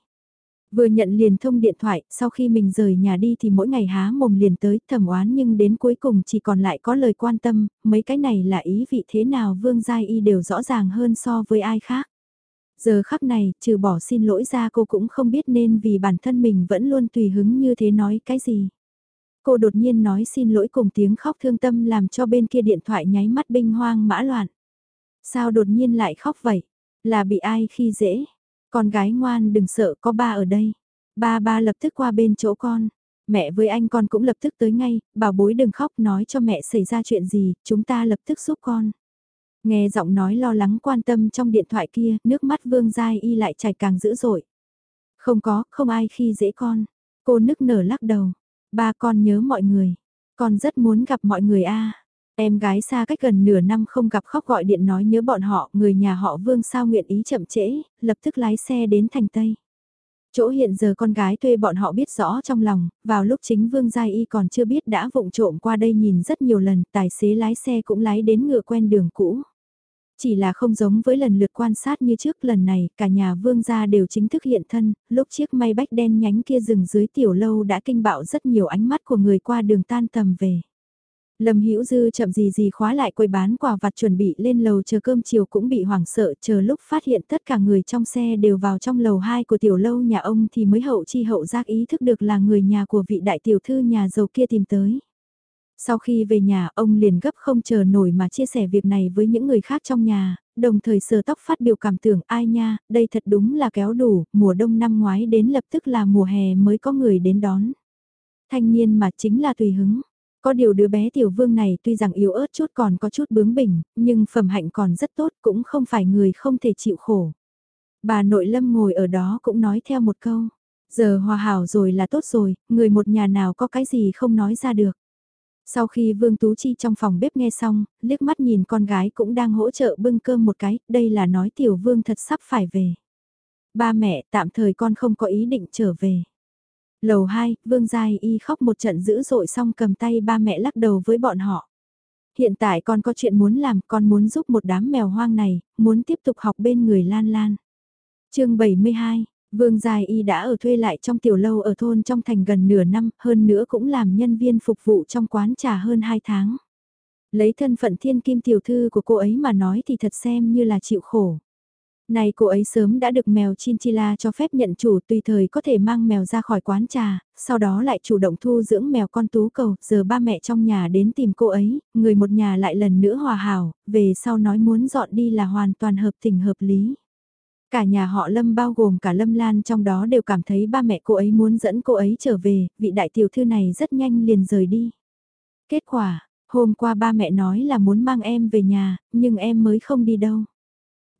Vừa nhận liền thông điện thoại, sau khi mình rời nhà đi thì mỗi ngày há mồm liền tới thẩm oán nhưng đến cuối cùng chỉ còn lại có lời quan tâm, mấy cái này là ý vị thế nào Vương Giai Y đều rõ ràng hơn so với ai khác. Giờ khắc này, trừ bỏ xin lỗi ra cô cũng không biết nên vì bản thân mình vẫn luôn tùy hứng như thế nói cái gì. Cô đột nhiên nói xin lỗi cùng tiếng khóc thương tâm làm cho bên kia điện thoại nháy mắt binh hoang mã loạn. Sao đột nhiên lại khóc vậy? Là bị ai khi dễ? Con gái ngoan đừng sợ có ba ở đây. Ba ba lập tức qua bên chỗ con. Mẹ với anh con cũng lập tức tới ngay, bảo bối đừng khóc nói cho mẹ xảy ra chuyện gì, chúng ta lập tức giúp con. Nghe giọng nói lo lắng quan tâm trong điện thoại kia, nước mắt Vương Giai Y lại chảy càng dữ dội. Không có, không ai khi dễ con. Cô nức nở lắc đầu. Ba con nhớ mọi người. Con rất muốn gặp mọi người a. Em gái xa cách gần nửa năm không gặp khóc gọi điện nói nhớ bọn họ, người nhà họ Vương sao nguyện ý chậm trễ, lập tức lái xe đến thành Tây. Chỗ hiện giờ con gái thuê bọn họ biết rõ trong lòng, vào lúc chính Vương Giai Y còn chưa biết đã vụng trộm qua đây nhìn rất nhiều lần, tài xế lái xe cũng lái đến ngựa quen đường cũ. Chỉ là không giống với lần lượt quan sát như trước lần này, cả nhà vương gia đều chính thức hiện thân, lúc chiếc may bách đen nhánh kia dừng dưới tiểu lâu đã kinh bạo rất nhiều ánh mắt của người qua đường tan tầm về. Lâm Hữu Dư chậm gì gì khóa lại quầy bán quà vặt chuẩn bị lên lầu chờ cơm chiều cũng bị hoảng sợ chờ lúc phát hiện tất cả người trong xe đều vào trong lầu 2 của tiểu lâu nhà ông thì mới hậu chi hậu giác ý thức được là người nhà của vị đại tiểu thư nhà giàu kia tìm tới. Sau khi về nhà ông liền gấp không chờ nổi mà chia sẻ việc này với những người khác trong nhà, đồng thời sờ tóc phát biểu cảm tưởng ai nha, đây thật đúng là kéo đủ, mùa đông năm ngoái đến lập tức là mùa hè mới có người đến đón. Thanh niên mà chính là tùy hứng. Có điều đứa bé tiểu vương này tuy rằng yếu ớt chút còn có chút bướng bỉnh, nhưng phẩm hạnh còn rất tốt cũng không phải người không thể chịu khổ. Bà nội lâm ngồi ở đó cũng nói theo một câu. Giờ hòa hảo rồi là tốt rồi, người một nhà nào có cái gì không nói ra được. Sau khi Vương Tú Chi trong phòng bếp nghe xong, liếc mắt nhìn con gái cũng đang hỗ trợ bưng cơm một cái, đây là nói tiểu vương thật sắp phải về. Ba mẹ, tạm thời con không có ý định trở về. Lầu 2, Vương Giai Y khóc một trận dữ dội xong cầm tay ba mẹ lắc đầu với bọn họ. Hiện tại con có chuyện muốn làm, con muốn giúp một đám mèo hoang này, muốn tiếp tục học bên người Lan Lan. chương 72, Vương Giai Y đã ở thuê lại trong tiểu lâu ở thôn trong thành gần nửa năm, hơn nữa cũng làm nhân viên phục vụ trong quán trà hơn 2 tháng. Lấy thân phận thiên kim tiểu thư của cô ấy mà nói thì thật xem như là chịu khổ. Này cô ấy sớm đã được mèo Chinchilla cho phép nhận chủ tùy thời có thể mang mèo ra khỏi quán trà, sau đó lại chủ động thu dưỡng mèo con tú cầu, giờ ba mẹ trong nhà đến tìm cô ấy, người một nhà lại lần nữa hòa hảo, về sau nói muốn dọn đi là hoàn toàn hợp tình hợp lý. Cả nhà họ Lâm bao gồm cả Lâm Lan trong đó đều cảm thấy ba mẹ cô ấy muốn dẫn cô ấy trở về, vị đại tiểu thư này rất nhanh liền rời đi. Kết quả, hôm qua ba mẹ nói là muốn mang em về nhà, nhưng em mới không đi đâu.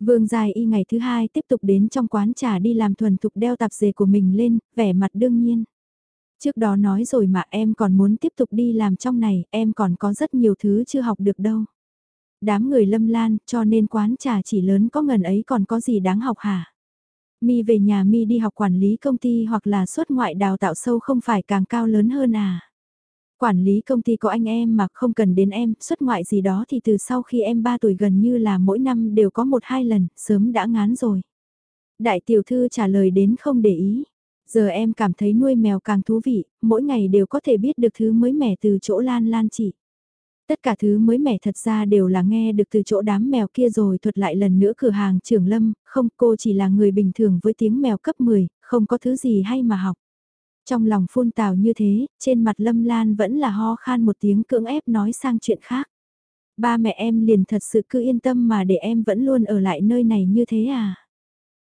Vương Dài Y ngày thứ hai tiếp tục đến trong quán trà đi làm thuần thục đeo tạp dề của mình lên, vẻ mặt đương nhiên. Trước đó nói rồi mà em còn muốn tiếp tục đi làm trong này, em còn có rất nhiều thứ chưa học được đâu. Đám người lâm lan, cho nên quán trà chỉ lớn có ngần ấy còn có gì đáng học hả? Mi về nhà Mi đi học quản lý công ty hoặc là xuất ngoại đào tạo sâu không phải càng cao lớn hơn à? Quản lý công ty có anh em mà không cần đến em, xuất ngoại gì đó thì từ sau khi em 3 tuổi gần như là mỗi năm đều có một hai lần, sớm đã ngán rồi. Đại tiểu thư trả lời đến không để ý. Giờ em cảm thấy nuôi mèo càng thú vị, mỗi ngày đều có thể biết được thứ mới mẻ từ chỗ Lan Lan chị. Tất cả thứ mới mẻ thật ra đều là nghe được từ chỗ đám mèo kia rồi thuật lại lần nữa cửa hàng trưởng lâm, không cô chỉ là người bình thường với tiếng mèo cấp 10, không có thứ gì hay mà học. Trong lòng phun tào như thế, trên mặt Lâm Lan vẫn là ho khan một tiếng cưỡng ép nói sang chuyện khác. Ba mẹ em liền thật sự cứ yên tâm mà để em vẫn luôn ở lại nơi này như thế à?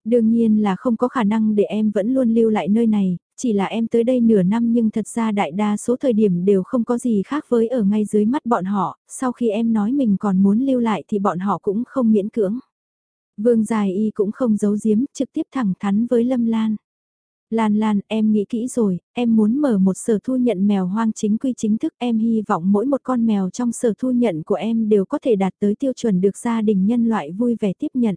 Đương nhiên là không có khả năng để em vẫn luôn lưu lại nơi này, chỉ là em tới đây nửa năm nhưng thật ra đại đa số thời điểm đều không có gì khác với ở ngay dưới mắt bọn họ, sau khi em nói mình còn muốn lưu lại thì bọn họ cũng không miễn cưỡng. Vương Dài Y cũng không giấu giếm, trực tiếp thẳng thắn với Lâm Lan. Lan Lan, em nghĩ kỹ rồi, em muốn mở một sở thu nhận mèo hoang chính quy chính thức. Em hy vọng mỗi một con mèo trong sở thu nhận của em đều có thể đạt tới tiêu chuẩn được gia đình nhân loại vui vẻ tiếp nhận.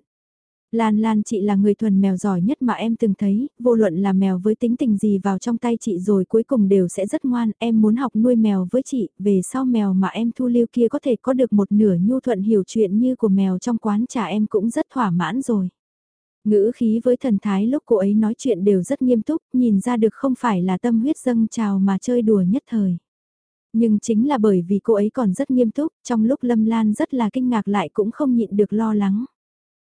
Lan Lan chị là người thuần mèo giỏi nhất mà em từng thấy, vô luận là mèo với tính tình gì vào trong tay chị rồi cuối cùng đều sẽ rất ngoan, em muốn học nuôi mèo với chị, về sau mèo mà em thu lưu kia có thể có được một nửa nhu thuận hiểu chuyện như của mèo trong quán trà em cũng rất thỏa mãn rồi. Ngữ khí với thần thái lúc cô ấy nói chuyện đều rất nghiêm túc, nhìn ra được không phải là tâm huyết dâng trào mà chơi đùa nhất thời. Nhưng chính là bởi vì cô ấy còn rất nghiêm túc, trong lúc Lâm Lan rất là kinh ngạc lại cũng không nhịn được lo lắng.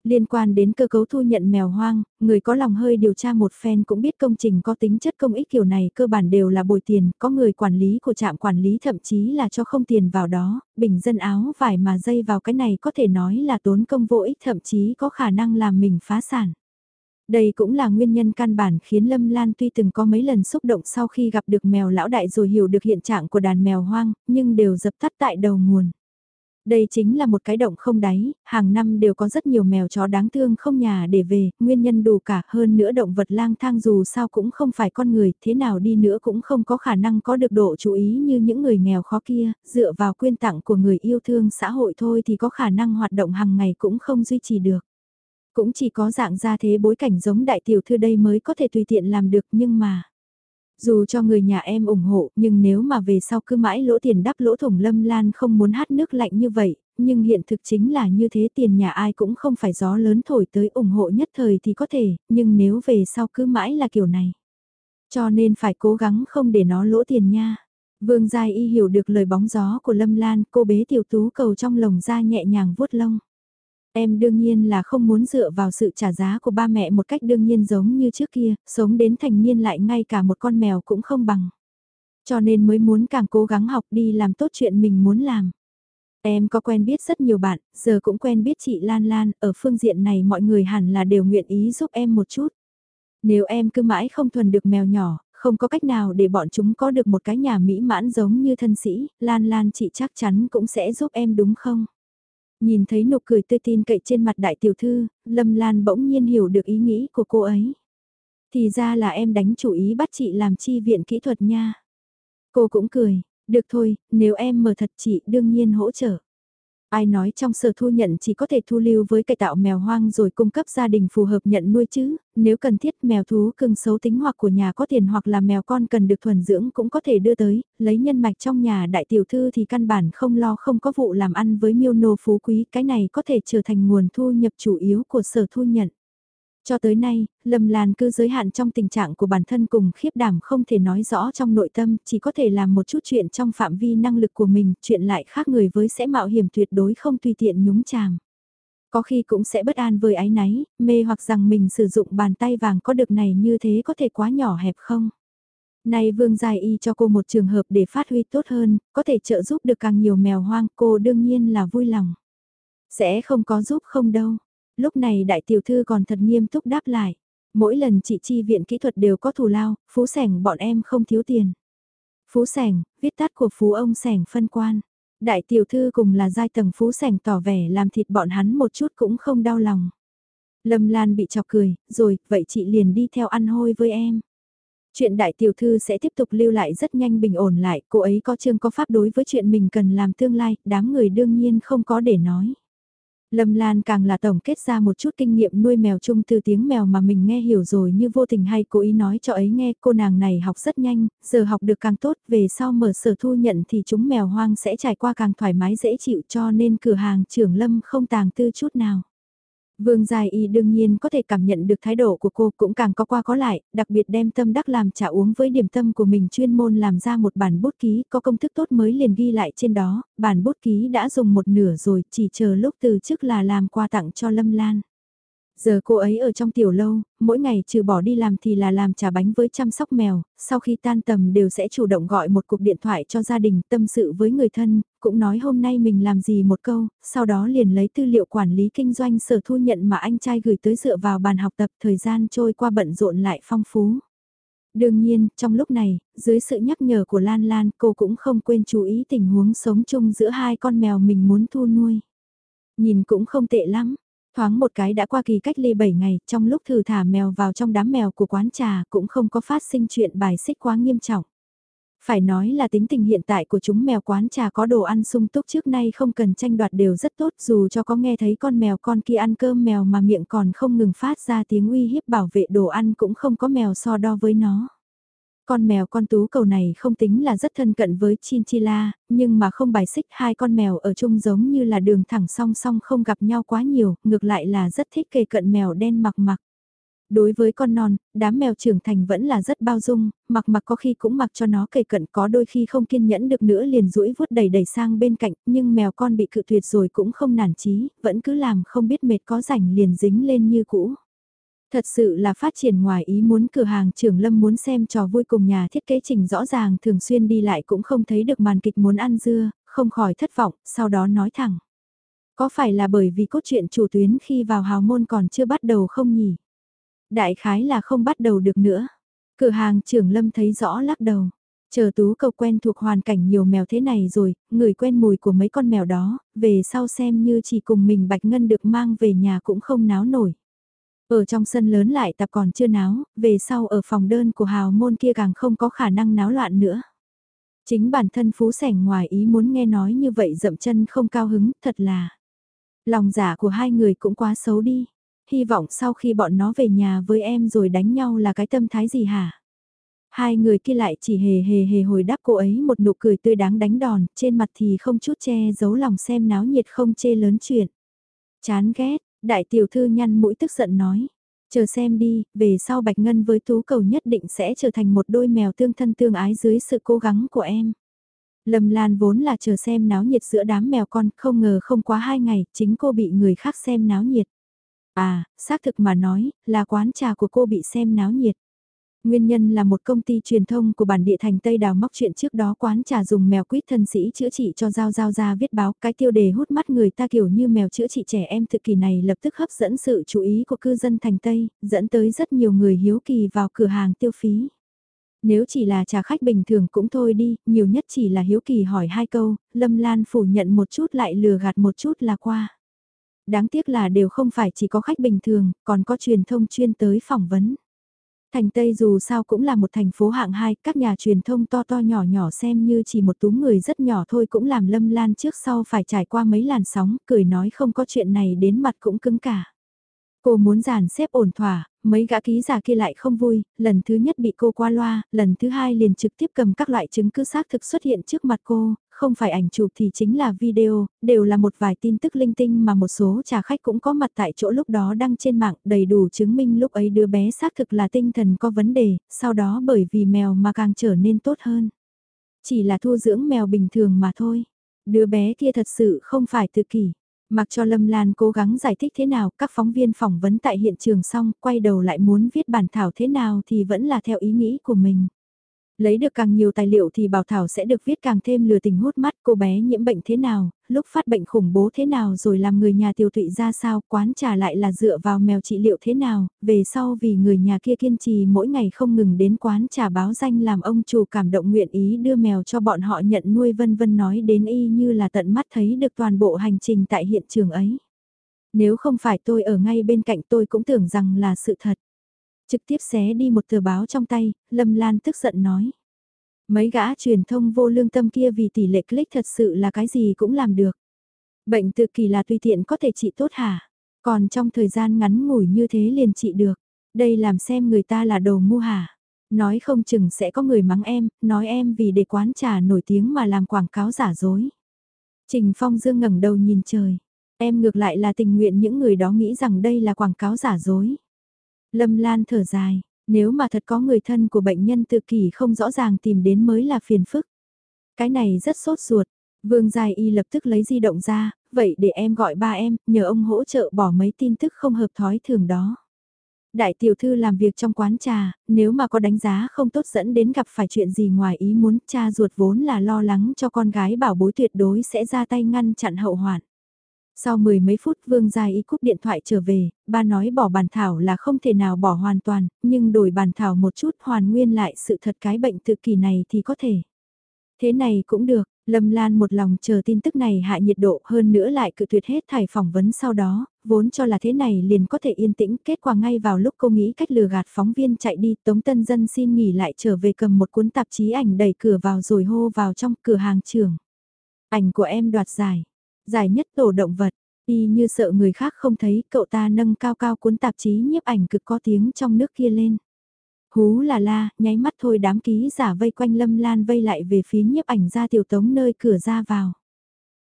Liên quan đến cơ cấu thu nhận mèo hoang, người có lòng hơi điều tra một phen cũng biết công trình có tính chất công ích kiểu này cơ bản đều là bồi tiền, có người quản lý của trạm quản lý thậm chí là cho không tiền vào đó, bình dân áo vải mà dây vào cái này có thể nói là tốn công vô ích thậm chí có khả năng làm mình phá sản. Đây cũng là nguyên nhân căn bản khiến Lâm Lan tuy từng có mấy lần xúc động sau khi gặp được mèo lão đại rồi hiểu được hiện trạng của đàn mèo hoang, nhưng đều dập tắt tại đầu nguồn. Đây chính là một cái động không đáy, hàng năm đều có rất nhiều mèo chó đáng thương không nhà để về, nguyên nhân đủ cả hơn nữa động vật lang thang dù sao cũng không phải con người, thế nào đi nữa cũng không có khả năng có được độ chú ý như những người nghèo khó kia, dựa vào quyên tặng của người yêu thương xã hội thôi thì có khả năng hoạt động hàng ngày cũng không duy trì được. Cũng chỉ có dạng ra thế bối cảnh giống đại tiểu thư đây mới có thể tùy tiện làm được nhưng mà... Dù cho người nhà em ủng hộ, nhưng nếu mà về sau cứ mãi lỗ tiền đắp lỗ thủng lâm lan không muốn hát nước lạnh như vậy, nhưng hiện thực chính là như thế tiền nhà ai cũng không phải gió lớn thổi tới ủng hộ nhất thời thì có thể, nhưng nếu về sau cứ mãi là kiểu này. Cho nên phải cố gắng không để nó lỗ tiền nha. Vương Giai Y hiểu được lời bóng gió của Lâm Lan, cô bế tiểu tú cầu trong lồng ra nhẹ nhàng vuốt lông. Em đương nhiên là không muốn dựa vào sự trả giá của ba mẹ một cách đương nhiên giống như trước kia, sống đến thành niên lại ngay cả một con mèo cũng không bằng. Cho nên mới muốn càng cố gắng học đi làm tốt chuyện mình muốn làm. Em có quen biết rất nhiều bạn, giờ cũng quen biết chị Lan Lan, ở phương diện này mọi người hẳn là đều nguyện ý giúp em một chút. Nếu em cứ mãi không thuần được mèo nhỏ, không có cách nào để bọn chúng có được một cái nhà mỹ mãn giống như thân sĩ, Lan Lan chị chắc chắn cũng sẽ giúp em đúng không? Nhìn thấy nụ cười tươi tin cậy trên mặt đại tiểu thư, Lâm Lan bỗng nhiên hiểu được ý nghĩ của cô ấy. Thì ra là em đánh chủ ý bắt chị làm chi viện kỹ thuật nha. Cô cũng cười, được thôi, nếu em mở thật chị đương nhiên hỗ trợ. Ai nói trong sở thu nhận chỉ có thể thu lưu với cải tạo mèo hoang rồi cung cấp gia đình phù hợp nhận nuôi chứ, nếu cần thiết mèo thú cưng xấu tính hoặc của nhà có tiền hoặc là mèo con cần được thuần dưỡng cũng có thể đưa tới, lấy nhân mạch trong nhà đại tiểu thư thì căn bản không lo không có vụ làm ăn với miêu nô phú quý, cái này có thể trở thành nguồn thu nhập chủ yếu của sở thu nhận. Cho tới nay, Lâm Lan cứ giới hạn trong tình trạng của bản thân cùng khiếp đảm không thể nói rõ trong nội tâm, chỉ có thể làm một chút chuyện trong phạm vi năng lực của mình, chuyện lại khác người với sẽ mạo hiểm tuyệt đối không tùy tiện nhúng chàm. Có khi cũng sẽ bất an với ái náy, mê hoặc rằng mình sử dụng bàn tay vàng có được này như thế có thể quá nhỏ hẹp không? Này Vương Dài Y cho cô một trường hợp để phát huy tốt hơn, có thể trợ giúp được càng nhiều mèo hoang, cô đương nhiên là vui lòng. Sẽ không có giúp không đâu lúc này đại tiểu thư còn thật nghiêm túc đáp lại. Mỗi lần chị chi viện kỹ thuật đều có thù lao, phú sẻng bọn em không thiếu tiền. Phú sẻng, viết tắt của phú ông sẻng phân quan. Đại tiểu thư cùng là giai tầng phú sẻng tỏ vẻ làm thịt bọn hắn một chút cũng không đau lòng. Lâm Lan bị chọc cười, rồi, vậy chị liền đi theo ăn hôi với em. Chuyện đại tiểu thư sẽ tiếp tục lưu lại rất nhanh bình ổn lại, cô ấy có chương có pháp đối với chuyện mình cần làm tương lai, đám người đương nhiên không có để nói. Lâm Lan càng là tổng kết ra một chút kinh nghiệm nuôi mèo chung từ tiếng mèo mà mình nghe hiểu rồi như vô tình hay cố ý nói cho ấy nghe cô nàng này học rất nhanh, giờ học được càng tốt về sau mở sở thu nhận thì chúng mèo hoang sẽ trải qua càng thoải mái dễ chịu cho nên cửa hàng trưởng Lâm không tàng tư chút nào. Vương Dài Y đương nhiên có thể cảm nhận được thái độ của cô cũng càng có qua có lại, đặc biệt đem tâm đắc làm trà uống với điểm tâm của mình chuyên môn làm ra một bản bút ký có công thức tốt mới liền ghi lại trên đó, bản bút ký đã dùng một nửa rồi chỉ chờ lúc từ chức là làm quà tặng cho Lâm Lan. Giờ cô ấy ở trong tiểu lâu, mỗi ngày trừ bỏ đi làm thì là làm trà bánh với chăm sóc mèo, sau khi tan tầm đều sẽ chủ động gọi một cuộc điện thoại cho gia đình tâm sự với người thân, cũng nói hôm nay mình làm gì một câu, sau đó liền lấy tư liệu quản lý kinh doanh sở thu nhận mà anh trai gửi tới dựa vào bàn học tập thời gian trôi qua bận rộn lại phong phú. Đương nhiên, trong lúc này, dưới sự nhắc nhở của Lan Lan cô cũng không quên chú ý tình huống sống chung giữa hai con mèo mình muốn thu nuôi. Nhìn cũng không tệ lắm, Thoáng một cái đã qua kỳ cách ly 7 ngày, trong lúc thử thả mèo vào trong đám mèo của quán trà cũng không có phát sinh chuyện bài xích quá nghiêm trọng. Phải nói là tính tình hiện tại của chúng mèo quán trà có đồ ăn sung túc trước nay không cần tranh đoạt đều rất tốt dù cho có nghe thấy con mèo con kia ăn cơm mèo mà miệng còn không ngừng phát ra tiếng uy hiếp bảo vệ đồ ăn cũng không có mèo so đo với nó. Con mèo con tú cầu này không tính là rất thân cận với Chinchilla, nhưng mà không bài xích hai con mèo ở chung giống như là đường thẳng song song không gặp nhau quá nhiều, ngược lại là rất thích kề cận mèo đen mặc mặc. Đối với con non, đám mèo trưởng thành vẫn là rất bao dung, mặc mặc có khi cũng mặc cho nó kề cận có đôi khi không kiên nhẫn được nữa liền rũi vuốt đầy đầy sang bên cạnh, nhưng mèo con bị cự tuyệt rồi cũng không nản chí, vẫn cứ làm không biết mệt có rảnh liền dính lên như cũ. Thật sự là phát triển ngoài ý muốn cửa hàng trưởng lâm muốn xem trò vui cùng nhà thiết kế trình rõ ràng thường xuyên đi lại cũng không thấy được màn kịch muốn ăn dưa, không khỏi thất vọng, sau đó nói thẳng. Có phải là bởi vì cốt truyện chủ tuyến khi vào hào môn còn chưa bắt đầu không nhỉ? Đại khái là không bắt đầu được nữa. Cửa hàng trưởng lâm thấy rõ lắc đầu. Chờ tú cầu quen thuộc hoàn cảnh nhiều mèo thế này rồi, người quen mùi của mấy con mèo đó, về sau xem như chỉ cùng mình Bạch Ngân được mang về nhà cũng không náo nổi. Ở trong sân lớn lại tập còn chưa náo, về sau ở phòng đơn của hào môn kia càng không có khả năng náo loạn nữa. Chính bản thân phú sảnh ngoài ý muốn nghe nói như vậy dậm chân không cao hứng, thật là. Lòng giả của hai người cũng quá xấu đi. Hy vọng sau khi bọn nó về nhà với em rồi đánh nhau là cái tâm thái gì hả? Hai người kia lại chỉ hề hề hề hồi đáp cô ấy một nụ cười tươi đáng đánh đòn, trên mặt thì không chút che giấu lòng xem náo nhiệt không chê lớn chuyện. Chán ghét, đại tiểu thư nhăn mũi tức giận nói. Chờ xem đi, về sau Bạch Ngân với Tú Cầu nhất định sẽ trở thành một đôi mèo tương thân tương ái dưới sự cố gắng của em. Lâm Lan vốn là chờ xem náo nhiệt giữa đám mèo con, không ngờ không quá hai ngày, chính cô bị người khác xem náo nhiệt. À, xác thực mà nói, là quán trà của cô bị xem náo nhiệt. Nguyên nhân là một công ty truyền thông của bản địa thành Tây Đào móc chuyện trước đó quán trà dùng mèo quýt thân sĩ chữa trị cho Giao Giao ra viết báo cái tiêu đề hút mắt người ta kiểu như mèo chữa trị trẻ em thực kỳ này lập tức hấp dẫn sự chú ý của cư dân thành Tây, dẫn tới rất nhiều người hiếu kỳ vào cửa hàng tiêu phí. Nếu chỉ là trà khách bình thường cũng thôi đi, nhiều nhất chỉ là hiếu kỳ hỏi hai câu, Lâm Lan phủ nhận một chút lại lừa gạt một chút là qua. Đáng tiếc là đều không phải chỉ có khách bình thường, còn có truyền thông chuyên tới phỏng vấn. Thành Tây dù sao cũng là một thành phố hạng hai, các nhà truyền thông to to nhỏ nhỏ xem như chỉ một túm người rất nhỏ thôi cũng làm lâm lan trước sau phải trải qua mấy làn sóng, cười nói không có chuyện này đến mặt cũng cứng cả. Cô muốn giàn xếp ổn thỏa, mấy gã ký giả kia lại không vui, lần thứ nhất bị cô qua loa, lần thứ hai liền trực tiếp cầm các loại chứng cứ xác thực xuất hiện trước mặt cô, không phải ảnh chụp thì chính là video, đều là một vài tin tức linh tinh mà một số trà khách cũng có mặt tại chỗ lúc đó đăng trên mạng đầy đủ chứng minh lúc ấy đứa bé xác thực là tinh thần có vấn đề, sau đó bởi vì mèo mà càng trở nên tốt hơn. Chỉ là thu dưỡng mèo bình thường mà thôi. Đứa bé kia thật sự không phải tự kỷ. Mặc cho Lâm Lan cố gắng giải thích thế nào, các phóng viên phỏng vấn tại hiện trường xong, quay đầu lại muốn viết bản thảo thế nào thì vẫn là theo ý nghĩ của mình. Lấy được càng nhiều tài liệu thì bảo thảo sẽ được viết càng thêm lừa tình hút mắt cô bé nhiễm bệnh thế nào, lúc phát bệnh khủng bố thế nào rồi làm người nhà tiêu tụy ra sao, quán trà lại là dựa vào mèo trị liệu thế nào, về sau vì người nhà kia kiên trì mỗi ngày không ngừng đến quán trà báo danh làm ông chủ cảm động nguyện ý đưa mèo cho bọn họ nhận nuôi vân vân nói đến y như là tận mắt thấy được toàn bộ hành trình tại hiện trường ấy. Nếu không phải tôi ở ngay bên cạnh tôi cũng tưởng rằng là sự thật. Trực tiếp xé đi một tờ báo trong tay, Lâm Lan tức giận nói. Mấy gã truyền thông vô lương tâm kia vì tỷ lệ click thật sự là cái gì cũng làm được. Bệnh tự kỳ là tùy tiện có thể trị tốt hả? Còn trong thời gian ngắn ngủi như thế liền trị được. Đây làm xem người ta là đồ ngu hả? Nói không chừng sẽ có người mắng em, nói em vì để quán trà nổi tiếng mà làm quảng cáo giả dối. Trình Phong Dương ngẩng đầu nhìn trời. Em ngược lại là tình nguyện những người đó nghĩ rằng đây là quảng cáo giả dối. Lâm Lan thở dài, nếu mà thật có người thân của bệnh nhân tự kỷ không rõ ràng tìm đến mới là phiền phức. Cái này rất sốt ruột. Vương Dài Y lập tức lấy di động ra, vậy để em gọi ba em, nhờ ông hỗ trợ bỏ mấy tin tức không hợp thói thường đó. Đại tiểu thư làm việc trong quán trà, nếu mà có đánh giá không tốt dẫn đến gặp phải chuyện gì ngoài ý muốn, cha ruột vốn là lo lắng cho con gái bảo bối tuyệt đối sẽ ra tay ngăn chặn hậu hoạn. Sau mười mấy phút Vương Gia Ý cúp điện thoại trở về, ba nói bỏ bàn thảo là không thể nào bỏ hoàn toàn, nhưng đổi bàn thảo một chút hoàn nguyên lại sự thật cái bệnh tự kỳ này thì có thể. Thế này cũng được, Lâm Lan một lòng chờ tin tức này hạ nhiệt độ hơn nữa lại cự tuyệt hết thải phỏng vấn sau đó, vốn cho là thế này liền có thể yên tĩnh, kết quả ngay vào lúc cô nghĩ cách lừa gạt phóng viên chạy đi, Tống Tân Dân xin nghỉ lại trở về cầm một cuốn tạp chí ảnh đẩy cửa vào rồi hô vào trong cửa hàng trường. Ảnh của em đoạt giải, Giải nhất tổ động vật, y như sợ người khác không thấy cậu ta nâng cao cao cuốn tạp chí nhiếp ảnh cực có tiếng trong nước kia lên. Hú là la, nháy mắt thôi đám ký giả vây quanh lâm lan vây lại về phía nhiếp ảnh ra tiểu tống nơi cửa ra vào.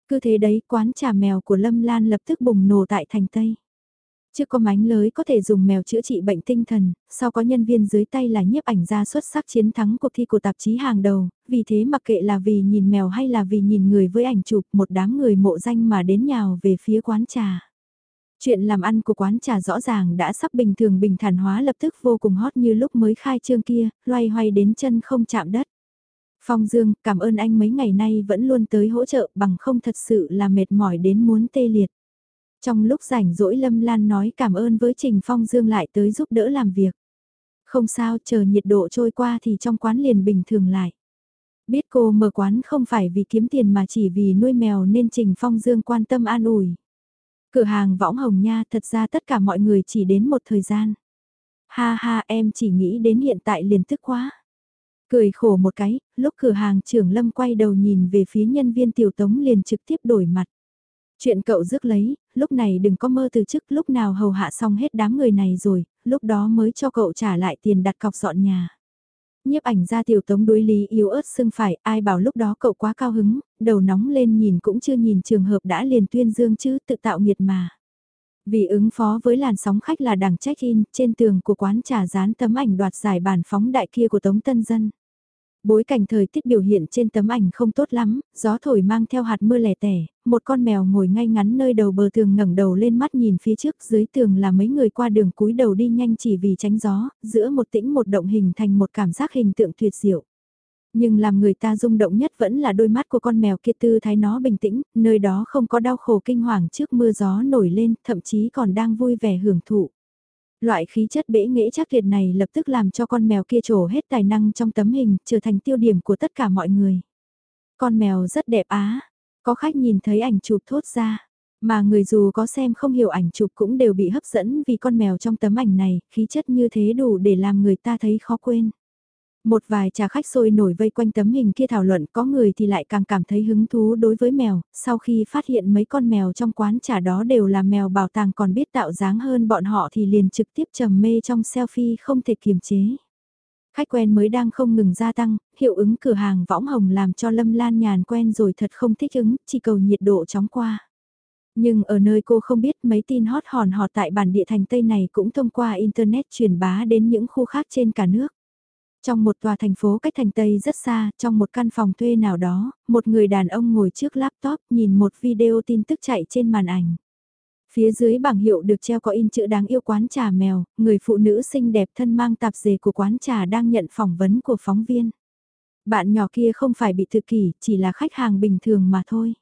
Cứ thế đấy quán trà mèo của lâm lan lập tức bùng nổ tại thành Tây. Trước có mánh lới có thể dùng mèo chữa trị bệnh tinh thần, sau có nhân viên dưới tay là nhiếp ảnh gia xuất sắc chiến thắng cuộc thi của tạp chí hàng đầu, vì thế mặc kệ là vì nhìn mèo hay là vì nhìn người với ảnh chụp một đám người mộ danh mà đến nhào về phía quán trà. Chuyện làm ăn của quán trà rõ ràng đã sắp bình thường bình thản hóa lập tức vô cùng hot như lúc mới khai trương kia, loay hoay đến chân không chạm đất. Phong Dương, cảm ơn anh mấy ngày nay vẫn luôn tới hỗ trợ bằng không thật sự là mệt mỏi đến muốn tê liệt. Trong lúc rảnh rỗi Lâm Lan nói cảm ơn với Trình Phong Dương lại tới giúp đỡ làm việc. Không sao, chờ nhiệt độ trôi qua thì trong quán liền bình thường lại. Biết cô mở quán không phải vì kiếm tiền mà chỉ vì nuôi mèo nên Trình Phong Dương quan tâm an ủi. Cửa hàng võng hồng nha thật ra tất cả mọi người chỉ đến một thời gian. Ha ha em chỉ nghĩ đến hiện tại liền tức quá. Cười khổ một cái, lúc cửa hàng trưởng Lâm quay đầu nhìn về phía nhân viên tiểu tống liền trực tiếp đổi mặt. Chuyện cậu rước lấy, lúc này đừng có mơ từ chức lúc nào hầu hạ xong hết đám người này rồi, lúc đó mới cho cậu trả lại tiền đặt cọc dọn nhà. Nhiếp ảnh ra tiểu tống đối lý yếu ớt xưng phải, ai bảo lúc đó cậu quá cao hứng, đầu nóng lên nhìn cũng chưa nhìn trường hợp đã liền tuyên dương chứ tự tạo nghiệt mà. Vì ứng phó với làn sóng khách là đằng check-in, trên tường của quán trà dán tấm ảnh đoạt giải bản phóng đại kia của Tống Tân Dân. Bối cảnh thời tiết biểu hiện trên tấm ảnh không tốt lắm, gió thổi mang theo hạt mưa lẻ tẻ, một con mèo ngồi ngay ngắn nơi đầu bờ tường ngẩng đầu lên mắt nhìn phía trước dưới tường là mấy người qua đường cúi đầu đi nhanh chỉ vì tránh gió, giữa một tĩnh một động hình thành một cảm giác hình tượng tuyệt diệu. Nhưng làm người ta rung động nhất vẫn là đôi mắt của con mèo kia tư thái nó bình tĩnh, nơi đó không có đau khổ kinh hoàng trước mưa gió nổi lên, thậm chí còn đang vui vẻ hưởng thụ. Loại khí chất bể nghệ chắc tuyệt này lập tức làm cho con mèo kia trổ hết tài năng trong tấm hình, trở thành tiêu điểm của tất cả mọi người. Con mèo rất đẹp á, có khách nhìn thấy ảnh chụp thốt ra, mà người dù có xem không hiểu ảnh chụp cũng đều bị hấp dẫn vì con mèo trong tấm ảnh này, khí chất như thế đủ để làm người ta thấy khó quên. Một vài trà khách sôi nổi vây quanh tấm hình kia thảo luận có người thì lại càng cảm thấy hứng thú đối với mèo, sau khi phát hiện mấy con mèo trong quán trà đó đều là mèo bảo tàng còn biết tạo dáng hơn bọn họ thì liền trực tiếp trầm mê trong selfie không thể kiềm chế. Khách quen mới đang không ngừng gia tăng, hiệu ứng cửa hàng võng hồng làm cho Lâm Lan nhàn quen rồi thật không thích ứng, chỉ cầu nhiệt độ chóng qua. Nhưng ở nơi cô không biết mấy tin hot hòn hot tại bản địa thành Tây này cũng thông qua Internet truyền bá đến những khu khác trên cả nước. Trong một tòa thành phố cách thành Tây rất xa, trong một căn phòng thuê nào đó, một người đàn ông ngồi trước laptop nhìn một video tin tức chạy trên màn ảnh. Phía dưới bảng hiệu được treo có in chữ đáng yêu quán trà mèo, người phụ nữ xinh đẹp thân mang tạp dề của quán trà đang nhận phỏng vấn của phóng viên. Bạn nhỏ kia không phải bị tự kỷ, chỉ là khách hàng bình thường mà thôi.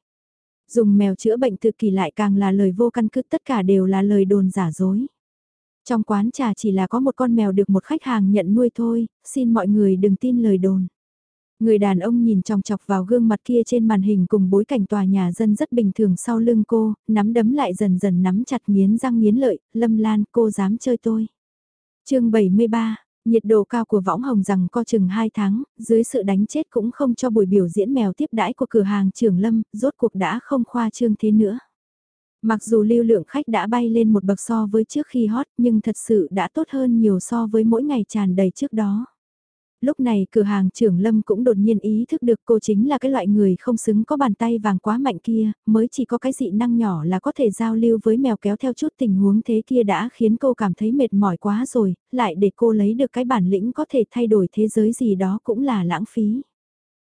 Dùng mèo chữa bệnh tự kỷ lại càng là lời vô căn cứ tất cả đều là lời đồn giả dối. Trong quán trà chỉ là có một con mèo được một khách hàng nhận nuôi thôi, xin mọi người đừng tin lời đồn. Người đàn ông nhìn chòng chọc vào gương mặt kia trên màn hình cùng bối cảnh tòa nhà dân rất bình thường sau lưng cô, nắm đấm lại dần dần nắm chặt nghiến răng nghiến lợi, lâm lan cô dám chơi tôi. chương 73, nhiệt độ cao của võng hồng rằng co chừng 2 tháng, dưới sự đánh chết cũng không cho buổi biểu diễn mèo tiếp đãi của cửa hàng trưởng lâm, rốt cuộc đã không khoa trương thế nữa. Mặc dù lưu lượng khách đã bay lên một bậc so với trước khi hot nhưng thật sự đã tốt hơn nhiều so với mỗi ngày tràn đầy trước đó. Lúc này cửa hàng trưởng Lâm cũng đột nhiên ý thức được cô chính là cái loại người không xứng có bàn tay vàng quá mạnh kia, mới chỉ có cái dị năng nhỏ là có thể giao lưu với mèo kéo theo chút tình huống thế kia đã khiến cô cảm thấy mệt mỏi quá rồi, lại để cô lấy được cái bản lĩnh có thể thay đổi thế giới gì đó cũng là lãng phí.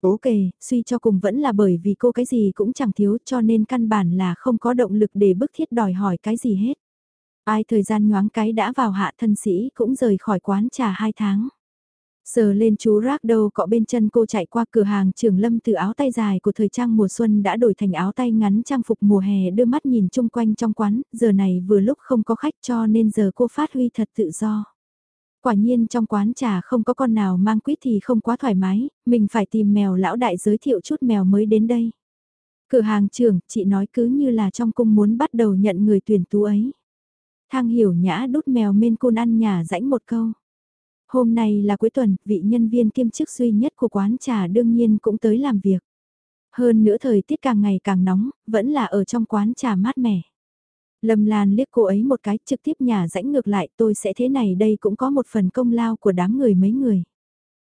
Ok, suy cho cùng vẫn là bởi vì cô cái gì cũng chẳng thiếu cho nên căn bản là không có động lực để bức thiết đòi hỏi cái gì hết. Ai thời gian nhoáng cái đã vào hạ thân sĩ cũng rời khỏi quán trà hai tháng. Sờ lên chú rác đâu cọ bên chân cô chạy qua cửa hàng trường lâm từ áo tay dài của thời trang mùa xuân đã đổi thành áo tay ngắn trang phục mùa hè đưa mắt nhìn chung quanh trong quán, giờ này vừa lúc không có khách cho nên giờ cô phát huy thật tự do. Quả nhiên trong quán trà không có con nào mang quýt thì không quá thoải mái, mình phải tìm mèo lão đại giới thiệu chút mèo mới đến đây. Cửa hàng trưởng, chị nói cứ như là trong cung muốn bắt đầu nhận người tuyển tú ấy. Thang hiểu nhã đút mèo men côn ăn nhà rãnh một câu. Hôm nay là cuối tuần, vị nhân viên kiêm chức duy nhất của quán trà đương nhiên cũng tới làm việc. Hơn nữa thời tiết càng ngày càng nóng, vẫn là ở trong quán trà mát mẻ. Lâm Lan liếc cô ấy một cái trực tiếp nhà rãnh ngược lại tôi sẽ thế này đây cũng có một phần công lao của đám người mấy người.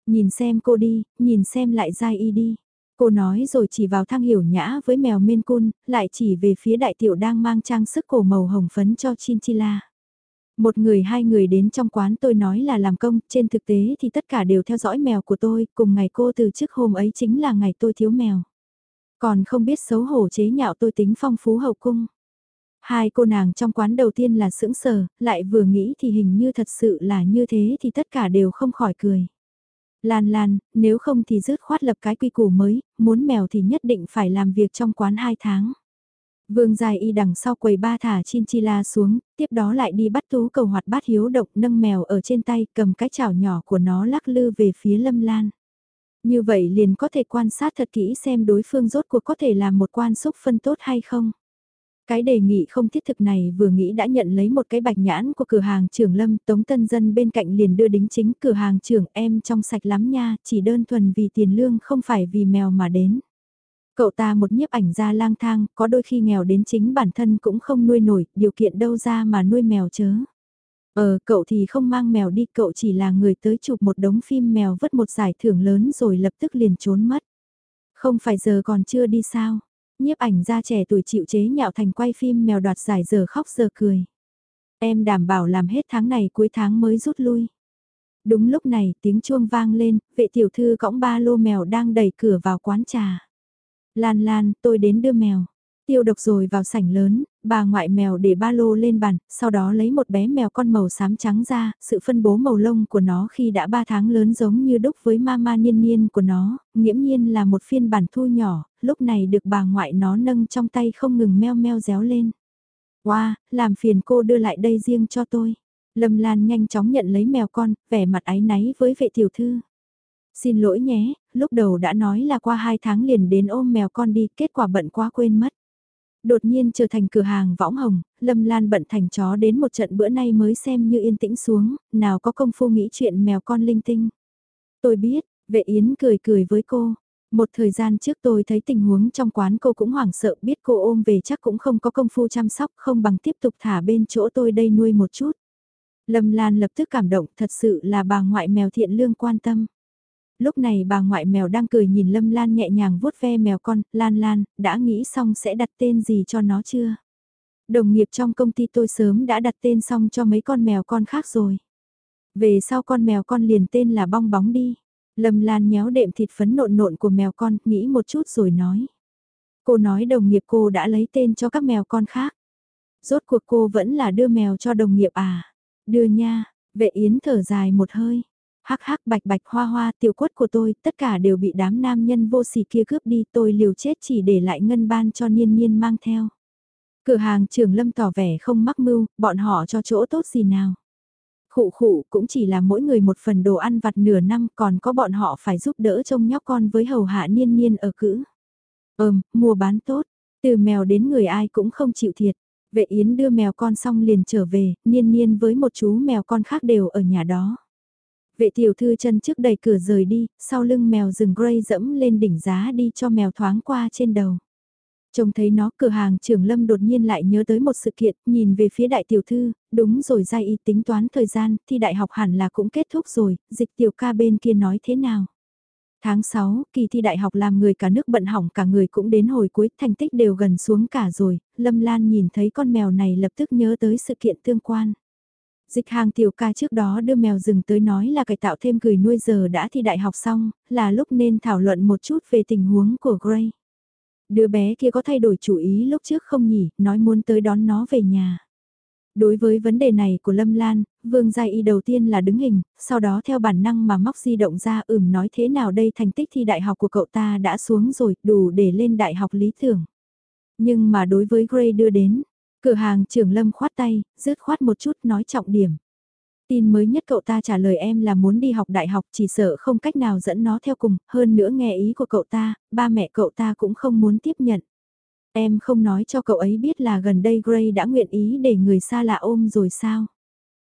Nhìn xem cô đi, nhìn xem lại dai y đi. Cô nói rồi chỉ vào thang hiểu nhã với mèo men cun, lại chỉ về phía đại tiểu đang mang trang sức cổ màu hồng phấn cho Chinchilla. Một người hai người đến trong quán tôi nói là làm công, trên thực tế thì tất cả đều theo dõi mèo của tôi, cùng ngày cô từ trước hôm ấy chính là ngày tôi thiếu mèo. Còn không biết xấu hổ chế nhạo tôi tính phong phú hậu cung. Hai cô nàng trong quán đầu tiên là sững sờ, lại vừa nghĩ thì hình như thật sự là như thế thì tất cả đều không khỏi cười. Lan Lan, nếu không thì rứt khoát lập cái quy củ mới, muốn mèo thì nhất định phải làm việc trong quán 2 tháng. Vương dài y đằng sau quầy ba thả chinchilla xuống, tiếp đó lại đi bắt tú cầu hoạt bát hiếu động nâng mèo ở trên tay cầm cái chảo nhỏ của nó lắc lư về phía lâm lan. Như vậy liền có thể quan sát thật kỹ xem đối phương rốt cuộc có thể làm một quan xúc phân tốt hay không. Cái đề nghị không thiết thực này vừa nghĩ đã nhận lấy một cái bạch nhãn của cửa hàng trưởng Lâm Tống Tân Dân bên cạnh liền đưa đính chính cửa hàng trưởng em trong sạch lắm nha, chỉ đơn thuần vì tiền lương không phải vì mèo mà đến. Cậu ta một nhiếp ảnh ra lang thang, có đôi khi nghèo đến chính bản thân cũng không nuôi nổi, điều kiện đâu ra mà nuôi mèo chớ. Ờ, cậu thì không mang mèo đi, cậu chỉ là người tới chụp một đống phim mèo vất một giải thưởng lớn rồi lập tức liền trốn mất. Không phải giờ còn chưa đi sao? Nhiếp ảnh gia trẻ tuổi chịu chế nhạo thành quay phim mèo đoạt giải giờ khóc giờ cười. Em đảm bảo làm hết tháng này cuối tháng mới rút lui. Đúng lúc này tiếng chuông vang lên, vệ tiểu thư cõng ba lô mèo đang đẩy cửa vào quán trà. Lan Lan, tôi đến đưa mèo. Tiêu độc rồi vào sảnh lớn, bà ngoại mèo để ba lô lên bàn, sau đó lấy một bé mèo con màu xám trắng ra, sự phân bố màu lông của nó khi đã 3 tháng lớn giống như đúc với mama niên niên của nó, nghiễm nhiên là một phiên bản thu nhỏ, lúc này được bà ngoại nó nâng trong tay không ngừng meo meo réo lên. Wow, làm phiền cô đưa lại đây riêng cho tôi. Lâm Lan nhanh chóng nhận lấy mèo con, vẻ mặt áy náy với vệ tiểu thư. Xin lỗi nhé, lúc đầu đã nói là qua 2 tháng liền đến ôm mèo con đi, kết quả bận quá quên mất. Đột nhiên trở thành cửa hàng võng hồng, Lâm Lan bận thành chó đến một trận bữa nay mới xem như yên tĩnh xuống, nào có công phu nghĩ chuyện mèo con linh tinh. Tôi biết, vệ yến cười cười với cô. Một thời gian trước tôi thấy tình huống trong quán cô cũng hoảng sợ biết cô ôm về chắc cũng không có công phu chăm sóc không bằng tiếp tục thả bên chỗ tôi đây nuôi một chút. Lâm Lan lập tức cảm động thật sự là bà ngoại mèo thiện lương quan tâm lúc này bà ngoại mèo đang cười nhìn Lâm Lan nhẹ nhàng vuốt ve mèo con, Lan Lan, đã nghĩ xong sẽ đặt tên gì cho nó chưa? Đồng nghiệp trong công ty tôi sớm đã đặt tên xong cho mấy con mèo con khác rồi. Về sau con mèo con liền tên là bong bóng đi. Lâm Lan nhéo đệm thịt phấn nộn nộn của mèo con, nghĩ một chút rồi nói. Cô nói đồng nghiệp cô đã lấy tên cho các mèo con khác. Rốt cuộc cô vẫn là đưa mèo cho đồng nghiệp à? Đưa nha, vệ yến thở dài một hơi hắc hắc bạch bạch hoa hoa tiểu quất của tôi, tất cả đều bị đám nam nhân vô sỉ kia cướp đi, tôi liều chết chỉ để lại ngân ban cho niên niên mang theo. Cửa hàng trường lâm tỏ vẻ không mắc mưu, bọn họ cho chỗ tốt gì nào. Khụ khụ cũng chỉ là mỗi người một phần đồ ăn vặt nửa năm còn có bọn họ phải giúp đỡ trông nhóc con với hầu hạ niên niên ở cữ. Ừm, mua bán tốt, từ mèo đến người ai cũng không chịu thiệt. Vệ Yến đưa mèo con xong liền trở về, niên niên với một chú mèo con khác đều ở nhà đó. Vệ tiểu thư chân trước đẩy cửa rời đi, sau lưng mèo rừng grey dẫm lên đỉnh giá đi cho mèo thoáng qua trên đầu. Trông thấy nó cửa hàng trưởng lâm đột nhiên lại nhớ tới một sự kiện, nhìn về phía đại tiểu thư, đúng rồi giai y tính toán thời gian, thì đại học hẳn là cũng kết thúc rồi, dịch tiểu ca bên kia nói thế nào. Tháng 6, kỳ thi đại học làm người cả nước bận hỏng cả người cũng đến hồi cuối, thành tích đều gần xuống cả rồi, Lâm Lan nhìn thấy con mèo này lập tức nhớ tới sự kiện tương quan. Dịch hàng tiểu ca trước đó đưa mèo rừng tới nói là cải tạo thêm gửi nuôi giờ đã thi đại học xong, là lúc nên thảo luận một chút về tình huống của Gray. Đứa bé kia có thay đổi chủ ý lúc trước không nhỉ, nói muốn tới đón nó về nhà. Đối với vấn đề này của Lâm Lan, Vương Gia Y đầu tiên là đứng hình, sau đó theo bản năng mà móc di động ra ừm nói thế nào đây thành tích thi đại học của cậu ta đã xuống rồi, đủ để lên đại học lý tưởng. Nhưng mà đối với Gray đưa đến, Cửa hàng trưởng lâm khoát tay, rứt khoát một chút nói trọng điểm. Tin mới nhất cậu ta trả lời em là muốn đi học đại học chỉ sợ không cách nào dẫn nó theo cùng, hơn nữa nghe ý của cậu ta, ba mẹ cậu ta cũng không muốn tiếp nhận. Em không nói cho cậu ấy biết là gần đây Gray đã nguyện ý để người xa lạ ôm rồi sao?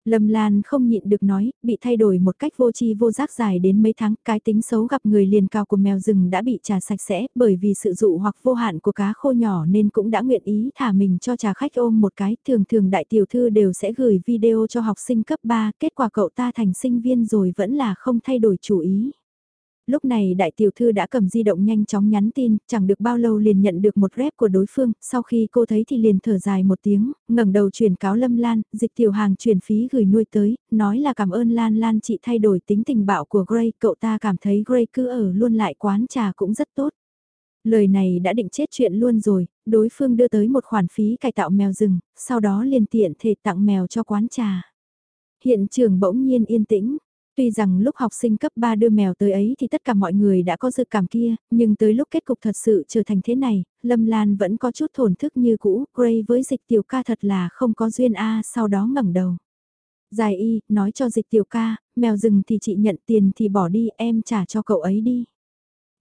Lâm Lan không nhịn được nói, bị thay đổi một cách vô tri vô giác dài đến mấy tháng, cái tính xấu gặp người liền cao của mèo rừng đã bị trà sạch sẽ, bởi vì sự dụ hoặc vô hạn của cá khô nhỏ nên cũng đã nguyện ý thả mình cho trà khách ôm một cái, thường thường đại tiểu thư đều sẽ gửi video cho học sinh cấp 3, kết quả cậu ta thành sinh viên rồi vẫn là không thay đổi chủ ý. Lúc này đại tiểu thư đã cầm di động nhanh chóng nhắn tin, chẳng được bao lâu liền nhận được một rep của đối phương, sau khi cô thấy thì liền thở dài một tiếng, ngẩng đầu chuyển cáo Lâm Lan, dịch tiểu hàng chuyển phí gửi nuôi tới, nói là cảm ơn Lan Lan chị thay đổi tính tình bạo của Gray, cậu ta cảm thấy Gray cứ ở luôn lại quán trà cũng rất tốt. Lời này đã định chết chuyện luôn rồi, đối phương đưa tới một khoản phí cải tạo mèo rừng, sau đó liền tiện thể tặng mèo cho quán trà. Hiện trường bỗng nhiên yên tĩnh, Tuy rằng lúc học sinh cấp 3 đưa mèo tới ấy thì tất cả mọi người đã có dự cảm kia, nhưng tới lúc kết cục thật sự trở thành thế này, Lâm Lan vẫn có chút thổn thức như cũ, Gray với dịch tiểu ca thật là không có duyên A sau đó ngẩng đầu. Dài y, nói cho dịch tiểu ca, mèo rừng thì chị nhận tiền thì bỏ đi, em trả cho cậu ấy đi.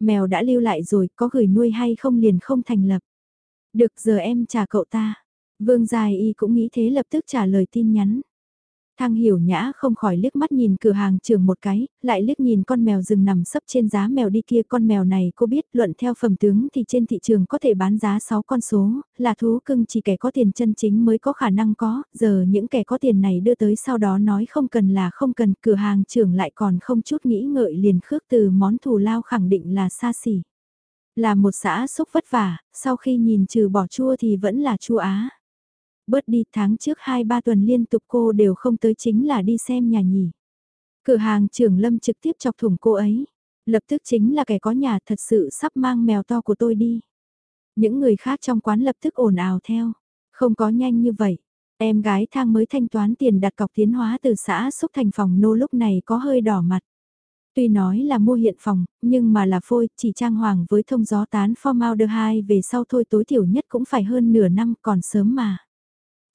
Mèo đã lưu lại rồi, có gửi nuôi hay không liền không thành lập. Được giờ em trả cậu ta. Vương Dài y cũng nghĩ thế lập tức trả lời tin nhắn. Thang hiểu nhã không khỏi liếc mắt nhìn cửa hàng trường một cái, lại liếc nhìn con mèo rừng nằm sấp trên giá mèo đi kia. Con mèo này cô biết luận theo phẩm tướng thì trên thị trường có thể bán giá 6 con số, là thú cưng chỉ kẻ có tiền chân chính mới có khả năng có. Giờ những kẻ có tiền này đưa tới sau đó nói không cần là không cần, cửa hàng trưởng lại còn không chút nghĩ ngợi liền khước từ món thù lao khẳng định là xa xỉ. Là một xã xúc vất vả, sau khi nhìn trừ bỏ chua thì vẫn là chua á bớt đi tháng trước 2-3 tuần liên tục cô đều không tới chính là đi xem nhà nhỉ. Cửa hàng trưởng lâm trực tiếp chọc thủng cô ấy. Lập tức chính là kẻ có nhà thật sự sắp mang mèo to của tôi đi. Những người khác trong quán lập tức ồn ào theo. Không có nhanh như vậy. Em gái thang mới thanh toán tiền đặt cọc tiến hóa từ xã xúc thành phòng nô lúc này có hơi đỏ mặt. Tuy nói là mua hiện phòng, nhưng mà là phôi, chỉ trang hoàng với thông gió tán formaldehyde về sau thôi tối thiểu nhất cũng phải hơn nửa năm còn sớm mà.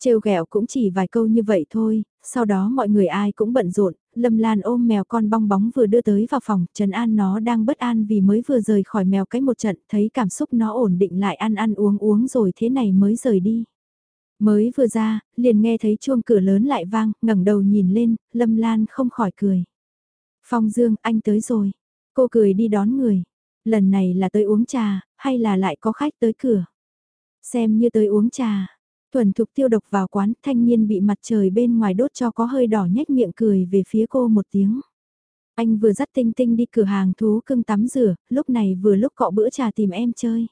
Trêu ghẹo cũng chỉ vài câu như vậy thôi, sau đó mọi người ai cũng bận rộn, Lâm Lan ôm mèo con bong bóng vừa đưa tới vào phòng, Trần An nó đang bất an vì mới vừa rời khỏi mèo cái một trận, thấy cảm xúc nó ổn định lại ăn ăn uống uống rồi thế này mới rời đi. Mới vừa ra, liền nghe thấy chuông cửa lớn lại vang, ngẩng đầu nhìn lên, Lâm Lan không khỏi cười. Phong Dương, anh tới rồi. Cô cười đi đón người. Lần này là tới uống trà, hay là lại có khách tới cửa? Xem như tới uống trà. Thuần thục tiêu độc vào quán, thanh niên bị mặt trời bên ngoài đốt cho có hơi đỏ nhếch miệng cười về phía cô một tiếng. Anh vừa dắt Tinh Tinh đi cửa hàng thú cưng tắm rửa, lúc này vừa lúc cọ bữa trà tìm em chơi.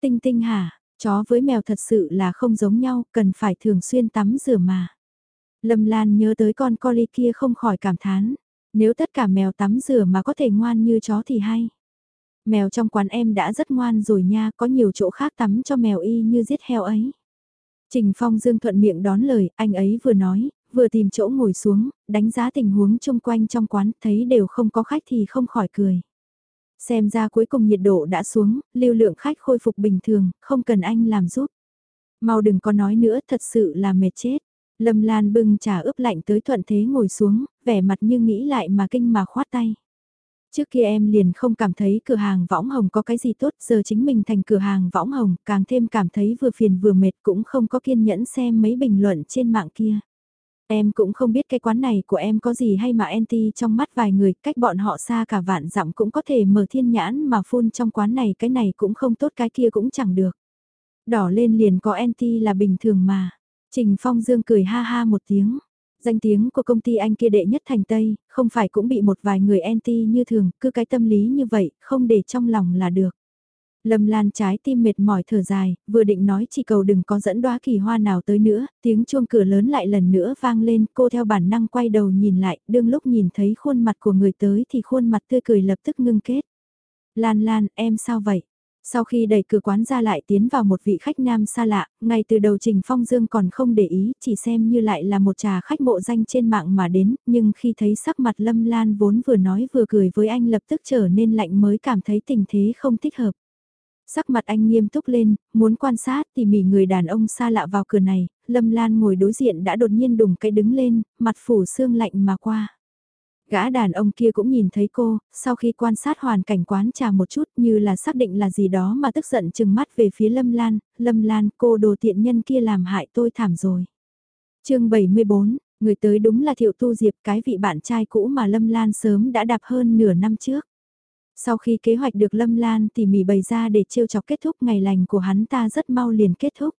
Tinh Tinh hả, chó với mèo thật sự là không giống nhau, cần phải thường xuyên tắm rửa mà. Lâm Lan nhớ tới con collie kia không khỏi cảm thán. Nếu tất cả mèo tắm rửa mà có thể ngoan như chó thì hay. Mèo trong quán em đã rất ngoan rồi nha, có nhiều chỗ khác tắm cho mèo y như giết heo ấy. Trình Phong Dương thuận miệng đón lời, anh ấy vừa nói, vừa tìm chỗ ngồi xuống, đánh giá tình huống chung quanh trong quán, thấy đều không có khách thì không khỏi cười. Xem ra cuối cùng nhiệt độ đã xuống, lưu lượng khách khôi phục bình thường, không cần anh làm giúp. Mau đừng có nói nữa, thật sự là mệt chết. Lâm Lan bưng trà ướp lạnh tới thuận thế ngồi xuống, vẻ mặt như nghĩ lại mà kinh mà khoát tay. Trước kia em liền không cảm thấy cửa hàng võng hồng có cái gì tốt, giờ chính mình thành cửa hàng võng hồng, càng thêm cảm thấy vừa phiền vừa mệt cũng không có kiên nhẫn xem mấy bình luận trên mạng kia. Em cũng không biết cái quán này của em có gì hay mà anti trong mắt vài người, cách bọn họ xa cả vạn dặm cũng có thể mở thiên nhãn mà phun trong quán này cái này cũng không tốt cái kia cũng chẳng được. Đỏ lên liền có anti là bình thường mà. Trình Phong Dương cười ha ha một tiếng. Danh tiếng của công ty anh kia đệ nhất thành Tây, không phải cũng bị một vài người anti như thường, cứ cái tâm lý như vậy, không để trong lòng là được. Lâm Lan trái tim mệt mỏi thở dài, vừa định nói chỉ cầu đừng có dẫn đoá kỳ hoa nào tới nữa, tiếng chuông cửa lớn lại lần nữa vang lên, cô theo bản năng quay đầu nhìn lại, đương lúc nhìn thấy khuôn mặt của người tới thì khuôn mặt tươi cười lập tức ngưng kết. Lan Lan, em sao vậy? Sau khi đẩy cửa quán ra lại tiến vào một vị khách nam xa lạ, ngay từ đầu Trình Phong Dương còn không để ý, chỉ xem như lại là một trà khách mộ danh trên mạng mà đến, nhưng khi thấy sắc mặt Lâm Lan vốn vừa nói vừa cười với anh lập tức trở nên lạnh mới cảm thấy tình thế không thích hợp. Sắc mặt anh nghiêm túc lên, muốn quan sát tỉ mỉ người đàn ông xa lạ vào cửa này, Lâm Lan ngồi đối diện đã đột nhiên đùng cái đứng lên, mặt phủ xương lạnh mà qua. Gã đàn ông kia cũng nhìn thấy cô, sau khi quan sát hoàn cảnh quán trà một chút như là xác định là gì đó mà tức giận chừng mắt về phía Lâm Lan, Lâm Lan cô đồ tiện nhân kia làm hại tôi thảm rồi. chương 74, người tới đúng là Thiệu Tu Diệp cái vị bạn trai cũ mà Lâm Lan sớm đã đạp hơn nửa năm trước. Sau khi kế hoạch được Lâm Lan tỉ mỉ bày ra để trêu chọc kết thúc ngày lành của hắn ta rất mau liền kết thúc.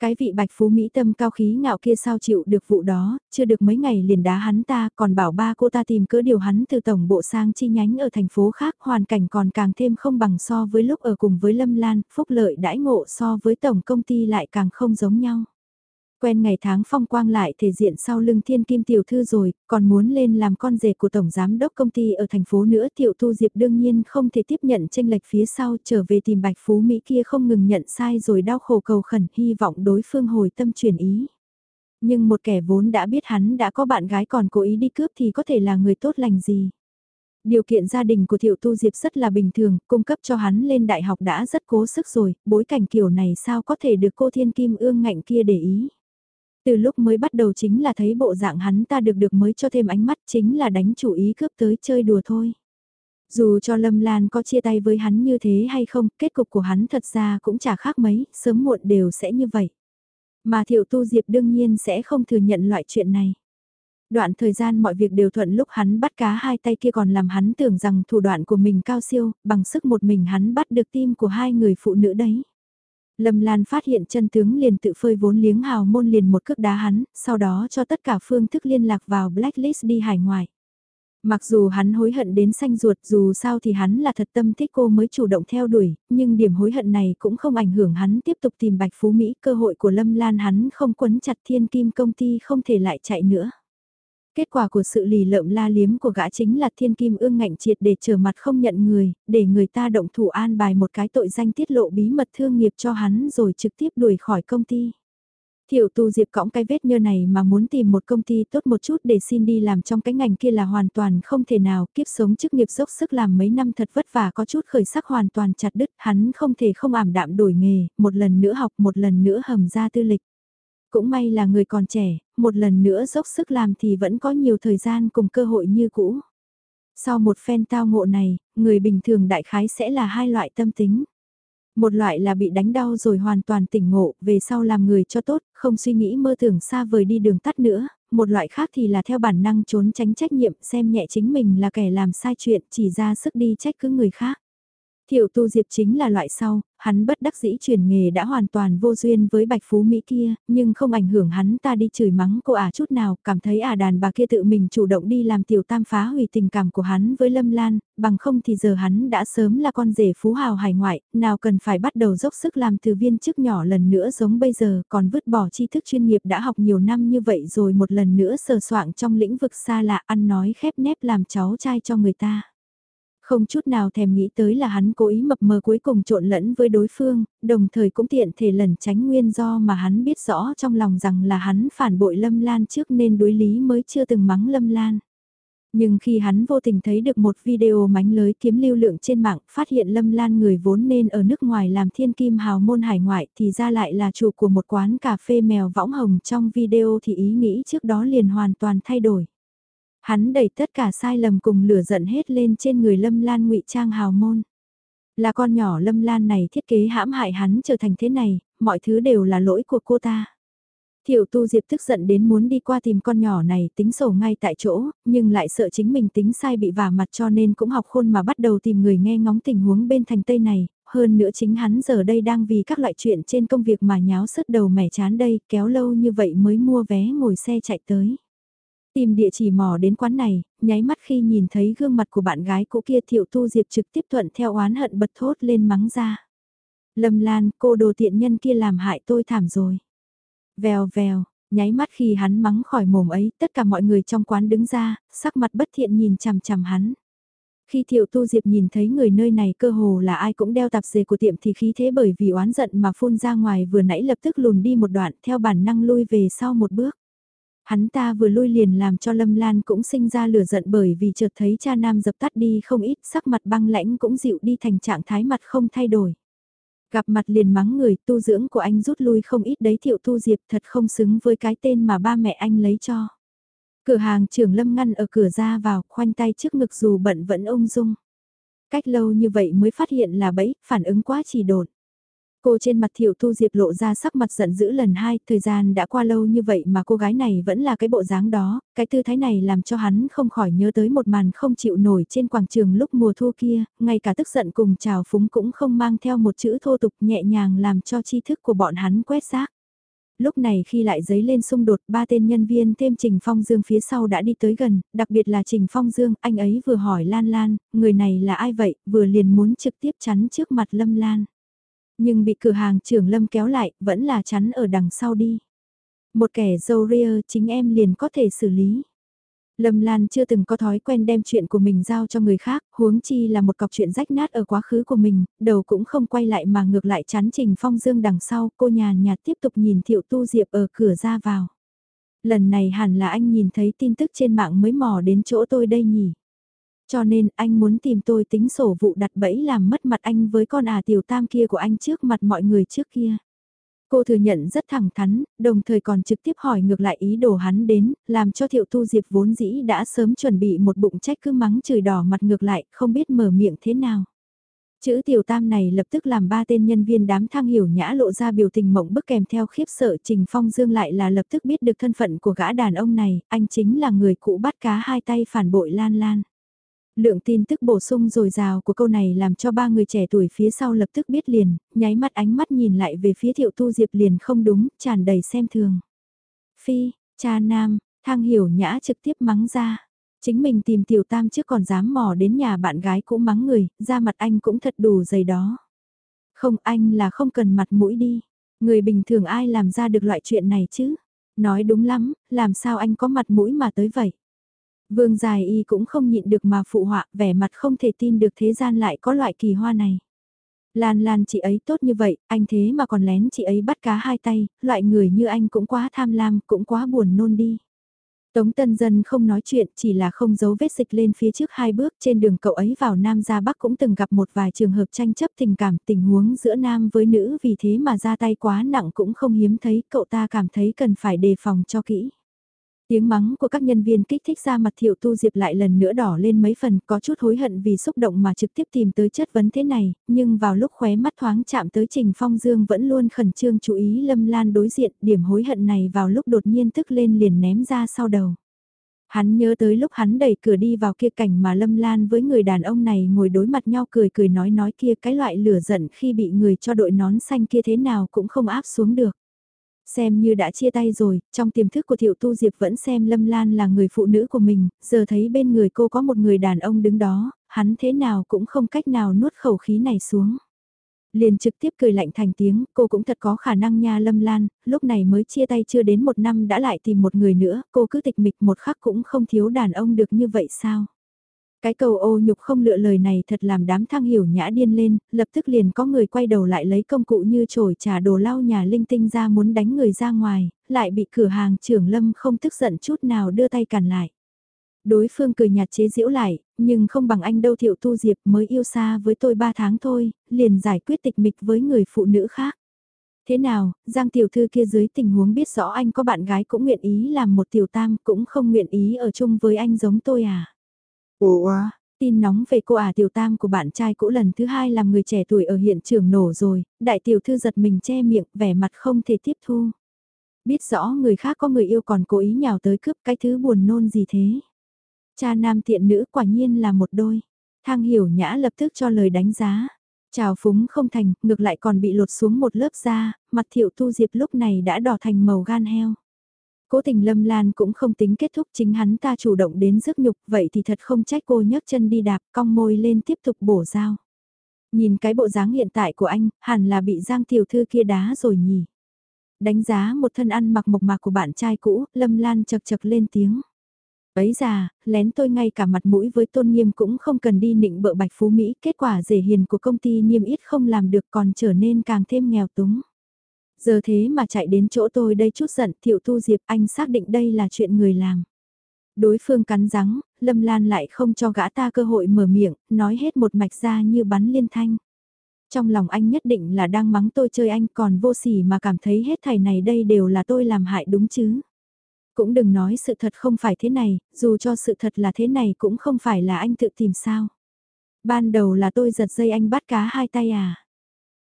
Cái vị bạch phú Mỹ tâm cao khí ngạo kia sao chịu được vụ đó, chưa được mấy ngày liền đá hắn ta còn bảo ba cô ta tìm cỡ điều hắn từ tổng bộ sang chi nhánh ở thành phố khác hoàn cảnh còn càng thêm không bằng so với lúc ở cùng với Lâm Lan, phúc lợi đãi ngộ so với tổng công ty lại càng không giống nhau. Quen ngày tháng phong quang lại thể diện sau lưng thiên kim tiểu thư rồi, còn muốn lên làm con rể của tổng giám đốc công ty ở thành phố nữa tiểu thu diệp đương nhiên không thể tiếp nhận tranh lệch phía sau trở về tìm bạch phú Mỹ kia không ngừng nhận sai rồi đau khổ cầu khẩn hy vọng đối phương hồi tâm chuyển ý. Nhưng một kẻ vốn đã biết hắn đã có bạn gái còn cố ý đi cướp thì có thể là người tốt lành gì. Điều kiện gia đình của Thiệu Tu Diệp rất là bình thường, cung cấp cho hắn lên đại học đã rất cố sức rồi, bối cảnh kiểu này sao có thể được cô Thiên Kim ương ngạnh kia để ý. Từ lúc mới bắt đầu chính là thấy bộ dạng hắn ta được được mới cho thêm ánh mắt chính là đánh chủ ý cướp tới chơi đùa thôi. Dù cho Lâm Lan có chia tay với hắn như thế hay không, kết cục của hắn thật ra cũng chả khác mấy, sớm muộn đều sẽ như vậy. Mà Thiệu Tu Diệp đương nhiên sẽ không thừa nhận loại chuyện này. Đoạn thời gian mọi việc đều thuận lúc hắn bắt cá hai tay kia còn làm hắn tưởng rằng thủ đoạn của mình cao siêu, bằng sức một mình hắn bắt được tim của hai người phụ nữ đấy. Lâm Lan phát hiện chân tướng liền tự phơi vốn liếng hào môn liền một cước đá hắn, sau đó cho tất cả phương thức liên lạc vào blacklist đi hải ngoại. Mặc dù hắn hối hận đến xanh ruột dù sao thì hắn là thật tâm thích cô mới chủ động theo đuổi, nhưng điểm hối hận này cũng không ảnh hưởng hắn tiếp tục tìm Bạch Phú Mỹ cơ hội của Lâm Lan hắn không quấn chặt thiên kim công ty không thể lại chạy nữa. Kết quả của sự lì lợm la liếm của gã chính là thiên kim ương ngạnh triệt để trở mặt không nhận người, để người ta động thủ an bài một cái tội danh tiết lộ bí mật thương nghiệp cho hắn rồi trực tiếp đuổi khỏi công ty. Thiệu tu diệp cõng cái vết nhơ này mà muốn tìm một công ty tốt một chút để xin đi làm trong cái ngành kia là hoàn toàn không thể nào, kiếp sống chức nghiệp dốc sức làm mấy năm thật vất vả có chút khởi sắc hoàn toàn chặt đứt, hắn không thể không ảm đạm đổi nghề, một lần nữa học một lần nữa hầm ra tư lịch. Cũng may là người còn trẻ, một lần nữa dốc sức làm thì vẫn có nhiều thời gian cùng cơ hội như cũ. Sau một phen tao ngộ này, người bình thường đại khái sẽ là hai loại tâm tính. Một loại là bị đánh đau rồi hoàn toàn tỉnh ngộ, về sau làm người cho tốt, không suy nghĩ mơ tưởng xa vời đi đường tắt nữa, một loại khác thì là theo bản năng trốn tránh trách nhiệm xem nhẹ chính mình là kẻ làm sai chuyện chỉ ra sức đi trách cứ người khác. Thiệu tu diệp chính là loại sau, hắn bất đắc dĩ chuyển nghề đã hoàn toàn vô duyên với bạch phú Mỹ kia, nhưng không ảnh hưởng hắn ta đi chửi mắng cô ả chút nào, cảm thấy ả đàn bà kia tự mình chủ động đi làm tiểu tam phá hủy tình cảm của hắn với Lâm Lan, bằng không thì giờ hắn đã sớm là con rể phú hào hải ngoại, nào cần phải bắt đầu dốc sức làm từ viên chức nhỏ lần nữa giống bây giờ, còn vứt bỏ tri thức chuyên nghiệp đã học nhiều năm như vậy rồi một lần nữa sờ soạng trong lĩnh vực xa lạ ăn nói khép nép làm cháu trai cho người ta. Không chút nào thèm nghĩ tới là hắn cố ý mập mờ cuối cùng trộn lẫn với đối phương, đồng thời cũng tiện thể lẩn tránh nguyên do mà hắn biết rõ trong lòng rằng là hắn phản bội Lâm Lan trước nên đối lý mới chưa từng mắng Lâm Lan. Nhưng khi hắn vô tình thấy được một video mánh lới kiếm lưu lượng trên mạng, phát hiện Lâm Lan người vốn nên ở nước ngoài làm thiên kim hào môn hải ngoại thì ra lại là chủ của một quán cà phê mèo võng hồng trong video thì ý nghĩ trước đó liền hoàn toàn thay đổi. Hắn đẩy tất cả sai lầm cùng lửa giận hết lên trên người Lâm Lan ngụy trang hào môn. Là con nhỏ Lâm Lan này thiết kế hãm hại hắn trở thành thế này, mọi thứ đều là lỗi của cô ta. Thiệu tu diệp tức giận đến muốn đi qua tìm con nhỏ này tính sổ ngay tại chỗ, nhưng lại sợ chính mình tính sai bị vả mặt cho nên cũng học khôn mà bắt đầu tìm người nghe ngóng tình huống bên thành tây này, hơn nữa chính hắn giờ đây đang vì các loại chuyện trên công việc mà nháo sứt đầu mẻ chán đây, kéo lâu như vậy mới mua vé ngồi xe chạy tới. Tìm địa chỉ mò đến quán này, nháy mắt khi nhìn thấy gương mặt của bạn gái cũ kia thiệu tu diệp trực tiếp thuận theo oán hận bật thốt lên mắng ra. Lâm Lan, cô đồ tiện nhân kia làm hại tôi thảm rồi. Vèo vèo, nháy mắt khi hắn mắng khỏi mồm ấy, tất cả mọi người trong quán đứng ra, sắc mặt bất thiện nhìn chằm chằm hắn. Khi Thiệu Tu Diệp nhìn thấy người nơi này cơ hồ là ai cũng đeo tạp dề của tiệm thì khí thế bởi vì oán giận mà phun ra ngoài vừa nãy lập tức lùn đi một đoạn theo bản năng lui về sau một bước. Hắn ta vừa lui liền làm cho Lâm Lan cũng sinh ra lửa giận bởi vì chợt thấy cha nam dập tắt đi không ít sắc mặt băng lãnh cũng dịu đi thành trạng thái mặt không thay đổi. Gặp mặt liền mắng người tu dưỡng của anh rút lui không ít đấy thiệu tu diệp thật không xứng với cái tên mà ba mẹ anh lấy cho. Cửa hàng trưởng lâm ngăn ở cửa ra vào, khoanh tay trước ngực dù bận vẫn ung dung. Cách lâu như vậy mới phát hiện là bẫy, phản ứng quá chỉ đột. Cô trên mặt thiệu thu diệp lộ ra sắc mặt giận dữ lần hai, thời gian đã qua lâu như vậy mà cô gái này vẫn là cái bộ dáng đó, cái tư thái này làm cho hắn không khỏi nhớ tới một màn không chịu nổi trên quảng trường lúc mùa thu kia, ngay cả tức giận cùng trào phúng cũng không mang theo một chữ thô tục nhẹ nhàng làm cho tri thức của bọn hắn quét xác. Lúc này khi lại giấy lên xung đột ba tên nhân viên thêm Trình Phong Dương phía sau đã đi tới gần, đặc biệt là Trình Phong Dương, anh ấy vừa hỏi Lan Lan, người này là ai vậy, vừa liền muốn trực tiếp chắn trước mặt Lâm Lan nhưng bị cửa hàng trưởng lâm kéo lại, vẫn là chắn ở đằng sau đi. Một kẻ dâu ria chính em liền có thể xử lý. Lâm Lan chưa từng có thói quen đem chuyện của mình giao cho người khác, huống chi là một cọc chuyện rách nát ở quá khứ của mình, đầu cũng không quay lại mà ngược lại chắn Trình Phong Dương đằng sau, cô nhàn nhạt tiếp tục nhìn Thiệu Tu Diệp ở cửa ra vào. Lần này hẳn là anh nhìn thấy tin tức trên mạng mới mò đến chỗ tôi đây nhỉ. Cho nên anh muốn tìm tôi tính sổ vụ đặt bẫy làm mất mặt anh với con à tiểu tam kia của anh trước mặt mọi người trước kia. Cô thừa nhận rất thẳng thắn, đồng thời còn trực tiếp hỏi ngược lại ý đồ hắn đến, làm cho thiệu tu diệp vốn dĩ đã sớm chuẩn bị một bụng trách cứ mắng chửi đỏ mặt ngược lại, không biết mở miệng thế nào. Chữ tiểu tam này lập tức làm ba tên nhân viên đám thang hiểu nhã lộ ra biểu tình mộng bức kèm theo khiếp sợ Trình Phong Dương lại là lập tức biết được thân phận của gã đàn ông này, anh chính là người cũ bắt cá hai tay phản bội lan lan. Lượng tin tức bổ sung dồi dào của câu này làm cho ba người trẻ tuổi phía sau lập tức biết liền, nháy mắt ánh mắt nhìn lại về phía thiệu tu diệp liền không đúng, tràn đầy xem thường. Phi, cha nam, thang hiểu nhã trực tiếp mắng ra. Chính mình tìm tiểu tam chứ còn dám mò đến nhà bạn gái cũng mắng người, ra mặt anh cũng thật đủ dày đó. Không anh là không cần mặt mũi đi. Người bình thường ai làm ra được loại chuyện này chứ? Nói đúng lắm, làm sao anh có mặt mũi mà tới vậy? Vương Dài Y cũng không nhịn được mà phụ họa, vẻ mặt không thể tin được thế gian lại có loại kỳ hoa này. Lan Lan chị ấy tốt như vậy, anh thế mà còn lén chị ấy bắt cá hai tay, loại người như anh cũng quá tham lam, cũng quá buồn nôn đi. Tống Tân Dân không nói chuyện, chỉ là không giấu vết dịch lên phía trước hai bước trên đường cậu ấy vào Nam ra Bắc cũng từng gặp một vài trường hợp tranh chấp tình cảm tình huống giữa Nam với nữ vì thế mà ra tay quá nặng cũng không hiếm thấy cậu ta cảm thấy cần phải đề phòng cho kỹ. Tiếng mắng của các nhân viên kích thích ra mặt thiệu tu diệp lại lần nữa đỏ lên mấy phần có chút hối hận vì xúc động mà trực tiếp tìm tới chất vấn thế này, nhưng vào lúc khóe mắt thoáng chạm tới Trình Phong Dương vẫn luôn khẩn trương chú ý Lâm Lan đối diện điểm hối hận này vào lúc đột nhiên tức lên liền ném ra sau đầu. Hắn nhớ tới lúc hắn đẩy cửa đi vào kia cảnh mà Lâm Lan với người đàn ông này ngồi đối mặt nhau cười cười nói nói kia cái loại lửa giận khi bị người cho đội nón xanh kia thế nào cũng không áp xuống được. Xem như đã chia tay rồi, trong tiềm thức của Thiệu Tu Diệp vẫn xem Lâm Lan là người phụ nữ của mình, giờ thấy bên người cô có một người đàn ông đứng đó, hắn thế nào cũng không cách nào nuốt khẩu khí này xuống. Liền trực tiếp cười lạnh thành tiếng, cô cũng thật có khả năng nha Lâm Lan, lúc này mới chia tay chưa đến một năm đã lại tìm một người nữa, cô cứ tịch mịch một khắc cũng không thiếu đàn ông được như vậy sao? Cái cầu ô nhục không lựa lời này thật làm đám thang hiểu nhã điên lên, lập tức liền có người quay đầu lại lấy công cụ như chổi trà đồ lau nhà linh tinh ra muốn đánh người ra ngoài, lại bị cửa hàng trưởng lâm không tức giận chút nào đưa tay cản lại. Đối phương cười nhạt chế giễu lại, nhưng không bằng anh đâu thiệu tu diệp mới yêu xa với tôi 3 tháng thôi, liền giải quyết tịch mịch với người phụ nữ khác. Thế nào, Giang tiểu thư kia dưới tình huống biết rõ anh có bạn gái cũng nguyện ý làm một tiểu tam cũng không nguyện ý ở chung với anh giống tôi à? Ủa, tin nóng về cô ả tiểu tam của bạn trai cũ lần thứ hai làm người trẻ tuổi ở hiện trường nổ rồi, đại tiểu thư giật mình che miệng, vẻ mặt không thể tiếp thu. Biết rõ người khác có người yêu còn cố ý nhào tới cướp cái thứ buồn nôn gì thế. Cha nam tiện nữ quả nhiên là một đôi. Thang hiểu nhã lập tức cho lời đánh giá. Chào phúng không thành, ngược lại còn bị lột xuống một lớp da, mặt thiệu tu diệp lúc này đã đỏ thành màu gan heo. Cố tình Lâm Lan cũng không tính kết thúc chính hắn ta chủ động đến rước nhục vậy thì thật không trách cô nhấc chân đi đạp cong môi lên tiếp tục bổ dao. Nhìn cái bộ dáng hiện tại của anh, hẳn là bị Giang tiểu thư kia đá rồi nhỉ. Đánh giá một thân ăn mặc mộc mạc của bạn trai cũ, Lâm Lan chật chật lên tiếng. Ấy già, lén tôi ngay cả mặt mũi với tôn nghiêm cũng không cần đi nịnh bợ bạch phú Mỹ, kết quả rể hiền của công ty niêm yết không làm được còn trở nên càng thêm nghèo túng. Giờ thế mà chạy đến chỗ tôi đây chút giận thiệu tu diệp anh xác định đây là chuyện người làm. Đối phương cắn răng, Lâm Lan lại không cho gã ta cơ hội mở miệng, nói hết một mạch ra như bắn liên thanh. Trong lòng anh nhất định là đang mắng tôi chơi anh còn vô sỉ mà cảm thấy hết thảy này đây đều là tôi làm hại đúng chứ. Cũng đừng nói sự thật không phải thế này, dù cho sự thật là thế này cũng không phải là anh tự tìm sao. Ban đầu là tôi giật dây anh bắt cá hai tay à.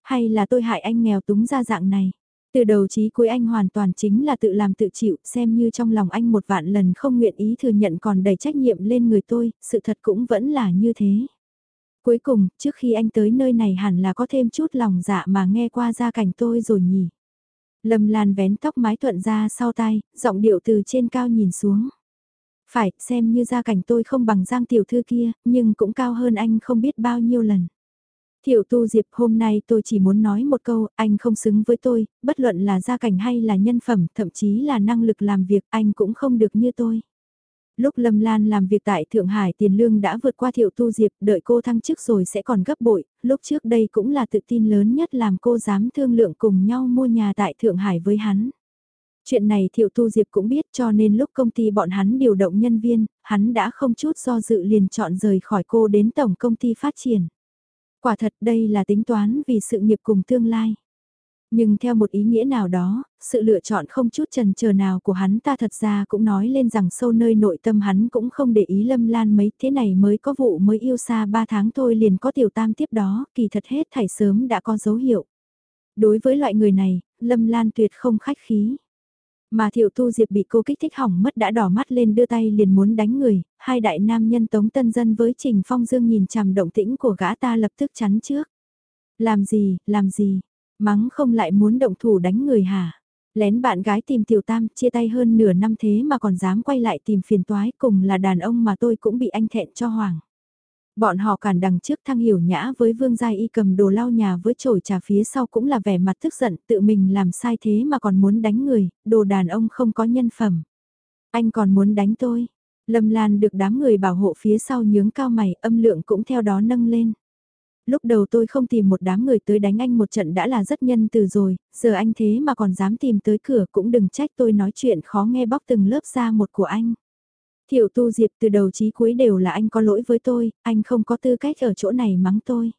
Hay là tôi hại anh nghèo túng ra dạng này. Từ đầu chí cuối anh hoàn toàn chính là tự làm tự chịu, xem như trong lòng anh một vạn lần không nguyện ý thừa nhận còn đầy trách nhiệm lên người tôi, sự thật cũng vẫn là như thế. Cuối cùng, trước khi anh tới nơi này hẳn là có thêm chút lòng dạ mà nghe qua gia cảnh tôi rồi nhỉ. Lâm Lan vén tóc mái thuận ra sau tay, giọng điệu từ trên cao nhìn xuống. Phải, xem như gia cảnh tôi không bằng Giang tiểu thư kia, nhưng cũng cao hơn anh không biết bao nhiêu lần. Thiệu tu diệp hôm nay tôi chỉ muốn nói một câu, anh không xứng với tôi, bất luận là gia cảnh hay là nhân phẩm, thậm chí là năng lực làm việc, anh cũng không được như tôi. Lúc Lâm Lan làm việc tại Thượng Hải tiền lương đã vượt qua Thiệu Tu Diệp, đợi cô thăng chức rồi sẽ còn gấp bội, lúc trước đây cũng là tự tin lớn nhất làm cô dám thương lượng cùng nhau mua nhà tại Thượng Hải với hắn. Chuyện này Thiệu Tu Diệp cũng biết cho nên lúc công ty bọn hắn điều động nhân viên, hắn đã không chút do dự liền chọn rời khỏi cô đến tổng công ty phát triển. Quả thật đây là tính toán vì sự nghiệp cùng tương lai. Nhưng theo một ý nghĩa nào đó, sự lựa chọn không chút trần chờ nào của hắn ta thật ra cũng nói lên rằng sâu nơi nội tâm hắn cũng không để ý lâm lan mấy thế này mới có vụ mới yêu xa 3 tháng thôi liền có tiểu tam tiếp đó, kỳ thật hết thảy sớm đã có dấu hiệu. Đối với loại người này, lâm lan tuyệt không khách khí. Mà thiệu tu diệp bị cô kích thích hỏng mất đã đỏ mắt lên đưa tay liền muốn đánh người, hai đại nam nhân tống tân dân với Trình Phong Dương nhìn chằm động tĩnh của gã ta lập tức chắn trước. Làm gì, làm gì, mắng không lại muốn động thủ đánh người hả? Lén bạn gái tìm tiểu tam chia tay hơn nửa năm thế mà còn dám quay lại tìm phiền toái cùng là đàn ông mà tôi cũng bị anh thẹn cho hoàng. Bọn họ cản đằng trước thăng hiểu nhã với vương giai y cầm đồ lau nhà với chổi trà phía sau cũng là vẻ mặt tức giận tự mình làm sai thế mà còn muốn đánh người, đồ đàn ông không có nhân phẩm. Anh còn muốn đánh tôi. Lâm Lan được đám người bảo hộ phía sau nhướng cao mày âm lượng cũng theo đó nâng lên. Lúc đầu tôi không tìm một đám người tới đánh anh một trận đã là rất nhân từ rồi, giờ anh thế mà còn dám tìm tới cửa cũng đừng trách tôi nói chuyện khó nghe bóc từng lớp da một của anh. Thiệu tu diệp từ đầu chí cuối đều là anh có lỗi với tôi, anh không có tư cách ở chỗ này mắng tôi.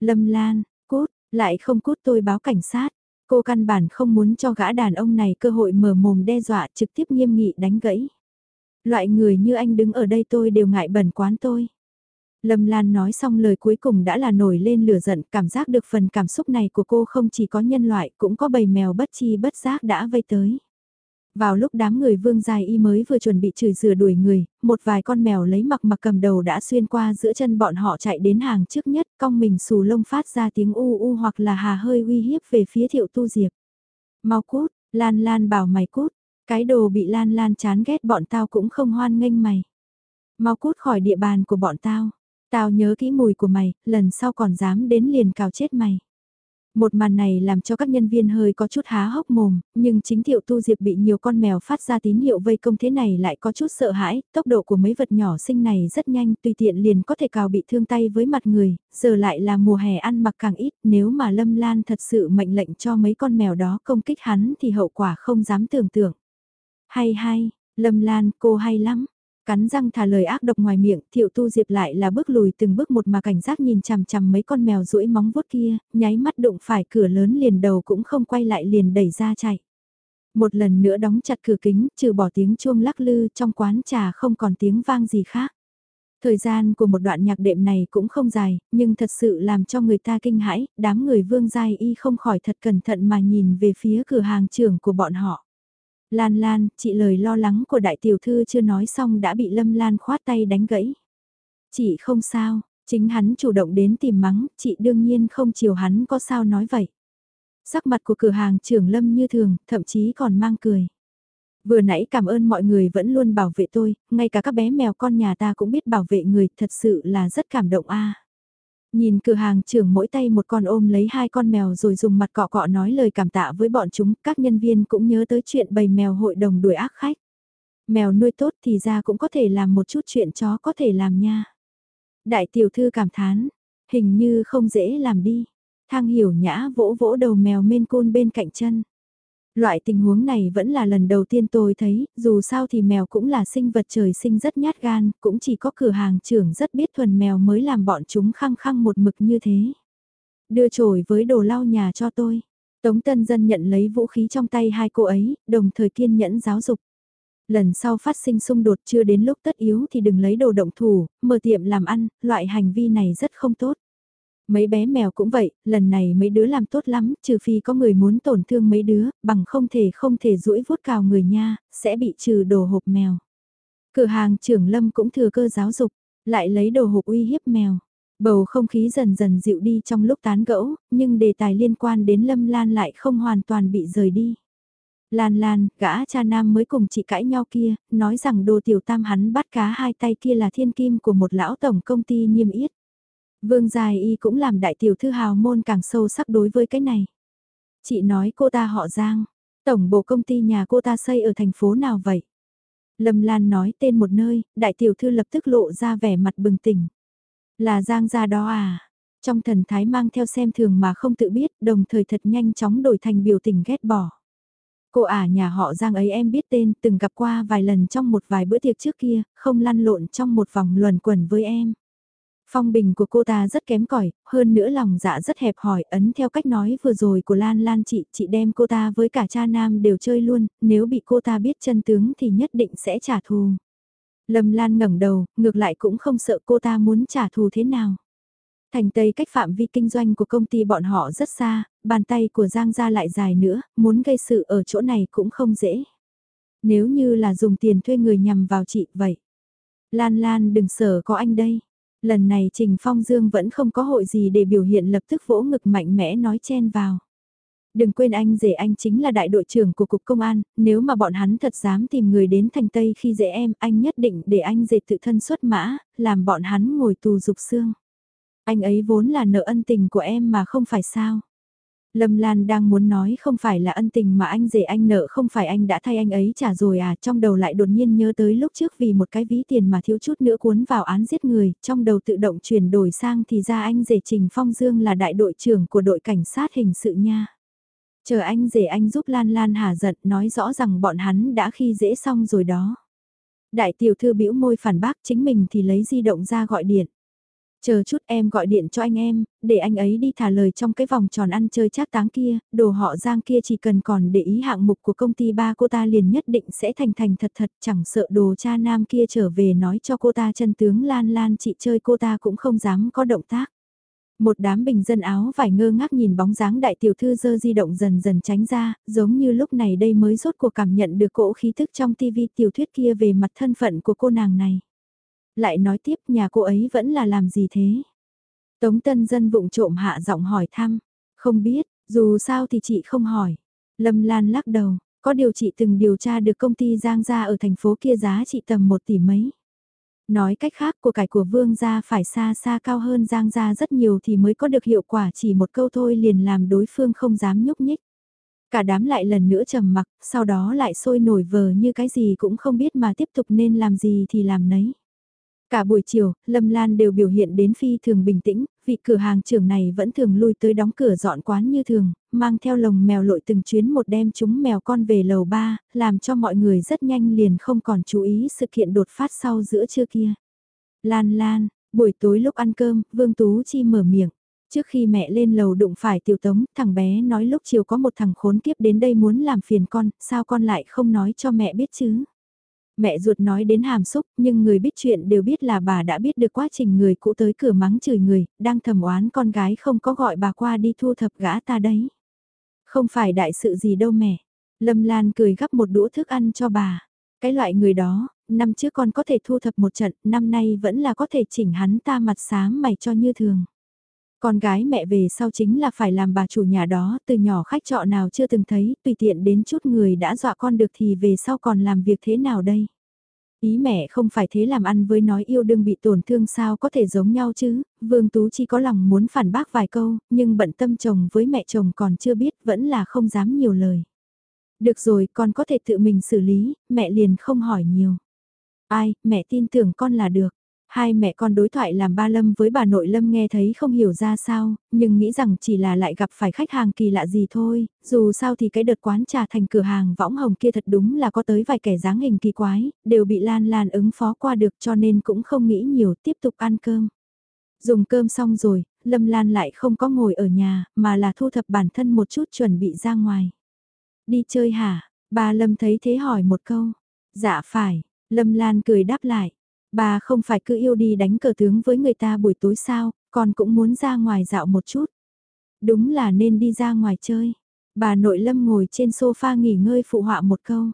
Lâm Lan, cút, lại không cút tôi báo cảnh sát. Cô căn bản không muốn cho gã đàn ông này cơ hội mở mồm đe dọa trực tiếp nghiêm nghị đánh gãy. Loại người như anh đứng ở đây tôi đều ngại bẩn quán tôi. Lâm Lan nói xong lời cuối cùng đã là nổi lên lửa giận, cảm giác được phần cảm xúc này của cô không chỉ có nhân loại, cũng có bầy mèo bất chi bất giác đã vây tới. Vào lúc đám người vương dài y mới vừa chuẩn bị chửi rửa đuổi người, một vài con mèo lấy mặc mặc cầm đầu đã xuyên qua giữa chân bọn họ chạy đến hàng trước nhất, cong mình xù lông phát ra tiếng u u hoặc là hà hơi uy hiếp về phía thiệu tu diệp. Mau cút, lan lan bảo mày cút, cái đồ bị lan lan chán ghét bọn tao cũng không hoan nghênh mày. Mau cút khỏi địa bàn của bọn tao, tao nhớ kỹ mùi của mày, lần sau còn dám đến liền cào chết mày. Một màn này làm cho các nhân viên hơi có chút há hốc mồm, nhưng chính thiệu tu diệp bị nhiều con mèo phát ra tín hiệu vây công thế này lại có chút sợ hãi, tốc độ của mấy vật nhỏ sinh này rất nhanh tùy tiện liền có thể cào bị thương tay với mặt người, giờ lại là mùa hè ăn mặc càng ít nếu mà Lâm Lan thật sự mệnh lệnh cho mấy con mèo đó công kích hắn thì hậu quả không dám tưởng tượng. Hay hay, Lâm Lan cô hay lắm, Cắn răng thả lời ác độc ngoài miệng, thiệu tu diệp lại là bước lùi từng bước một mà cảnh giác nhìn chằm chằm mấy con mèo rũi móng vuốt kia, nháy mắt đụng phải cửa lớn liền đầu cũng không quay lại liền đẩy ra chạy. Một lần nữa đóng chặt cửa kính, trừ bỏ tiếng chuông lắc lư trong quán trà không còn tiếng vang gì khác. Thời gian của một đoạn nhạc đệm này cũng không dài, nhưng thật sự làm cho người ta kinh hãi, đám người vương giai y không khỏi thật cẩn thận mà nhìn về phía cửa hàng trưởng của bọn họ. Lan Lan, chị lời lo lắng của đại tiểu thư chưa nói xong đã bị Lâm Lan khoát tay đánh gãy. Chị không sao, chính hắn chủ động đến tìm mắng, chị đương nhiên không chiều hắn có sao nói vậy. Sắc mặt của cửa hàng trưởng Lâm như thường, thậm chí còn mang cười. Vừa nãy cảm ơn mọi người vẫn luôn bảo vệ tôi, ngay cả các bé mèo con nhà ta cũng biết bảo vệ người, thật sự là rất cảm động a. Nhìn cửa hàng trưởng mỗi tay một con ôm lấy hai con mèo rồi dùng mặt cọ cọ nói lời cảm tạ với bọn chúng, các nhân viên cũng nhớ tới chuyện bầy mèo hội đồng đuổi ác khách. Mèo nuôi tốt thì ra cũng có thể làm một chút chuyện chó có thể làm nha. Đại tiểu thư cảm thán, hình như không dễ làm đi. Thang hiểu nhã vỗ vỗ đầu mèo mên côn bên cạnh chân. Loại tình huống này vẫn là lần đầu tiên tôi thấy, dù sao thì mèo cũng là sinh vật trời sinh rất nhát gan, cũng chỉ có cửa hàng trưởng rất biết thuần mèo mới làm bọn chúng khăng khăng một mực như thế. Đưa chổi với đồ lau nhà cho tôi. Tống Tân Dân nhận lấy vũ khí trong tay hai cô ấy, đồng thời kiên nhẫn giáo dục. Lần sau phát sinh xung đột chưa đến lúc tất yếu thì đừng lấy đồ động thủ, mở tiệm làm ăn, loại hành vi này rất không tốt. Mấy bé mèo cũng vậy, lần này mấy đứa làm tốt lắm, trừ phi có người muốn tổn thương mấy đứa, bằng không thể không thể duỗi vuốt cào người nha, sẽ bị trừ đồ hộp mèo. Cửa hàng trưởng lâm cũng thừa cơ giáo dục, lại lấy đồ hộp uy hiếp mèo. Bầu không khí dần dần dịu đi trong lúc tán gẫu, nhưng đề tài liên quan đến Lâm Lan lại không hoàn toàn bị rời đi. Lan Lan, gã cha nam mới cùng chị cãi nhau kia, nói rằng đồ tiểu tam hắn bắt cá hai tay kia là thiên kim của một lão tổng công ty niêm yết. Vương Dài Y cũng làm đại tiểu thư hào môn càng sâu sắc đối với cái này. Chị nói cô ta họ Giang, tổng bộ công ty nhà cô ta xây ở thành phố nào vậy? Lâm Lan nói tên một nơi, đại tiểu thư lập tức lộ ra vẻ mặt bừng tỉnh. Là Giang gia đó à? Trong thần thái mang theo xem thường mà không tự biết, đồng thời thật nhanh chóng đổi thành biểu tình ghét bỏ. Cô ả à nhà họ Giang ấy em biết tên, từng gặp qua vài lần trong một vài bữa tiệc trước kia, không lăn lộn trong một vòng luẩn quẩn với em. Phong bình của cô ta rất kém cỏi, hơn nữa lòng dạ rất hẹp hòi, ấn theo cách nói vừa rồi của Lan Lan chị, chị đem cô ta với cả cha nam đều chơi luôn, nếu bị cô ta biết chân tướng thì nhất định sẽ trả thù. Lâm Lan ngẩng đầu, ngược lại cũng không sợ cô ta muốn trả thù thế nào. Thành Tây cách phạm vi kinh doanh của công ty bọn họ rất xa, bàn tay của Giang gia lại dài nữa, muốn gây sự ở chỗ này cũng không dễ. Nếu như là dùng tiền thuê người nhằm vào chị vậy. Lan Lan đừng sợ có anh đây. Lần này Trình Phong Dương vẫn không có hội gì để biểu hiện lập tức vỗ ngực mạnh mẽ nói chen vào. Đừng quên anh rể anh chính là đại đội trưởng của Cục Công an, nếu mà bọn hắn thật dám tìm người đến thành Tây khi dễ em, anh nhất định để anh rể tự thân xuất mã, làm bọn hắn ngồi tù dục xương. Anh ấy vốn là nợ ân tình của em mà không phải sao. Lâm Lan đang muốn nói không phải là ân tình mà anh rể anh nợ không phải anh đã thay anh ấy trả rồi à, trong đầu lại đột nhiên nhớ tới lúc trước vì một cái ví tiền mà thiếu chút nữa cuốn vào án giết người, trong đầu tự động chuyển đổi sang thì ra anh rể Trình Phong Dương là đại đội trưởng của đội cảnh sát hình sự nha. Chờ anh rể anh giúp Lan Lan hả giận nói rõ rằng bọn hắn đã khi dễ xong rồi đó. Đại tiểu thư bĩu môi phản bác chính mình thì lấy di động ra gọi điện. Chờ chút em gọi điện cho anh em, để anh ấy đi thả lời trong cái vòng tròn ăn chơi chát táng kia, đồ họ giang kia chỉ cần còn để ý hạng mục của công ty ba cô ta liền nhất định sẽ thành thành thật thật chẳng sợ đồ cha nam kia trở về nói cho cô ta chân tướng lan lan chị chơi cô ta cũng không dám có động tác. Một đám bình dân áo vải ngơ ngác nhìn bóng dáng đại tiểu thư dơ di động dần dần tránh ra, giống như lúc này đây mới rốt cuộc cảm nhận được cỗ khí thức trong tivi tiểu thuyết kia về mặt thân phận của cô nàng này. Lại nói tiếp nhà cô ấy vẫn là làm gì thế? Tống tân dân vụng trộm hạ giọng hỏi thăm. Không biết, dù sao thì chị không hỏi. Lâm Lan lắc đầu, có điều chị từng điều tra được công ty Giang Gia ở thành phố kia giá trị tầm một tỷ mấy. Nói cách khác của cải của Vương Gia phải xa xa cao hơn Giang Gia rất nhiều thì mới có được hiệu quả chỉ một câu thôi liền làm đối phương không dám nhúc nhích. Cả đám lại lần nữa trầm mặc, sau đó lại sôi nổi vờ như cái gì cũng không biết mà tiếp tục nên làm gì thì làm nấy. Cả buổi chiều, Lâm Lan đều biểu hiện đến phi thường bình tĩnh, vị cửa hàng trưởng này vẫn thường lui tới đóng cửa dọn quán như thường, mang theo lồng mèo lội từng chuyến một đem chúng mèo con về lầu ba, làm cho mọi người rất nhanh liền không còn chú ý sự kiện đột phát sau giữa trưa kia. Lan Lan, buổi tối lúc ăn cơm, Vương Tú Chi mở miệng. Trước khi mẹ lên lầu đụng phải tiểu tống, thằng bé nói lúc chiều có một thằng khốn kiếp đến đây muốn làm phiền con, sao con lại không nói cho mẹ biết chứ? Mẹ ruột nói đến hàm xúc, nhưng người biết chuyện đều biết là bà đã biết được quá trình người cũ tới cửa mắng chửi người, đang thầm oán con gái không có gọi bà qua đi thu thập gã ta đấy. Không phải đại sự gì đâu mẹ. Lâm Lan cười gắp một đũa thức ăn cho bà. Cái loại người đó, năm trước con có thể thu thập một trận, năm nay vẫn là có thể chỉnh hắn ta mặt sáng mày cho như thường. Con gái mẹ về sau chính là phải làm bà chủ nhà đó, từ nhỏ khách trọ nào chưa từng thấy, tùy tiện đến chút người đã dọa con được thì về sau còn làm việc thế nào đây? Ý mẹ không phải thế làm ăn với nói yêu đương bị tổn thương sao có thể giống nhau chứ, Vương Tú chỉ có lòng muốn phản bác vài câu, nhưng bận tâm chồng với mẹ chồng còn chưa biết vẫn là không dám nhiều lời. Được rồi, con có thể tự mình xử lý, mẹ liền không hỏi nhiều. Ai, mẹ tin tưởng con là được. Hai mẹ con đối thoại làm ba Lâm với bà nội Lâm nghe thấy không hiểu ra sao, nhưng nghĩ rằng chỉ là lại gặp phải khách hàng kỳ lạ gì thôi, dù sao thì cái đợt quán trà thành cửa hàng võng hồng kia thật đúng là có tới vài kẻ dáng hình kỳ quái, đều bị Lan Lan ứng phó qua được cho nên cũng không nghĩ nhiều tiếp tục ăn cơm. Dùng cơm xong rồi, Lâm Lan lại không có ngồi ở nhà, mà là thu thập bản thân một chút chuẩn bị ra ngoài. Đi chơi hả? Bà Lâm thấy thế hỏi một câu. Dạ phải, Lâm Lan cười đáp lại. Bà không phải cứ yêu đi đánh cờ tướng với người ta buổi tối sao, còn cũng muốn ra ngoài dạo một chút. Đúng là nên đi ra ngoài chơi. Bà nội lâm ngồi trên sofa nghỉ ngơi phụ họa một câu.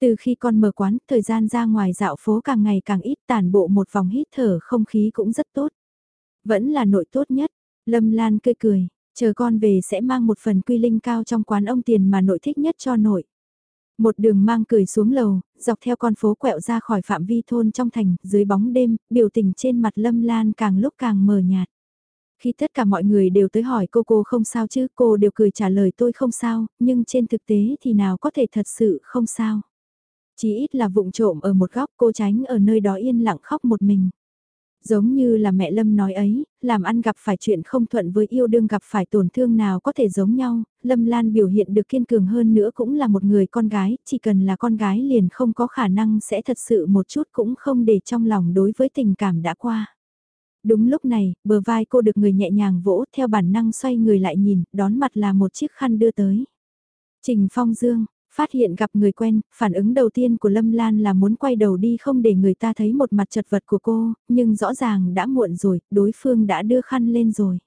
Từ khi con mở quán, thời gian ra ngoài dạo phố càng ngày càng ít tản bộ một vòng hít thở không khí cũng rất tốt. Vẫn là nội tốt nhất. Lâm Lan cười cười, chờ con về sẽ mang một phần quy linh cao trong quán ông tiền mà nội thích nhất cho nội. Một đường mang cười xuống lầu, dọc theo con phố quẹo ra khỏi phạm vi thôn trong thành, dưới bóng đêm, biểu tình trên mặt Lâm Lan càng lúc càng mờ nhạt. Khi tất cả mọi người đều tới hỏi cô cô không sao chứ, cô đều cười trả lời tôi không sao, nhưng trên thực tế thì nào có thể thật sự không sao. Chỉ ít là vụng trộm ở một góc cô tránh ở nơi đó yên lặng khóc một mình. Giống như là mẹ Lâm nói ấy, làm ăn gặp phải chuyện không thuận với yêu đương gặp phải tổn thương nào có thể giống nhau, Lâm Lan biểu hiện được kiên cường hơn nữa cũng là một người con gái, chỉ cần là con gái liền không có khả năng sẽ thật sự một chút cũng không để trong lòng đối với tình cảm đã qua. Đúng lúc này, bờ vai cô được người nhẹ nhàng vỗ theo bản năng xoay người lại nhìn, đón mặt là một chiếc khăn đưa tới. Trình Phong Dương, phát hiện gặp người quen, phản ứng đầu tiên của Lâm Lan là muốn quay đầu đi không để người ta thấy một mặt chật vật của cô, nhưng rõ ràng đã muộn rồi, đối phương đã đưa khăn lên rồi.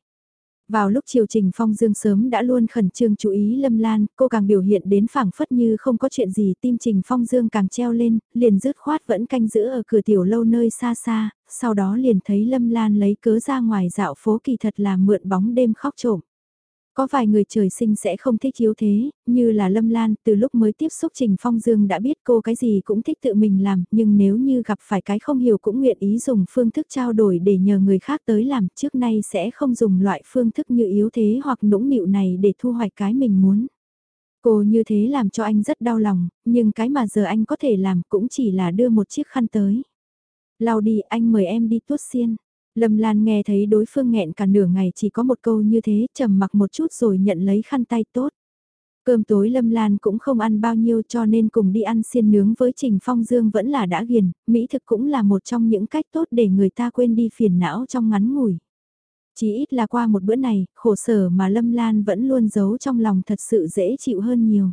Vào lúc chiều Trình Phong Dương sớm đã luôn khẩn trương chú ý Lâm Lan, cô càng biểu hiện đến phảng phất như không có chuyện gì, tim Trình Phong Dương càng treo lên, liền dứt khoát vẫn canh giữ ở cửa tiểu lâu nơi xa xa, sau đó liền thấy Lâm Lan lấy cớ ra ngoài dạo phố kỳ thật là mượn bóng đêm khóc trộm. Có vài người trời sinh sẽ không thích yếu thế, như là Lâm Lan, từ lúc mới tiếp xúc Trình Phong Dương đã biết cô cái gì cũng thích tự mình làm, nhưng nếu như gặp phải cái không hiểu cũng nguyện ý dùng phương thức trao đổi để nhờ người khác tới làm, trước nay sẽ không dùng loại phương thức như yếu thế hoặc nũng nịu này để thu hoạch cái mình muốn. Cô như thế làm cho anh rất đau lòng, nhưng cái mà giờ anh có thể làm cũng chỉ là đưa một chiếc khăn tới. Lau đi, anh mời em đi tuốt xiên. Lâm Lan nghe thấy đối phương nghẹn cả nửa ngày chỉ có một câu như thế, trầm mặc một chút rồi nhận lấy khăn tay tốt. Cơm tối Lâm Lan cũng không ăn bao nhiêu cho nên cùng đi ăn xiên nướng với Trình Phong Dương vẫn là đã ghiền, mỹ thực cũng là một trong những cách tốt để người ta quên đi phiền não trong ngắn ngủi. Chỉ ít là qua một bữa này, khổ sở mà Lâm Lan vẫn luôn giấu trong lòng thật sự dễ chịu hơn nhiều.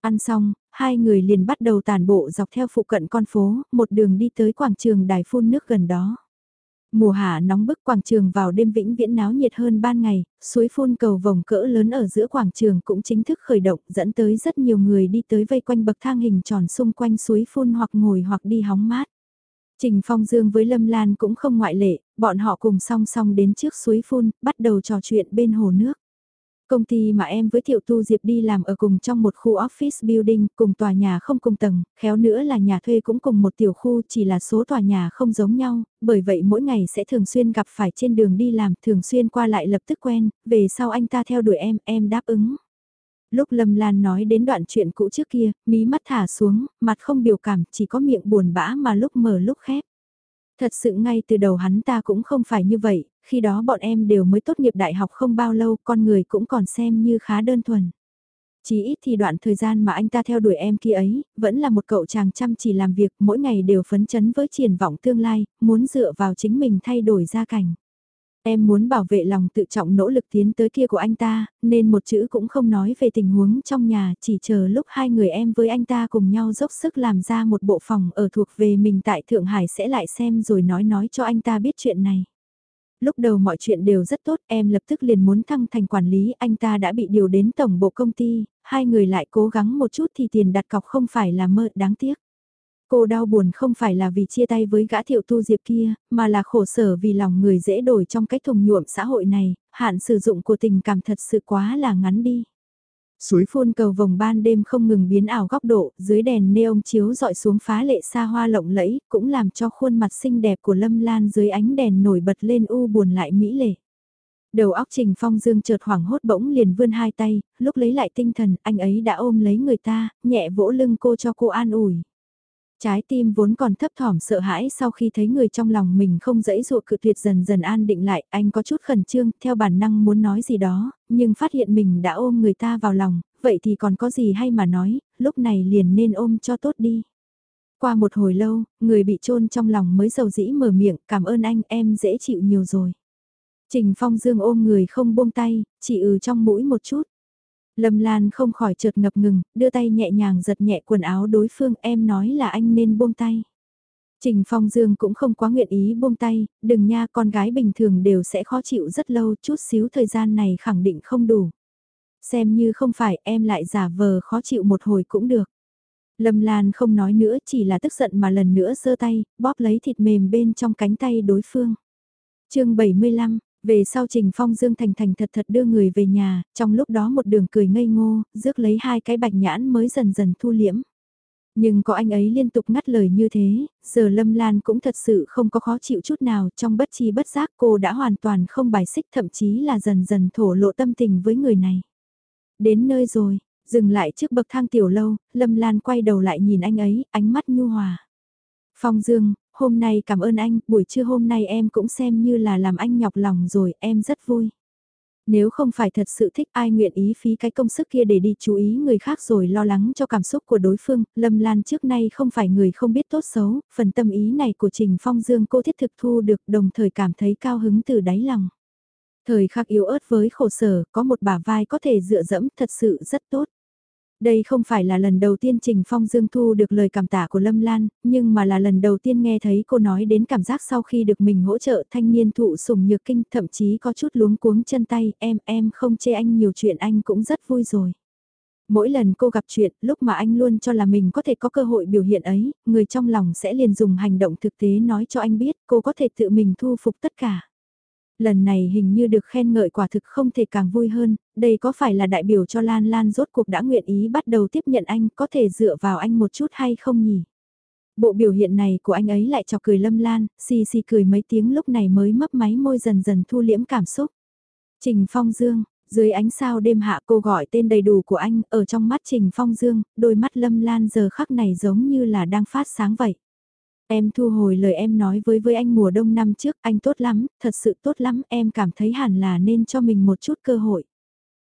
Ăn xong, hai người liền bắt đầu tàn bộ dọc theo phụ cận con phố, một đường đi tới quảng trường đài phun nước gần đó. Mùa hạ nóng bức quảng trường vào đêm vĩnh viễn náo nhiệt hơn ban ngày, suối phun cầu vòng cỡ lớn ở giữa quảng trường cũng chính thức khởi động dẫn tới rất nhiều người đi tới vây quanh bậc thang hình tròn xung quanh suối phun hoặc ngồi hoặc đi hóng mát. Trình Phong Dương với Lâm Lan cũng không ngoại lệ, bọn họ cùng song song đến trước suối phun, bắt đầu trò chuyện bên hồ nước. Công ty mà em với Thiệu Tu Diệp đi làm ở cùng trong một khu office building, cùng tòa nhà không cùng tầng, khéo nữa là nhà thuê cũng cùng một tiểu khu chỉ là số tòa nhà không giống nhau, bởi vậy mỗi ngày sẽ thường xuyên gặp phải trên đường đi làm, thường xuyên qua lại lập tức quen, về sau anh ta theo đuổi em, em đáp ứng. Lúc Lâm Lan nói đến đoạn chuyện cũ trước kia, mí mắt thả xuống, mặt không biểu cảm, chỉ có miệng buồn bã mà lúc mở lúc khép. Thật sự ngay từ đầu hắn ta cũng không phải như vậy, khi đó bọn em đều mới tốt nghiệp đại học không bao lâu, con người cũng còn xem như khá đơn thuần. Chỉ ít thì đoạn thời gian mà anh ta theo đuổi em kia ấy, vẫn là một cậu chàng chăm chỉ làm việc, mỗi ngày đều phấn chấn với triển vọng tương lai, muốn dựa vào chính mình thay đổi gia cảnh. Em muốn bảo vệ lòng tự trọng nỗ lực tiến tới kia của anh ta, nên một chữ cũng không nói về tình huống trong nhà, chỉ chờ lúc hai người em với anh ta cùng nhau dốc sức làm ra một bộ phòng ở thuộc về mình tại Thượng Hải sẽ lại xem rồi nói nói cho anh ta biết chuyện này. Lúc đầu mọi chuyện đều rất tốt, em lập tức liền muốn thăng thành quản lý, anh ta đã bị điều đến tổng bộ công ty, hai người lại cố gắng một chút thì tiền đặt cọc không phải là mơ, đáng tiếc. Cô đau buồn không phải là vì chia tay với gã thiệu tu diệp kia, mà là khổ sở vì lòng người dễ đổi trong cách thùng nhuộm xã hội này, hạn sử dụng của tình cảm thật sự quá là ngắn đi. Suối phun cầu vòng ban đêm không ngừng biến ảo góc độ, dưới đèn neon chiếu dọi xuống phá lệ xa hoa lộng lẫy, cũng làm cho khuôn mặt xinh đẹp của Lâm Lan dưới ánh đèn nổi bật lên u buồn lại mỹ lệ. Đầu óc Trình Phong Dương chợt hoảng hốt bỗng liền vươn hai tay, lúc lấy lại tinh thần, anh ấy đã ôm lấy người ta, nhẹ vỗ lưng cô cho cô an ủi. Trái tim vốn còn thấp thỏm sợ hãi sau khi thấy người trong lòng mình không dãy dụa cự tuyệt dần dần an định lại, anh có chút khẩn trương, theo bản năng muốn nói gì đó, nhưng phát hiện mình đã ôm người ta vào lòng, vậy thì còn có gì hay mà nói, lúc này liền nên ôm cho tốt đi. Qua một hồi lâu, người bị chôn trong lòng mới dầu dĩ mở miệng, cảm ơn anh, em dễ chịu nhiều rồi. Trình Phong Dương ôm người không buông tay, chỉ ừ trong mũi một chút. Lâm Lan không khỏi chợt ngập ngừng, đưa tay nhẹ nhàng giật nhẹ quần áo đối phương em nói là anh nên buông tay. Trình Phong Dương cũng không quá nguyện ý buông tay, đừng nha con gái bình thường đều sẽ khó chịu rất lâu chút xíu thời gian này khẳng định không đủ. Xem như không phải em lại giả vờ khó chịu một hồi cũng được. Lâm Lan không nói nữa chỉ là tức giận mà lần nữa giơ tay, bóp lấy thịt mềm bên trong cánh tay đối phương. chương 75, về sau Trình Phong Dương thành thành thật thật đưa người về nhà, trong lúc đó một đường cười ngây ngô, rước lấy hai cái bạch nhãn mới dần dần thu liễm. Nhưng có anh ấy liên tục ngắt lời như thế, giờ Lâm Lan cũng thật sự không có khó chịu chút nào, trong bất chi bất giác cô đã hoàn toàn không bài xích thậm chí là dần dần thổ lộ tâm tình với người này. Đến nơi rồi, dừng lại trước bậc thang tiểu lâu, Lâm Lan quay đầu lại nhìn anh ấy, ánh mắt nhu hòa. Phong Dương, hôm nay cảm ơn anh, buổi trưa hôm nay em cũng xem như là làm anh nhọc lòng rồi, em rất vui. Nếu không phải thật sự thích ai nguyện ý phí cái công sức kia để đi chú ý người khác rồi lo lắng cho cảm xúc của đối phương, Lâm Lan trước nay không phải người không biết tốt xấu, phần tâm ý này của Trình Phong Dương cô thiết thực thu được đồng thời cảm thấy cao hứng từ đáy lòng. Thời khắc yếu ớt với khổ sở, có một bả vai có thể dựa dẫm thật sự rất tốt. Đây không phải là lần đầu tiên Trình Phong Dương thu được lời cảm tạ của Lâm Lan, nhưng mà là lần đầu tiên nghe thấy cô nói đến cảm giác sau khi được mình hỗ trợ thanh niên thụ sùng nhược kinh thậm chí có chút luống cuống chân tay, em em không chê anh nhiều chuyện anh cũng rất vui rồi. Mỗi lần cô gặp chuyện, lúc mà anh luôn cho là mình có thể có cơ hội biểu hiện ấy, người trong lòng sẽ liền dùng hành động thực tế nói cho anh biết cô có thể tự mình thu phục tất cả. Lần này hình như được khen ngợi quả thực không thể càng vui hơn, đây có phải là đại biểu cho Lan Lan rốt cuộc đã nguyện ý bắt đầu tiếp nhận anh có thể dựa vào anh một chút hay không nhỉ? Bộ biểu hiện này của anh ấy lại chọc cười lâm lan, xì xì cười mấy tiếng lúc này mới mấp máy môi dần dần thu liễm cảm xúc. Trình Phong Dương, dưới ánh sao đêm hạ cô gọi tên đầy đủ của anh, ở trong mắt Trình Phong Dương, đôi mắt lâm lan giờ khắc này giống như là đang phát sáng vậy. Em thu hồi lời em nói với với anh mùa đông năm trước, anh tốt lắm, thật sự tốt lắm, em cảm thấy hẳn là nên cho mình một chút cơ hội.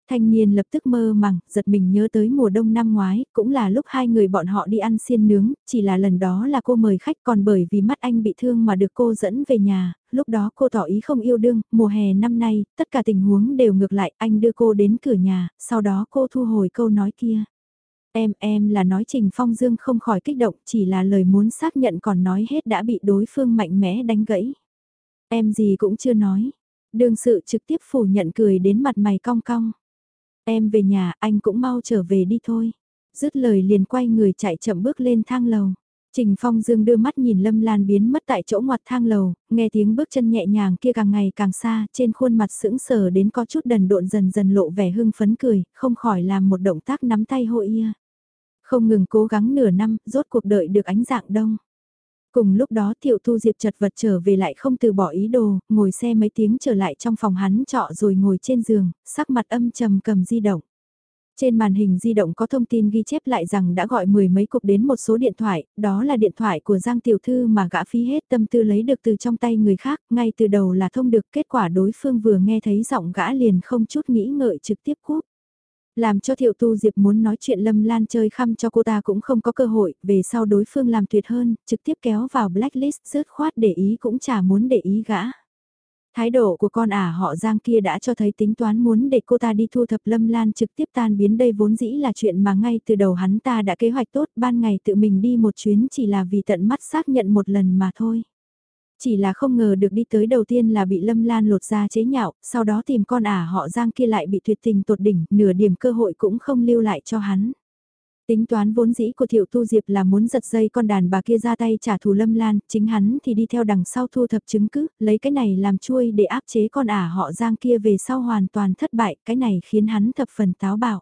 Thanh niên lập tức mơ màng, giật mình nhớ tới mùa đông năm ngoái, cũng là lúc hai người bọn họ đi ăn xiên nướng, chỉ là lần đó là cô mời khách còn bởi vì mắt anh bị thương mà được cô dẫn về nhà, lúc đó cô tỏ ý không yêu đương, mùa hè năm nay, tất cả tình huống đều ngược lại, anh đưa cô đến cửa nhà, sau đó cô thu hồi câu nói kia. Em em là nói Trình Phong Dương không khỏi kích động chỉ là lời muốn xác nhận còn nói hết đã bị đối phương mạnh mẽ đánh gãy. Em gì cũng chưa nói. Đương sự trực tiếp phủ nhận cười đến mặt mày cong cong. Em về nhà anh cũng mau trở về đi thôi. Dứt lời liền quay người chạy chậm bước lên thang lầu. Trình Phong Dương đưa mắt nhìn Lâm Lan biến mất tại chỗ ngoặt thang lầu, nghe tiếng bước chân nhẹ nhàng kia càng ngày càng xa, trên khuôn mặt sững sờ đến có chút đần độn dần dần lộ vẻ hưng phấn cười, không khỏi làm một động tác nắm tay hội ia. Không ngừng cố gắng nửa năm, rốt cuộc đợi được ánh dạng đông. Cùng lúc đó Thiệu Thu Diệp chật vật trở về lại không từ bỏ ý đồ, ngồi xe mấy tiếng trở lại trong phòng hắn trọ rồi ngồi trên giường, sắc mặt âm trầm cầm di động. Trên màn hình di động có thông tin ghi chép lại rằng đã gọi mười mấy cuộc đến một số điện thoại, đó là điện thoại của Giang Tiểu Thư mà gã phí hết tâm tư lấy được từ trong tay người khác, ngay từ đầu là thông được kết quả đối phương vừa nghe thấy giọng gã liền không chút nghĩ ngợi trực tiếp cúp. Làm cho Thiệu Tu Diệp muốn nói chuyện Lâm Lan chơi khăm cho cô ta cũng không có cơ hội, về sau đối phương làm tuyệt hơn, trực tiếp kéo vào blacklist rớt khoát để ý cũng chả muốn để ý gã. Thái độ của con ả họ Giang kia đã cho thấy tính toán muốn để cô ta đi thu thập Lâm Lan trực tiếp tan biến đây vốn dĩ là chuyện mà ngay từ đầu hắn ta đã kế hoạch tốt ban ngày tự mình đi một chuyến chỉ là vì tận mắt xác nhận một lần mà thôi. Chỉ là không ngờ được đi tới đầu tiên là bị Lâm Lan lột ra chế nhạo, sau đó tìm con ả họ Giang kia lại bị tuyệt tình tột đỉnh, nửa điểm cơ hội cũng không lưu lại cho hắn. Tính toán vốn dĩ của Thiệu Tu Diệp là muốn giật dây con đàn bà kia ra tay trả thù Lâm Lan, chính hắn thì đi theo đằng sau thu thập chứng cứ, lấy cái này làm chuôi để áp chế con ả họ Giang kia về sau hoàn toàn thất bại, cái này khiến hắn thập phần táo bạo.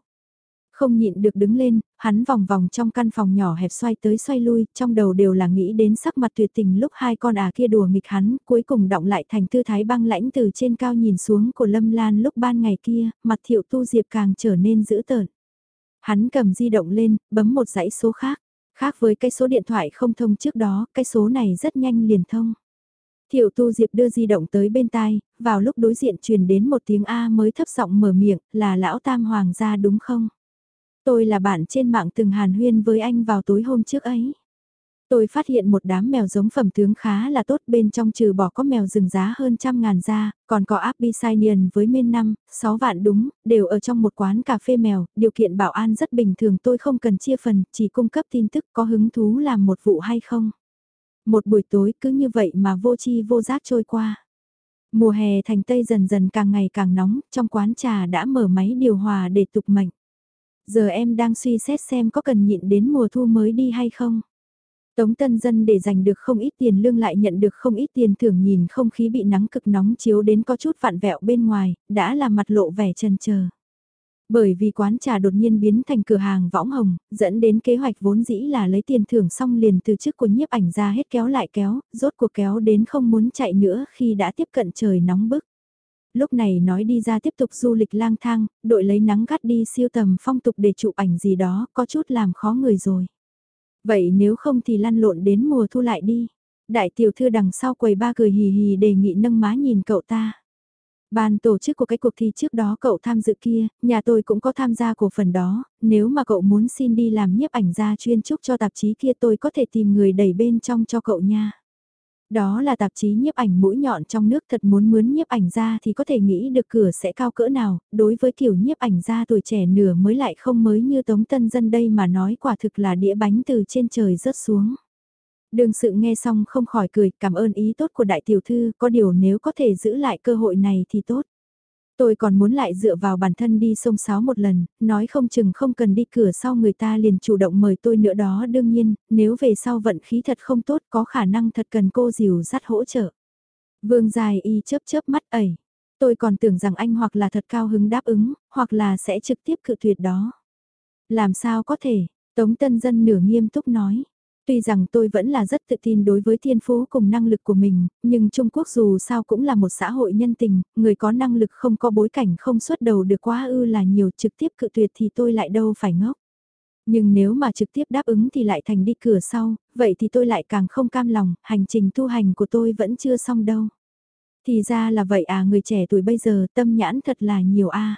Không nhịn được đứng lên, hắn vòng vòng trong căn phòng nhỏ hẹp xoay tới xoay lui, trong đầu đều là nghĩ đến sắc mặt tuyệt tình lúc hai con à kia đùa nghịch hắn, cuối cùng động lại thành tư thái băng lãnh từ trên cao nhìn xuống của Lâm Lan lúc ban ngày kia, mặt thiệu tu diệp càng trở nên dữ tợn. Hắn cầm di động lên, bấm một dãy số khác. Khác với cái số điện thoại không thông trước đó, cái số này rất nhanh liền thông. Thiệu tu diệp đưa di động tới bên tai, vào lúc đối diện truyền đến một tiếng A mới thấp giọng mở miệng, là lão tam hoàng gia đúng không? Tôi là bạn trên mạng từng hàn huyên với anh vào tối hôm trước ấy. Tôi phát hiện một đám mèo giống phẩm tướng khá là tốt bên trong trừ bỏ có mèo rừng giá hơn trăm ngàn ra, còn có Abyssinian với men năm, 6 vạn đúng, đều ở trong một quán cà phê mèo, điều kiện bảo an rất bình thường tôi không cần chia phần, chỉ cung cấp tin tức có hứng thú làm một vụ hay không. Một buổi tối cứ như vậy mà vô chi vô giác trôi qua. Mùa hè thành Tây dần dần càng ngày càng nóng, trong quán trà đã mở máy điều hòa để tục mệnh. Giờ em đang suy xét xem có cần nhịn đến mùa thu mới đi hay không. Tống tân dân để giành được không ít tiền lương lại nhận được không ít tiền thưởng nhìn không khí bị nắng cực nóng chiếu đến có chút vạn vẹo bên ngoài, đã là mặt lộ vẻ trần chờ. Bởi vì quán trà đột nhiên biến thành cửa hàng võng hồng, dẫn đến kế hoạch vốn dĩ là lấy tiền thưởng xong liền từ chức của nhiếp ảnh ra hết kéo lại kéo, rốt cuộc kéo đến không muốn chạy nữa khi đã tiếp cận trời nóng bức. Lúc này nói đi ra tiếp tục du lịch lang thang, đội lấy nắng gắt đi siêu tầm phong tục để chụp ảnh gì đó, có chút làm khó người rồi. Vậy nếu không thì lăn lộn đến mùa thu lại đi. Đại tiểu thư đằng sau quầy ba cười hì hì đề nghị nâng má nhìn cậu ta. Ban tổ chức của cái cuộc thi trước đó cậu tham dự kia, nhà tôi cũng có tham gia của phần đó, nếu mà cậu muốn xin đi làm nhiếp ảnh gia chuyên trúc cho tạp chí kia tôi có thể tìm người đẩy bên trong cho cậu nha. Đó là tạp chí nhiếp ảnh mũi nhọn trong nước thật muốn mướn nhiếp ảnh ra thì có thể nghĩ được cửa sẽ cao cỡ nào, đối với kiểu nhiếp ảnh ra tuổi trẻ nửa mới lại không mới như tống tân dân đây mà nói quả thực là đĩa bánh từ trên trời rớt xuống. Đường sự nghe xong không khỏi cười, cảm ơn ý tốt của đại tiểu thư, có điều nếu có thể giữ lại cơ hội này thì tốt. Tôi còn muốn lại dựa vào bản thân đi sông sáo một lần, nói không chừng không cần đi cửa sau người ta liền chủ động mời tôi nữa đó đương nhiên, nếu về sau vận khí thật không tốt có khả năng thật cần cô dìu dắt hỗ trợ. Vương dài y chớp chớp mắt ẩy. Tôi còn tưởng rằng anh hoặc là thật cao hứng đáp ứng, hoặc là sẽ trực tiếp cự tuyệt đó. Làm sao có thể, Tống Tân Dân nửa nghiêm túc nói. Tuy rằng tôi vẫn là rất tự tin đối với thiên phú cùng năng lực của mình, nhưng Trung Quốc dù sao cũng là một xã hội nhân tình, người có năng lực không có bối cảnh không xuất đầu được quá ư là nhiều trực tiếp cự tuyệt thì tôi lại đâu phải ngốc. Nhưng nếu mà trực tiếp đáp ứng thì lại thành đi cửa sau, vậy thì tôi lại càng không cam lòng, hành trình tu hành của tôi vẫn chưa xong đâu. Thì ra là vậy à người trẻ tuổi bây giờ tâm nhãn thật là nhiều a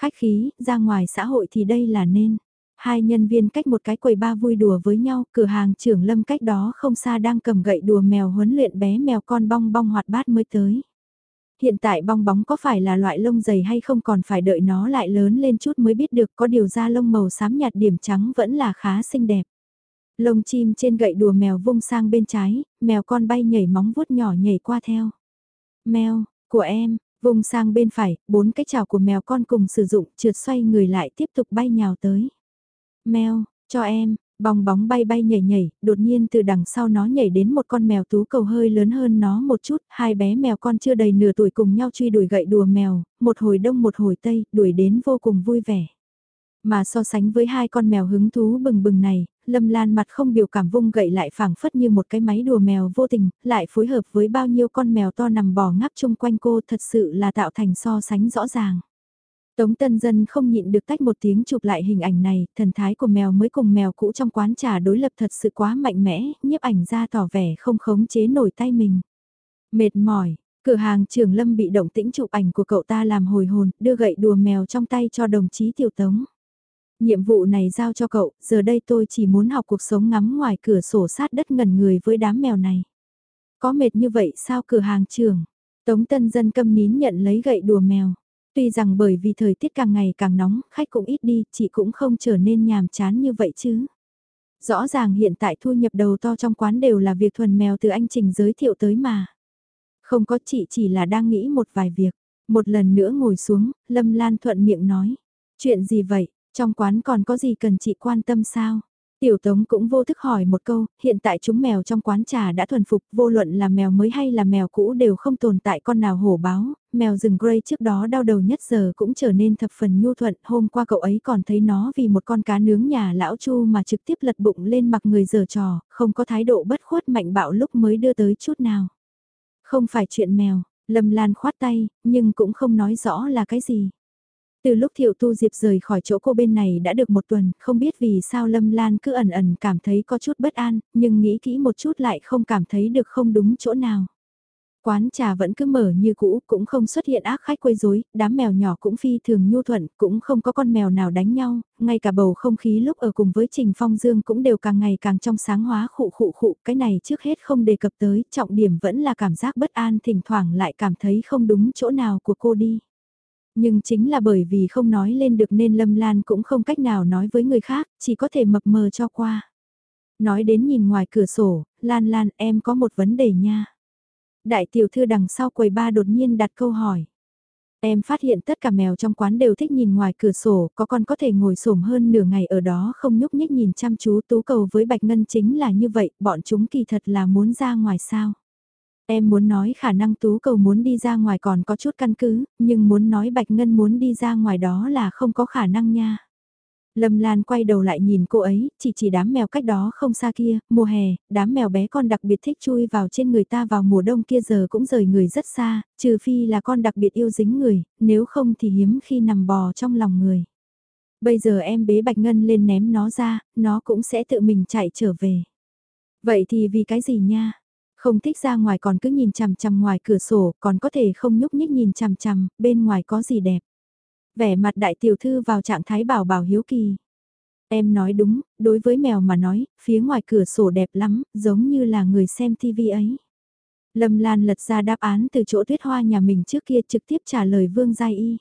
Khách khí, ra ngoài xã hội thì đây là nên. Hai nhân viên cách một cái quầy ba vui đùa với nhau, cửa hàng trưởng lâm cách đó không xa đang cầm gậy đùa mèo huấn luyện bé mèo con bong bong hoạt bát mới tới. Hiện tại bong bóng có phải là loại lông dày hay không còn phải đợi nó lại lớn lên chút mới biết được có điều da lông màu xám nhạt điểm trắng vẫn là khá xinh đẹp. Lông chim trên gậy đùa mèo vung sang bên trái, mèo con bay nhảy móng vuốt nhỏ nhảy qua theo. Mèo, của em, vùng sang bên phải, bốn cái chảo của mèo con cùng sử dụng trượt xoay người lại tiếp tục bay nhào tới. Mèo, cho em, bong bóng bay bay nhảy nhảy, đột nhiên từ đằng sau nó nhảy đến một con mèo tú cầu hơi lớn hơn nó một chút, hai bé mèo con chưa đầy nửa tuổi cùng nhau truy đuổi gậy đùa mèo, một hồi đông một hồi tây, đuổi đến vô cùng vui vẻ. Mà so sánh với hai con mèo hứng thú bừng bừng này, Lâm Lan mặt không biểu cảm vung gậy lại phảng phất như một cái máy đùa mèo vô tình, lại phối hợp với bao nhiêu con mèo to nằm bò ngáp chung quanh cô thật sự là tạo thành so sánh rõ ràng. Tống Tân Dân không nhịn được tách một tiếng chụp lại hình ảnh này, thần thái của mèo mới cùng mèo cũ trong quán trà đối lập thật sự quá mạnh mẽ, nhiếp ảnh ra tỏ vẻ không khống chế nổi tay mình. Mệt mỏi, cửa hàng trường Lâm bị động tĩnh chụp ảnh của cậu ta làm hồi hồn, đưa gậy đùa mèo trong tay cho đồng chí Tiểu Tống. Nhiệm vụ này giao cho cậu, giờ đây tôi chỉ muốn học cuộc sống ngắm ngoài cửa sổ sát đất ngần người với đám mèo này. Có mệt như vậy sao cửa hàng trường? Tống Tân Dân câm nín nhận lấy gậy đùa mèo. Tuy rằng bởi vì thời tiết càng ngày càng nóng, khách cũng ít đi, chị cũng không trở nên nhàm chán như vậy chứ. Rõ ràng hiện tại thu nhập đầu to trong quán đều là việc thuần mèo từ anh Trình giới thiệu tới mà. Không có chị chỉ là đang nghĩ một vài việc. Một lần nữa ngồi xuống, Lâm Lan thuận miệng nói. Chuyện gì vậy, trong quán còn có gì cần chị quan tâm sao? Tiểu Tống cũng vô thức hỏi một câu, hiện tại chúng mèo trong quán trà đã thuần phục, vô luận là mèo mới hay là mèo cũ đều không tồn tại con nào hổ báo, mèo rừng Grey trước đó đau đầu nhất giờ cũng trở nên thập phần nhu thuận, hôm qua cậu ấy còn thấy nó vì một con cá nướng nhà lão chu mà trực tiếp lật bụng lên mặc người giở trò, không có thái độ bất khuất mạnh bạo lúc mới đưa tới chút nào. Không phải chuyện mèo, Lâm Lan khoát tay, nhưng cũng không nói rõ là cái gì. Từ lúc Thiệu Tu Diệp rời khỏi chỗ cô bên này đã được một tuần, không biết vì sao Lâm Lan cứ ẩn ẩn cảm thấy có chút bất an, nhưng nghĩ kỹ một chút lại không cảm thấy được không đúng chỗ nào. Quán trà vẫn cứ mở như cũ, cũng không xuất hiện ác khách quấy rối, đám mèo nhỏ cũng phi thường nhu thuận, cũng không có con mèo nào đánh nhau, ngay cả bầu không khí lúc ở cùng với Trình Phong Dương cũng đều càng ngày càng trong sáng hóa khụ khụ khụ, cái này trước hết không đề cập tới, trọng điểm vẫn là cảm giác bất an thỉnh thoảng lại cảm thấy không đúng chỗ nào của cô đi. Nhưng chính là bởi vì không nói lên được nên Lâm Lan cũng không cách nào nói với người khác, chỉ có thể mập mờ cho qua. Nói đến nhìn ngoài cửa sổ, Lan Lan em có một vấn đề nha. Đại tiểu thư đằng sau quầy ba đột nhiên đặt câu hỏi. Em phát hiện tất cả mèo trong quán đều thích nhìn ngoài cửa sổ, có con có thể ngồi xổm hơn nửa ngày ở đó không nhúc nhích nhìn chăm chú tú cầu với bạch ngân chính là như vậy, bọn chúng kỳ thật là muốn ra ngoài sao. Em muốn nói khả năng tú cầu muốn đi ra ngoài còn có chút căn cứ, nhưng muốn nói Bạch Ngân muốn đi ra ngoài đó là không có khả năng nha. Lâm Lan quay đầu lại nhìn cô ấy, chỉ chỉ đám mèo cách đó không xa kia, mùa hè, đám mèo bé con đặc biệt thích chui vào trên người ta vào mùa đông kia giờ cũng rời người rất xa, trừ phi là con đặc biệt yêu dính người, nếu không thì hiếm khi nằm bò trong lòng người. Bây giờ em bế Bạch Ngân lên ném nó ra, nó cũng sẽ tự mình chạy trở về. Vậy thì vì cái gì nha? Không thích ra ngoài còn cứ nhìn chằm chằm ngoài cửa sổ, còn có thể không nhúc nhích nhìn chằm chằm, bên ngoài có gì đẹp. Vẻ mặt đại tiểu thư vào trạng thái bảo bảo hiếu kỳ. Em nói đúng, đối với mèo mà nói, phía ngoài cửa sổ đẹp lắm, giống như là người xem tivi ấy. Lâm Lan lật ra đáp án từ chỗ tuyết hoa nhà mình trước kia trực tiếp trả lời Vương Giai Y.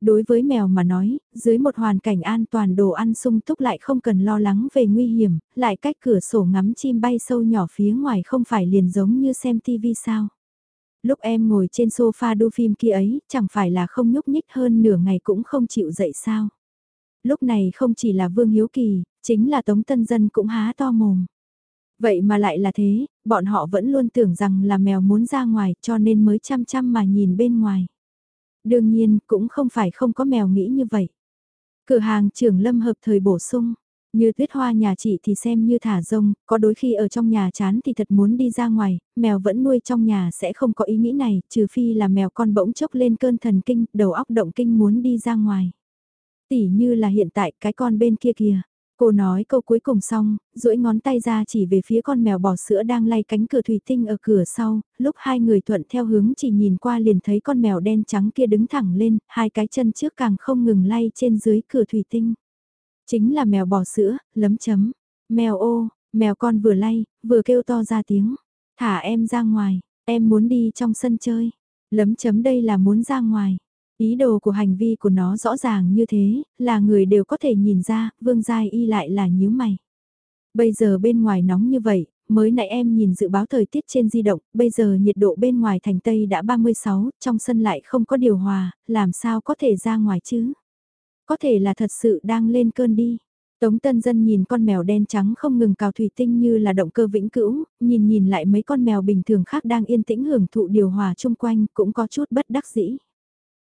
Đối với mèo mà nói, dưới một hoàn cảnh an toàn đồ ăn sung túc lại không cần lo lắng về nguy hiểm, lại cách cửa sổ ngắm chim bay sâu nhỏ phía ngoài không phải liền giống như xem tivi sao. Lúc em ngồi trên sofa đu phim kia ấy, chẳng phải là không nhúc nhích hơn nửa ngày cũng không chịu dậy sao. Lúc này không chỉ là Vương Hiếu Kỳ, chính là Tống Tân Dân cũng há to mồm. Vậy mà lại là thế, bọn họ vẫn luôn tưởng rằng là mèo muốn ra ngoài cho nên mới chăm chăm mà nhìn bên ngoài. Đương nhiên, cũng không phải không có mèo nghĩ như vậy. Cửa hàng trưởng lâm hợp thời bổ sung. Như tuyết hoa nhà chị thì xem như thả rông, có đôi khi ở trong nhà chán thì thật muốn đi ra ngoài, mèo vẫn nuôi trong nhà sẽ không có ý nghĩ này, trừ phi là mèo con bỗng chốc lên cơn thần kinh, đầu óc động kinh muốn đi ra ngoài. Tỉ như là hiện tại cái con bên kia kìa, Cô nói câu cuối cùng xong, duỗi ngón tay ra chỉ về phía con mèo bò sữa đang lay cánh cửa thủy tinh ở cửa sau, lúc hai người thuận theo hướng chỉ nhìn qua liền thấy con mèo đen trắng kia đứng thẳng lên, hai cái chân trước càng không ngừng lay trên dưới cửa thủy tinh. Chính là mèo bò sữa, lấm chấm. Mèo ô, mèo con vừa lay, vừa kêu to ra tiếng. Thả em ra ngoài, em muốn đi trong sân chơi. Lấm chấm đây là muốn ra ngoài. Ý đồ của hành vi của nó rõ ràng như thế, là người đều có thể nhìn ra, Vương Giai Y lại là nhíu mày. Bây giờ bên ngoài nóng như vậy, mới nãy em nhìn dự báo thời tiết trên di động, bây giờ nhiệt độ bên ngoài thành Tây đã 36, trong sân lại không có điều hòa, làm sao có thể ra ngoài chứ? Có thể là thật sự đang lên cơn đi. Tống Tân Dân nhìn con mèo đen trắng không ngừng cào thủy tinh như là động cơ vĩnh cữu, nhìn nhìn lại mấy con mèo bình thường khác đang yên tĩnh hưởng thụ điều hòa chung quanh cũng có chút bất đắc dĩ.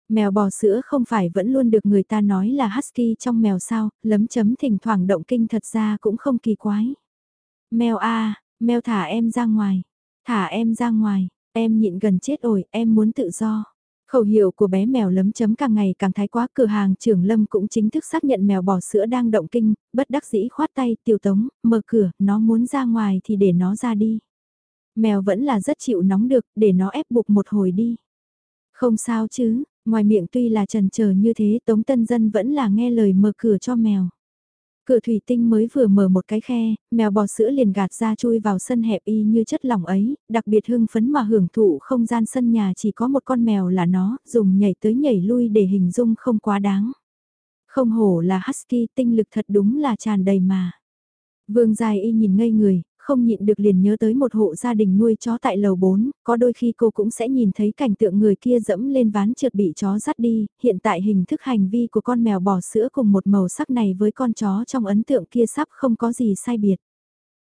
Mèo bò sữa không phải vẫn luôn được người ta nói là husky trong mèo sao, lấm chấm thỉnh thoảng động kinh thật ra cũng không kỳ quái. Mèo a, mèo thả em ra ngoài, thả em ra ngoài, em nhịn gần chết rồi, em muốn tự do. Khẩu hiệu của bé mèo lấm chấm càng ngày càng thái quá cửa hàng trưởng lâm cũng chính thức xác nhận mèo bò sữa đang động kinh, bất đắc dĩ khoát tay tiểu tống, mở cửa, nó muốn ra ngoài thì để nó ra đi. Mèo vẫn là rất chịu nóng được, để nó ép buộc một hồi đi. Không sao chứ, Ngoài miệng tuy là trần chờ như thế Tống Tân Dân vẫn là nghe lời mở cửa cho mèo. Cửa thủy tinh mới vừa mở một cái khe, mèo bò sữa liền gạt ra chui vào sân hẹp y như chất lỏng ấy, đặc biệt hưng phấn mà hưởng thụ không gian sân nhà chỉ có một con mèo là nó, dùng nhảy tới nhảy lui để hình dung không quá đáng. Không hổ là husky tinh lực thật đúng là tràn đầy mà. Vương dài y nhìn ngây người, không nhịn được liền nhớ tới một hộ gia đình nuôi chó tại lầu 4, có đôi khi cô cũng sẽ nhìn thấy cảnh tượng người kia dẫm lên ván trượt bị chó dắt đi, hiện tại hình thức hành vi của con mèo bò sữa cùng một màu sắc này với con chó trong ấn tượng kia sắp không có gì sai biệt.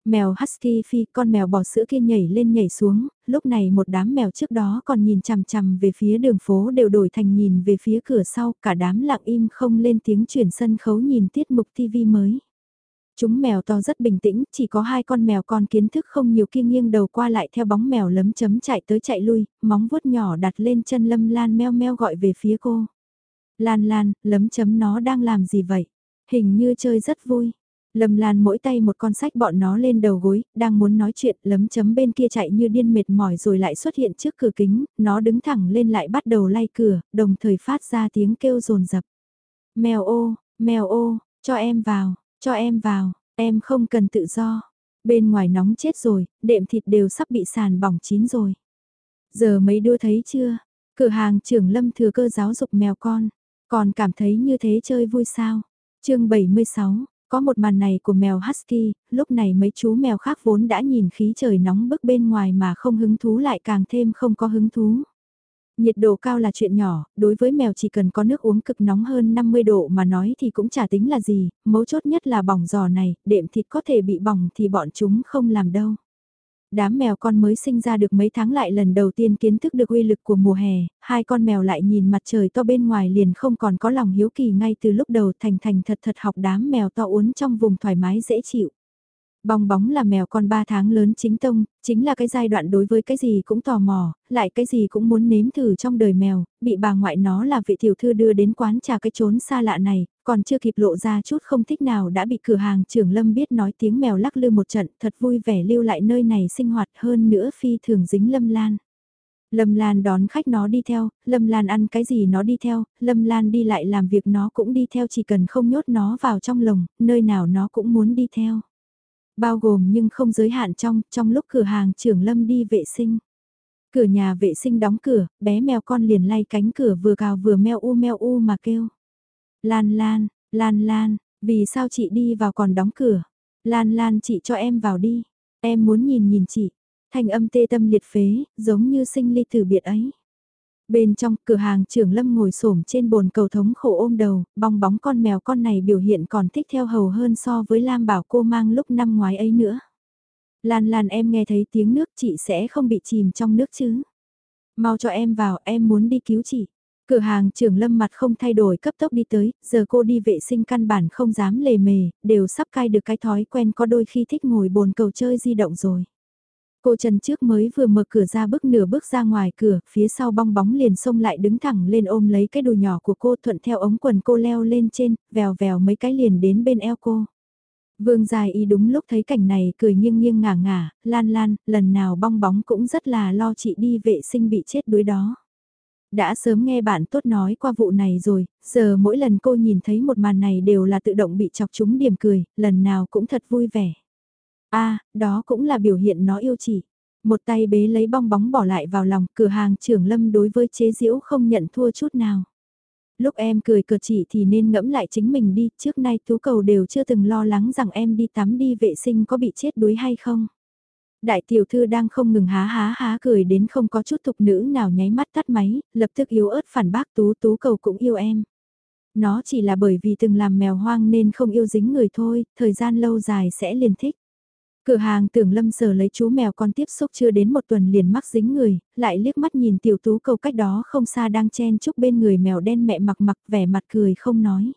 Mèo Husky phi con mèo bò sữa kia nhảy lên nhảy xuống, lúc này một đám mèo trước đó còn nhìn chằm chằm về phía đường phố đều đổi thành nhìn về phía cửa sau, cả đám lặng im không lên tiếng chuyển sân khấu nhìn tiết mục TV mới. Chúng mèo to rất bình tĩnh, chỉ có hai con mèo con kiến thức không nhiều kia nghiêng đầu qua lại theo bóng mèo lấm chấm chạy tới chạy lui, móng vuốt nhỏ đặt lên chân lâm lan meo meo gọi về phía cô. Lan lan, lấm chấm nó đang làm gì vậy? Hình như chơi rất vui. Lâm Lan mỗi tay một con sách bọn nó lên đầu gối, đang muốn nói chuyện, lấm chấm bên kia chạy như điên mệt mỏi rồi lại xuất hiện trước cửa kính, nó đứng thẳng lên lại bắt đầu lay cửa, đồng thời phát ra tiếng kêu rồn rập. Mèo ô, mèo ô, cho em vào, cho em vào, em không cần tự do. Bên ngoài nóng chết rồi, đệm thịt đều sắp bị sàn bỏng chín rồi. Giờ mấy đứa thấy chưa? Cửa hàng trưởng lâm thừa cơ giáo dục mèo con. Còn cảm thấy như thế chơi vui sao? chương 76, có một màn này của mèo Husky, lúc này mấy chú mèo khác vốn đã nhìn khí trời nóng bức bên ngoài mà không hứng thú lại càng thêm không có hứng thú. Nhiệt độ cao là chuyện nhỏ, đối với mèo chỉ cần có nước uống cực nóng hơn 50 độ mà nói thì cũng chả tính là gì, mấu chốt nhất là bỏng giò này, đệm thịt có thể bị bỏng thì bọn chúng không làm đâu. Đám mèo con mới sinh ra được mấy tháng lại lần đầu tiên kiến thức được uy lực của mùa hè, hai con mèo lại nhìn mặt trời to bên ngoài liền không còn có lòng hiếu kỳ ngay từ lúc đầu thành thành thật thật học đám mèo to uốn trong vùng thoải mái dễ chịu. Bong bóng là mèo con 3 tháng lớn chính tông, chính là cái giai đoạn đối với cái gì cũng tò mò, lại cái gì cũng muốn nếm thử trong đời mèo, bị bà ngoại nó là vị tiểu thư đưa đến quán trà cái trốn xa lạ này, còn chưa kịp lộ ra chút không thích nào đã bị cửa hàng trưởng lâm biết nói tiếng mèo lắc lư một trận thật vui vẻ lưu lại nơi này sinh hoạt hơn nữa phi thường dính lâm lan. Lâm Lan đón khách nó đi theo, Lâm Lan ăn cái gì nó đi theo, Lâm Lan đi lại làm việc nó cũng đi theo chỉ cần không nhốt nó vào trong lồng, nơi nào nó cũng muốn đi theo. Bao gồm nhưng không giới hạn trong, trong lúc cửa hàng trưởng Lâm đi vệ sinh. Cửa nhà vệ sinh đóng cửa, bé mèo con liền lay cánh cửa vừa cào vừa meo u meo u mà kêu. Lan Lan, Lan Lan, vì sao chị đi vào còn đóng cửa? Lan Lan chị cho em vào đi, em muốn nhìn nhìn chị. Thanh âm tê tâm liệt phế, giống như sinh ly tử biệt ấy. Bên trong cửa hàng trưởng lâm ngồi xổm trên bồn cầu thống khổ ôm đầu, bong bóng con mèo con này biểu hiện còn thích theo hầu hơn so với Lam bảo cô mang lúc năm ngoái ấy nữa. Lan Lan em nghe thấy tiếng nước chị sẽ không bị chìm trong nước chứ. Mau cho em vào, em muốn đi cứu chị. Cửa hàng trưởng lâm mặt không thay đổi cấp tốc đi tới, giờ cô đi vệ sinh căn bản không dám lề mề, đều sắp cai được cái thói quen có đôi khi thích ngồi bồn cầu chơi di động rồi. Cô Trần trước mới vừa mở cửa ra bước nửa bước ra ngoài cửa, phía sau bong bóng liền xông lại đứng thẳng lên ôm lấy cái đùi nhỏ của cô thuận theo ống quần cô leo lên trên, vèo vèo mấy cái liền đến bên eo cô. Vương dài y đúng lúc thấy cảnh này cười nghiêng nghiêng ngả ngả, lan lan, lần nào bong bóng cũng rất là lo chị đi vệ sinh bị chết đuối đó. Đã sớm nghe bạn tốt nói qua vụ này rồi, giờ mỗi lần cô nhìn thấy một màn này đều là tự động bị chọc chúng điểm cười, lần nào cũng thật vui vẻ a đó cũng là biểu hiện nó yêu chỉ. Một tay bế lấy bong bóng bỏ lại vào lòng, cửa hàng trưởng lâm đối với chế diễu không nhận thua chút nào. Lúc em cười cợt chỉ thì nên ngẫm lại chính mình đi, trước nay tú cầu đều chưa từng lo lắng rằng em đi tắm đi vệ sinh có bị chết đuối hay không. Đại tiểu thư đang không ngừng há há há cười đến không có chút tục nữ nào nháy mắt tắt máy, lập tức yếu ớt phản bác tú tú cầu cũng yêu em. Nó chỉ là bởi vì từng làm mèo hoang nên không yêu dính người thôi, thời gian lâu dài sẽ liền thích. Cửa hàng tưởng lâm sờ lấy chú mèo con tiếp xúc chưa đến một tuần liền mắc dính người, lại liếc mắt nhìn tiểu tú cầu cách đó không xa đang chen chúc bên người mèo đen mẹ mặc mặc vẻ mặt cười không nói.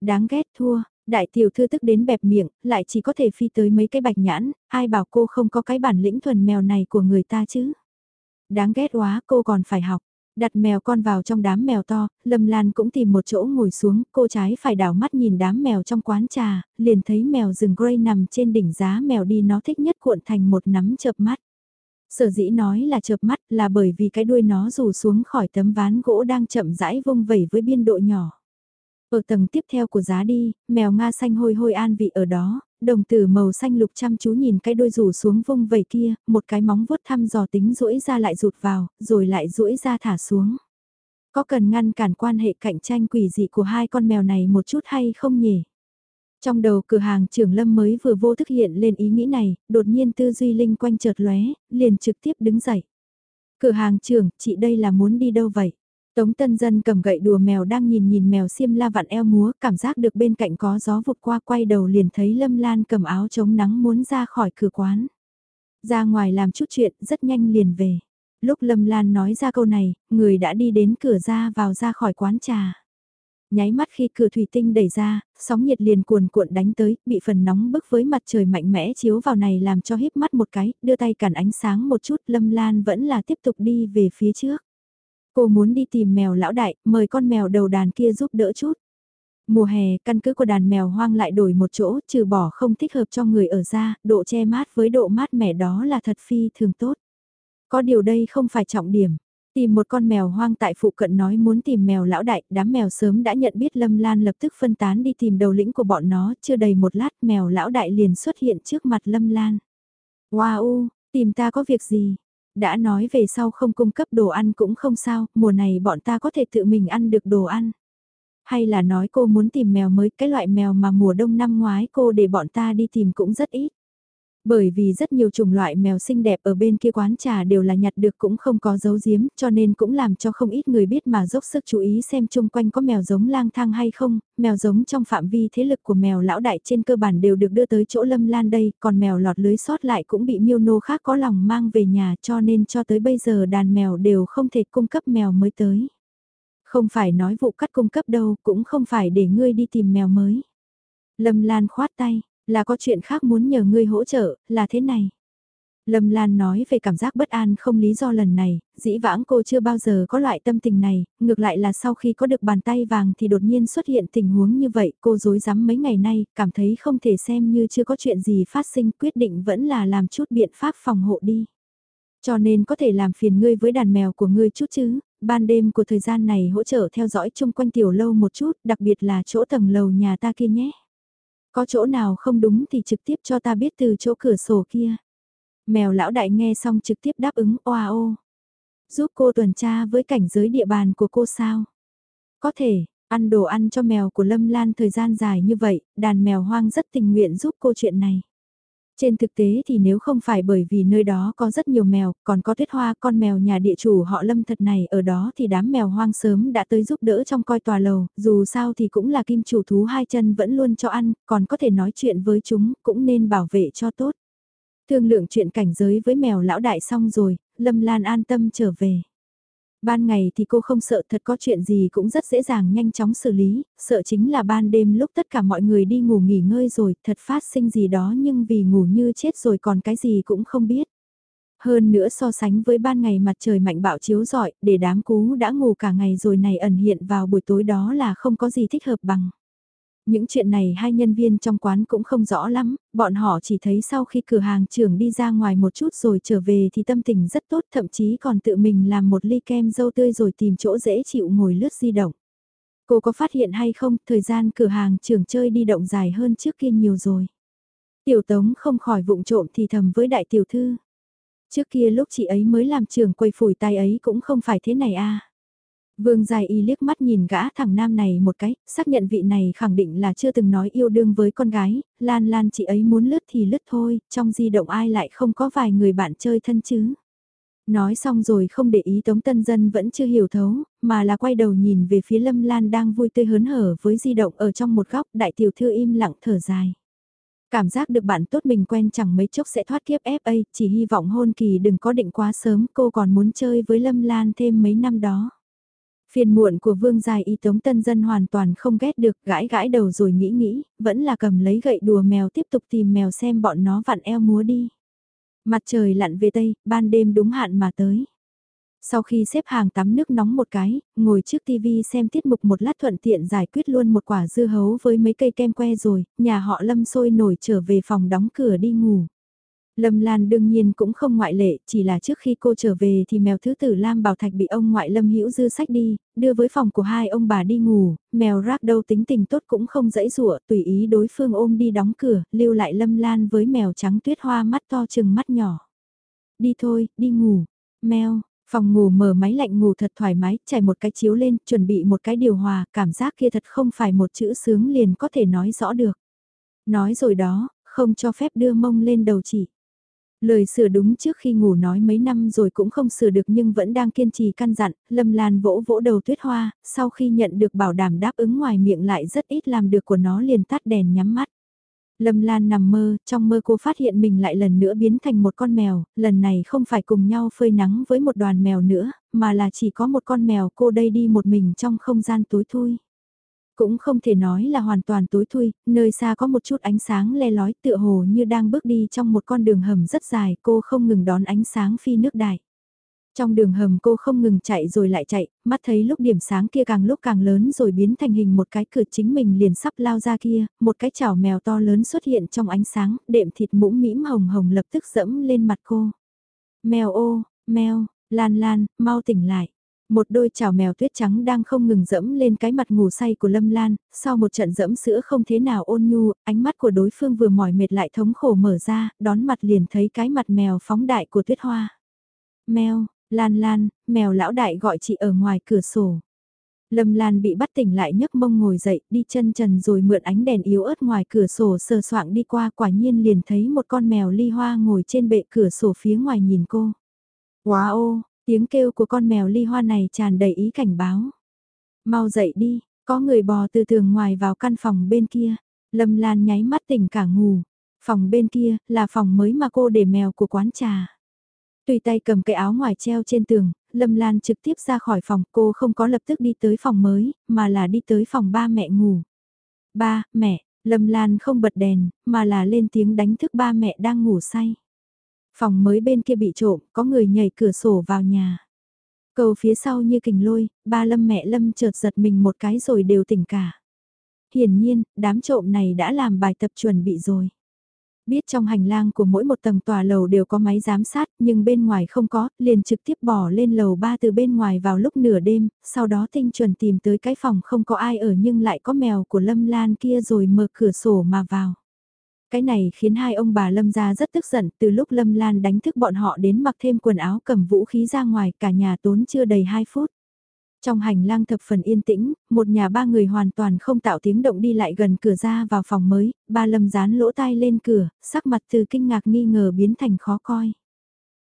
Đáng ghét thua, đại tiểu thư tức đến bẹp miệng, lại chỉ có thể phi tới mấy cái bạch nhãn, ai bảo cô không có cái bản lĩnh thuần mèo này của người ta chứ. Đáng ghét quá cô còn phải học. Đặt mèo con vào trong đám mèo to, Lâm Lan cũng tìm một chỗ ngồi xuống, cô trái phải đảo mắt nhìn đám mèo trong quán trà, liền thấy mèo rừng grey nằm trên đỉnh giá mèo đi nó thích nhất cuộn thành một nắm chợp mắt. Sở dĩ nói là chợp mắt là bởi vì cái đuôi nó rủ xuống khỏi tấm ván gỗ đang chậm rãi vung vẩy với biên độ nhỏ. Ở tầng tiếp theo của giá đi, mèo Nga xanh hôi hôi an vị ở đó, đồng tử màu xanh lục chăm chú nhìn cái đôi rủ xuống vung vẩy kia, một cái móng vuốt thăm dò tính rũi ra lại rụt vào, rồi lại rũi ra thả xuống. Có cần ngăn cản quan hệ cạnh tranh quỷ dị của hai con mèo này một chút hay không nhỉ? Trong đầu cửa hàng trưởng lâm mới vừa vô thức hiện lên ý nghĩ này, đột nhiên tư duy linh quanh chợt lóe, liền trực tiếp đứng dậy. Cửa hàng trưởng, chị đây là muốn đi đâu vậy? Tống tân dân cầm gậy đùa mèo đang nhìn nhìn mèo xiêm la vặn eo múa, cảm giác được bên cạnh có gió vụt qua quay đầu liền thấy Lâm Lan cầm áo chống nắng muốn ra khỏi cửa quán. Ra ngoài làm chút chuyện, rất nhanh liền về. Lúc Lâm Lan nói ra câu này, người đã đi đến cửa ra vào ra khỏi quán trà. Nháy mắt khi cửa thủy tinh đẩy ra, sóng nhiệt liền cuồn cuộn đánh tới, bị phần nóng bức với mặt trời mạnh mẽ chiếu vào này làm cho híp mắt một cái, đưa tay cản ánh sáng một chút, Lâm Lan vẫn là tiếp tục đi về phía trước. Cô muốn đi tìm mèo lão đại, mời con mèo đầu đàn kia giúp đỡ chút. Mùa hè, căn cứ của đàn mèo hoang lại đổi một chỗ, trừ bỏ không thích hợp cho người ở ra, độ che mát với độ mát mẻ đó là thật phi thường tốt. Có điều đây không phải trọng điểm. Tìm một con mèo hoang tại phụ cận nói muốn tìm mèo lão đại, đám mèo sớm đã nhận biết Lâm Lan lập tức phân tán đi tìm đầu lĩnh của bọn nó, chưa đầy một lát mèo lão đại liền xuất hiện trước mặt Lâm Lan. Wow, tìm ta có việc gì? Đã nói về sau không cung cấp đồ ăn cũng không sao, mùa này bọn ta có thể tự mình ăn được đồ ăn. Hay là nói cô muốn tìm mèo mới, cái loại mèo mà mùa đông năm ngoái cô để bọn ta đi tìm cũng rất ít. Bởi vì rất nhiều chủng loại mèo xinh đẹp ở bên kia quán trà đều là nhặt được cũng không có dấu giếm, cho nên cũng làm cho không ít người biết mà dốc sức chú ý xem chung quanh có mèo giống lang thang hay không, mèo giống trong phạm vi thế lực của mèo lão đại trên cơ bản đều được đưa tới chỗ lâm lan đây, còn mèo lọt lưới sót lại cũng bị miêu nô khác có lòng mang về nhà cho nên cho tới bây giờ đàn mèo đều không thể cung cấp mèo mới tới. Không phải nói vụ cắt cung cấp đâu, cũng không phải để ngươi đi tìm mèo mới. Lâm Lan khoát tay, là có chuyện khác muốn nhờ ngươi hỗ trợ, là thế này. Lâm Lan nói về cảm giác bất an không lý do lần này, dĩ vãng cô chưa bao giờ có loại tâm tình này, ngược lại là sau khi có được bàn tay vàng thì đột nhiên xuất hiện tình huống như vậy, cô dối rắm mấy ngày nay, cảm thấy không thể xem như chưa có chuyện gì phát sinh, quyết định vẫn là làm chút biện pháp phòng hộ đi. Cho nên có thể làm phiền ngươi với đàn mèo của ngươi chút chứ, ban đêm của thời gian này hỗ trợ theo dõi chung quanh tiểu lâu một chút, đặc biệt là chỗ tầng lầu nhà ta kia nhé. Có chỗ nào không đúng thì trực tiếp cho ta biết từ chỗ cửa sổ kia. Mèo lão đại nghe xong trực tiếp đáp ứng oa ô. Giúp cô tuần tra với cảnh giới địa bàn của cô sao? Có thể, ăn đồ ăn cho mèo của Lâm Lan thời gian dài như vậy, đàn mèo hoang rất tình nguyện giúp cô chuyện này. Trên thực tế thì nếu không phải bởi vì nơi đó có rất nhiều mèo, còn có tuyết hoa con mèo nhà địa chủ họ lâm thật này ở đó thì đám mèo hoang sớm đã tới giúp đỡ trong coi tòa lầu, dù sao thì cũng là kim chủ thú hai chân vẫn luôn cho ăn, còn có thể nói chuyện với chúng, cũng nên bảo vệ cho tốt. Thương lượng chuyện cảnh giới với mèo lão đại xong rồi, Lâm Lan an tâm trở về. Ban ngày thì cô không sợ thật có chuyện gì cũng rất dễ dàng nhanh chóng xử lý, sợ chính là ban đêm lúc tất cả mọi người đi ngủ nghỉ ngơi rồi, thật phát sinh gì đó nhưng vì ngủ như chết rồi còn cái gì cũng không biết. Hơn nữa so sánh với ban ngày mặt trời mạnh bạo chiếu rọi, để đám cú đã ngủ cả ngày rồi này ẩn hiện vào buổi tối đó là không có gì thích hợp bằng. Những chuyện này hai nhân viên trong quán cũng không rõ lắm, bọn họ chỉ thấy sau khi cửa hàng trưởng đi ra ngoài một chút rồi trở về thì tâm tình rất tốt thậm chí còn tự mình làm một ly kem dâu tươi rồi tìm chỗ dễ chịu ngồi lướt di động. Cô có phát hiện hay không, thời gian cửa hàng trưởng chơi đi động dài hơn trước kia nhiều rồi. Tiểu tống không khỏi vụng trộm thì thầm với đại tiểu thư. Trước kia lúc chị ấy mới làm trưởng quầy phủi tay ấy cũng không phải thế này à. Vương Giai Y liếc mắt nhìn gã thằng nam này một cái, xác nhận vị này khẳng định là chưa từng nói yêu đương với con gái, Lan Lan chị ấy muốn lướt thì lướt thôi, trong di động ai lại không có vài người bạn chơi thân chứ. Nói xong rồi không để ý Tống Tân Dân vẫn chưa hiểu thấu, mà là quay đầu nhìn về phía Lâm Lan đang vui tươi hớn hở với di động ở trong một góc, đại tiểu thư im lặng thở dài. Cảm giác được bạn tốt mình quen chẳng mấy chốc sẽ thoát kiếp FA, chỉ hy vọng hôn kỳ đừng có định quá sớm, cô còn muốn chơi với Lâm Lan thêm mấy năm đó. Phiền muộn của vương dài y tống tân dân hoàn toàn không ghét được gãi gãi đầu rồi nghĩ nghĩ, vẫn là cầm lấy gậy đùa mèo tiếp tục tìm mèo xem bọn nó vặn eo múa đi. Mặt trời lặn về tây, ban đêm đúng hạn mà tới. Sau khi xếp hàng tắm nước nóng một cái, ngồi trước tivi xem tiết mục một lát thuận tiện giải quyết luôn một quả dưa hấu với mấy cây kem que rồi, nhà họ lâm sôi nổi trở về phòng đóng cửa đi ngủ. Lâm Lan đương nhiên cũng không ngoại lệ, chỉ là trước khi cô trở về thì mèo thứ tử Lam Bảo Thạch bị ông ngoại Lâm Hữu dư sách đi, đưa với phòng của hai ông bà đi ngủ, mèo rác đâu tính tình tốt cũng không dãy rụa, tùy ý đối phương ôm đi đóng cửa, lưu lại Lâm Lan với mèo trắng tuyết hoa mắt to chừng mắt nhỏ. Đi thôi, đi ngủ. Mèo, phòng ngủ mở máy lạnh ngủ thật thoải mái, trải một cái chiếu lên, chuẩn bị một cái điều hòa, cảm giác kia thật không phải một chữ sướng liền có thể nói rõ được. Nói rồi đó, không cho phép đưa mông lên đầu chỉ. Lời sửa đúng trước khi ngủ nói mấy năm rồi cũng không sửa được nhưng vẫn đang kiên trì căn dặn, Lâm Lan vỗ vỗ đầu tuyết hoa, sau khi nhận được bảo đảm đáp ứng ngoài miệng lại rất ít làm được của nó liền tắt đèn nhắm mắt. Lâm Lan nằm mơ, trong mơ cô phát hiện mình lại lần nữa biến thành một con mèo, lần này không phải cùng nhau phơi nắng với một đoàn mèo nữa, mà là chỉ có một con mèo cô đây đi một mình trong không gian tối thui. Cũng không thể nói là hoàn toàn tối thui, nơi xa có một chút ánh sáng le lói tựa hồ như đang bước đi trong một con đường hầm rất dài, cô không ngừng đón ánh sáng phi nước đại. Trong đường hầm cô không ngừng chạy rồi lại chạy, mắt thấy lúc điểm sáng kia càng lúc càng lớn rồi biến thành hình một cái cửa chính mình liền sắp lao ra kia, một cái chảo mèo to lớn xuất hiện trong ánh sáng, đệm thịt mũm mĩm hồng hồng lập tức dẫm lên mặt cô. Mèo ô, mèo, lan lan, mau tỉnh lại. Một đôi chảo mèo tuyết trắng đang không ngừng dẫm lên cái mặt ngủ say của Lâm Lan, sau một trận dẫm sữa không thế nào ôn nhu, ánh mắt của đối phương vừa mỏi mệt lại thống khổ mở ra, đón mặt liền thấy cái mặt mèo phóng đại của tuyết hoa. Mèo, Lan Lan, mèo lão đại gọi chị ở ngoài cửa sổ. Lâm Lan bị bắt tỉnh lại nhấc mông ngồi dậy, đi chân trần rồi mượn ánh đèn yếu ớt ngoài cửa sổ sờ soạng đi qua quả nhiên liền thấy một con mèo ly hoa ngồi trên bệ cửa sổ phía ngoài nhìn cô. Wow, Tiếng kêu của con mèo ly hoa này tràn đầy ý cảnh báo. Mau dậy đi, có người bò từ tường ngoài vào căn phòng bên kia. Lâm Lan nháy mắt tỉnh cả ngủ. Phòng bên kia là phòng mới mà cô để mèo của quán trà. Tùy tay cầm cái áo ngoài treo trên tường, Lâm Lan trực tiếp ra khỏi phòng cô không có lập tức đi tới phòng mới, mà là đi tới phòng ba mẹ ngủ. Ba, mẹ, Lâm Lan không bật đèn, mà là lên tiếng đánh thức ba mẹ đang ngủ say. Phòng mới bên kia bị trộm, có người nhảy cửa sổ vào nhà. Cầu phía sau như kình lôi, ba Lâm mẹ Lâm chợt giật mình một cái rồi đều tỉnh cả. Hiển nhiên, đám trộm này đã làm bài tập chuẩn bị rồi. Biết trong hành lang của mỗi một tầng tòa lầu đều có máy giám sát, nhưng bên ngoài không có, liền trực tiếp bỏ lên lầu ba từ bên ngoài vào lúc nửa đêm, sau đó tinh chuẩn tìm tới cái phòng không có ai ở nhưng lại có mèo của Lâm Lan kia rồi mở cửa sổ mà vào. Cái này khiến hai ông bà Lâm gia rất tức giận, từ lúc Lâm Lan đánh thức bọn họ đến mặc thêm quần áo cầm vũ khí ra ngoài, cả nhà tốn chưa đầy 2 phút. Trong hành lang thập phần yên tĩnh, một nhà ba người hoàn toàn không tạo tiếng động đi lại gần cửa ra vào phòng mới, ba lâm dán lỗ tai lên cửa, sắc mặt từ kinh ngạc nghi ngờ biến thành khó coi.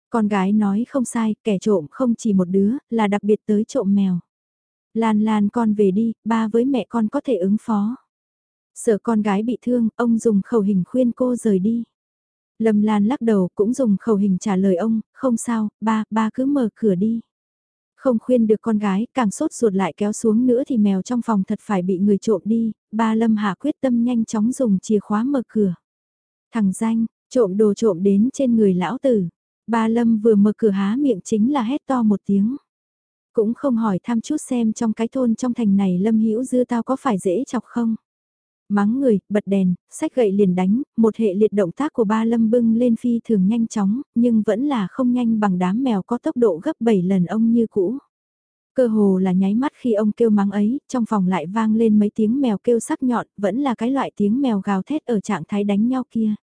Con gái nói không sai, kẻ trộm không chỉ một đứa, là đặc biệt tới trộm mèo. Lan Lan con về đi, ba với mẹ con có thể ứng phó. Sợ con gái bị thương, ông dùng khẩu hình khuyên cô rời đi. Lâm Lan lắc đầu cũng dùng khẩu hình trả lời ông, không sao, ba, ba cứ mở cửa đi. Không khuyên được con gái, càng sốt ruột lại kéo xuống nữa thì mèo trong phòng thật phải bị người trộm đi, ba Lâm Hạ quyết tâm nhanh chóng dùng chìa khóa mở cửa. Thằng danh, trộm đồ trộm đến trên người lão tử. Ba Lâm vừa mở cửa há miệng chính là hét to một tiếng. Cũng không hỏi thăm chút xem trong cái thôn trong thành này Lâm Hữu dư tao có phải dễ chọc không mắng người, bật đèn, sách gậy liền đánh, một hệ liệt động tác của ba lâm bưng lên phi thường nhanh chóng, nhưng vẫn là không nhanh bằng đám mèo có tốc độ gấp 7 lần ông như cũ. Cơ hồ là nháy mắt khi ông kêu mắng ấy, trong phòng lại vang lên mấy tiếng mèo kêu sắc nhọn, vẫn là cái loại tiếng mèo gào thét ở trạng thái đánh nhau kia.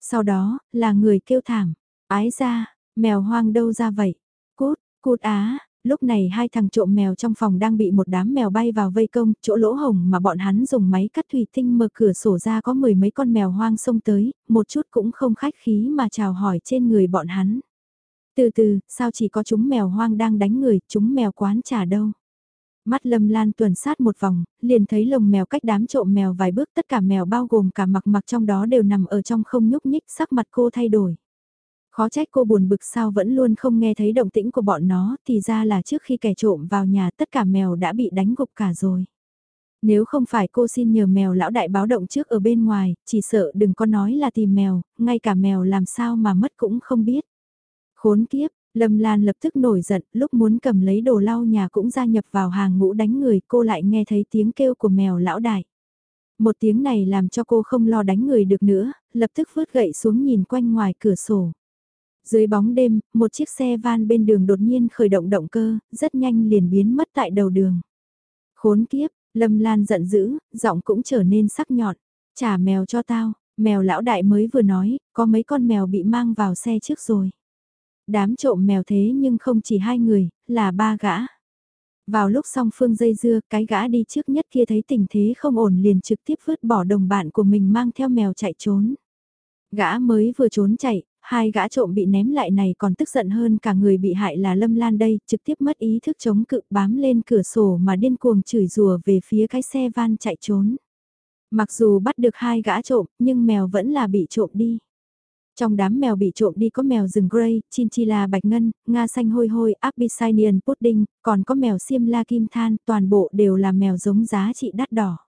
Sau đó, là người kêu thảm, ái ra, mèo hoang đâu ra vậy? Cút, cút á, Lúc này hai thằng trộm mèo trong phòng đang bị một đám mèo bay vào vây công, chỗ lỗ hồng mà bọn hắn dùng máy cắt thủy tinh mở cửa sổ ra có mười mấy con mèo hoang xông tới, một chút cũng không khách khí mà chào hỏi trên người bọn hắn. Từ từ, sao chỉ có chúng mèo hoang đang đánh người, chúng mèo quán trả đâu. Mắt lâm lan tuần sát một vòng, liền thấy lồng mèo cách đám trộm mèo vài bước tất cả mèo bao gồm cả mặc mặc trong đó đều nằm ở trong không nhúc nhích sắc mặt cô thay đổi. Khó trách cô buồn bực sao vẫn luôn không nghe thấy động tĩnh của bọn nó, thì ra là trước khi kẻ trộm vào nhà tất cả mèo đã bị đánh gục cả rồi. Nếu không phải cô xin nhờ mèo lão đại báo động trước ở bên ngoài, chỉ sợ đừng có nói là tìm mèo, ngay cả mèo làm sao mà mất cũng không biết. Khốn kiếp, Lâm Lan lập tức nổi giận, lúc muốn cầm lấy đồ lau nhà cũng gia nhập vào hàng ngũ đánh người, cô lại nghe thấy tiếng kêu của mèo lão đại. Một tiếng này làm cho cô không lo đánh người được nữa, lập tức vứt gậy xuống nhìn quanh ngoài cửa sổ. Dưới bóng đêm, một chiếc xe van bên đường đột nhiên khởi động động cơ, rất nhanh liền biến mất tại đầu đường. Khốn kiếp, Lâm Lan giận dữ, giọng cũng trở nên sắc nhọn. Trả mèo cho tao, mèo lão đại mới vừa nói, có mấy con mèo bị mang vào xe trước rồi. Đám trộm mèo thế nhưng không chỉ hai người, là ba gã. Vào lúc song phương dây dưa, cái gã đi trước nhất kia thấy tình thế không ổn liền trực tiếp vứt bỏ đồng bạn của mình mang theo mèo chạy trốn. Gã mới vừa trốn chạy, hai gã trộm bị ném lại này còn tức giận hơn cả người bị hại là Lâm Lan đây, trực tiếp mất ý thức chống cự bám lên cửa sổ mà điên cuồng chửi rùa về phía cái xe van chạy trốn. Mặc dù bắt được hai gã trộm, nhưng mèo vẫn là bị trộm đi. Trong đám mèo bị trộm đi có mèo rừng grey, chinchilla bạch ngân, nga xanh hôi hôi, abyssinian pudding, còn có mèo xiêm la kim than, toàn bộ đều là mèo giống giá trị đắt đỏ.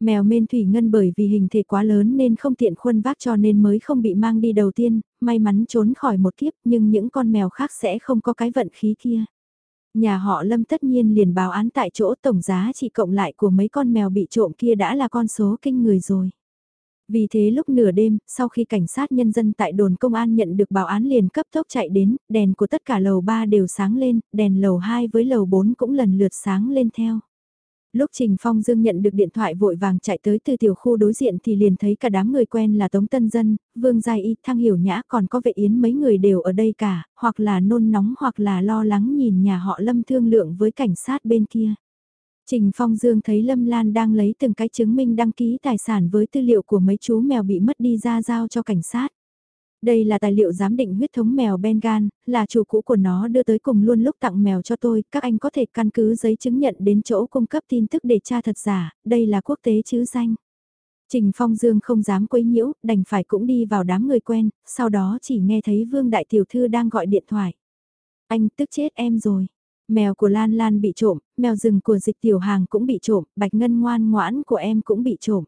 Mèo men thủy ngân bởi vì hình thể quá lớn nên không tiện khuân vác cho nên mới không bị mang đi đầu tiên, may mắn trốn khỏi một kiếp nhưng những con mèo khác sẽ không có cái vận khí kia. Nhà họ Lâm tất nhiên liền báo án tại chỗ tổng giá trị cộng lại của mấy con mèo bị trộm kia đã là con số kinh người rồi. Vì thế lúc nửa đêm, sau khi cảnh sát nhân dân tại đồn công an nhận được báo án liền cấp tốc chạy đến, đèn của tất cả lầu 3 đều sáng lên, đèn lầu 2 với lầu 4 cũng lần lượt sáng lên theo. Lúc Trình Phong Dương nhận được điện thoại vội vàng chạy tới từ tiểu khu đối diện thì liền thấy cả đám người quen là Tống Tân Dân, Vương Giai Y, Thăng Hiểu Nhã còn có vệ yến mấy người đều ở đây cả, hoặc là nôn nóng hoặc là lo lắng nhìn nhà họ Lâm thương lượng với cảnh sát bên kia. Trình Phong Dương thấy Lâm Lan đang lấy từng cái chứng minh đăng ký tài sản với tư liệu của mấy chú mèo bị mất đi ra giao cho cảnh sát. Đây là tài liệu giám định huyết thống mèo Bengal, là chủ cũ của nó đưa tới cùng luôn lúc tặng mèo cho tôi, các anh có thể căn cứ giấy chứng nhận đến chỗ cung cấp tin tức để tra thật giả, đây là quốc tế chứ danh. Trình Phong Dương không dám quấy nhiễu, đành phải cũng đi vào đám người quen, sau đó chỉ nghe thấy Vương Đại Tiểu Thư đang gọi điện thoại. Anh tức chết em rồi. Mèo của Lan Lan bị trộm, mèo rừng của dịch tiểu hàng cũng bị trộm, bạch ngân ngoan ngoãn của em cũng bị trộm.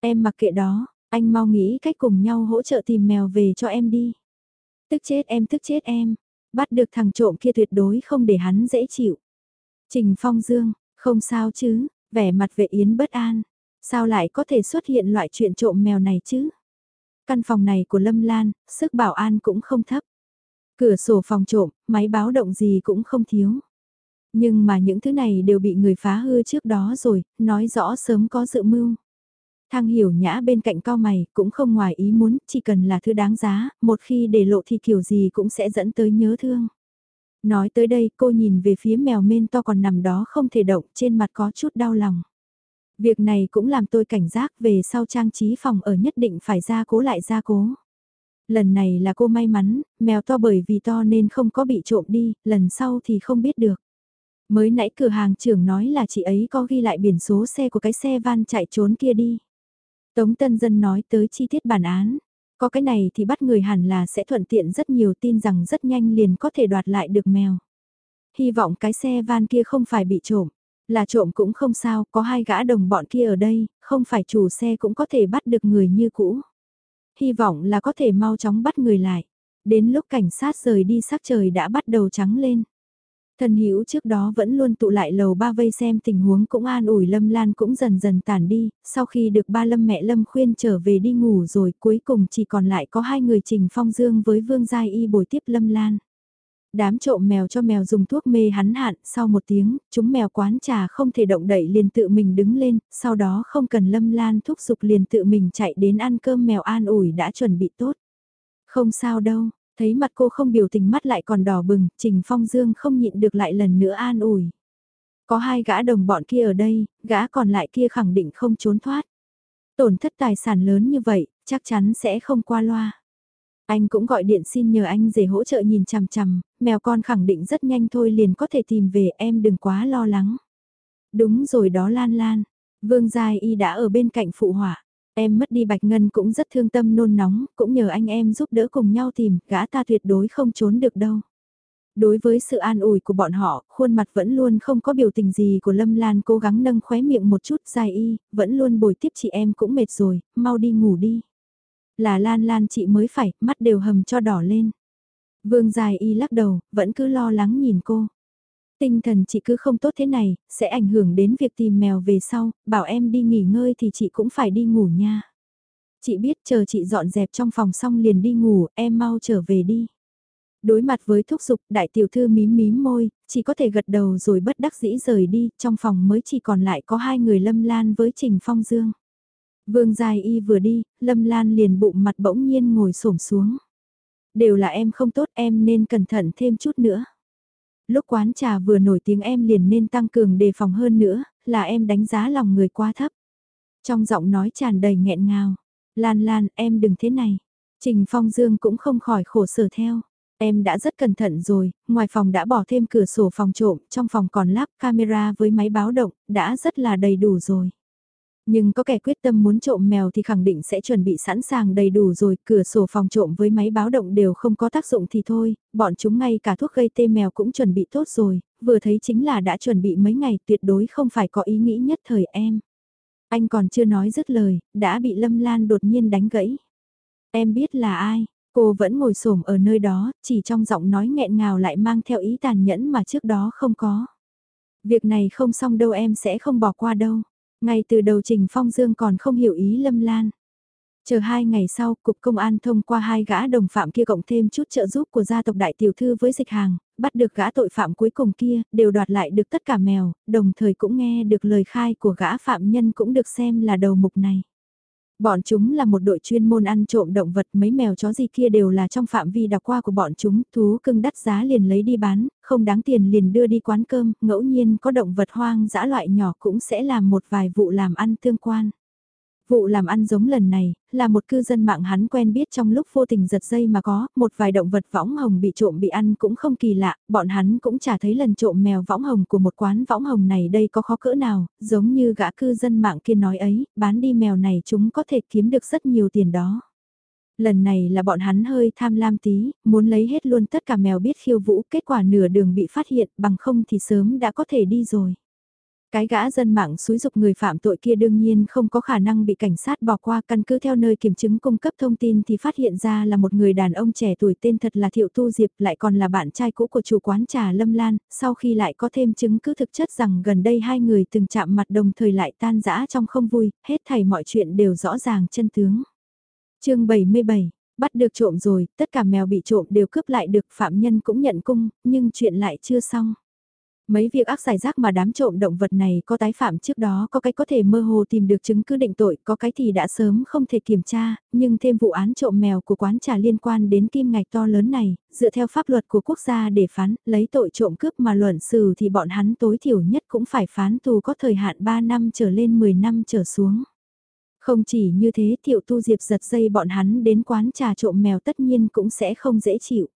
Em mặc kệ đó, anh mau nghĩ cách cùng nhau hỗ trợ tìm mèo về cho em đi. Tức chết em tức chết em, bắt được thằng trộm kia tuyệt đối không để hắn dễ chịu. Trình Phong Dương, không sao chứ, vẻ mặt vệ yến bất an. Sao lại có thể xuất hiện loại chuyện trộm mèo này chứ? Căn phòng này của Lâm Lan, sức bảo an cũng không thấp. Cửa sổ phòng trộm, máy báo động gì cũng không thiếu. Nhưng mà những thứ này đều bị người phá hư trước đó rồi, nói rõ sớm có dự mưu. Thang hiểu nhã bên cạnh cao mày, cũng không ngoài ý muốn, chỉ cần là thứ đáng giá, một khi để lộ thì kiểu gì cũng sẽ dẫn tới nhớ thương. Nói tới đây cô nhìn về phía mèo men to còn nằm đó không thể động, trên mặt có chút đau lòng. Việc này cũng làm tôi cảnh giác về sau trang trí phòng ở nhất định phải ra cố lại ra cố. Lần này là cô may mắn, mèo to bởi vì to nên không có bị trộm đi, lần sau thì không biết được. Mới nãy cửa hàng trưởng nói là chị ấy có ghi lại biển số xe của cái xe van chạy trốn kia đi. Tống Tân Dân nói tới chi tiết bản án. Có cái này thì bắt người hẳn là sẽ thuận tiện rất nhiều tin rằng rất nhanh liền có thể đoạt lại được mèo. Hy vọng cái xe van kia không phải bị trộm. Là trộm cũng không sao, có hai gã đồng bọn kia ở đây, không phải chủ xe cũng có thể bắt được người như cũ. Hy vọng là có thể mau chóng bắt người lại. Đến lúc cảnh sát rời đi sắc trời đã bắt đầu trắng lên. Thần hữu trước đó vẫn luôn tụ lại lầu ba vây xem tình huống cũng an ủi Lâm Lan cũng dần dần tản đi, sau khi được ba Lâm mẹ Lâm khuyên trở về đi ngủ rồi cuối cùng chỉ còn lại có hai người Trình Phong Dương với Vương Giai Y bồi tiếp Lâm Lan. Đám trộm mèo cho mèo dùng thuốc mê hắn hạn, sau một tiếng, chúng mèo quán trà không thể động đậy liền tự mình đứng lên, sau đó không cần Lâm Lan thúc giục liền tự mình chạy đến ăn cơm mèo an ủi đã chuẩn bị tốt. Không sao đâu, Thấy mặt cô không biểu tình mắt lại còn đỏ bừng, Trình Phong Dương không nhịn được lại lần nữa an ủi. Có hai gã đồng bọn kia ở đây, gã còn lại kia khẳng định không trốn thoát. Tổn thất tài sản lớn như vậy, chắc chắn sẽ không qua loa. Anh cũng gọi điện xin nhờ anh rể hỗ trợ nhìn chằm chằm, mèo con khẳng định rất nhanh thôi liền có thể tìm về em đừng quá lo lắng. Đúng rồi đó Lan Lan, Vương Giai Y đã ở bên cạnh phụ họa. Em mất đi Bạch Ngân cũng rất thương tâm nôn nóng, cũng nhờ anh em giúp đỡ cùng nhau tìm, gã ta tuyệt đối không trốn được đâu. Đối với sự an ủi của bọn họ, khuôn mặt vẫn luôn không có biểu tình gì của Lâm Lan cố gắng nâng khóe miệng một chút dài y, vẫn luôn bồi tiếp chị em cũng mệt rồi, mau đi ngủ đi. Là Lan Lan chị mới phải, mắt đều hầm cho đỏ lên. Vương dài y lắc đầu, vẫn cứ lo lắng nhìn cô. Tinh thần chị cứ không tốt thế này, sẽ ảnh hưởng đến việc tìm mèo về sau, bảo em đi nghỉ ngơi thì chị cũng phải đi ngủ nha. Chị biết chờ chị dọn dẹp trong phòng xong liền đi ngủ, em mau trở về đi. Đối mặt với thúc giục, đại tiểu thư mím mím môi, chỉ có thể gật đầu rồi bất đắc dĩ rời đi, trong phòng mới chỉ còn lại có hai người Lâm Lan với Trình Phong Dương. Vương Giai Y vừa đi, Lâm Lan liền bụng mặt bỗng nhiên ngồi xổm xuống. Đều là em không tốt em nên cẩn thận thêm chút nữa. Lúc quán trà vừa nổi tiếng em liền nên tăng cường đề phòng hơn nữa, là em đánh giá lòng người quá thấp. Trong giọng nói tràn đầy nghẹn ngào. Lan Lan, em đừng thế này. Trình Phong Dương cũng không khỏi khổ sở theo. Em đã rất cẩn thận rồi, ngoài phòng đã bỏ thêm cửa sổ phòng trộm, trong phòng còn lắp camera với máy báo động, đã rất là đầy đủ rồi. Nhưng có kẻ quyết tâm muốn trộm mèo thì khẳng định sẽ chuẩn bị sẵn sàng đầy đủ rồi, cửa sổ phòng trộm với máy báo động đều không có tác dụng thì thôi, bọn chúng ngay cả thuốc gây tê mèo cũng chuẩn bị tốt rồi, vừa thấy chính là đã chuẩn bị mấy ngày tuyệt đối không phải có ý nghĩ nhất thời em. Anh còn chưa nói dứt lời, đã bị Lâm Lan đột nhiên đánh gãy. Em biết là ai, cô vẫn ngồi xổm ở nơi đó, chỉ trong giọng nói nghẹn ngào lại mang theo ý tàn nhẫn mà trước đó không có. Việc này không xong đâu em sẽ không bỏ qua đâu. Ngay từ đầu Trình Phong Dương còn không hiểu ý Lâm Lan. Chờ hai ngày sau, Cục Công an thông qua hai gã đồng phạm kia cộng thêm chút trợ giúp của gia tộc đại tiểu thư với dịch hàng, bắt được gã tội phạm cuối cùng kia, đều đoạt lại được tất cả mèo, đồng thời cũng nghe được lời khai của gã phạm nhân cũng được xem là đầu mục này. Bọn chúng là một đội chuyên môn ăn trộm động vật mấy mèo chó gì kia đều là trong phạm vi đọc qua của bọn chúng, thú cưng đắt giá liền lấy đi bán, không đáng tiền liền đưa đi quán cơm, ngẫu nhiên có động vật hoang dã loại nhỏ cũng sẽ làm một vài vụ làm ăn tương quan. Vụ làm ăn giống lần này, là một cư dân mạng hắn quen biết trong lúc vô tình giật dây mà có, một vài động vật võng hồng bị trộm bị ăn cũng không kỳ lạ, bọn hắn cũng chả thấy lần trộm mèo võng hồng của một quán võng hồng này đây có khó cỡ nào, giống như gã cư dân mạng kia nói ấy, bán đi mèo này chúng có thể kiếm được rất nhiều tiền đó. Lần này là bọn hắn hơi tham lam tí, muốn lấy hết luôn tất cả mèo biết khiêu vũ, kết quả nửa đường bị phát hiện, bằng không thì sớm đã có thể đi rồi. Cái gã dân mạng xúi dục người phạm tội kia đương nhiên không có khả năng bị cảnh sát bỏ qua căn cứ theo nơi kiểm chứng cung cấp thông tin thì phát hiện ra là một người đàn ông trẻ tuổi tên thật là Thiệu Tu Diệp lại còn là bạn trai cũ của chủ quán trà Lâm Lan, sau khi lại có thêm chứng cứ thực chất rằng gần đây hai người từng chạm mặt đồng thời lại tan rã trong không vui, hết thảy mọi chuyện đều rõ ràng chân tướng. chương 77 Bắt được trộm rồi, tất cả mèo bị trộm đều cướp lại được, phạm nhân cũng nhận cung, nhưng chuyện lại chưa xong. Mấy việc ác giải rác mà đám trộm động vật này có tái phạm trước đó có cái có thể mơ hồ tìm được chứng cứ định tội, có cái thì đã sớm không thể kiểm tra, nhưng thêm vụ án trộm mèo của quán trà liên quan đến kim ngạch to lớn này, dựa theo pháp luật của quốc gia để phán, lấy tội trộm cướp mà luận xử thì bọn hắn tối thiểu nhất cũng phải phán tù có thời hạn 3 năm trở lên 10 năm trở xuống. Không chỉ như thế thiệu tu diệp giật dây bọn hắn đến quán trà trộm mèo tất nhiên cũng sẽ không dễ chịu.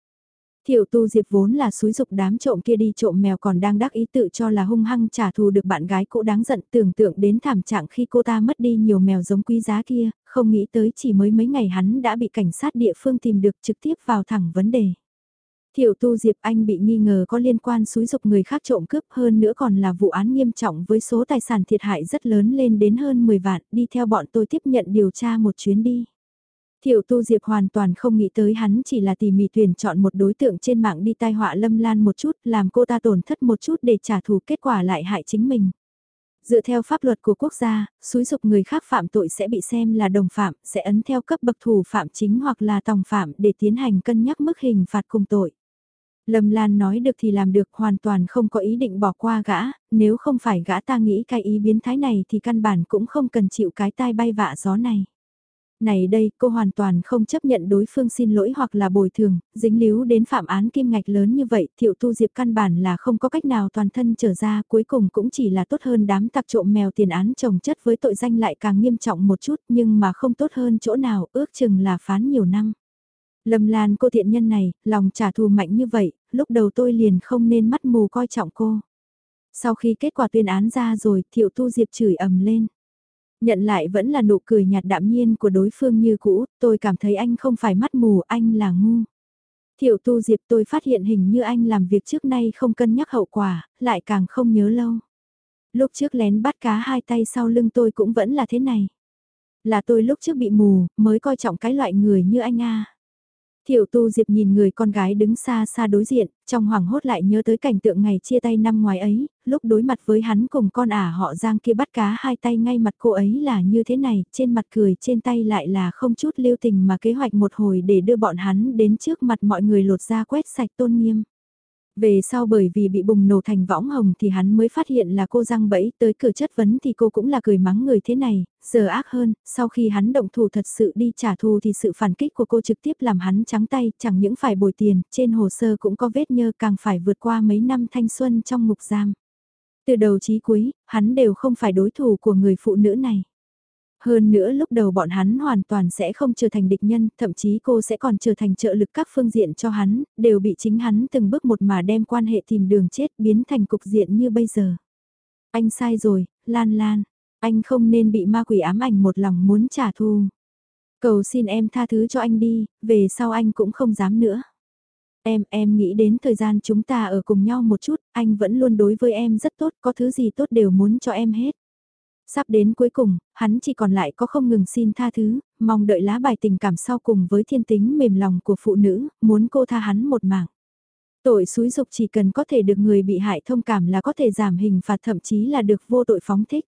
Thiệu tu diệp vốn là xúi dục đám trộm kia đi trộm mèo còn đang đắc ý tự cho là hung hăng trả thù được bạn gái cũ đáng giận tưởng tượng đến thảm trạng khi cô ta mất đi nhiều mèo giống quý giá kia, không nghĩ tới chỉ mới mấy ngày hắn đã bị cảnh sát địa phương tìm được trực tiếp vào thẳng vấn đề. Thiệu tu Diệp Anh bị nghi ngờ có liên quan xúi dục người khác trộm cướp hơn nữa còn là vụ án nghiêm trọng với số tài sản thiệt hại rất lớn lên đến hơn 10 vạn, đi theo bọn tôi tiếp nhận điều tra một chuyến đi. Tiểu tu Diệp hoàn toàn không nghĩ tới hắn chỉ là tỉ mỉ tuyển chọn một đối tượng trên mạng đi tai họa lâm lan một chút, làm cô ta tổn thất một chút để trả thù kết quả lại hại chính mình. Dựa theo pháp luật của quốc gia, xúi dục người khác phạm tội sẽ bị xem là đồng phạm, sẽ ấn theo cấp bậc thủ phạm chính hoặc là tòng phạm để tiến hành cân nhắc mức hình phạt cùng tội. Lâm Lan nói được thì làm được hoàn toàn không có ý định bỏ qua gã, nếu không phải gã ta nghĩ cái ý biến thái này thì căn bản cũng không cần chịu cái tai bay vạ gió này. Này đây, cô hoàn toàn không chấp nhận đối phương xin lỗi hoặc là bồi thường, dính líu đến phạm án kim ngạch lớn như vậy, thiệu tu diệp căn bản là không có cách nào toàn thân trở ra, cuối cùng cũng chỉ là tốt hơn đám tặc trộm mèo tiền án trồng chất với tội danh lại càng nghiêm trọng một chút nhưng mà không tốt hơn chỗ nào, ước chừng là phán nhiều năm. Lâm Lan cô thiện nhân này, lòng trả thù mạnh như vậy, lúc đầu tôi liền không nên mắt mù coi trọng cô. Sau khi kết quả tuyên án ra rồi, Thiệu Tu Diệp chửi ầm lên. Nhận lại vẫn là nụ cười nhạt đạm nhiên của đối phương như cũ, tôi cảm thấy anh không phải mắt mù, anh là ngu. Thiệu Tu Diệp tôi phát hiện hình như anh làm việc trước nay không cân nhắc hậu quả, lại càng không nhớ lâu. Lúc trước lén bắt cá hai tay sau lưng tôi cũng vẫn là thế này. Là tôi lúc trước bị mù, mới coi trọng cái loại người như anh a. Thiệu tu diệp nhìn người con gái đứng xa xa đối diện, trong hoảng hốt lại nhớ tới cảnh tượng ngày chia tay năm ngoài ấy, lúc đối mặt với hắn cùng con ả họ giang kia bắt cá hai tay ngay mặt cô ấy là như thế này, trên mặt cười trên tay lại là không chút lưu tình mà kế hoạch một hồi để đưa bọn hắn đến trước mặt mọi người lột ra quét sạch tôn nghiêm. Về sau bởi vì bị bùng nổ thành võng hồng thì hắn mới phát hiện là cô răng bẫy tới cửa chất vấn thì cô cũng là cười mắng người thế này, giờ ác hơn, sau khi hắn động thủ thật sự đi trả thù thì sự phản kích của cô trực tiếp làm hắn trắng tay, chẳng những phải bồi tiền, trên hồ sơ cũng có vết nhơ càng phải vượt qua mấy năm thanh xuân trong ngục giam. Từ đầu chí cuối, hắn đều không phải đối thủ của người phụ nữ này. Hơn nữa lúc đầu bọn hắn hoàn toàn sẽ không trở thành địch nhân, thậm chí cô sẽ còn trở thành trợ lực các phương diện cho hắn, đều bị chính hắn từng bước một mà đem quan hệ tìm đường chết biến thành cục diện như bây giờ. Anh sai rồi, Lan Lan, anh không nên bị ma quỷ ám ảnh một lòng muốn trả thù. Cầu xin em tha thứ cho anh đi, về sau anh cũng không dám nữa. Em, em nghĩ đến thời gian chúng ta ở cùng nhau một chút, anh vẫn luôn đối với em rất tốt, có thứ gì tốt đều muốn cho em hết. Sắp đến cuối cùng, hắn chỉ còn lại có không ngừng xin tha thứ, mong đợi lá bài tình cảm sau cùng với thiên tính mềm lòng của phụ nữ, muốn cô tha hắn một mạng. Tội xúi dục chỉ cần có thể được người bị hại thông cảm là có thể giảm hình phạt thậm chí là được vô tội phóng thích.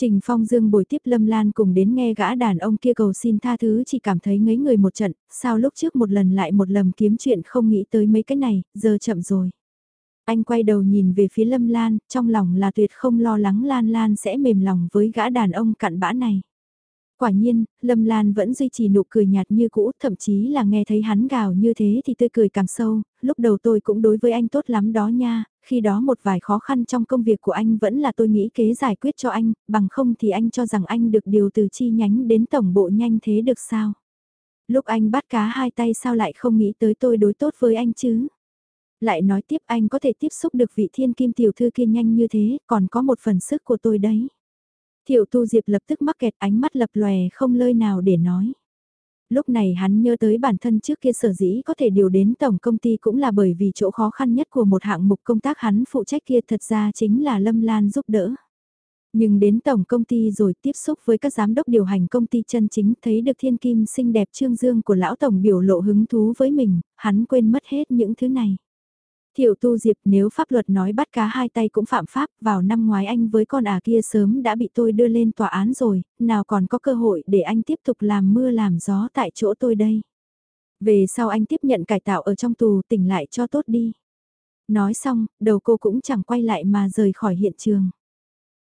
Trình Phong Dương bồi tiếp Lâm Lan cùng đến nghe gã đàn ông kia cầu xin tha thứ chỉ cảm thấy ngấy người một trận, sao lúc trước một lần lại một lầm kiếm chuyện không nghĩ tới mấy cái này, giờ chậm rồi. Anh quay đầu nhìn về phía Lâm Lan, trong lòng là tuyệt không lo lắng Lan Lan sẽ mềm lòng với gã đàn ông cặn bã này. Quả nhiên, Lâm Lan vẫn duy trì nụ cười nhạt như cũ, thậm chí là nghe thấy hắn gào như thế thì tươi cười càng sâu, lúc đầu tôi cũng đối với anh tốt lắm đó nha, khi đó một vài khó khăn trong công việc của anh vẫn là tôi nghĩ kế giải quyết cho anh, bằng không thì anh cho rằng anh được điều từ chi nhánh đến tổng bộ nhanh thế được sao. Lúc anh bắt cá hai tay sao lại không nghĩ tới tôi đối tốt với anh chứ? Lại nói tiếp anh có thể tiếp xúc được vị thiên kim tiểu thư kia nhanh như thế, còn có một phần sức của tôi đấy. Thiệu tu diệp lập tức mắc kẹt ánh mắt lập lòe không lơi nào để nói. Lúc này hắn nhớ tới bản thân trước kia sở dĩ có thể điều đến tổng công ty cũng là bởi vì chỗ khó khăn nhất của một hạng mục công tác hắn phụ trách kia thật ra chính là Lâm Lan giúp đỡ. Nhưng đến tổng công ty rồi tiếp xúc với các giám đốc điều hành công ty chân chính thấy được thiên kim xinh đẹp trương dương của lão tổng biểu lộ hứng thú với mình, hắn quên mất hết những thứ này. Thiệu tu diệp nếu pháp luật nói bắt cá hai tay cũng phạm pháp, vào năm ngoái anh với con à kia sớm đã bị tôi đưa lên tòa án rồi, nào còn có cơ hội để anh tiếp tục làm mưa làm gió tại chỗ tôi đây. Về sau anh tiếp nhận cải tạo ở trong tù tỉnh lại cho tốt đi. Nói xong, đầu cô cũng chẳng quay lại mà rời khỏi hiện trường.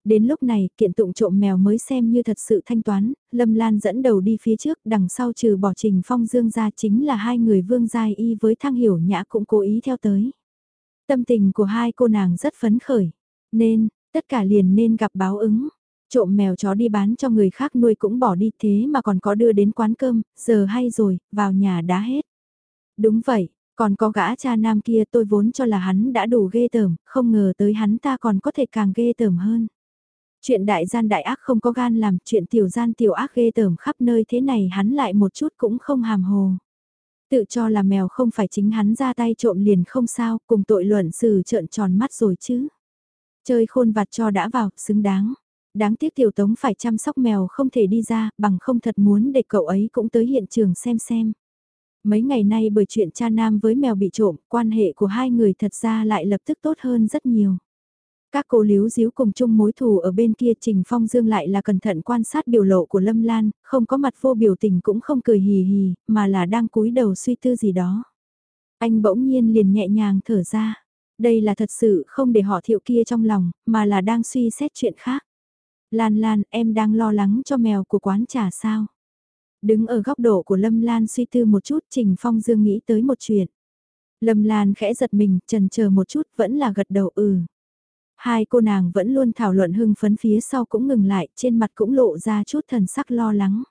Đến lúc này, kiện tụng trộm mèo mới xem như thật sự thanh toán, Lâm Lan dẫn đầu đi phía trước, đằng sau trừ bỏ trình phong dương ra chính là hai người vương giai y với thang hiểu nhã cũng cố ý theo tới. Tâm tình của hai cô nàng rất phấn khởi, nên, tất cả liền nên gặp báo ứng. Trộm mèo chó đi bán cho người khác nuôi cũng bỏ đi thế mà còn có đưa đến quán cơm, giờ hay rồi, vào nhà đá hết. Đúng vậy, còn có gã cha nam kia tôi vốn cho là hắn đã đủ ghê tởm, không ngờ tới hắn ta còn có thể càng ghê tởm hơn. Chuyện đại gian đại ác không có gan làm, chuyện tiểu gian tiểu ác ghê tởm khắp nơi thế này hắn lại một chút cũng không hàm hồ. Tự cho là mèo không phải chính hắn ra tay trộm liền không sao, cùng tội luận xử trợn tròn mắt rồi chứ. Chơi khôn vặt cho đã vào, xứng đáng. Đáng tiếc tiểu tống phải chăm sóc mèo không thể đi ra, bằng không thật muốn để cậu ấy cũng tới hiện trường xem xem. Mấy ngày nay bởi chuyện cha nam với mèo bị trộm, quan hệ của hai người thật ra lại lập tức tốt hơn rất nhiều. Các cô líu díu cùng chung mối thù ở bên kia Trình Phong Dương lại là cẩn thận quan sát biểu lộ của Lâm Lan, không có mặt vô biểu tình cũng không cười hì hì, mà là đang cúi đầu suy tư gì đó. Anh bỗng nhiên liền nhẹ nhàng thở ra. Đây là thật sự không để họ thiệu kia trong lòng, mà là đang suy xét chuyện khác. Lan Lan, em đang lo lắng cho mèo của quán trà sao? Đứng ở góc độ của Lâm Lan suy tư một chút, Trình Phong Dương nghĩ tới một chuyện. Lâm Lan khẽ giật mình, trần chờ một chút, vẫn là gật đầu ừ. Hai cô nàng vẫn luôn thảo luận hưng phấn phía sau cũng ngừng lại, trên mặt cũng lộ ra chút thần sắc lo lắng.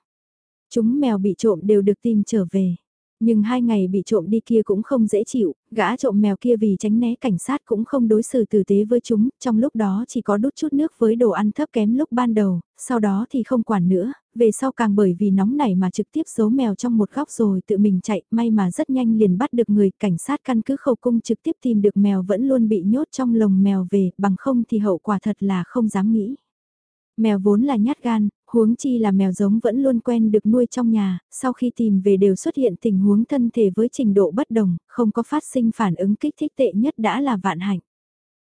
Chúng mèo bị trộm đều được tìm trở về. Nhưng hai ngày bị trộm đi kia cũng không dễ chịu, gã trộm mèo kia vì tránh né cảnh sát cũng không đối xử tử tế với chúng, trong lúc đó chỉ có đút chút nước với đồ ăn thấp kém lúc ban đầu, sau đó thì không quản nữa, về sau càng bởi vì nóng nảy mà trực tiếp giấu mèo trong một góc rồi tự mình chạy, may mà rất nhanh liền bắt được người, cảnh sát căn cứ khẩu cung trực tiếp tìm được mèo vẫn luôn bị nhốt trong lồng mèo về, bằng không thì hậu quả thật là không dám nghĩ. Mèo vốn là nhát gan, huống chi là mèo giống vẫn luôn quen được nuôi trong nhà, sau khi tìm về đều xuất hiện tình huống thân thể với trình độ bất đồng, không có phát sinh phản ứng kích thích tệ nhất đã là vạn hạnh.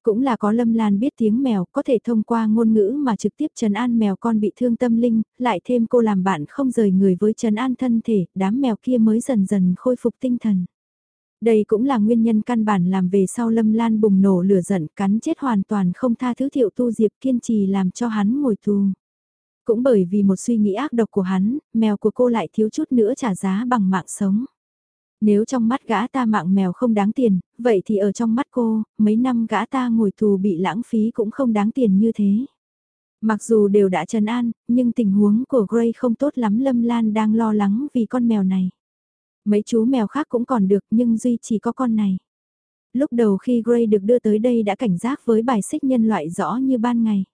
Cũng là có Lâm Lan biết tiếng mèo có thể thông qua ngôn ngữ mà trực tiếp trấn an mèo con bị thương tâm linh, lại thêm cô làm bạn không rời người với trấn an thân thể, đám mèo kia mới dần dần khôi phục tinh thần. Đây cũng là nguyên nhân căn bản làm về sau Lâm Lan bùng nổ lửa giận cắn chết hoàn toàn không tha thứ thiệu tu diệp kiên trì làm cho hắn ngồi tù. Cũng bởi vì một suy nghĩ ác độc của hắn, mèo của cô lại thiếu chút nữa trả giá bằng mạng sống. Nếu trong mắt gã ta mạng mèo không đáng tiền, vậy thì ở trong mắt cô, mấy năm gã ta ngồi tù bị lãng phí cũng không đáng tiền như thế. Mặc dù đều đã trấn an, nhưng tình huống của Gray không tốt lắm Lâm Lan đang lo lắng vì con mèo này. Mấy chú mèo khác cũng còn được nhưng duy chỉ có con này. Lúc đầu khi Gray được đưa tới đây đã cảnh giác với bài xích nhân loại rõ như ban ngày.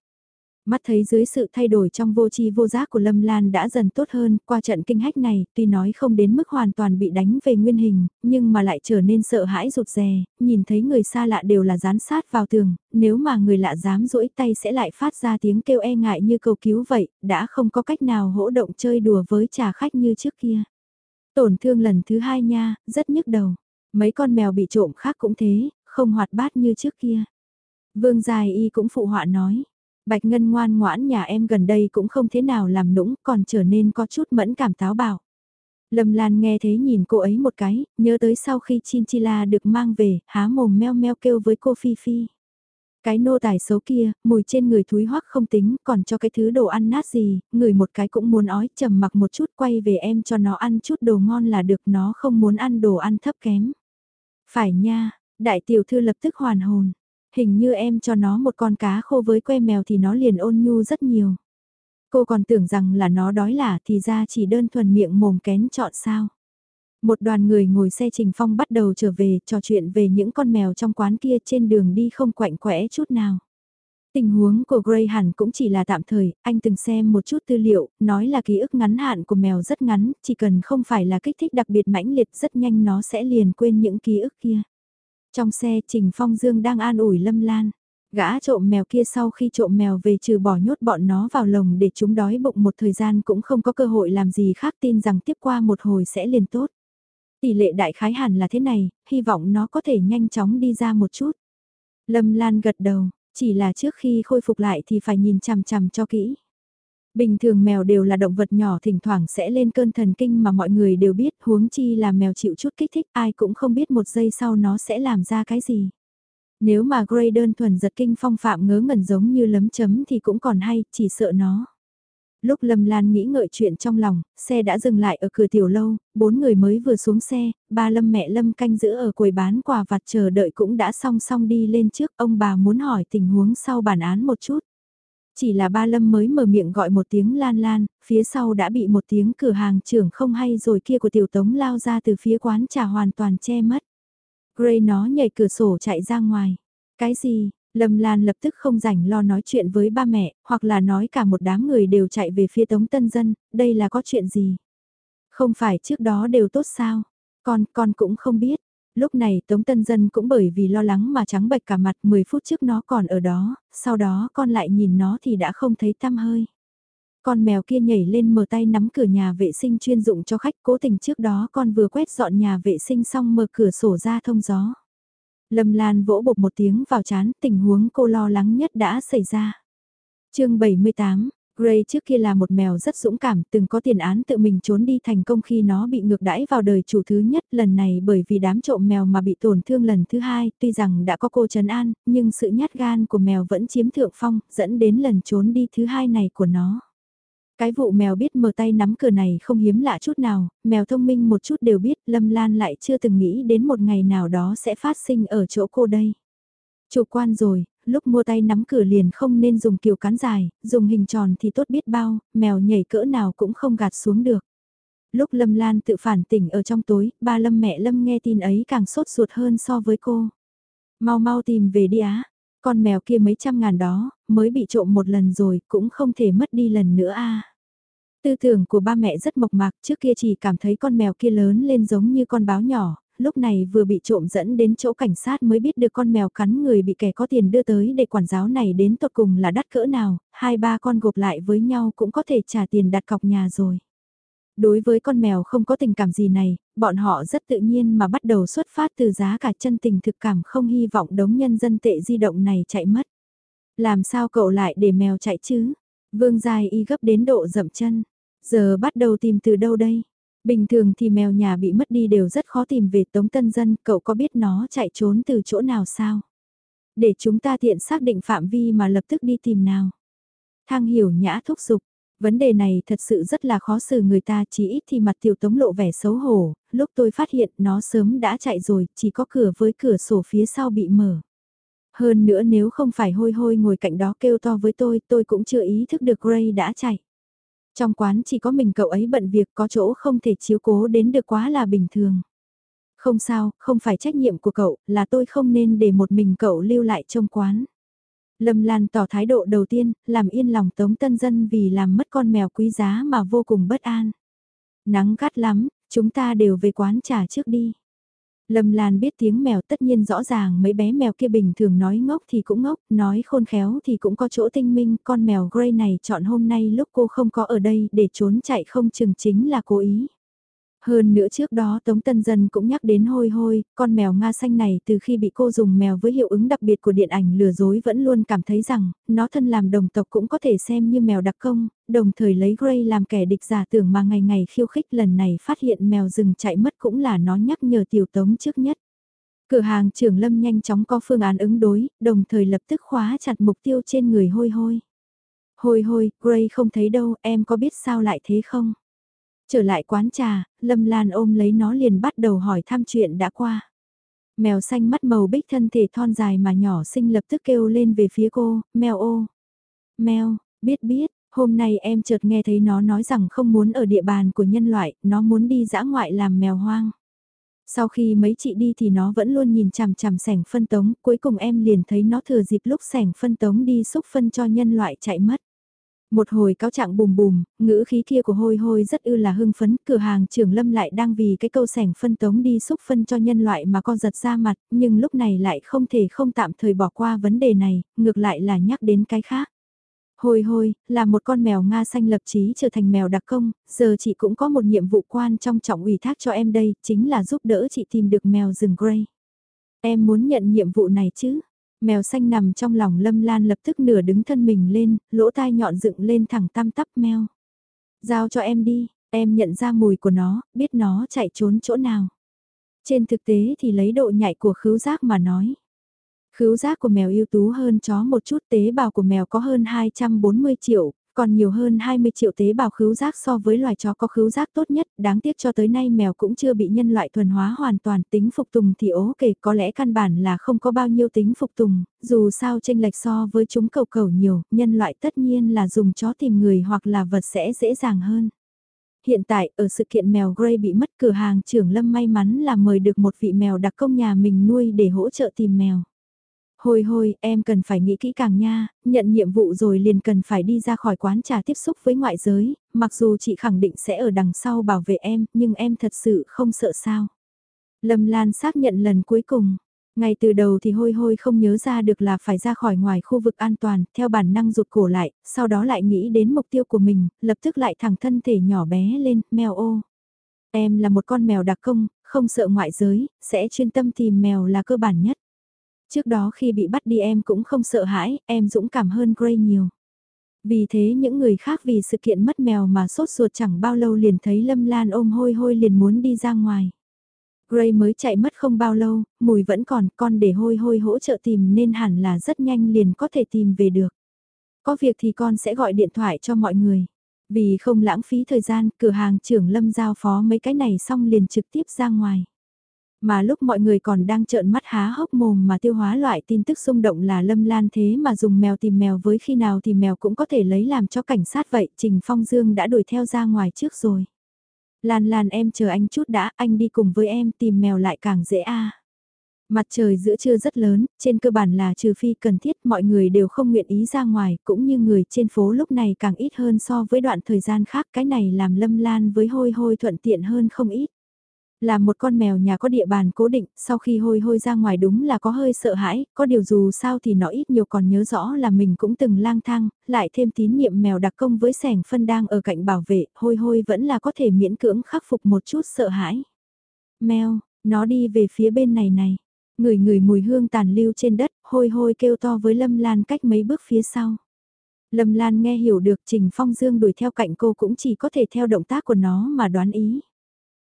Mắt thấy dưới sự thay đổi trong vô tri vô giác của Lâm Lan đã dần tốt hơn, qua trận kinh hách này, tuy nói không đến mức hoàn toàn bị đánh về nguyên hình, nhưng mà lại trở nên sợ hãi rụt rè, nhìn thấy người xa lạ đều là dán sát vào tường, nếu mà người lạ dám duỗi tay sẽ lại phát ra tiếng kêu e ngại như cầu cứu vậy, đã không có cách nào hỗ động chơi đùa với trà khách như trước kia. Tổn thương lần thứ hai nha, rất nhức đầu. Mấy con mèo bị trộm khác cũng thế, không hoạt bát như trước kia. Vương Dài Y cũng phụ họa nói. Bạch Ngân ngoan ngoãn nhà em gần đây cũng không thế nào làm nũng còn trở nên có chút mẫn cảm táo bạo. Lâm Lan nghe thế nhìn cô ấy một cái, nhớ tới sau khi Chinchilla được mang về, há mồm meo meo kêu với cô Phi Phi. Cái nô tài xấu kia, mùi trên người thúi hoắc không tính, còn cho cái thứ đồ ăn nát gì, người một cái cũng muốn ói, trầm mặc một chút quay về em cho nó ăn chút đồ ngon là được, nó không muốn ăn đồ ăn thấp kém. Phải nha, đại tiểu thư lập tức hoàn hồn, hình như em cho nó một con cá khô với que mèo thì nó liền ôn nhu rất nhiều. Cô còn tưởng rằng là nó đói lả thì ra chỉ đơn thuần miệng mồm kén chọn sao. Một đoàn người ngồi xe Trình Phong bắt đầu trở về trò chuyện về những con mèo trong quán kia trên đường đi không quạnh quẽ chút nào. Tình huống của Gray hẳn cũng chỉ là tạm thời, anh từng xem một chút tư liệu, nói là ký ức ngắn hạn của mèo rất ngắn, chỉ cần không phải là kích thích đặc biệt mãnh liệt rất nhanh nó sẽ liền quên những ký ức kia. Trong xe Trình Phong Dương đang an ủi Lâm Lan. Gã trộm mèo kia sau khi trộm mèo về trừ bỏ nhốt bọn nó vào lồng để chúng đói bụng một thời gian cũng không có cơ hội làm gì khác tin rằng tiếp qua một hồi sẽ liền tốt. Tỷ lệ đại khái hẳn là thế này, hy vọng nó có thể nhanh chóng đi ra một chút. Lâm Lan gật đầu, chỉ là trước khi khôi phục lại thì phải nhìn chằm chằm cho kỹ. Bình thường mèo đều là động vật nhỏ thỉnh thoảng sẽ lên cơn thần kinh mà mọi người đều biết huống chi là mèo chịu chút kích thích ai cũng không biết một giây sau nó sẽ làm ra cái gì. Nếu mà Gray đơn thuần giật kinh phong phạm ngớ ngẩn giống như lấm chấm thì cũng còn hay, chỉ sợ nó. Lúc Lâm Lan nghĩ ngợi chuyện trong lòng, xe đã dừng lại ở cửa tiểu lâu, bốn người mới vừa xuống xe, ba Lâm mẹ Lâm canh giữ ở quầy bán quà vặt chờ đợi cũng đã song song đi lên trước, ông bà muốn hỏi tình huống sau bản án một chút. Chỉ là ba Lâm mới mở miệng gọi một tiếng lan lan, phía sau đã bị một tiếng cửa hàng trưởng không hay rồi kia của tiểu tống lao ra từ phía quán trà hoàn toàn che mất. Gray nó nhảy cửa sổ chạy ra ngoài. Cái gì, Lâm Lan lập tức không rảnh lo nói chuyện với ba mẹ, hoặc là nói cả một đám người đều chạy về phía Tống Tân Dân, đây là có chuyện gì? Không phải trước đó đều tốt sao? Con, con cũng không biết. Lúc này Tống Tân Dân cũng bởi vì lo lắng mà trắng bệch cả mặt 10 phút trước nó còn ở đó, sau đó con lại nhìn nó thì đã không thấy tăm hơi. Con mèo kia nhảy lên mở tay nắm cửa nhà vệ sinh chuyên dụng cho khách cố tình trước đó con vừa quét dọn nhà vệ sinh xong mở cửa sổ ra thông gió. Lâm Lan vỗ bột một tiếng vào chán, tình huống cô lo lắng nhất đã xảy ra. chương 78, Gray trước kia là một mèo rất dũng cảm, từng có tiền án tự mình trốn đi thành công khi nó bị ngược đãi vào đời chủ thứ nhất, lần này bởi vì đám trộm mèo mà bị tổn thương lần thứ hai, tuy rằng đã có cô trấn an, nhưng sự nhát gan của mèo vẫn chiếm thượng phong, dẫn đến lần trốn đi thứ hai này của nó. Cái vụ mèo biết mở tay nắm cửa này không hiếm lạ chút nào, mèo thông minh một chút đều biết Lâm Lan lại chưa từng nghĩ đến một ngày nào đó sẽ phát sinh ở chỗ cô đây. Chủ quan rồi, lúc mua tay nắm cửa liền không nên dùng kiều cán dài, dùng hình tròn thì tốt biết bao, mèo nhảy cỡ nào cũng không gạt xuống được. Lúc Lâm Lan tự phản tỉnh ở trong tối, ba Lâm mẹ Lâm nghe tin ấy càng sốt ruột hơn so với cô. Mau mau tìm về đi á, con mèo kia mấy trăm ngàn đó, mới bị trộm một lần rồi, cũng không thể mất đi lần nữa a. Tư tưởng của ba mẹ rất mộc mạc, trước kia chỉ cảm thấy con mèo kia lớn lên giống như con báo nhỏ, lúc này vừa bị trộm dẫn đến chỗ cảnh sát mới biết được con mèo cắn người bị kẻ có tiền đưa tới để quản giáo này đến tột cùng là đắt cỡ nào, hai ba con gộp lại với nhau cũng có thể trả tiền đặt cọc nhà rồi. Đối với con mèo không có tình cảm gì này, bọn họ rất tự nhiên mà bắt đầu xuất phát từ giá cả chân tình thực cảm không hy vọng đống nhân dân tệ di động này chạy mất. Làm sao cậu lại để mèo chạy chứ? Vương dài y gấp đến độ dậm chân. Giờ bắt đầu tìm từ đâu đây? Bình thường thì mèo nhà bị mất đi đều rất khó tìm về Tống Tân Dân, cậu có biết nó chạy trốn từ chỗ nào sao? Để chúng ta tiện xác định phạm vi mà lập tức đi tìm nào. Thang hiểu nhã thúc giục, vấn đề này thật sự rất là khó xử người ta chỉ ít thì mặt tiểu tống lộ vẻ xấu hổ, lúc tôi phát hiện nó sớm đã chạy rồi, chỉ có cửa với cửa sổ phía sau bị mở. Hơn nữa nếu không phải hôi hôi ngồi cạnh đó kêu to với tôi, tôi cũng chưa ý thức được Gray đã chạy. Trong quán chỉ có mình cậu ấy bận việc có chỗ không thể chiếu cố đến được quá là bình thường. Không sao, không phải trách nhiệm của cậu, là tôi không nên để một mình cậu lưu lại trong quán. Lâm Lan tỏ thái độ đầu tiên, làm yên lòng Tống Tân Dân vì làm mất con mèo quý giá mà vô cùng bất an. Nắng gắt lắm, chúng ta đều về quán trà trước đi. Lâm Lan biết tiếng mèo tất nhiên rõ ràng mấy bé mèo kia bình thường nói ngốc thì cũng ngốc, nói khôn khéo thì cũng có chỗ tinh minh, con mèo Grey này chọn hôm nay lúc cô không có ở đây để trốn chạy không chừng chính là cố ý. Hơn nữa trước đó Tống Tân Dân cũng nhắc đến hôi hôi, con mèo Nga xanh này từ khi bị cô dùng mèo với hiệu ứng đặc biệt của điện ảnh lừa dối vẫn luôn cảm thấy rằng, nó thân làm đồng tộc cũng có thể xem như mèo đặc công, đồng thời lấy Gray làm kẻ địch giả tưởng mà ngày ngày khiêu khích lần này phát hiện mèo rừng chạy mất cũng là nó nhắc nhở tiểu Tống trước nhất. Cửa hàng trưởng lâm nhanh chóng có phương án ứng đối, đồng thời lập tức khóa chặt mục tiêu trên người hôi hôi. Hôi hôi, Gray không thấy đâu, em có biết sao lại thế không? Trở lại quán trà, Lâm Lan ôm lấy nó liền bắt đầu hỏi thăm chuyện đã qua. Mèo xanh mắt màu bích thân thể thon dài mà nhỏ xinh lập tức kêu lên về phía cô, mèo ô. Mèo, biết biết, hôm nay em chợt nghe thấy nó nói rằng không muốn ở địa bàn của nhân loại, nó muốn đi dã ngoại làm mèo hoang. Sau khi mấy chị đi thì nó vẫn luôn nhìn chằm chằm sẻng phân tống, cuối cùng em liền thấy nó thừa dịp lúc sẻng phân tống đi xúc phân cho nhân loại chạy mất. Một hồi cáo trạng bùm bùm, ngữ khí kia của hôi hôi rất ư là hưng phấn, cửa hàng trưởng lâm lại đang vì cái câu sẻng phân tống đi xúc phân cho nhân loại mà con giật ra mặt, nhưng lúc này lại không thể không tạm thời bỏ qua vấn đề này, ngược lại là nhắc đến cái khác. Hôi hôi, là một con mèo Nga xanh lập chí trở thành mèo đặc công, giờ chị cũng có một nhiệm vụ quan trong trọng ủy thác cho em đây, chính là giúp đỡ chị tìm được mèo rừng Grey. Em muốn nhận nhiệm vụ này chứ? Mèo xanh nằm trong lòng Lâm Lan lập tức nửa đứng thân mình lên, lỗ tai nhọn dựng lên thẳng tăm tắp mèo. Giao cho em đi, em nhận ra mùi của nó, biết nó chạy trốn chỗ nào. Trên thực tế thì lấy độ nhạy của khứu giác mà nói. Khứu giác của mèo ưu tú hơn chó một chút tế bào của mèo có hơn 240 triệu, còn nhiều hơn 20 triệu tế bào khứu giác so với loài chó có khứu giác tốt nhất, đáng tiếc cho tới nay mèo cũng chưa bị nhân loại thuần hóa hoàn toàn, tính phục tùng thì ố kể có lẽ căn bản là không có bao nhiêu tính phục tùng, dù sao tranh lệch so với chúng cầu cầu nhiều, nhân loại tất nhiên là dùng chó tìm người hoặc là vật sẽ dễ dàng hơn. Hiện tại, ở sự kiện mèo Grey bị mất cửa hàng trưởng Lâm may mắn là mời được một vị mèo đặc công nhà mình nuôi để hỗ trợ tìm mèo. Hồi hồi, em cần phải nghĩ kỹ càng nha, nhận nhiệm vụ rồi liền cần phải đi ra khỏi quán trà tiếp xúc với ngoại giới, mặc dù chị khẳng định sẽ ở đằng sau bảo vệ em, nhưng em thật sự không sợ sao. Lâm Lan xác nhận lần cuối cùng, ngay từ đầu thì hôi hôi không nhớ ra được là phải ra khỏi ngoài khu vực an toàn, theo bản năng rụt cổ lại, sau đó lại nghĩ đến mục tiêu của mình, lập tức lại thẳng thân thể nhỏ bé lên, mèo ô. Em là một con mèo đặc công, không sợ ngoại giới, sẽ chuyên tâm tìm mèo là cơ bản nhất. Trước đó khi bị bắt đi em cũng không sợ hãi, em dũng cảm hơn Gray nhiều. Vì thế những người khác vì sự kiện mất mèo mà sốt ruột chẳng bao lâu liền thấy Lâm Lan ôm hôi hôi liền muốn đi ra ngoài. Gray mới chạy mất không bao lâu, mùi vẫn còn, con để hôi hôi hỗ trợ tìm nên hẳn là rất nhanh liền có thể tìm về được. Có việc thì con sẽ gọi điện thoại cho mọi người. Vì không lãng phí thời gian, cửa hàng trưởng Lâm giao phó mấy cái này xong liền trực tiếp ra ngoài. Mà lúc mọi người còn đang trợn mắt há hốc mồm mà tiêu hóa loại tin tức xung động là lâm lan thế mà dùng mèo tìm mèo với khi nào thì mèo cũng có thể lấy làm cho cảnh sát vậy, Trình Phong Dương đã đuổi theo ra ngoài trước rồi. Lan Lan em chờ anh chút đã, anh đi cùng với em tìm mèo lại càng dễ a. Mặt trời giữa trưa rất lớn, trên cơ bản là trừ phi cần thiết mọi người đều không nguyện ý ra ngoài, cũng như người trên phố lúc này càng ít hơn so với đoạn thời gian khác, cái này làm lâm lan với hôi hôi thuận tiện hơn không ít. Là một con mèo nhà có địa bàn cố định, sau khi hôi hôi ra ngoài đúng là có hơi sợ hãi, có điều dù sao thì nó ít nhiều còn nhớ rõ là mình cũng từng lang thang, lại thêm tín nhiệm mèo đặc công với sẻng phân đang ở cạnh bảo vệ, hôi hôi vẫn là có thể miễn cưỡng khắc phục một chút sợ hãi. Mèo, nó đi về phía bên này này, người người mùi hương tàn lưu trên đất, hôi hôi kêu to với Lâm Lan cách mấy bước phía sau. Lâm Lan nghe hiểu được Trình Phong Dương đuổi theo cạnh cô cũng chỉ có thể theo động tác của nó mà đoán ý.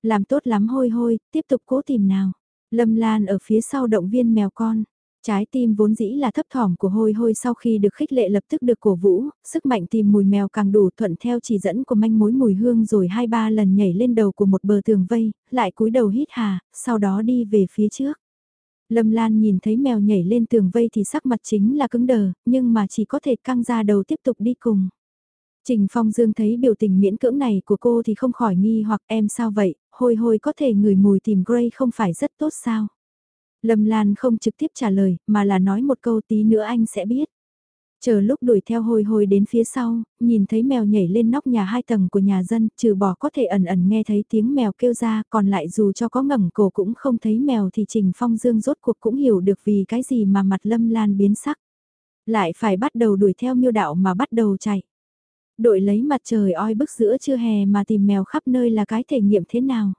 Làm tốt lắm hôi hôi, tiếp tục cố tìm nào. Lâm Lan ở phía sau động viên mèo con. Trái tim vốn dĩ là thấp thỏm của hôi hôi sau khi được khích lệ lập tức được cổ vũ, sức mạnh tìm mùi mèo càng đủ thuận theo chỉ dẫn của manh mối mùi hương rồi hai ba lần nhảy lên đầu của một bờ tường vây, lại cúi đầu hít hà, sau đó đi về phía trước. Lâm Lan nhìn thấy mèo nhảy lên tường vây thì sắc mặt chính là cứng đờ, nhưng mà chỉ có thể căng ra đầu tiếp tục đi cùng. Trình Phong Dương thấy biểu tình miễn cưỡng này của cô thì không khỏi nghi hoặc em sao vậy, hồi hồi có thể ngửi mùi tìm Gray không phải rất tốt sao? Lâm Lan không trực tiếp trả lời, mà là nói một câu tí nữa anh sẽ biết. Chờ lúc đuổi theo hồi hồi đến phía sau, nhìn thấy mèo nhảy lên nóc nhà hai tầng của nhà dân, trừ bỏ có thể ẩn ẩn nghe thấy tiếng mèo kêu ra, còn lại dù cho có ngẩng cổ cũng không thấy mèo thì Trình Phong Dương rốt cuộc cũng hiểu được vì cái gì mà mặt Lâm Lan biến sắc. Lại phải bắt đầu đuổi theo miêu đạo mà bắt đầu chạy đội lấy mặt trời oi bức giữa trưa hè mà tìm mèo khắp nơi là cái thể nghiệm thế nào.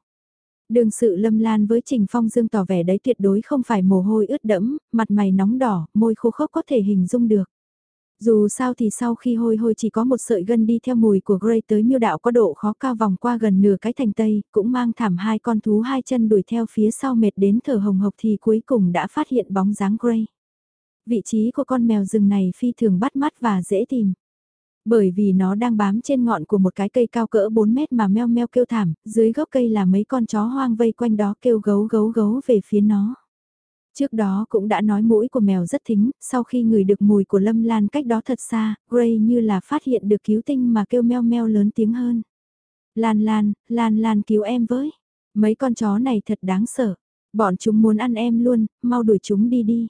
Đường sự lâm lan với Trình Phong Dương tỏ vẻ đấy tuyệt đối không phải mồ hôi ướt đẫm, mặt mày nóng đỏ, môi khô khốc có thể hình dung được. Dù sao thì sau khi hôi hôi chỉ có một sợi gân đi theo mùi của Grey tới miêu đạo có độ khó cao vòng qua gần nửa cái thành tây, cũng mang thảm hai con thú hai chân đuổi theo phía sau mệt đến thở hồng hộc thì cuối cùng đã phát hiện bóng dáng Grey. Vị trí của con mèo rừng này phi thường bắt mắt và dễ tìm. Bởi vì nó đang bám trên ngọn của một cái cây cao cỡ 4 mét mà meo meo kêu thảm, dưới gốc cây là mấy con chó hoang vây quanh đó kêu gấu gấu gấu về phía nó. Trước đó cũng đã nói mũi của mèo rất thính, sau khi ngửi được mùi của lâm lan cách đó thật xa, Gray như là phát hiện được cứu tinh mà kêu meo meo lớn tiếng hơn. Lan lan, lan lan cứu em với. Mấy con chó này thật đáng sợ. Bọn chúng muốn ăn em luôn, mau đuổi chúng đi đi.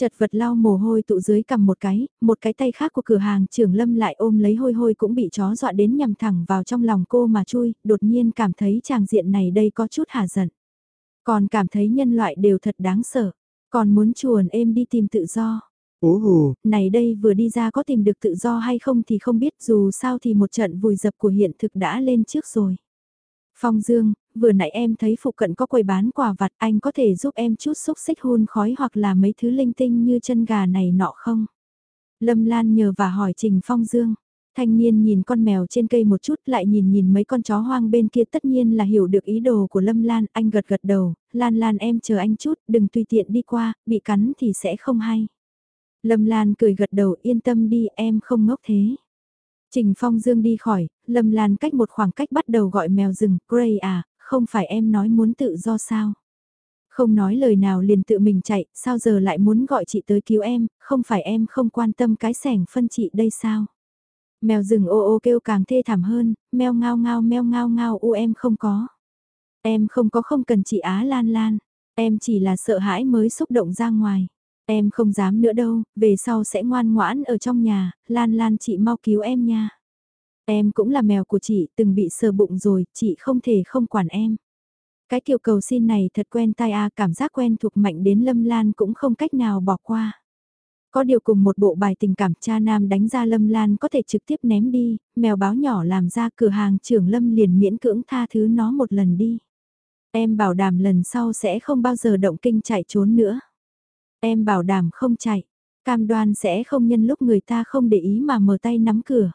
Chật vật lau mồ hôi tụ dưới cầm một cái, một cái tay khác của cửa hàng trưởng lâm lại ôm lấy hôi hôi cũng bị chó dọa đến nhằm thẳng vào trong lòng cô mà chui, đột nhiên cảm thấy chàng diện này đây có chút hả giận. Còn cảm thấy nhân loại đều thật đáng sợ, còn muốn chuồn êm đi tìm tự do. Ố hồ, Này đây vừa đi ra có tìm được tự do hay không thì không biết dù sao thì một trận vùi dập của hiện thực đã lên trước rồi. Phong Dương, vừa nãy em thấy phụ cận có quầy bán quà vặt anh có thể giúp em chút xúc xích hun khói hoặc là mấy thứ linh tinh như chân gà này nọ không? Lâm Lan nhờ và hỏi Trình Phong Dương. Thanh niên nhìn con mèo trên cây một chút lại nhìn nhìn mấy con chó hoang bên kia tất nhiên là hiểu được ý đồ của Lâm Lan, anh gật gật đầu, Lan Lan em chờ anh chút, đừng tùy tiện đi qua, bị cắn thì sẽ không hay. Lâm Lan cười gật đầu yên tâm đi em không ngốc thế. Trình Phong Dương đi khỏi, Lâm Lan cách một khoảng cách bắt đầu gọi mèo rừng, Gray à, không phải em nói muốn tự do sao? Không nói lời nào liền tự mình chạy, sao giờ lại muốn gọi chị tới cứu em, không phải em không quan tâm cái sẻng phân chị đây sao? Mèo rừng ô ô kêu càng thê thảm hơn, meo ngao ngao meo ngao ngao u em không có. Em không có không cần chị Á Lan Lan, em chỉ là sợ hãi mới xúc động ra ngoài. Em không dám nữa đâu, về sau sẽ ngoan ngoãn ở trong nhà, Lan Lan chị mau cứu em nha. Em cũng là mèo của chị, từng bị sờ bụng rồi, chị không thể không quản em. Cái kiểu cầu xin này thật quen tai a cảm giác quen thuộc mạnh đến Lâm Lan cũng không cách nào bỏ qua. Có điều cùng một bộ bài tình cảm cha nam đánh ra Lâm Lan có thể trực tiếp ném đi, mèo báo nhỏ làm ra cửa hàng trưởng Lâm liền miễn cưỡng tha thứ nó một lần đi. Em bảo đảm lần sau sẽ không bao giờ động kinh chạy trốn nữa. Em bảo đảm không chạy, cam đoan sẽ không nhân lúc người ta không để ý mà mở tay nắm cửa.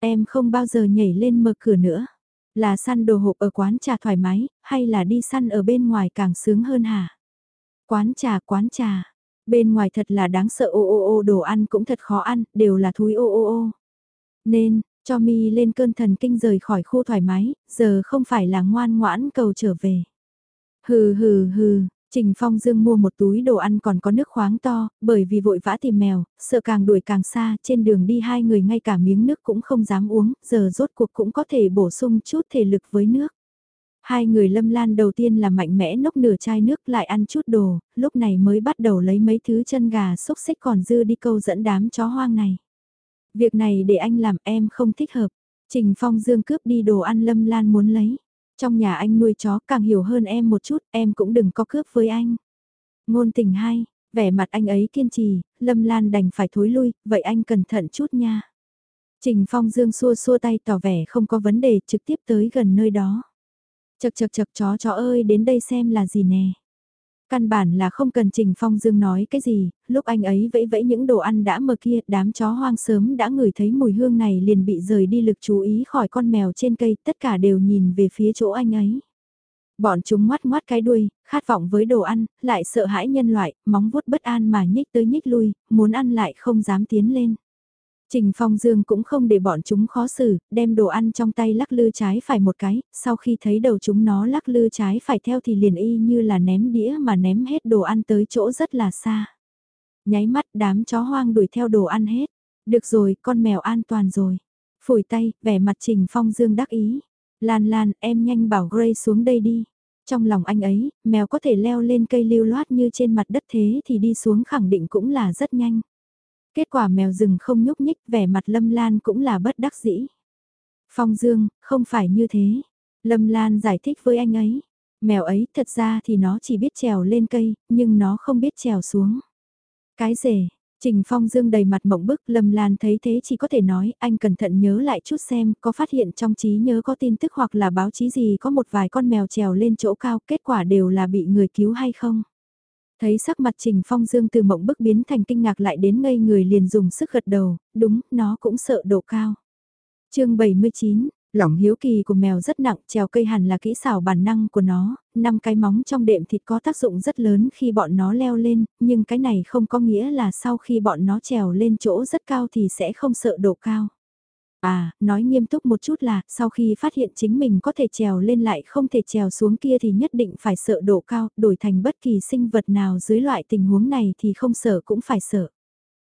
Em không bao giờ nhảy lên mở cửa nữa. Là săn đồ hộp ở quán trà thoải mái, hay là đi săn ở bên ngoài càng sướng hơn hả? Quán trà, quán trà. Bên ngoài thật là đáng sợ ô ô ô đồ ăn cũng thật khó ăn, đều là thúi ô ô ô. Nên, cho mi lên cơn thần kinh rời khỏi khu thoải mái, giờ không phải là ngoan ngoãn cầu trở về. Hừ hừ hừ, Trình Phong Dương mua một túi đồ ăn còn có nước khoáng to, bởi vì vội vã tìm mèo, sợ càng đuổi càng xa, trên đường đi hai người ngay cả miếng nước cũng không dám uống, giờ rốt cuộc cũng có thể bổ sung chút thể lực với nước. Hai người lâm lan đầu tiên là mạnh mẽ nốc nửa chai nước lại ăn chút đồ, lúc này mới bắt đầu lấy mấy thứ chân gà xúc xích còn dư đi câu dẫn đám chó hoang này. Việc này để anh làm em không thích hợp. Trình Phong Dương cướp đi đồ ăn lâm lan muốn lấy. Trong nhà anh nuôi chó càng hiểu hơn em một chút, em cũng đừng có cướp với anh. Ngôn tình hay, vẻ mặt anh ấy kiên trì, Lâm Lan đành phải thối lui, vậy anh cẩn thận chút nha. Trình Phong Dương xua xua tay tỏ vẻ không có vấn đề trực tiếp tới gần nơi đó. Chật chật chật chó chó ơi đến đây xem là gì nè. Căn bản là không cần Trình Phong Dương nói cái gì, lúc anh ấy vẫy vẫy những đồ ăn đã mờ kia, đám chó hoang sớm đã ngửi thấy mùi hương này liền bị rời đi lực chú ý khỏi con mèo trên cây, tất cả đều nhìn về phía chỗ anh ấy. Bọn chúng ngoắt ngoắt cái đuôi, khát vọng với đồ ăn, lại sợ hãi nhân loại, móng vuốt bất an mà nhích tới nhích lui, muốn ăn lại không dám tiến lên. Trình Phong Dương cũng không để bọn chúng khó xử, đem đồ ăn trong tay lắc lư trái phải một cái, sau khi thấy đầu chúng nó lắc lư trái phải theo thì liền y như là ném đĩa mà ném hết đồ ăn tới chỗ rất là xa. Nháy mắt đám chó hoang đuổi theo đồ ăn hết. Được rồi, con mèo an toàn rồi. Phủi tay, vẻ mặt Trình Phong Dương đắc ý. Lan Lan, em nhanh bảo Gray xuống đây đi. Trong lòng anh ấy, mèo có thể leo lên cây lưu loát như trên mặt đất thế thì đi xuống khẳng định cũng là rất nhanh. Kết quả mèo rừng không nhúc nhích vẻ mặt Lâm Lan cũng là bất đắc dĩ. Phong Dương, không phải như thế. Lâm Lan giải thích với anh ấy. Mèo ấy thật ra thì nó chỉ biết trèo lên cây, nhưng nó không biết trèo xuống. Cái rể, Trình Phong Dương đầy mặt mộng bức, Lâm Lan thấy thế chỉ có thể nói, anh cẩn thận nhớ lại chút xem, có phát hiện trong trí nhớ có tin tức hoặc là báo chí gì có một vài con mèo trèo lên chỗ cao, kết quả đều là bị người cứu hay không. Thấy sắc mặt Trình Phong Dương từ mộng bức biến thành kinh ngạc lại đến ngây người liền dùng sức gật đầu, đúng, nó cũng sợ độ cao. chương 79, lỏng hiếu kỳ của mèo rất nặng, trèo cây hẳn là kỹ xảo bản năng của nó, năm cái móng trong đệm thịt có tác dụng rất lớn khi bọn nó leo lên, nhưng cái này không có nghĩa là sau khi bọn nó trèo lên chỗ rất cao thì sẽ không sợ độ cao. À, nói nghiêm túc một chút là, sau khi phát hiện chính mình có thể trèo lên lại không thể trèo xuống kia thì nhất định phải sợ độ cao, đổi thành bất kỳ sinh vật nào dưới loại tình huống này thì không sợ cũng phải sợ.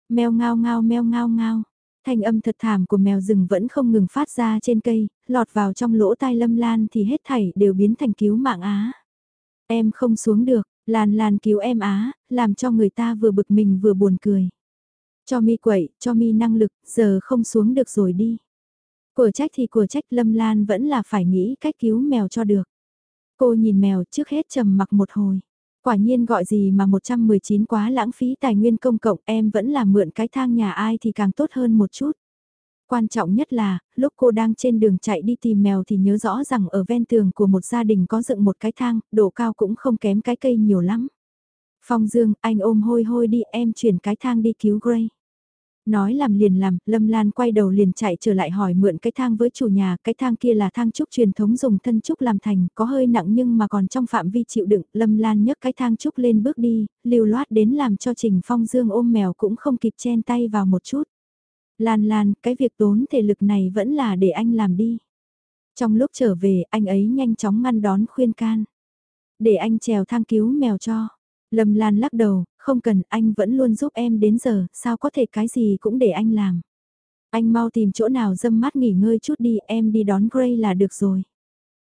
Mèo ngao ngao meo ngao ngao, thanh âm thật thảm của mèo rừng vẫn không ngừng phát ra trên cây, lọt vào trong lỗ tai lâm lan thì hết thảy đều biến thành cứu mạng á. Em không xuống được, Lan Lan cứu em á, làm cho người ta vừa bực mình vừa buồn cười. Cho mi quậy, cho mi năng lực, giờ không xuống được rồi đi. Của trách thì của trách Lâm Lan vẫn là phải nghĩ cách cứu mèo cho được. Cô nhìn mèo trước hết trầm mặc một hồi. Quả nhiên gọi gì mà 119 quá lãng phí tài nguyên công cộng em vẫn là mượn cái thang nhà ai thì càng tốt hơn một chút. Quan trọng nhất là, lúc cô đang trên đường chạy đi tìm mèo thì nhớ rõ rằng ở ven tường của một gia đình có dựng một cái thang, độ cao cũng không kém cái cây nhiều lắm. Phong Dương, anh ôm hôi hôi đi em chuyển cái thang đi cứu Gray. Nói làm liền làm, Lâm Lan quay đầu liền chạy trở lại hỏi mượn cái thang với chủ nhà, cái thang kia là thang trúc truyền thống dùng thân trúc làm thành, có hơi nặng nhưng mà còn trong phạm vi chịu đựng, Lâm Lan nhấc cái thang trúc lên bước đi, lưu loát đến làm cho Trình Phong Dương ôm mèo cũng không kịp chen tay vào một chút. Lan Lan, cái việc tốn thể lực này vẫn là để anh làm đi. Trong lúc trở về, anh ấy nhanh chóng ngăn đón khuyên can. Để anh trèo thang cứu mèo cho. Lâm Lan lắc đầu, không cần, anh vẫn luôn giúp em đến giờ, sao có thể cái gì cũng để anh làm. Anh mau tìm chỗ nào dâm mát nghỉ ngơi chút đi, em đi đón Gray là được rồi.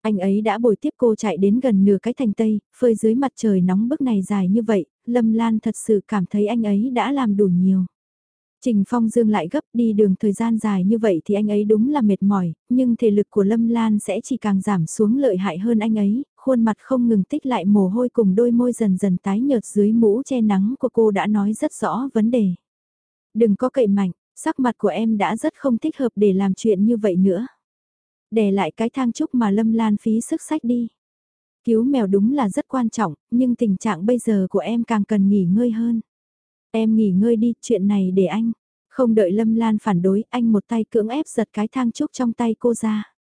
Anh ấy đã bồi tiếp cô chạy đến gần nửa cái thành tây, phơi dưới mặt trời nóng bức này dài như vậy, Lâm Lan thật sự cảm thấy anh ấy đã làm đủ nhiều. Trình Phong Dương lại gấp đi đường thời gian dài như vậy thì anh ấy đúng là mệt mỏi, nhưng thể lực của Lâm Lan sẽ chỉ càng giảm xuống lợi hại hơn anh ấy, khuôn mặt không ngừng tích lại mồ hôi cùng đôi môi dần dần tái nhợt dưới mũ che nắng của cô đã nói rất rõ vấn đề. Đừng có cậy mạnh, sắc mặt của em đã rất không thích hợp để làm chuyện như vậy nữa. Để lại cái thang trúc mà Lâm Lan phí sức sách đi. Cứu mèo đúng là rất quan trọng, nhưng tình trạng bây giờ của em càng cần nghỉ ngơi hơn. Em nghỉ ngơi đi, chuyện này để anh. Không đợi Lâm Lan phản đối, anh một tay cưỡng ép giật cái thang trúc trong tay cô ra.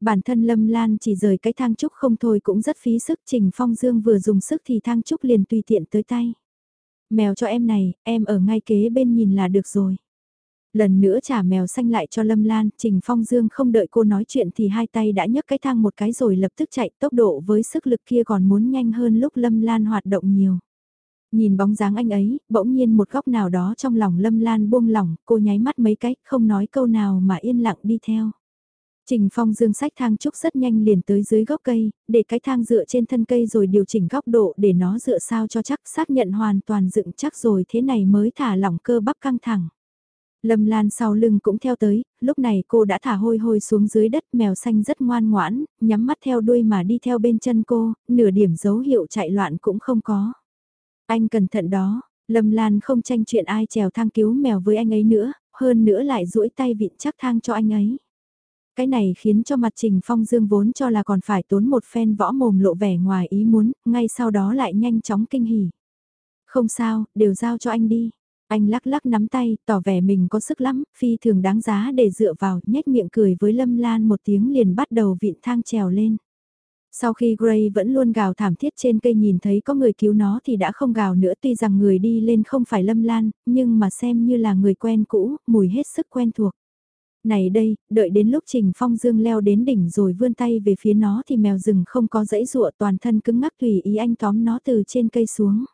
Bản thân Lâm Lan chỉ rời cái thang trúc không thôi cũng rất phí sức Trình Phong Dương vừa dùng sức thì thang trúc liền tùy tiện tới tay. Mèo cho em này, em ở ngay kế bên nhìn là được rồi. Lần nữa trả mèo xanh lại cho Lâm Lan, Trình Phong Dương không đợi cô nói chuyện thì hai tay đã nhấc cái thang một cái rồi lập tức chạy tốc độ với sức lực kia còn muốn nhanh hơn lúc Lâm Lan hoạt động nhiều. Nhìn bóng dáng anh ấy, bỗng nhiên một góc nào đó trong lòng Lâm Lan buông lỏng, cô nháy mắt mấy cái không nói câu nào mà yên lặng đi theo. Trình Phong dương sách thang trúc rất nhanh liền tới dưới gốc cây, để cái thang dựa trên thân cây rồi điều chỉnh góc độ để nó dựa sao cho chắc xác nhận hoàn toàn dựng chắc rồi thế này mới thả lỏng cơ bắp căng thẳng. Lâm Lan sau lưng cũng theo tới, lúc này cô đã thả hôi hôi xuống dưới đất mèo xanh rất ngoan ngoãn, nhắm mắt theo đuôi mà đi theo bên chân cô, nửa điểm dấu hiệu chạy loạn cũng không có. Anh cẩn thận đó, Lâm Lan không tranh chuyện ai trèo thang cứu mèo với anh ấy nữa, hơn nữa lại duỗi tay vịn chắc thang cho anh ấy. Cái này khiến cho mặt Trình Phong Dương vốn cho là còn phải tốn một phen võ mồm lộ vẻ ngoài ý muốn, ngay sau đó lại nhanh chóng kinh hỉ. Không sao, đều giao cho anh đi. Anh lắc lắc nắm tay, tỏ vẻ mình có sức lắm, phi thường đáng giá để dựa vào, nhếch miệng cười với Lâm Lan một tiếng liền bắt đầu vịn thang trèo lên. Sau khi Gray vẫn luôn gào thảm thiết trên cây nhìn thấy có người cứu nó thì đã không gào nữa tuy rằng người đi lên không phải Lâm Lan, nhưng mà xem như là người quen cũ, mùi hết sức quen thuộc. Này đây, đợi đến lúc Trình Phong Dương leo đến đỉnh rồi vươn tay về phía nó thì mèo rừng không có dãy rụa toàn thân cứng ngắc tùy ý anh tóm nó từ trên cây xuống.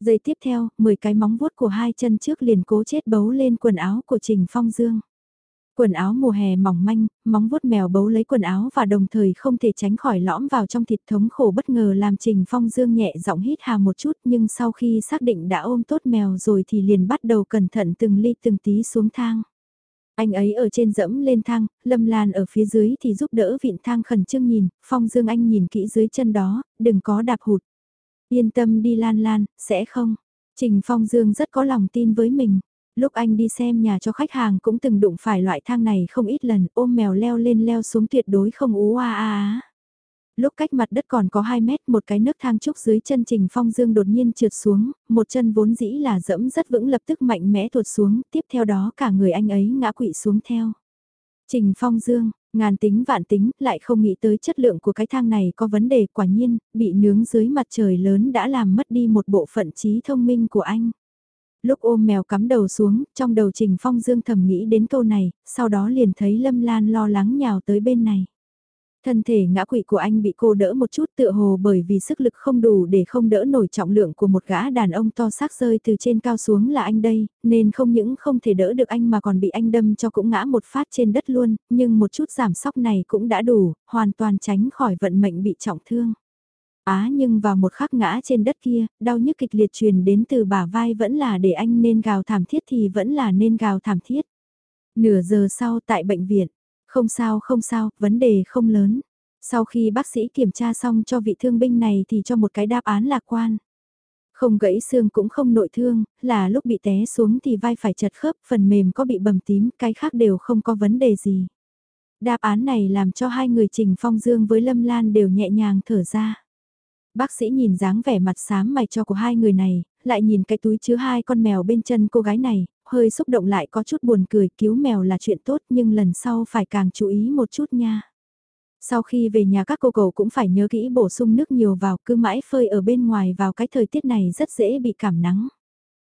Giây tiếp theo, 10 cái móng vuốt của hai chân trước liền cố chết bấu lên quần áo của Trình Phong Dương. Quần áo mùa hè mỏng manh, móng vuốt mèo bấu lấy quần áo và đồng thời không thể tránh khỏi lõm vào trong thịt thống khổ bất ngờ làm Trình Phong Dương nhẹ giọng hít hà một chút nhưng sau khi xác định đã ôm tốt mèo rồi thì liền bắt đầu cẩn thận từng ly từng tí xuống thang. Anh ấy ở trên dẫm lên thang, Lâm Lan ở phía dưới thì giúp đỡ vịn thang khẩn trương nhìn, Phong Dương Anh nhìn kỹ dưới chân đó, đừng có đạp hụt. Yên tâm đi Lan Lan, sẽ không. Trình Phong Dương rất có lòng tin với mình. Lúc anh đi xem nhà cho khách hàng cũng từng đụng phải loại thang này không ít lần, ôm mèo leo lên leo xuống tuyệt đối không ú a a á. Lúc cách mặt đất còn có 2 mét một cái nước thang trúc dưới chân Trình Phong Dương đột nhiên trượt xuống, một chân vốn dĩ là dẫm rất vững lập tức mạnh mẽ tuột xuống, tiếp theo đó cả người anh ấy ngã quỵ xuống theo. Trình Phong Dương, ngàn tính vạn tính, lại không nghĩ tới chất lượng của cái thang này có vấn đề quả nhiên, bị nướng dưới mặt trời lớn đã làm mất đi một bộ phận trí thông minh của anh. Lúc ôm mèo cắm đầu xuống, trong đầu Trình Phong Dương thầm nghĩ đến câu này, sau đó liền thấy Lâm Lan lo lắng nhào tới bên này. Thân thể ngã quỵ của anh bị cô đỡ một chút tựa hồ bởi vì sức lực không đủ để không đỡ nổi trọng lượng của một gã đàn ông to xác rơi từ trên cao xuống là anh đây, nên không những không thể đỡ được anh mà còn bị anh đâm cho cũng ngã một phát trên đất luôn, nhưng một chút giảm sóc này cũng đã đủ, hoàn toàn tránh khỏi vận mệnh bị trọng thương. Á nhưng vào một khắc ngã trên đất kia, đau nhức kịch liệt truyền đến từ bả vai vẫn là để anh nên gào thảm thiết thì vẫn là nên gào thảm thiết. Nửa giờ sau tại bệnh viện, không sao không sao, vấn đề không lớn. Sau khi bác sĩ kiểm tra xong cho vị thương binh này thì cho một cái đáp án lạc quan. Không gãy xương cũng không nội thương, là lúc bị té xuống thì vai phải chật khớp, phần mềm có bị bầm tím, cái khác đều không có vấn đề gì. Đáp án này làm cho hai người Trình Phong Dương với Lâm Lan đều nhẹ nhàng thở ra. Bác sĩ nhìn dáng vẻ mặt xám mày cho của hai người này, lại nhìn cái túi chứa hai con mèo bên chân cô gái này, hơi xúc động lại có chút buồn cười cứu mèo là chuyện tốt nhưng lần sau phải càng chú ý một chút nha. Sau khi về nhà các cô cậu cũng phải nhớ kỹ bổ sung nước nhiều vào cứ mãi phơi ở bên ngoài vào cái thời tiết này rất dễ bị cảm nắng.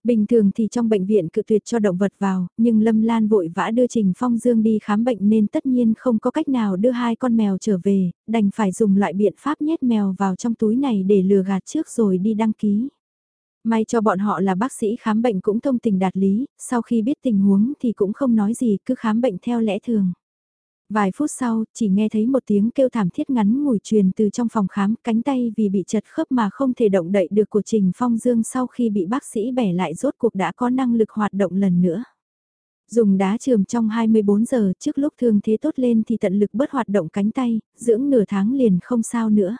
Bình thường thì trong bệnh viện cự tuyệt cho động vật vào, nhưng Lâm Lan vội vã đưa Trình Phong Dương đi khám bệnh nên tất nhiên không có cách nào đưa hai con mèo trở về, đành phải dùng loại biện pháp nhét mèo vào trong túi này để lừa gạt trước rồi đi đăng ký. May cho bọn họ là bác sĩ khám bệnh cũng thông tình đạt lý, sau khi biết tình huống thì cũng không nói gì cứ khám bệnh theo lẽ thường. Vài phút sau, chỉ nghe thấy một tiếng kêu thảm thiết ngắn ngủi truyền từ trong phòng khám, cánh tay vì bị chật khớp mà không thể động đậy được của Trình Phong Dương sau khi bị bác sĩ bẻ lại rốt cuộc đã có năng lực hoạt động lần nữa. Dùng đá trường trong 24 giờ trước lúc thương thế tốt lên thì tận lực bớt hoạt động cánh tay, dưỡng nửa tháng liền không sao nữa.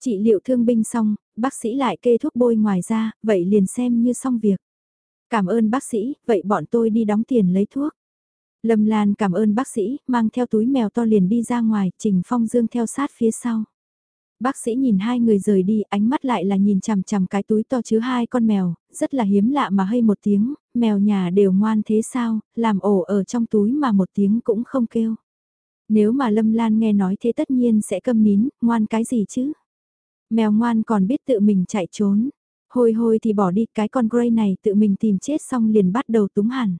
Trị liệu thương binh xong, bác sĩ lại kê thuốc bôi ngoài ra, vậy liền xem như xong việc. Cảm ơn bác sĩ, vậy bọn tôi đi đóng tiền lấy thuốc. Lâm Lan cảm ơn bác sĩ, mang theo túi mèo to liền đi ra ngoài, Trình Phong Dương theo sát phía sau. Bác sĩ nhìn hai người rời đi, ánh mắt lại là nhìn chằm chằm cái túi to chứa hai con mèo, rất là hiếm lạ mà hay một tiếng, mèo nhà đều ngoan thế sao, làm ổ ở trong túi mà một tiếng cũng không kêu. Nếu mà Lâm Lan nghe nói thế tất nhiên sẽ câm nín, ngoan cái gì chứ? Mèo ngoan còn biết tự mình chạy trốn. Hồi hồi thì bỏ đi cái con grey này tự mình tìm chết xong liền bắt đầu túng hẳn.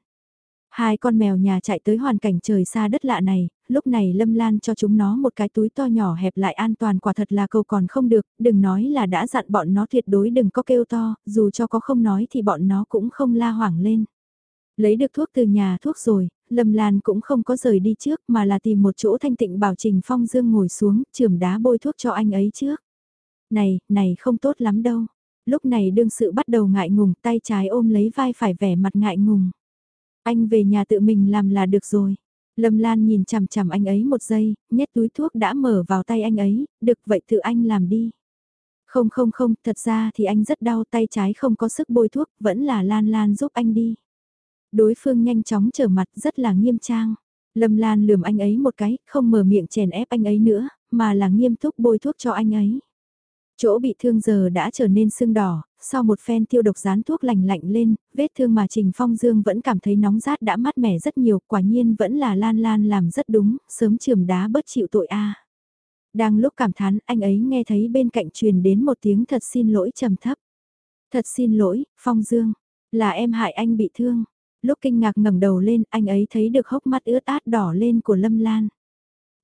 Hai con mèo nhà chạy tới hoàn cảnh trời xa đất lạ này, lúc này Lâm Lan cho chúng nó một cái túi to nhỏ hẹp lại an toàn quả thật là câu còn không được, đừng nói là đã dặn bọn nó tuyệt đối đừng có kêu to, dù cho có không nói thì bọn nó cũng không la hoảng lên. Lấy được thuốc từ nhà thuốc rồi, Lâm Lan cũng không có rời đi trước mà là tìm một chỗ thanh tịnh bảo Trình Phong Dương ngồi xuống, trường đá bôi thuốc cho anh ấy trước. Này, này không tốt lắm đâu. Lúc này đương sự bắt đầu ngại ngùng, tay trái ôm lấy vai phải vẻ mặt ngại ngùng. Anh về nhà tự mình làm là được rồi. Lâm Lan nhìn chằm chằm anh ấy một giây, nhét túi thuốc đã mở vào tay anh ấy, được vậy tự anh làm đi. Không không không, thật ra thì anh rất đau tay trái không có sức bôi thuốc, vẫn là Lan Lan giúp anh đi. Đối phương nhanh chóng trở mặt rất là nghiêm trang. Lâm Lan lườm anh ấy một cái, không mở miệng chèn ép anh ấy nữa, mà là nghiêm túc bôi thuốc cho anh ấy. Chỗ bị thương giờ đã trở nên sưng đỏ, sau một phen tiêu độc dán thuốc lành lạnh lên, vết thương mà Trình Phong Dương vẫn cảm thấy nóng rát đã mát mẻ rất nhiều, quả nhiên vẫn là Lan Lan làm rất đúng, sớm trường đá bất chịu tội a. Đang lúc cảm thán, anh ấy nghe thấy bên cạnh truyền đến một tiếng thật xin lỗi trầm thấp. Thật xin lỗi, Phong Dương, là em hại anh bị thương. Lúc kinh ngạc ngẩng đầu lên, anh ấy thấy được hốc mắt ướt át đỏ lên của Lâm Lan.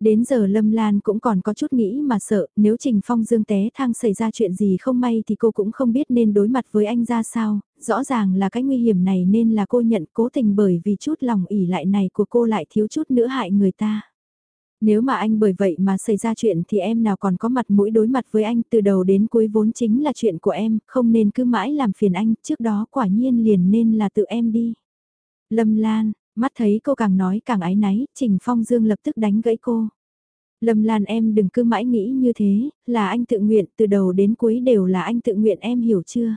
Đến giờ Lâm Lan cũng còn có chút nghĩ mà sợ, nếu Trình Phong Dương té thang xảy ra chuyện gì không may thì cô cũng không biết nên đối mặt với anh ra sao, rõ ràng là cái nguy hiểm này nên là cô nhận cố tình bởi vì chút lòng ỉ lại này của cô lại thiếu chút nữa hại người ta. Nếu mà anh bởi vậy mà xảy ra chuyện thì em nào còn có mặt mũi đối mặt với anh từ đầu đến cuối vốn chính là chuyện của em, không nên cứ mãi làm phiền anh, trước đó quả nhiên liền nên là tự em đi. Lâm Lan, Mắt thấy cô càng nói càng ái náy, Trình Phong Dương lập tức đánh gãy cô. Lâm Lan em đừng cứ mãi nghĩ như thế, là anh tự nguyện, từ đầu đến cuối đều là anh tự nguyện em hiểu chưa?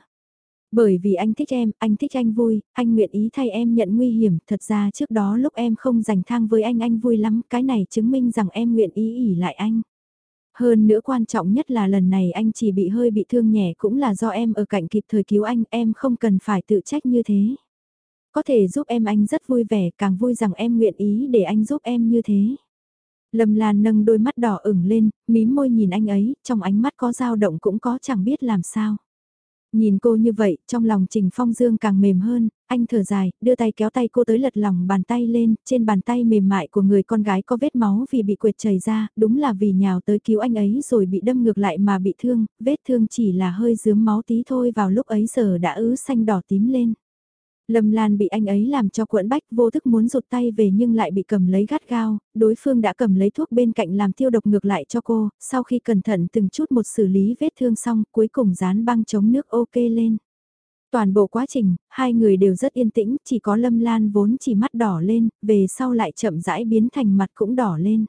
Bởi vì anh thích em, anh thích anh vui, anh nguyện ý thay em nhận nguy hiểm, thật ra trước đó lúc em không giành thang với anh anh vui lắm, cái này chứng minh rằng em nguyện ý ỉ lại anh. Hơn nữa quan trọng nhất là lần này anh chỉ bị hơi bị thương nhẹ cũng là do em ở cạnh kịp thời cứu anh, em không cần phải tự trách như thế. Có thể giúp em anh rất vui vẻ, càng vui rằng em nguyện ý để anh giúp em như thế. Lâm Lan nâng đôi mắt đỏ ửng lên, mím môi nhìn anh ấy, trong ánh mắt có dao động cũng có chẳng biết làm sao. Nhìn cô như vậy, trong lòng Trình Phong Dương càng mềm hơn, anh thở dài, đưa tay kéo tay cô tới lật lòng bàn tay lên, trên bàn tay mềm mại của người con gái có vết máu vì bị quệt chảy ra, đúng là vì nhào tới cứu anh ấy rồi bị đâm ngược lại mà bị thương, vết thương chỉ là hơi dướm máu tí thôi vào lúc ấy giờ đã ứ xanh đỏ tím lên. Lâm Lan bị anh ấy làm cho quẫn bách vô thức muốn rụt tay về nhưng lại bị cầm lấy gắt gao, đối phương đã cầm lấy thuốc bên cạnh làm tiêu độc ngược lại cho cô, sau khi cẩn thận từng chút một xử lý vết thương xong cuối cùng dán băng chống nước ok lên. Toàn bộ quá trình, hai người đều rất yên tĩnh, chỉ có Lâm Lan vốn chỉ mắt đỏ lên, về sau lại chậm rãi biến thành mặt cũng đỏ lên.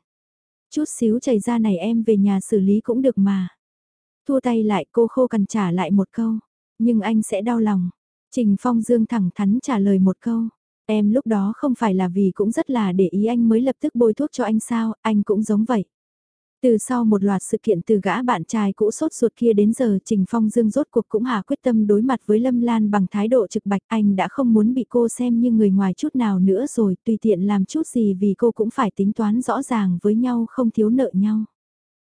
Chút xíu chảy ra này em về nhà xử lý cũng được mà. Thua tay lại cô khô cần trả lại một câu, nhưng anh sẽ đau lòng. Trình Phong Dương thẳng thắn trả lời một câu. Em lúc đó không phải là vì cũng rất là để ý anh mới lập tức bôi thuốc cho anh sao, anh cũng giống vậy. Từ sau một loạt sự kiện từ gã bạn trai cũ sốt ruột kia đến giờ Trình Phong Dương rốt cuộc cũng hạ quyết tâm đối mặt với Lâm Lan bằng thái độ trực bạch anh đã không muốn bị cô xem như người ngoài chút nào nữa rồi tùy tiện làm chút gì vì cô cũng phải tính toán rõ ràng với nhau không thiếu nợ nhau.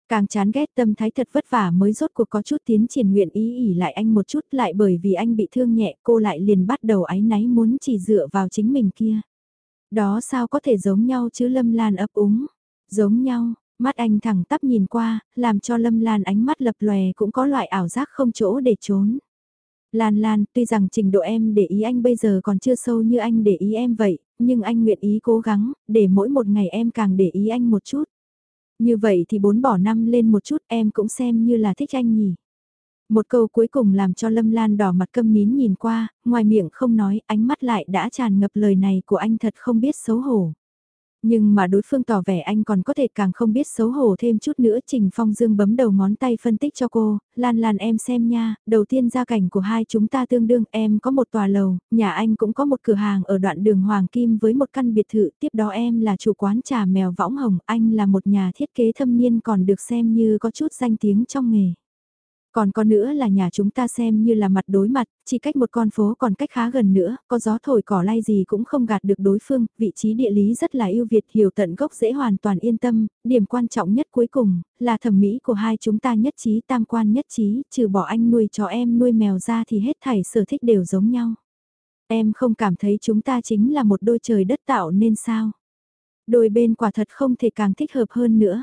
Càng chán ghét tâm thái thật vất vả mới rốt cuộc có chút tiến triển nguyện ý ỉ lại anh một chút lại bởi vì anh bị thương nhẹ cô lại liền bắt đầu áy náy muốn chỉ dựa vào chính mình kia. Đó sao có thể giống nhau chứ Lâm Lan ấp úng. Giống nhau, mắt anh thẳng tắp nhìn qua, làm cho Lâm Lan ánh mắt lập lòe cũng có loại ảo giác không chỗ để trốn. Lan Lan, tuy rằng trình độ em để ý anh bây giờ còn chưa sâu như anh để ý em vậy, nhưng anh nguyện ý cố gắng, để mỗi một ngày em càng để ý anh một chút. Như vậy thì bốn bỏ năm lên một chút em cũng xem như là thích anh nhỉ. Một câu cuối cùng làm cho Lâm Lan đỏ mặt câm nín nhìn qua, ngoài miệng không nói, ánh mắt lại đã tràn ngập lời này của anh thật không biết xấu hổ. Nhưng mà đối phương tỏ vẻ anh còn có thể càng không biết xấu hổ thêm chút nữa Trình Phong Dương bấm đầu ngón tay phân tích cho cô, Lan Lan em xem nha, đầu tiên gia cảnh của hai chúng ta tương đương em có một tòa lầu, nhà anh cũng có một cửa hàng ở đoạn đường Hoàng Kim với một căn biệt thự, tiếp đó em là chủ quán trà mèo võng hồng, anh là một nhà thiết kế thâm niên còn được xem như có chút danh tiếng trong nghề. Còn có nữa là nhà chúng ta xem như là mặt đối mặt, chỉ cách một con phố còn cách khá gần nữa, có gió thổi cỏ lay gì cũng không gạt được đối phương, vị trí địa lý rất là ưu việt hiểu tận gốc dễ hoàn toàn yên tâm, điểm quan trọng nhất cuối cùng, là thẩm mỹ của hai chúng ta nhất trí tam quan nhất trí, trừ bỏ anh nuôi chó em nuôi mèo ra thì hết thảy sở thích đều giống nhau. Em không cảm thấy chúng ta chính là một đôi trời đất tạo nên sao? Đôi bên quả thật không thể càng thích hợp hơn nữa.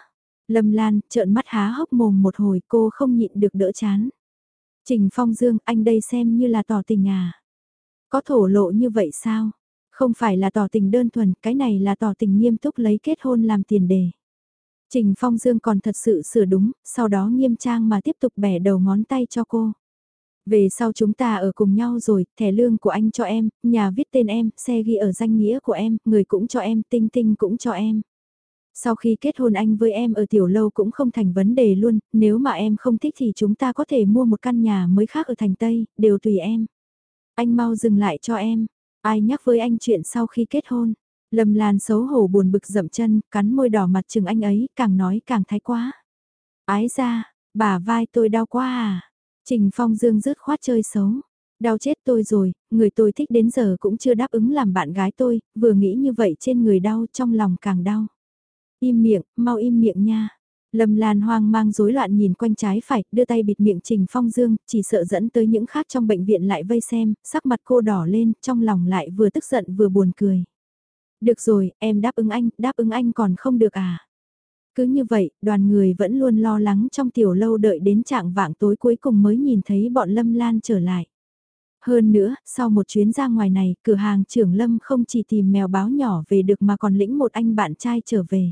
Lâm Lan, trợn mắt há hốc mồm một hồi cô không nhịn được đỡ chán. Trình Phong Dương, anh đây xem như là tỏ tình à? Có thổ lộ như vậy sao? Không phải là tỏ tình đơn thuần, cái này là tỏ tình nghiêm túc lấy kết hôn làm tiền đề. Trình Phong Dương còn thật sự sửa đúng, sau đó nghiêm trang mà tiếp tục bẻ đầu ngón tay cho cô. Về sau chúng ta ở cùng nhau rồi, thẻ lương của anh cho em, nhà viết tên em, xe ghi ở danh nghĩa của em, người cũng cho em, tinh tinh cũng cho em. Sau khi kết hôn anh với em ở tiểu lâu cũng không thành vấn đề luôn, nếu mà em không thích thì chúng ta có thể mua một căn nhà mới khác ở thành Tây, đều tùy em. Anh mau dừng lại cho em, ai nhắc với anh chuyện sau khi kết hôn. Lâm Lan xấu hổ buồn bực dậm chân, cắn môi đỏ mặt chừng anh ấy, càng nói càng thái quá. Ái ra, bà vai tôi đau quá à. Trình Phong Dương rứt khoát chơi xấu. Đau chết tôi rồi, người tôi thích đến giờ cũng chưa đáp ứng làm bạn gái tôi, vừa nghĩ như vậy trên người đau trong lòng càng đau. Im miệng, mau im miệng nha. Lâm Lan hoang mang rối loạn nhìn quanh trái phải, đưa tay bịt miệng Trình Phong Dương, chỉ sợ dẫn tới những khác trong bệnh viện lại vây xem, sắc mặt cô đỏ lên, trong lòng lại vừa tức giận vừa buồn cười. Được rồi, em đáp ứng anh, đáp ứng anh còn không được à. Cứ như vậy, đoàn người vẫn luôn lo lắng trong tiểu lâu đợi đến trạng vạng tối cuối cùng mới nhìn thấy bọn Lâm Lan trở lại. Hơn nữa, sau một chuyến ra ngoài này, cửa hàng trưởng Lâm không chỉ tìm mèo báo nhỏ về được mà còn lĩnh một anh bạn trai trở về.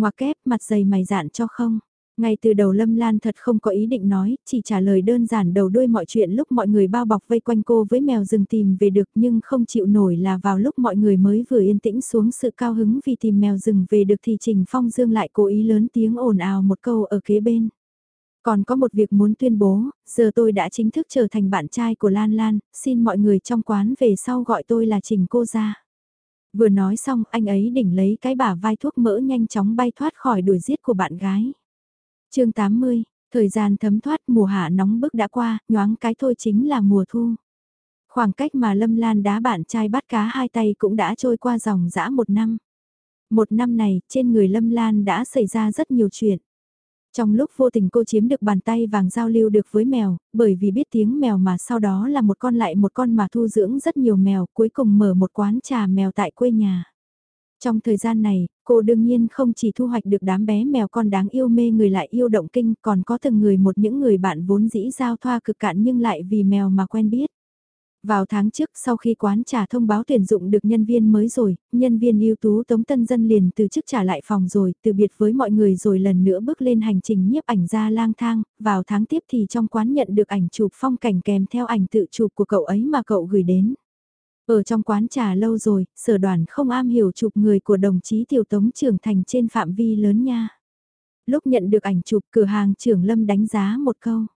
Ngoà kép mặt dày mày dạn cho không? Ngay từ đầu Lâm Lan thật không có ý định nói, chỉ trả lời đơn giản đầu đuôi mọi chuyện lúc mọi người bao bọc vây quanh cô với mèo rừng tìm về được nhưng không chịu nổi là vào lúc mọi người mới vừa yên tĩnh xuống sự cao hứng vì tìm mèo rừng về được thì Trình Phong Dương lại cố ý lớn tiếng ồn ào một câu ở kế bên. Còn có một việc muốn tuyên bố, giờ tôi đã chính thức trở thành bạn trai của Lan Lan, xin mọi người trong quán về sau gọi tôi là Trình cô gia Vừa nói xong anh ấy đỉnh lấy cái bả vai thuốc mỡ nhanh chóng bay thoát khỏi đuổi giết của bạn gái. chương 80, thời gian thấm thoát mùa hạ nóng bức đã qua, nhoáng cái thôi chính là mùa thu. Khoảng cách mà Lâm Lan đá bạn trai bắt cá hai tay cũng đã trôi qua dòng dã một năm. Một năm này, trên người Lâm Lan đã xảy ra rất nhiều chuyện. Trong lúc vô tình cô chiếm được bàn tay vàng giao lưu được với mèo, bởi vì biết tiếng mèo mà sau đó là một con lại một con mà thu dưỡng rất nhiều mèo, cuối cùng mở một quán trà mèo tại quê nhà. Trong thời gian này, cô đương nhiên không chỉ thu hoạch được đám bé mèo con đáng yêu mê người lại yêu động kinh, còn có từng người một những người bạn vốn dĩ giao thoa cực cạn nhưng lại vì mèo mà quen biết. Vào tháng trước sau khi quán trà thông báo tuyển dụng được nhân viên mới rồi, nhân viên ưu tú Tống Tân Dân liền từ chức trả lại phòng rồi, từ biệt với mọi người rồi lần nữa bước lên hành trình nhiếp ảnh ra lang thang, vào tháng tiếp thì trong quán nhận được ảnh chụp phong cảnh kèm theo ảnh tự chụp của cậu ấy mà cậu gửi đến. Ở trong quán trà lâu rồi, sở đoàn không am hiểu chụp người của đồng chí Tiểu Tống trưởng thành trên phạm vi lớn nha. Lúc nhận được ảnh chụp cửa hàng trưởng Lâm đánh giá một câu.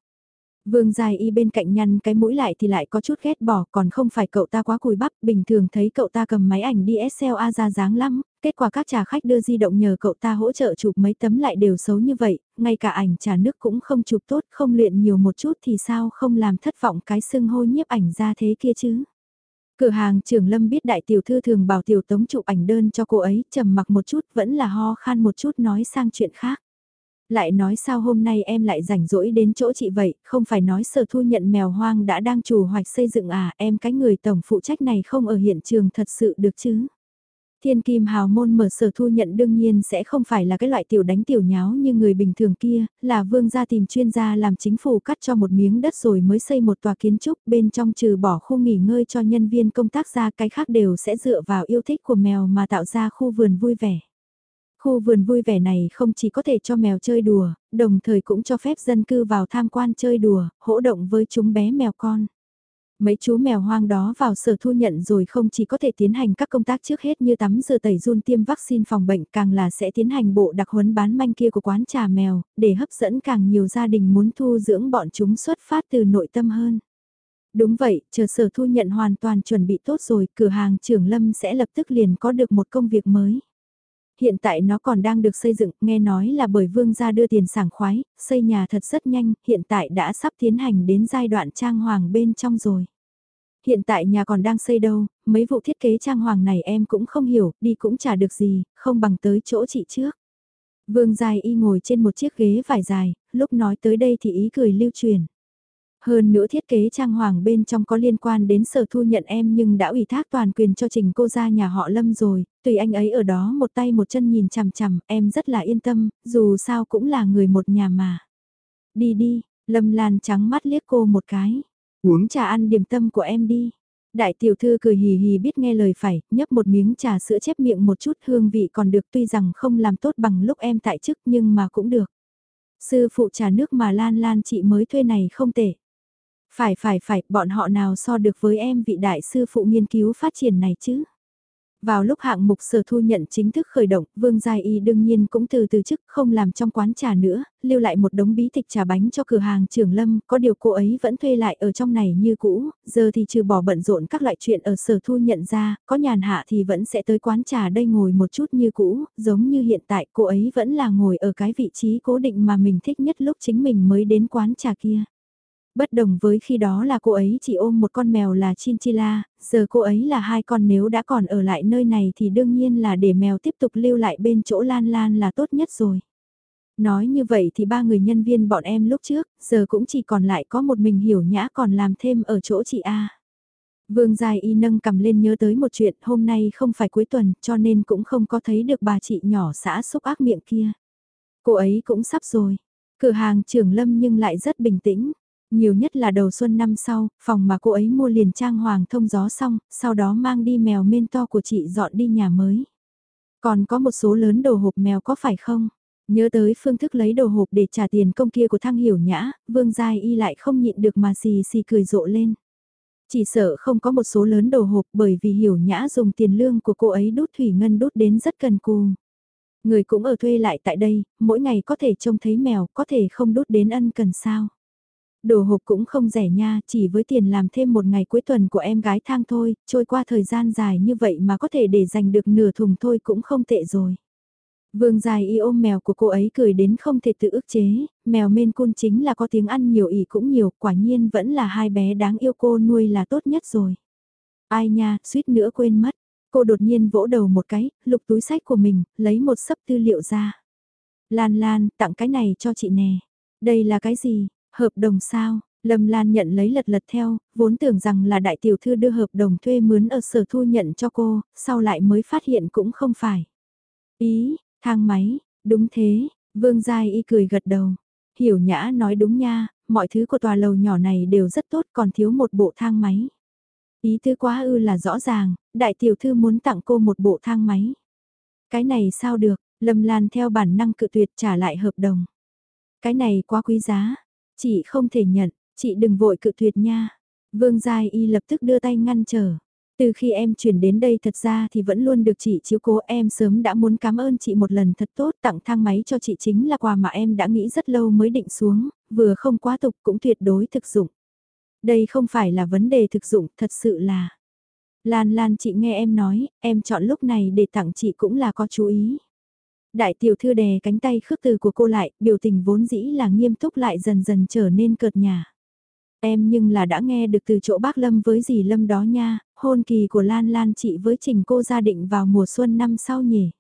Vương Dài Y bên cạnh nhăn cái mũi lại thì lại có chút ghét bỏ còn không phải cậu ta quá cùi bắp, bình thường thấy cậu ta cầm máy ảnh DSLR ra dáng lắm, kết quả các trà khách đưa di động nhờ cậu ta hỗ trợ chụp mấy tấm lại đều xấu như vậy, ngay cả ảnh trà nước cũng không chụp tốt, không luyện nhiều một chút thì sao không làm thất vọng cái sưng hô nhiếp ảnh ra thế kia chứ. Cửa hàng trưởng Lâm biết đại tiểu thư thường bảo tiểu tống chụp ảnh đơn cho cô ấy, trầm mặc một chút vẫn là ho khan một chút nói sang chuyện khác. Lại nói sao hôm nay em lại rảnh rỗi đến chỗ chị vậy, không phải nói sở thu nhận mèo hoang đã đang chủ hoạch xây dựng à, em cái người tổng phụ trách này không ở hiện trường thật sự được chứ. Thiên kim hào môn mở sở thu nhận đương nhiên sẽ không phải là cái loại tiểu đánh tiểu nháo như người bình thường kia, là vương gia tìm chuyên gia làm chính phủ cắt cho một miếng đất rồi mới xây một tòa kiến trúc bên trong trừ bỏ khu nghỉ ngơi cho nhân viên công tác ra cái khác đều sẽ dựa vào yêu thích của mèo mà tạo ra khu vườn vui vẻ. Khu vườn vui vẻ này không chỉ có thể cho mèo chơi đùa, đồng thời cũng cho phép dân cư vào tham quan chơi đùa, hỗ động với chúng bé mèo con. Mấy chú mèo hoang đó vào sở thu nhận rồi không chỉ có thể tiến hành các công tác trước hết như tắm rửa tẩy run tiêm vaccine phòng bệnh càng là sẽ tiến hành bộ đặc huấn bán manh kia của quán trà mèo, để hấp dẫn càng nhiều gia đình muốn thu dưỡng bọn chúng xuất phát từ nội tâm hơn. Đúng vậy, chờ sở thu nhận hoàn toàn chuẩn bị tốt rồi, cửa hàng trưởng Lâm sẽ lập tức liền có được một công việc mới hiện tại nó còn đang được xây dựng, nghe nói là bởi vương gia đưa tiền sảng khoái, xây nhà thật rất nhanh, hiện tại đã sắp tiến hành đến giai đoạn trang hoàng bên trong rồi. Hiện tại nhà còn đang xây đâu, mấy vụ thiết kế trang hoàng này em cũng không hiểu, đi cũng chả được gì, không bằng tới chỗ chị trước. Vương Dài y ngồi trên một chiếc ghế vải dài, lúc nói tới đây thì ý cười lưu truyền. Hơn nữa thiết kế trang hoàng bên trong có liên quan đến sở thu nhận em nhưng đã ủy thác toàn quyền cho trình cô ra nhà họ Lâm rồi, tùy anh ấy ở đó một tay một chân nhìn chằm chằm, em rất là yên tâm, dù sao cũng là người một nhà mà. Đi đi, Lâm Lan trắng mắt liếc cô một cái. Uống trà ăn điểm tâm của em đi. Đại tiểu thư cười hì hì biết nghe lời phải, nhấp một miếng trà sữa chép miệng một chút hương vị còn được tuy rằng không làm tốt bằng lúc em tại chức nhưng mà cũng được. Sư phụ trà nước mà Lan Lan chị mới thuê này không tệ. Phải phải phải, bọn họ nào so được với em vị đại sư phụ nghiên cứu phát triển này chứ? Vào lúc hạng mục sở thu nhận chính thức khởi động, Vương Giai Y đương nhiên cũng từ từ chức không làm trong quán trà nữa, lưu lại một đống bí tịch trà bánh cho cửa hàng trường lâm, có điều cô ấy vẫn thuê lại ở trong này như cũ, giờ thì trừ bỏ bận rộn các loại chuyện ở sở thu nhận ra, có nhàn hạ thì vẫn sẽ tới quán trà đây ngồi một chút như cũ, giống như hiện tại cô ấy vẫn là ngồi ở cái vị trí cố định mà mình thích nhất lúc chính mình mới đến quán trà kia. Bất đồng với khi đó là cô ấy chỉ ôm một con mèo là Chinchilla, giờ cô ấy là hai con nếu đã còn ở lại nơi này thì đương nhiên là để mèo tiếp tục lưu lại bên chỗ Lan Lan là tốt nhất rồi. Nói như vậy thì ba người nhân viên bọn em lúc trước, giờ cũng chỉ còn lại có một mình hiểu nhã còn làm thêm ở chỗ chị A. Vương Dài Y nâng cầm lên nhớ tới một chuyện hôm nay không phải cuối tuần cho nên cũng không có thấy được bà chị nhỏ xã xúc ác miệng kia. Cô ấy cũng sắp rồi. Cửa hàng trưởng lâm nhưng lại rất bình tĩnh. Nhiều nhất là đầu xuân năm sau, phòng mà cô ấy mua liền trang hoàng thông gió xong, sau đó mang đi mèo men to của chị dọn đi nhà mới. Còn có một số lớn đồ hộp mèo có phải không? Nhớ tới phương thức lấy đồ hộp để trả tiền công kia của thăng hiểu nhã, vương giai y lại không nhịn được mà xì xì cười rộ lên. Chỉ sợ không có một số lớn đồ hộp bởi vì hiểu nhã dùng tiền lương của cô ấy đút thủy ngân đút đến rất cần cù. Người cũng ở thuê lại tại đây, mỗi ngày có thể trông thấy mèo, có thể không đút đến ân cần sao. Đồ hộp cũng không rẻ nha, chỉ với tiền làm thêm một ngày cuối tuần của em gái thang thôi, trôi qua thời gian dài như vậy mà có thể để dành được nửa thùng thôi cũng không tệ rồi. Vương dài y ôm mèo của cô ấy cười đến không thể tự ức chế, mèo mên cun chính là có tiếng ăn nhiều ỉ cũng nhiều, quả nhiên vẫn là hai bé đáng yêu cô nuôi là tốt nhất rồi. Ai nha, suýt nữa quên mất. Cô đột nhiên vỗ đầu một cái, lục túi sách của mình, lấy một sấp tư liệu ra. Lan Lan, tặng cái này cho chị nè. Đây là cái gì? Hợp đồng sao? Lâm Lan nhận lấy lật lật theo, vốn tưởng rằng là đại tiểu thư đưa hợp đồng thuê mướn ở sở thu nhận cho cô, sau lại mới phát hiện cũng không phải. Ý, thang máy, đúng thế, Vương Giai y cười gật đầu. Hiểu nhã nói đúng nha, mọi thứ của tòa lầu nhỏ này đều rất tốt còn thiếu một bộ thang máy. Ý tư quá ư là rõ ràng, đại tiểu thư muốn tặng cô một bộ thang máy. Cái này sao được, Lâm Lan theo bản năng cự tuyệt trả lại hợp đồng. Cái này quá quý giá, chị không thể nhận, chị đừng vội cự tuyệt nha. Vương Giai Y lập tức đưa tay ngăn trở. Từ khi em chuyển đến đây thật ra thì vẫn luôn được chị chiếu cố em sớm đã muốn cảm ơn chị một lần thật tốt tặng thang máy cho chị chính là quà mà em đã nghĩ rất lâu mới định xuống, vừa không quá tục cũng tuyệt đối thực dụng. Đây không phải là vấn đề thực dụng, thật sự là. Lan Lan chị nghe em nói, em chọn lúc này để tặng chị cũng là có chú ý. Đại tiểu thư đè cánh tay khước từ của cô lại, biểu tình vốn dĩ là nghiêm túc lại dần dần trở nên cợt nhà. Em nhưng là đã nghe được từ chỗ bác Lâm với dì Lâm đó nha, hôn kỳ của Lan Lan chị với trình cô gia định vào mùa xuân năm sau nhỉ.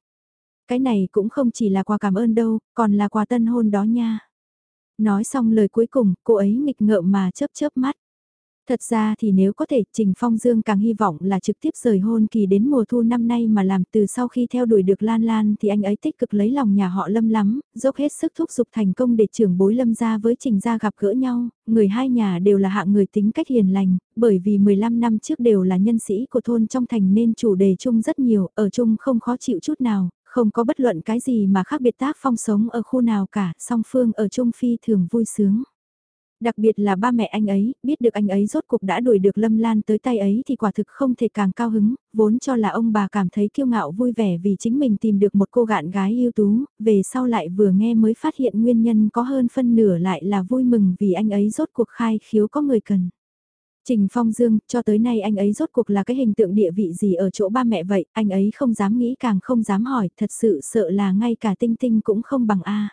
Cái này cũng không chỉ là quà cảm ơn đâu, còn là quà tân hôn đó nha. Nói xong lời cuối cùng, cô ấy nghịch ngợm mà chớp chớp mắt. Thật ra thì nếu có thể, Trình Phong Dương càng hy vọng là trực tiếp rời hôn kỳ đến mùa thu năm nay mà làm từ sau khi theo đuổi được Lan Lan thì anh ấy tích cực lấy lòng nhà họ Lâm lắm, dốc hết sức thúc giục thành công để trưởng bối Lâm ra với Trình gia gặp gỡ nhau, người hai nhà đều là hạng người tính cách hiền lành, bởi vì 15 năm trước đều là nhân sĩ của thôn trong thành nên chủ đề chung rất nhiều, ở chung không khó chịu chút nào, không có bất luận cái gì mà khác biệt tác phong sống ở khu nào cả, song phương ở chung phi thường vui sướng. Đặc biệt là ba mẹ anh ấy, biết được anh ấy rốt cuộc đã đuổi được Lâm Lan tới tay ấy thì quả thực không thể càng cao hứng, vốn cho là ông bà cảm thấy kiêu ngạo vui vẻ vì chính mình tìm được một cô gạn gái ưu tú, về sau lại vừa nghe mới phát hiện nguyên nhân có hơn phân nửa lại là vui mừng vì anh ấy rốt cuộc khai khiếu có người cần. Trình Phong Dương, cho tới nay anh ấy rốt cuộc là cái hình tượng địa vị gì ở chỗ ba mẹ vậy, anh ấy không dám nghĩ càng không dám hỏi, thật sự sợ là ngay cả tinh tinh cũng không bằng A.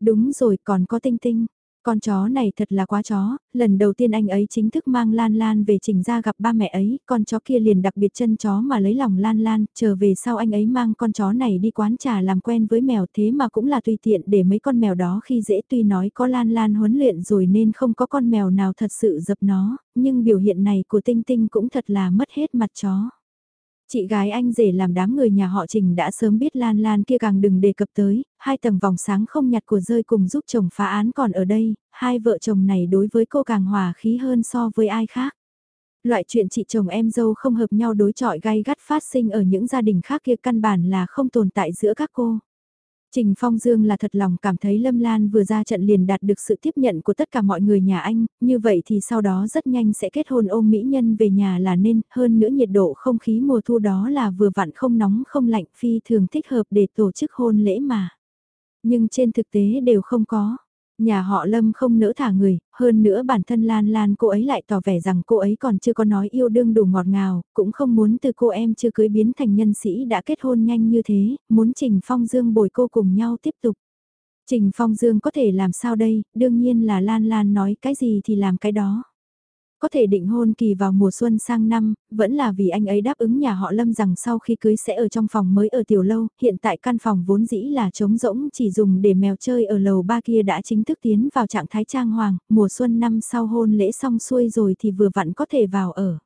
Đúng rồi, còn có tinh tinh. Con chó này thật là quá chó, lần đầu tiên anh ấy chính thức mang Lan Lan về trình ra gặp ba mẹ ấy, con chó kia liền đặc biệt chân chó mà lấy lòng Lan Lan, chờ về sau anh ấy mang con chó này đi quán trà làm quen với mèo thế mà cũng là tùy tiện để mấy con mèo đó khi dễ tuy nói có Lan Lan huấn luyện rồi nên không có con mèo nào thật sự dập nó, nhưng biểu hiện này của Tinh Tinh cũng thật là mất hết mặt chó. Chị gái anh rể làm đám người nhà họ Trình đã sớm biết Lan Lan kia càng đừng đề cập tới, hai tầng vòng sáng không nhặt của rơi cùng giúp chồng phá án còn ở đây, hai vợ chồng này đối với cô càng hòa khí hơn so với ai khác. Loại chuyện chị chồng em dâu không hợp nhau đối chọi gai gắt phát sinh ở những gia đình khác kia căn bản là không tồn tại giữa các cô. Trình Phong Dương là thật lòng cảm thấy Lâm Lan vừa ra trận liền đạt được sự tiếp nhận của tất cả mọi người nhà anh, như vậy thì sau đó rất nhanh sẽ kết hôn ôm mỹ nhân về nhà là nên, hơn nữa nhiệt độ không khí mùa thu đó là vừa vặn không nóng không lạnh phi thường thích hợp để tổ chức hôn lễ mà. Nhưng trên thực tế đều không có. Nhà họ Lâm không nỡ thả người, hơn nữa bản thân Lan Lan cô ấy lại tỏ vẻ rằng cô ấy còn chưa có nói yêu đương đủ ngọt ngào, cũng không muốn từ cô em chưa cưới biến thành nhân sĩ đã kết hôn nhanh như thế, muốn Trình Phong Dương bồi cô cùng nhau tiếp tục. Trình Phong Dương có thể làm sao đây, đương nhiên là Lan Lan nói cái gì thì làm cái đó. Có thể định hôn kỳ vào mùa xuân sang năm, vẫn là vì anh ấy đáp ứng nhà họ Lâm rằng sau khi cưới sẽ ở trong phòng mới ở tiểu lâu, hiện tại căn phòng vốn dĩ là trống rỗng chỉ dùng để mèo chơi ở lầu ba kia đã chính thức tiến vào trạng thái trang hoàng, mùa xuân năm sau hôn lễ xong xuôi rồi thì vừa vặn có thể vào ở.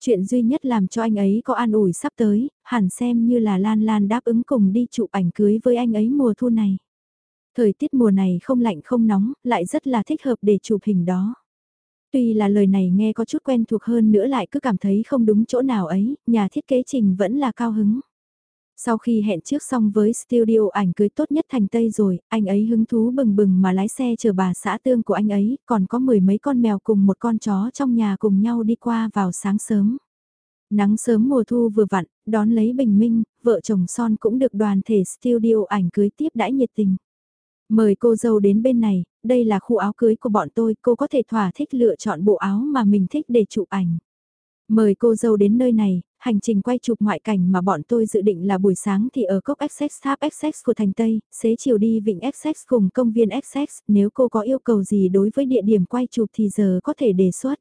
Chuyện duy nhất làm cho anh ấy có an ủi sắp tới, hẳn xem như là Lan Lan đáp ứng cùng đi chụp ảnh cưới với anh ấy mùa thu này. Thời tiết mùa này không lạnh không nóng, lại rất là thích hợp để chụp hình đó. Tuy là lời này nghe có chút quen thuộc hơn nữa lại cứ cảm thấy không đúng chỗ nào ấy, nhà thiết kế trình vẫn là cao hứng. Sau khi hẹn trước xong với studio ảnh cưới tốt nhất thành Tây rồi, anh ấy hứng thú bừng bừng mà lái xe chờ bà xã tương của anh ấy, còn có mười mấy con mèo cùng một con chó trong nhà cùng nhau đi qua vào sáng sớm. Nắng sớm mùa thu vừa vặn, đón lấy bình minh, vợ chồng son cũng được đoàn thể studio ảnh cưới tiếp đãi nhiệt tình. Mời cô dâu đến bên này, đây là khu áo cưới của bọn tôi, cô có thể thỏa thích lựa chọn bộ áo mà mình thích để chụp ảnh. Mời cô dâu đến nơi này, hành trình quay chụp ngoại cảnh mà bọn tôi dự định là buổi sáng thì ở cốc Essex Tháp Essex của thành Tây, xế chiều đi vịnh Essex cùng công viên Essex, nếu cô có yêu cầu gì đối với địa điểm quay chụp thì giờ có thể đề xuất.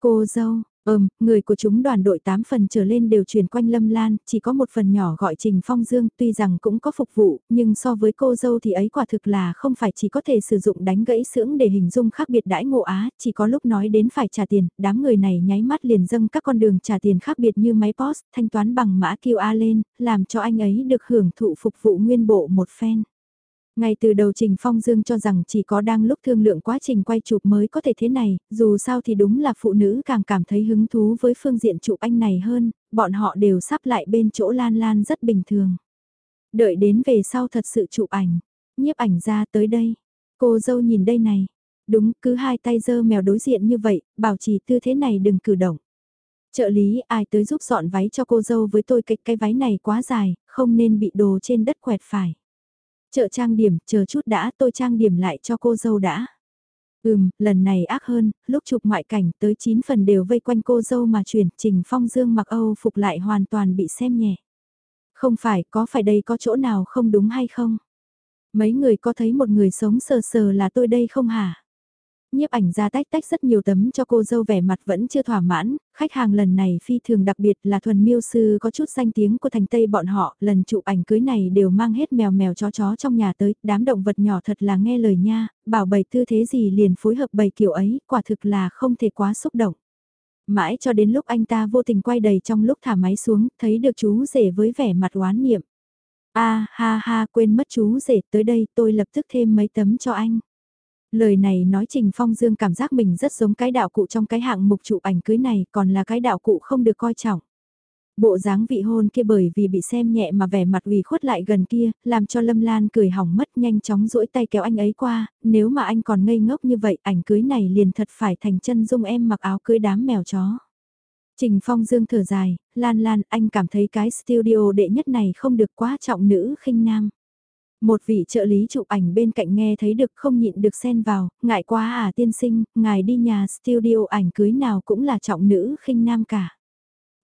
Cô dâu, Ừm, người của chúng đoàn đội 8 phần trở lên đều chuyển quanh Lâm Lan, chỉ có một phần nhỏ gọi Trình Phong Dương, tuy rằng cũng có phục vụ, nhưng so với cô dâu thì ấy quả thực là không phải chỉ có thể sử dụng đánh gãy sưỡng để hình dung khác biệt đãi ngộ Á, chỉ có lúc nói đến phải trả tiền, đám người này nháy mắt liền dâng các con đường trả tiền khác biệt như máy POS, thanh toán bằng mã QR lên, làm cho anh ấy được hưởng thụ phục vụ nguyên bộ một phen. Ngay từ đầu Trình Phong Dương cho rằng chỉ có đang lúc thương lượng quá trình quay chụp mới có thể thế này, dù sao thì đúng là phụ nữ càng cảm thấy hứng thú với phương diện chụp anh này hơn, bọn họ đều sắp lại bên chỗ Lan Lan rất bình thường. Đợi đến về sau thật sự chụp ảnh, nhiếp ảnh ra tới đây. Cô dâu nhìn đây này, đúng cứ hai tay dơ mèo đối diện như vậy, bảo trì tư thế này đừng cử động. Trợ lý ai tới giúp dọn váy cho cô dâu với tôi cái, cái váy này quá dài, không nên bị đồ trên đất quẹt phải. Chợ trang điểm, chờ chút đã tôi trang điểm lại cho cô dâu đã. Ừm, lần này ác hơn, lúc chụp ngoại cảnh tới 9 phần đều vây quanh cô dâu mà chuyển, Trình Phong Dương mặc Âu phục lại hoàn toàn bị xem nhẹ. Không phải, có phải đây có chỗ nào không đúng hay không? Mấy người có thấy một người sống sờ sờ là tôi đây không hả? Nhiếp ảnh ra tách tách rất nhiều tấm cho cô dâu vẻ mặt vẫn chưa thỏa mãn, khách hàng lần này phi thường đặc biệt là thuần miêu sư có chút danh tiếng của thành Tây bọn họ, lần chụp ảnh cưới này đều mang hết mèo mèo chó chó trong nhà tới, đám động vật nhỏ thật là nghe lời nha, bảo bày tư thế gì liền phối hợp bày kiểu ấy, quả thực là không thể quá xúc động. Mãi cho đến lúc anh ta vô tình quay đầy trong lúc thả máy xuống, thấy được chú rể với vẻ mặt oán niệm. a ha ha quên mất chú rể tới đây tôi lập tức thêm mấy tấm cho anh. Lời này nói Trình Phong Dương cảm giác mình rất giống cái đạo cụ trong cái hạng mục chụp ảnh cưới này còn là cái đạo cụ không được coi trọng. Bộ dáng vị hôn kia bởi vì bị xem nhẹ mà vẻ mặt ủy khuất lại gần kia, làm cho Lâm Lan cười hỏng mất nhanh chóng duỗi tay kéo anh ấy qua, nếu mà anh còn ngây ngốc như vậy ảnh cưới này liền thật phải thành chân dung em mặc áo cưới đám mèo chó. Trình Phong Dương thở dài, Lan Lan anh cảm thấy cái studio đệ nhất này không được quá trọng nữ khinh nam. Một vị trợ lý chụp ảnh bên cạnh nghe thấy được không nhịn được xen vào, ngại quá à tiên sinh, ngài đi nhà studio ảnh cưới nào cũng là trọng nữ khinh nam cả.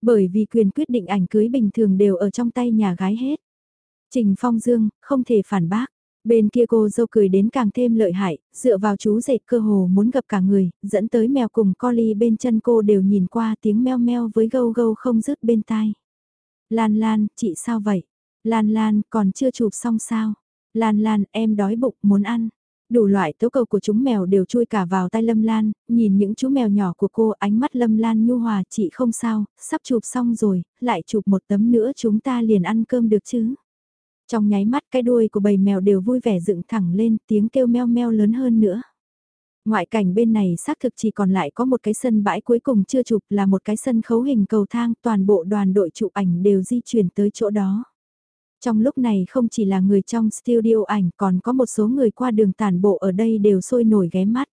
Bởi vì quyền quyết định ảnh cưới bình thường đều ở trong tay nhà gái hết. Trình Phong Dương, không thể phản bác. Bên kia cô dâu cười đến càng thêm lợi hại, dựa vào chú dệt cơ hồ muốn gặp cả người, dẫn tới mèo cùng collie bên chân cô đều nhìn qua tiếng meo meo với gâu gâu không dứt bên tai. Lan Lan, chị sao vậy? Lan Lan, còn chưa chụp xong sao? Lan Lan, em đói bụng, muốn ăn. Đủ loại tố cầu của chúng mèo đều chui cả vào tay Lâm Lan, nhìn những chú mèo nhỏ của cô ánh mắt Lâm Lan nhu hòa chị không sao, sắp chụp xong rồi, lại chụp một tấm nữa chúng ta liền ăn cơm được chứ. Trong nháy mắt cái đuôi của bầy mèo đều vui vẻ dựng thẳng lên tiếng kêu meo meo lớn hơn nữa. Ngoại cảnh bên này xác thực chỉ còn lại có một cái sân bãi cuối cùng chưa chụp là một cái sân khấu hình cầu thang toàn bộ đoàn đội chụp ảnh đều di chuyển tới chỗ đó. Trong lúc này không chỉ là người trong studio ảnh còn có một số người qua đường tản bộ ở đây đều sôi nổi ghé mắt.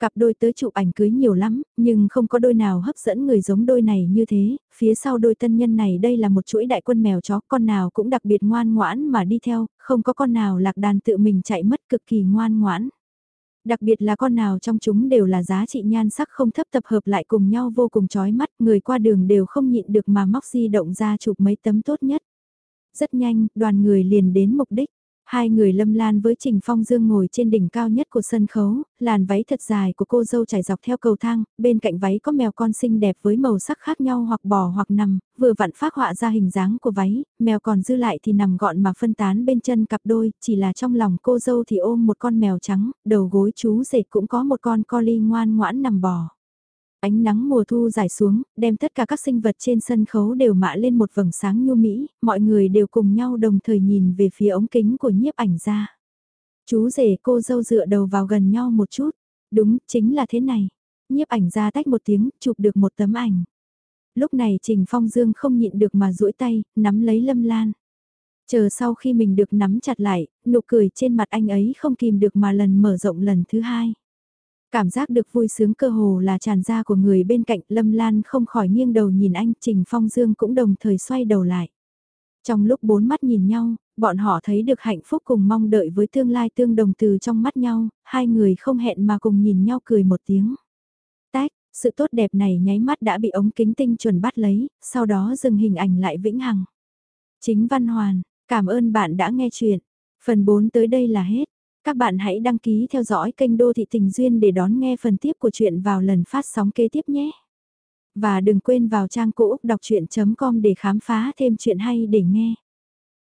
Cặp đôi tới chụp ảnh cưới nhiều lắm, nhưng không có đôi nào hấp dẫn người giống đôi này như thế, phía sau đôi tân nhân này đây là một chuỗi đại quân mèo chó, con nào cũng đặc biệt ngoan ngoãn mà đi theo, không có con nào lạc đàn tự mình chạy mất cực kỳ ngoan ngoãn. Đặc biệt là con nào trong chúng đều là giá trị nhan sắc không thấp tập hợp lại cùng nhau vô cùng chói mắt, người qua đường đều không nhịn được mà móc di động ra chụp mấy tấm tốt nhất. Rất nhanh, đoàn người liền đến mục đích. Hai người lâm lan với Trình Phong Dương ngồi trên đỉnh cao nhất của sân khấu, làn váy thật dài của cô dâu trải dọc theo cầu thang, bên cạnh váy có mèo con xinh đẹp với màu sắc khác nhau hoặc bò hoặc nằm, vừa vặn phát họa ra hình dáng của váy, mèo còn dư lại thì nằm gọn mà phân tán bên chân cặp đôi, chỉ là trong lòng cô dâu thì ôm một con mèo trắng, đầu gối chú rể cũng có một con collie ngoan ngoãn nằm bò. Ánh nắng mùa thu dài xuống, đem tất cả các sinh vật trên sân khấu đều mạ lên một vầng sáng nhu mỹ, mọi người đều cùng nhau đồng thời nhìn về phía ống kính của nhiếp ảnh ra. Chú rể cô dâu dựa đầu vào gần nhau một chút. Đúng, chính là thế này. Nhiếp ảnh ra tách một tiếng, chụp được một tấm ảnh. Lúc này Trình Phong Dương không nhịn được mà duỗi tay, nắm lấy Lâm Lan. Chờ sau khi mình được nắm chặt lại, nụ cười trên mặt anh ấy không kìm được mà lần mở rộng lần thứ hai. Cảm giác được vui sướng cơ hồ là tràn ra của người bên cạnh Lâm Lan không khỏi nghiêng đầu nhìn anh Trình Phong Dương cũng đồng thời xoay đầu lại. Trong lúc bốn mắt nhìn nhau, bọn họ thấy được hạnh phúc cùng mong đợi với tương lai tương đồng từ trong mắt nhau, hai người không hẹn mà cùng nhìn nhau cười một tiếng. Tách, sự tốt đẹp này nháy mắt đã bị ống kính tinh chuẩn bắt lấy, sau đó dừng hình ảnh lại vĩnh hằng. Chính Văn Hoàn, cảm ơn bạn đã nghe chuyện. Phần 4 tới đây là hết. Các bạn hãy đăng ký theo dõi kênh Đô Thị Tình Duyên để đón nghe phần tiếp của chuyện vào lần phát sóng kế tiếp nhé. Và đừng quên vào trang cũ đọc chuyện.com để khám phá thêm chuyện hay để nghe.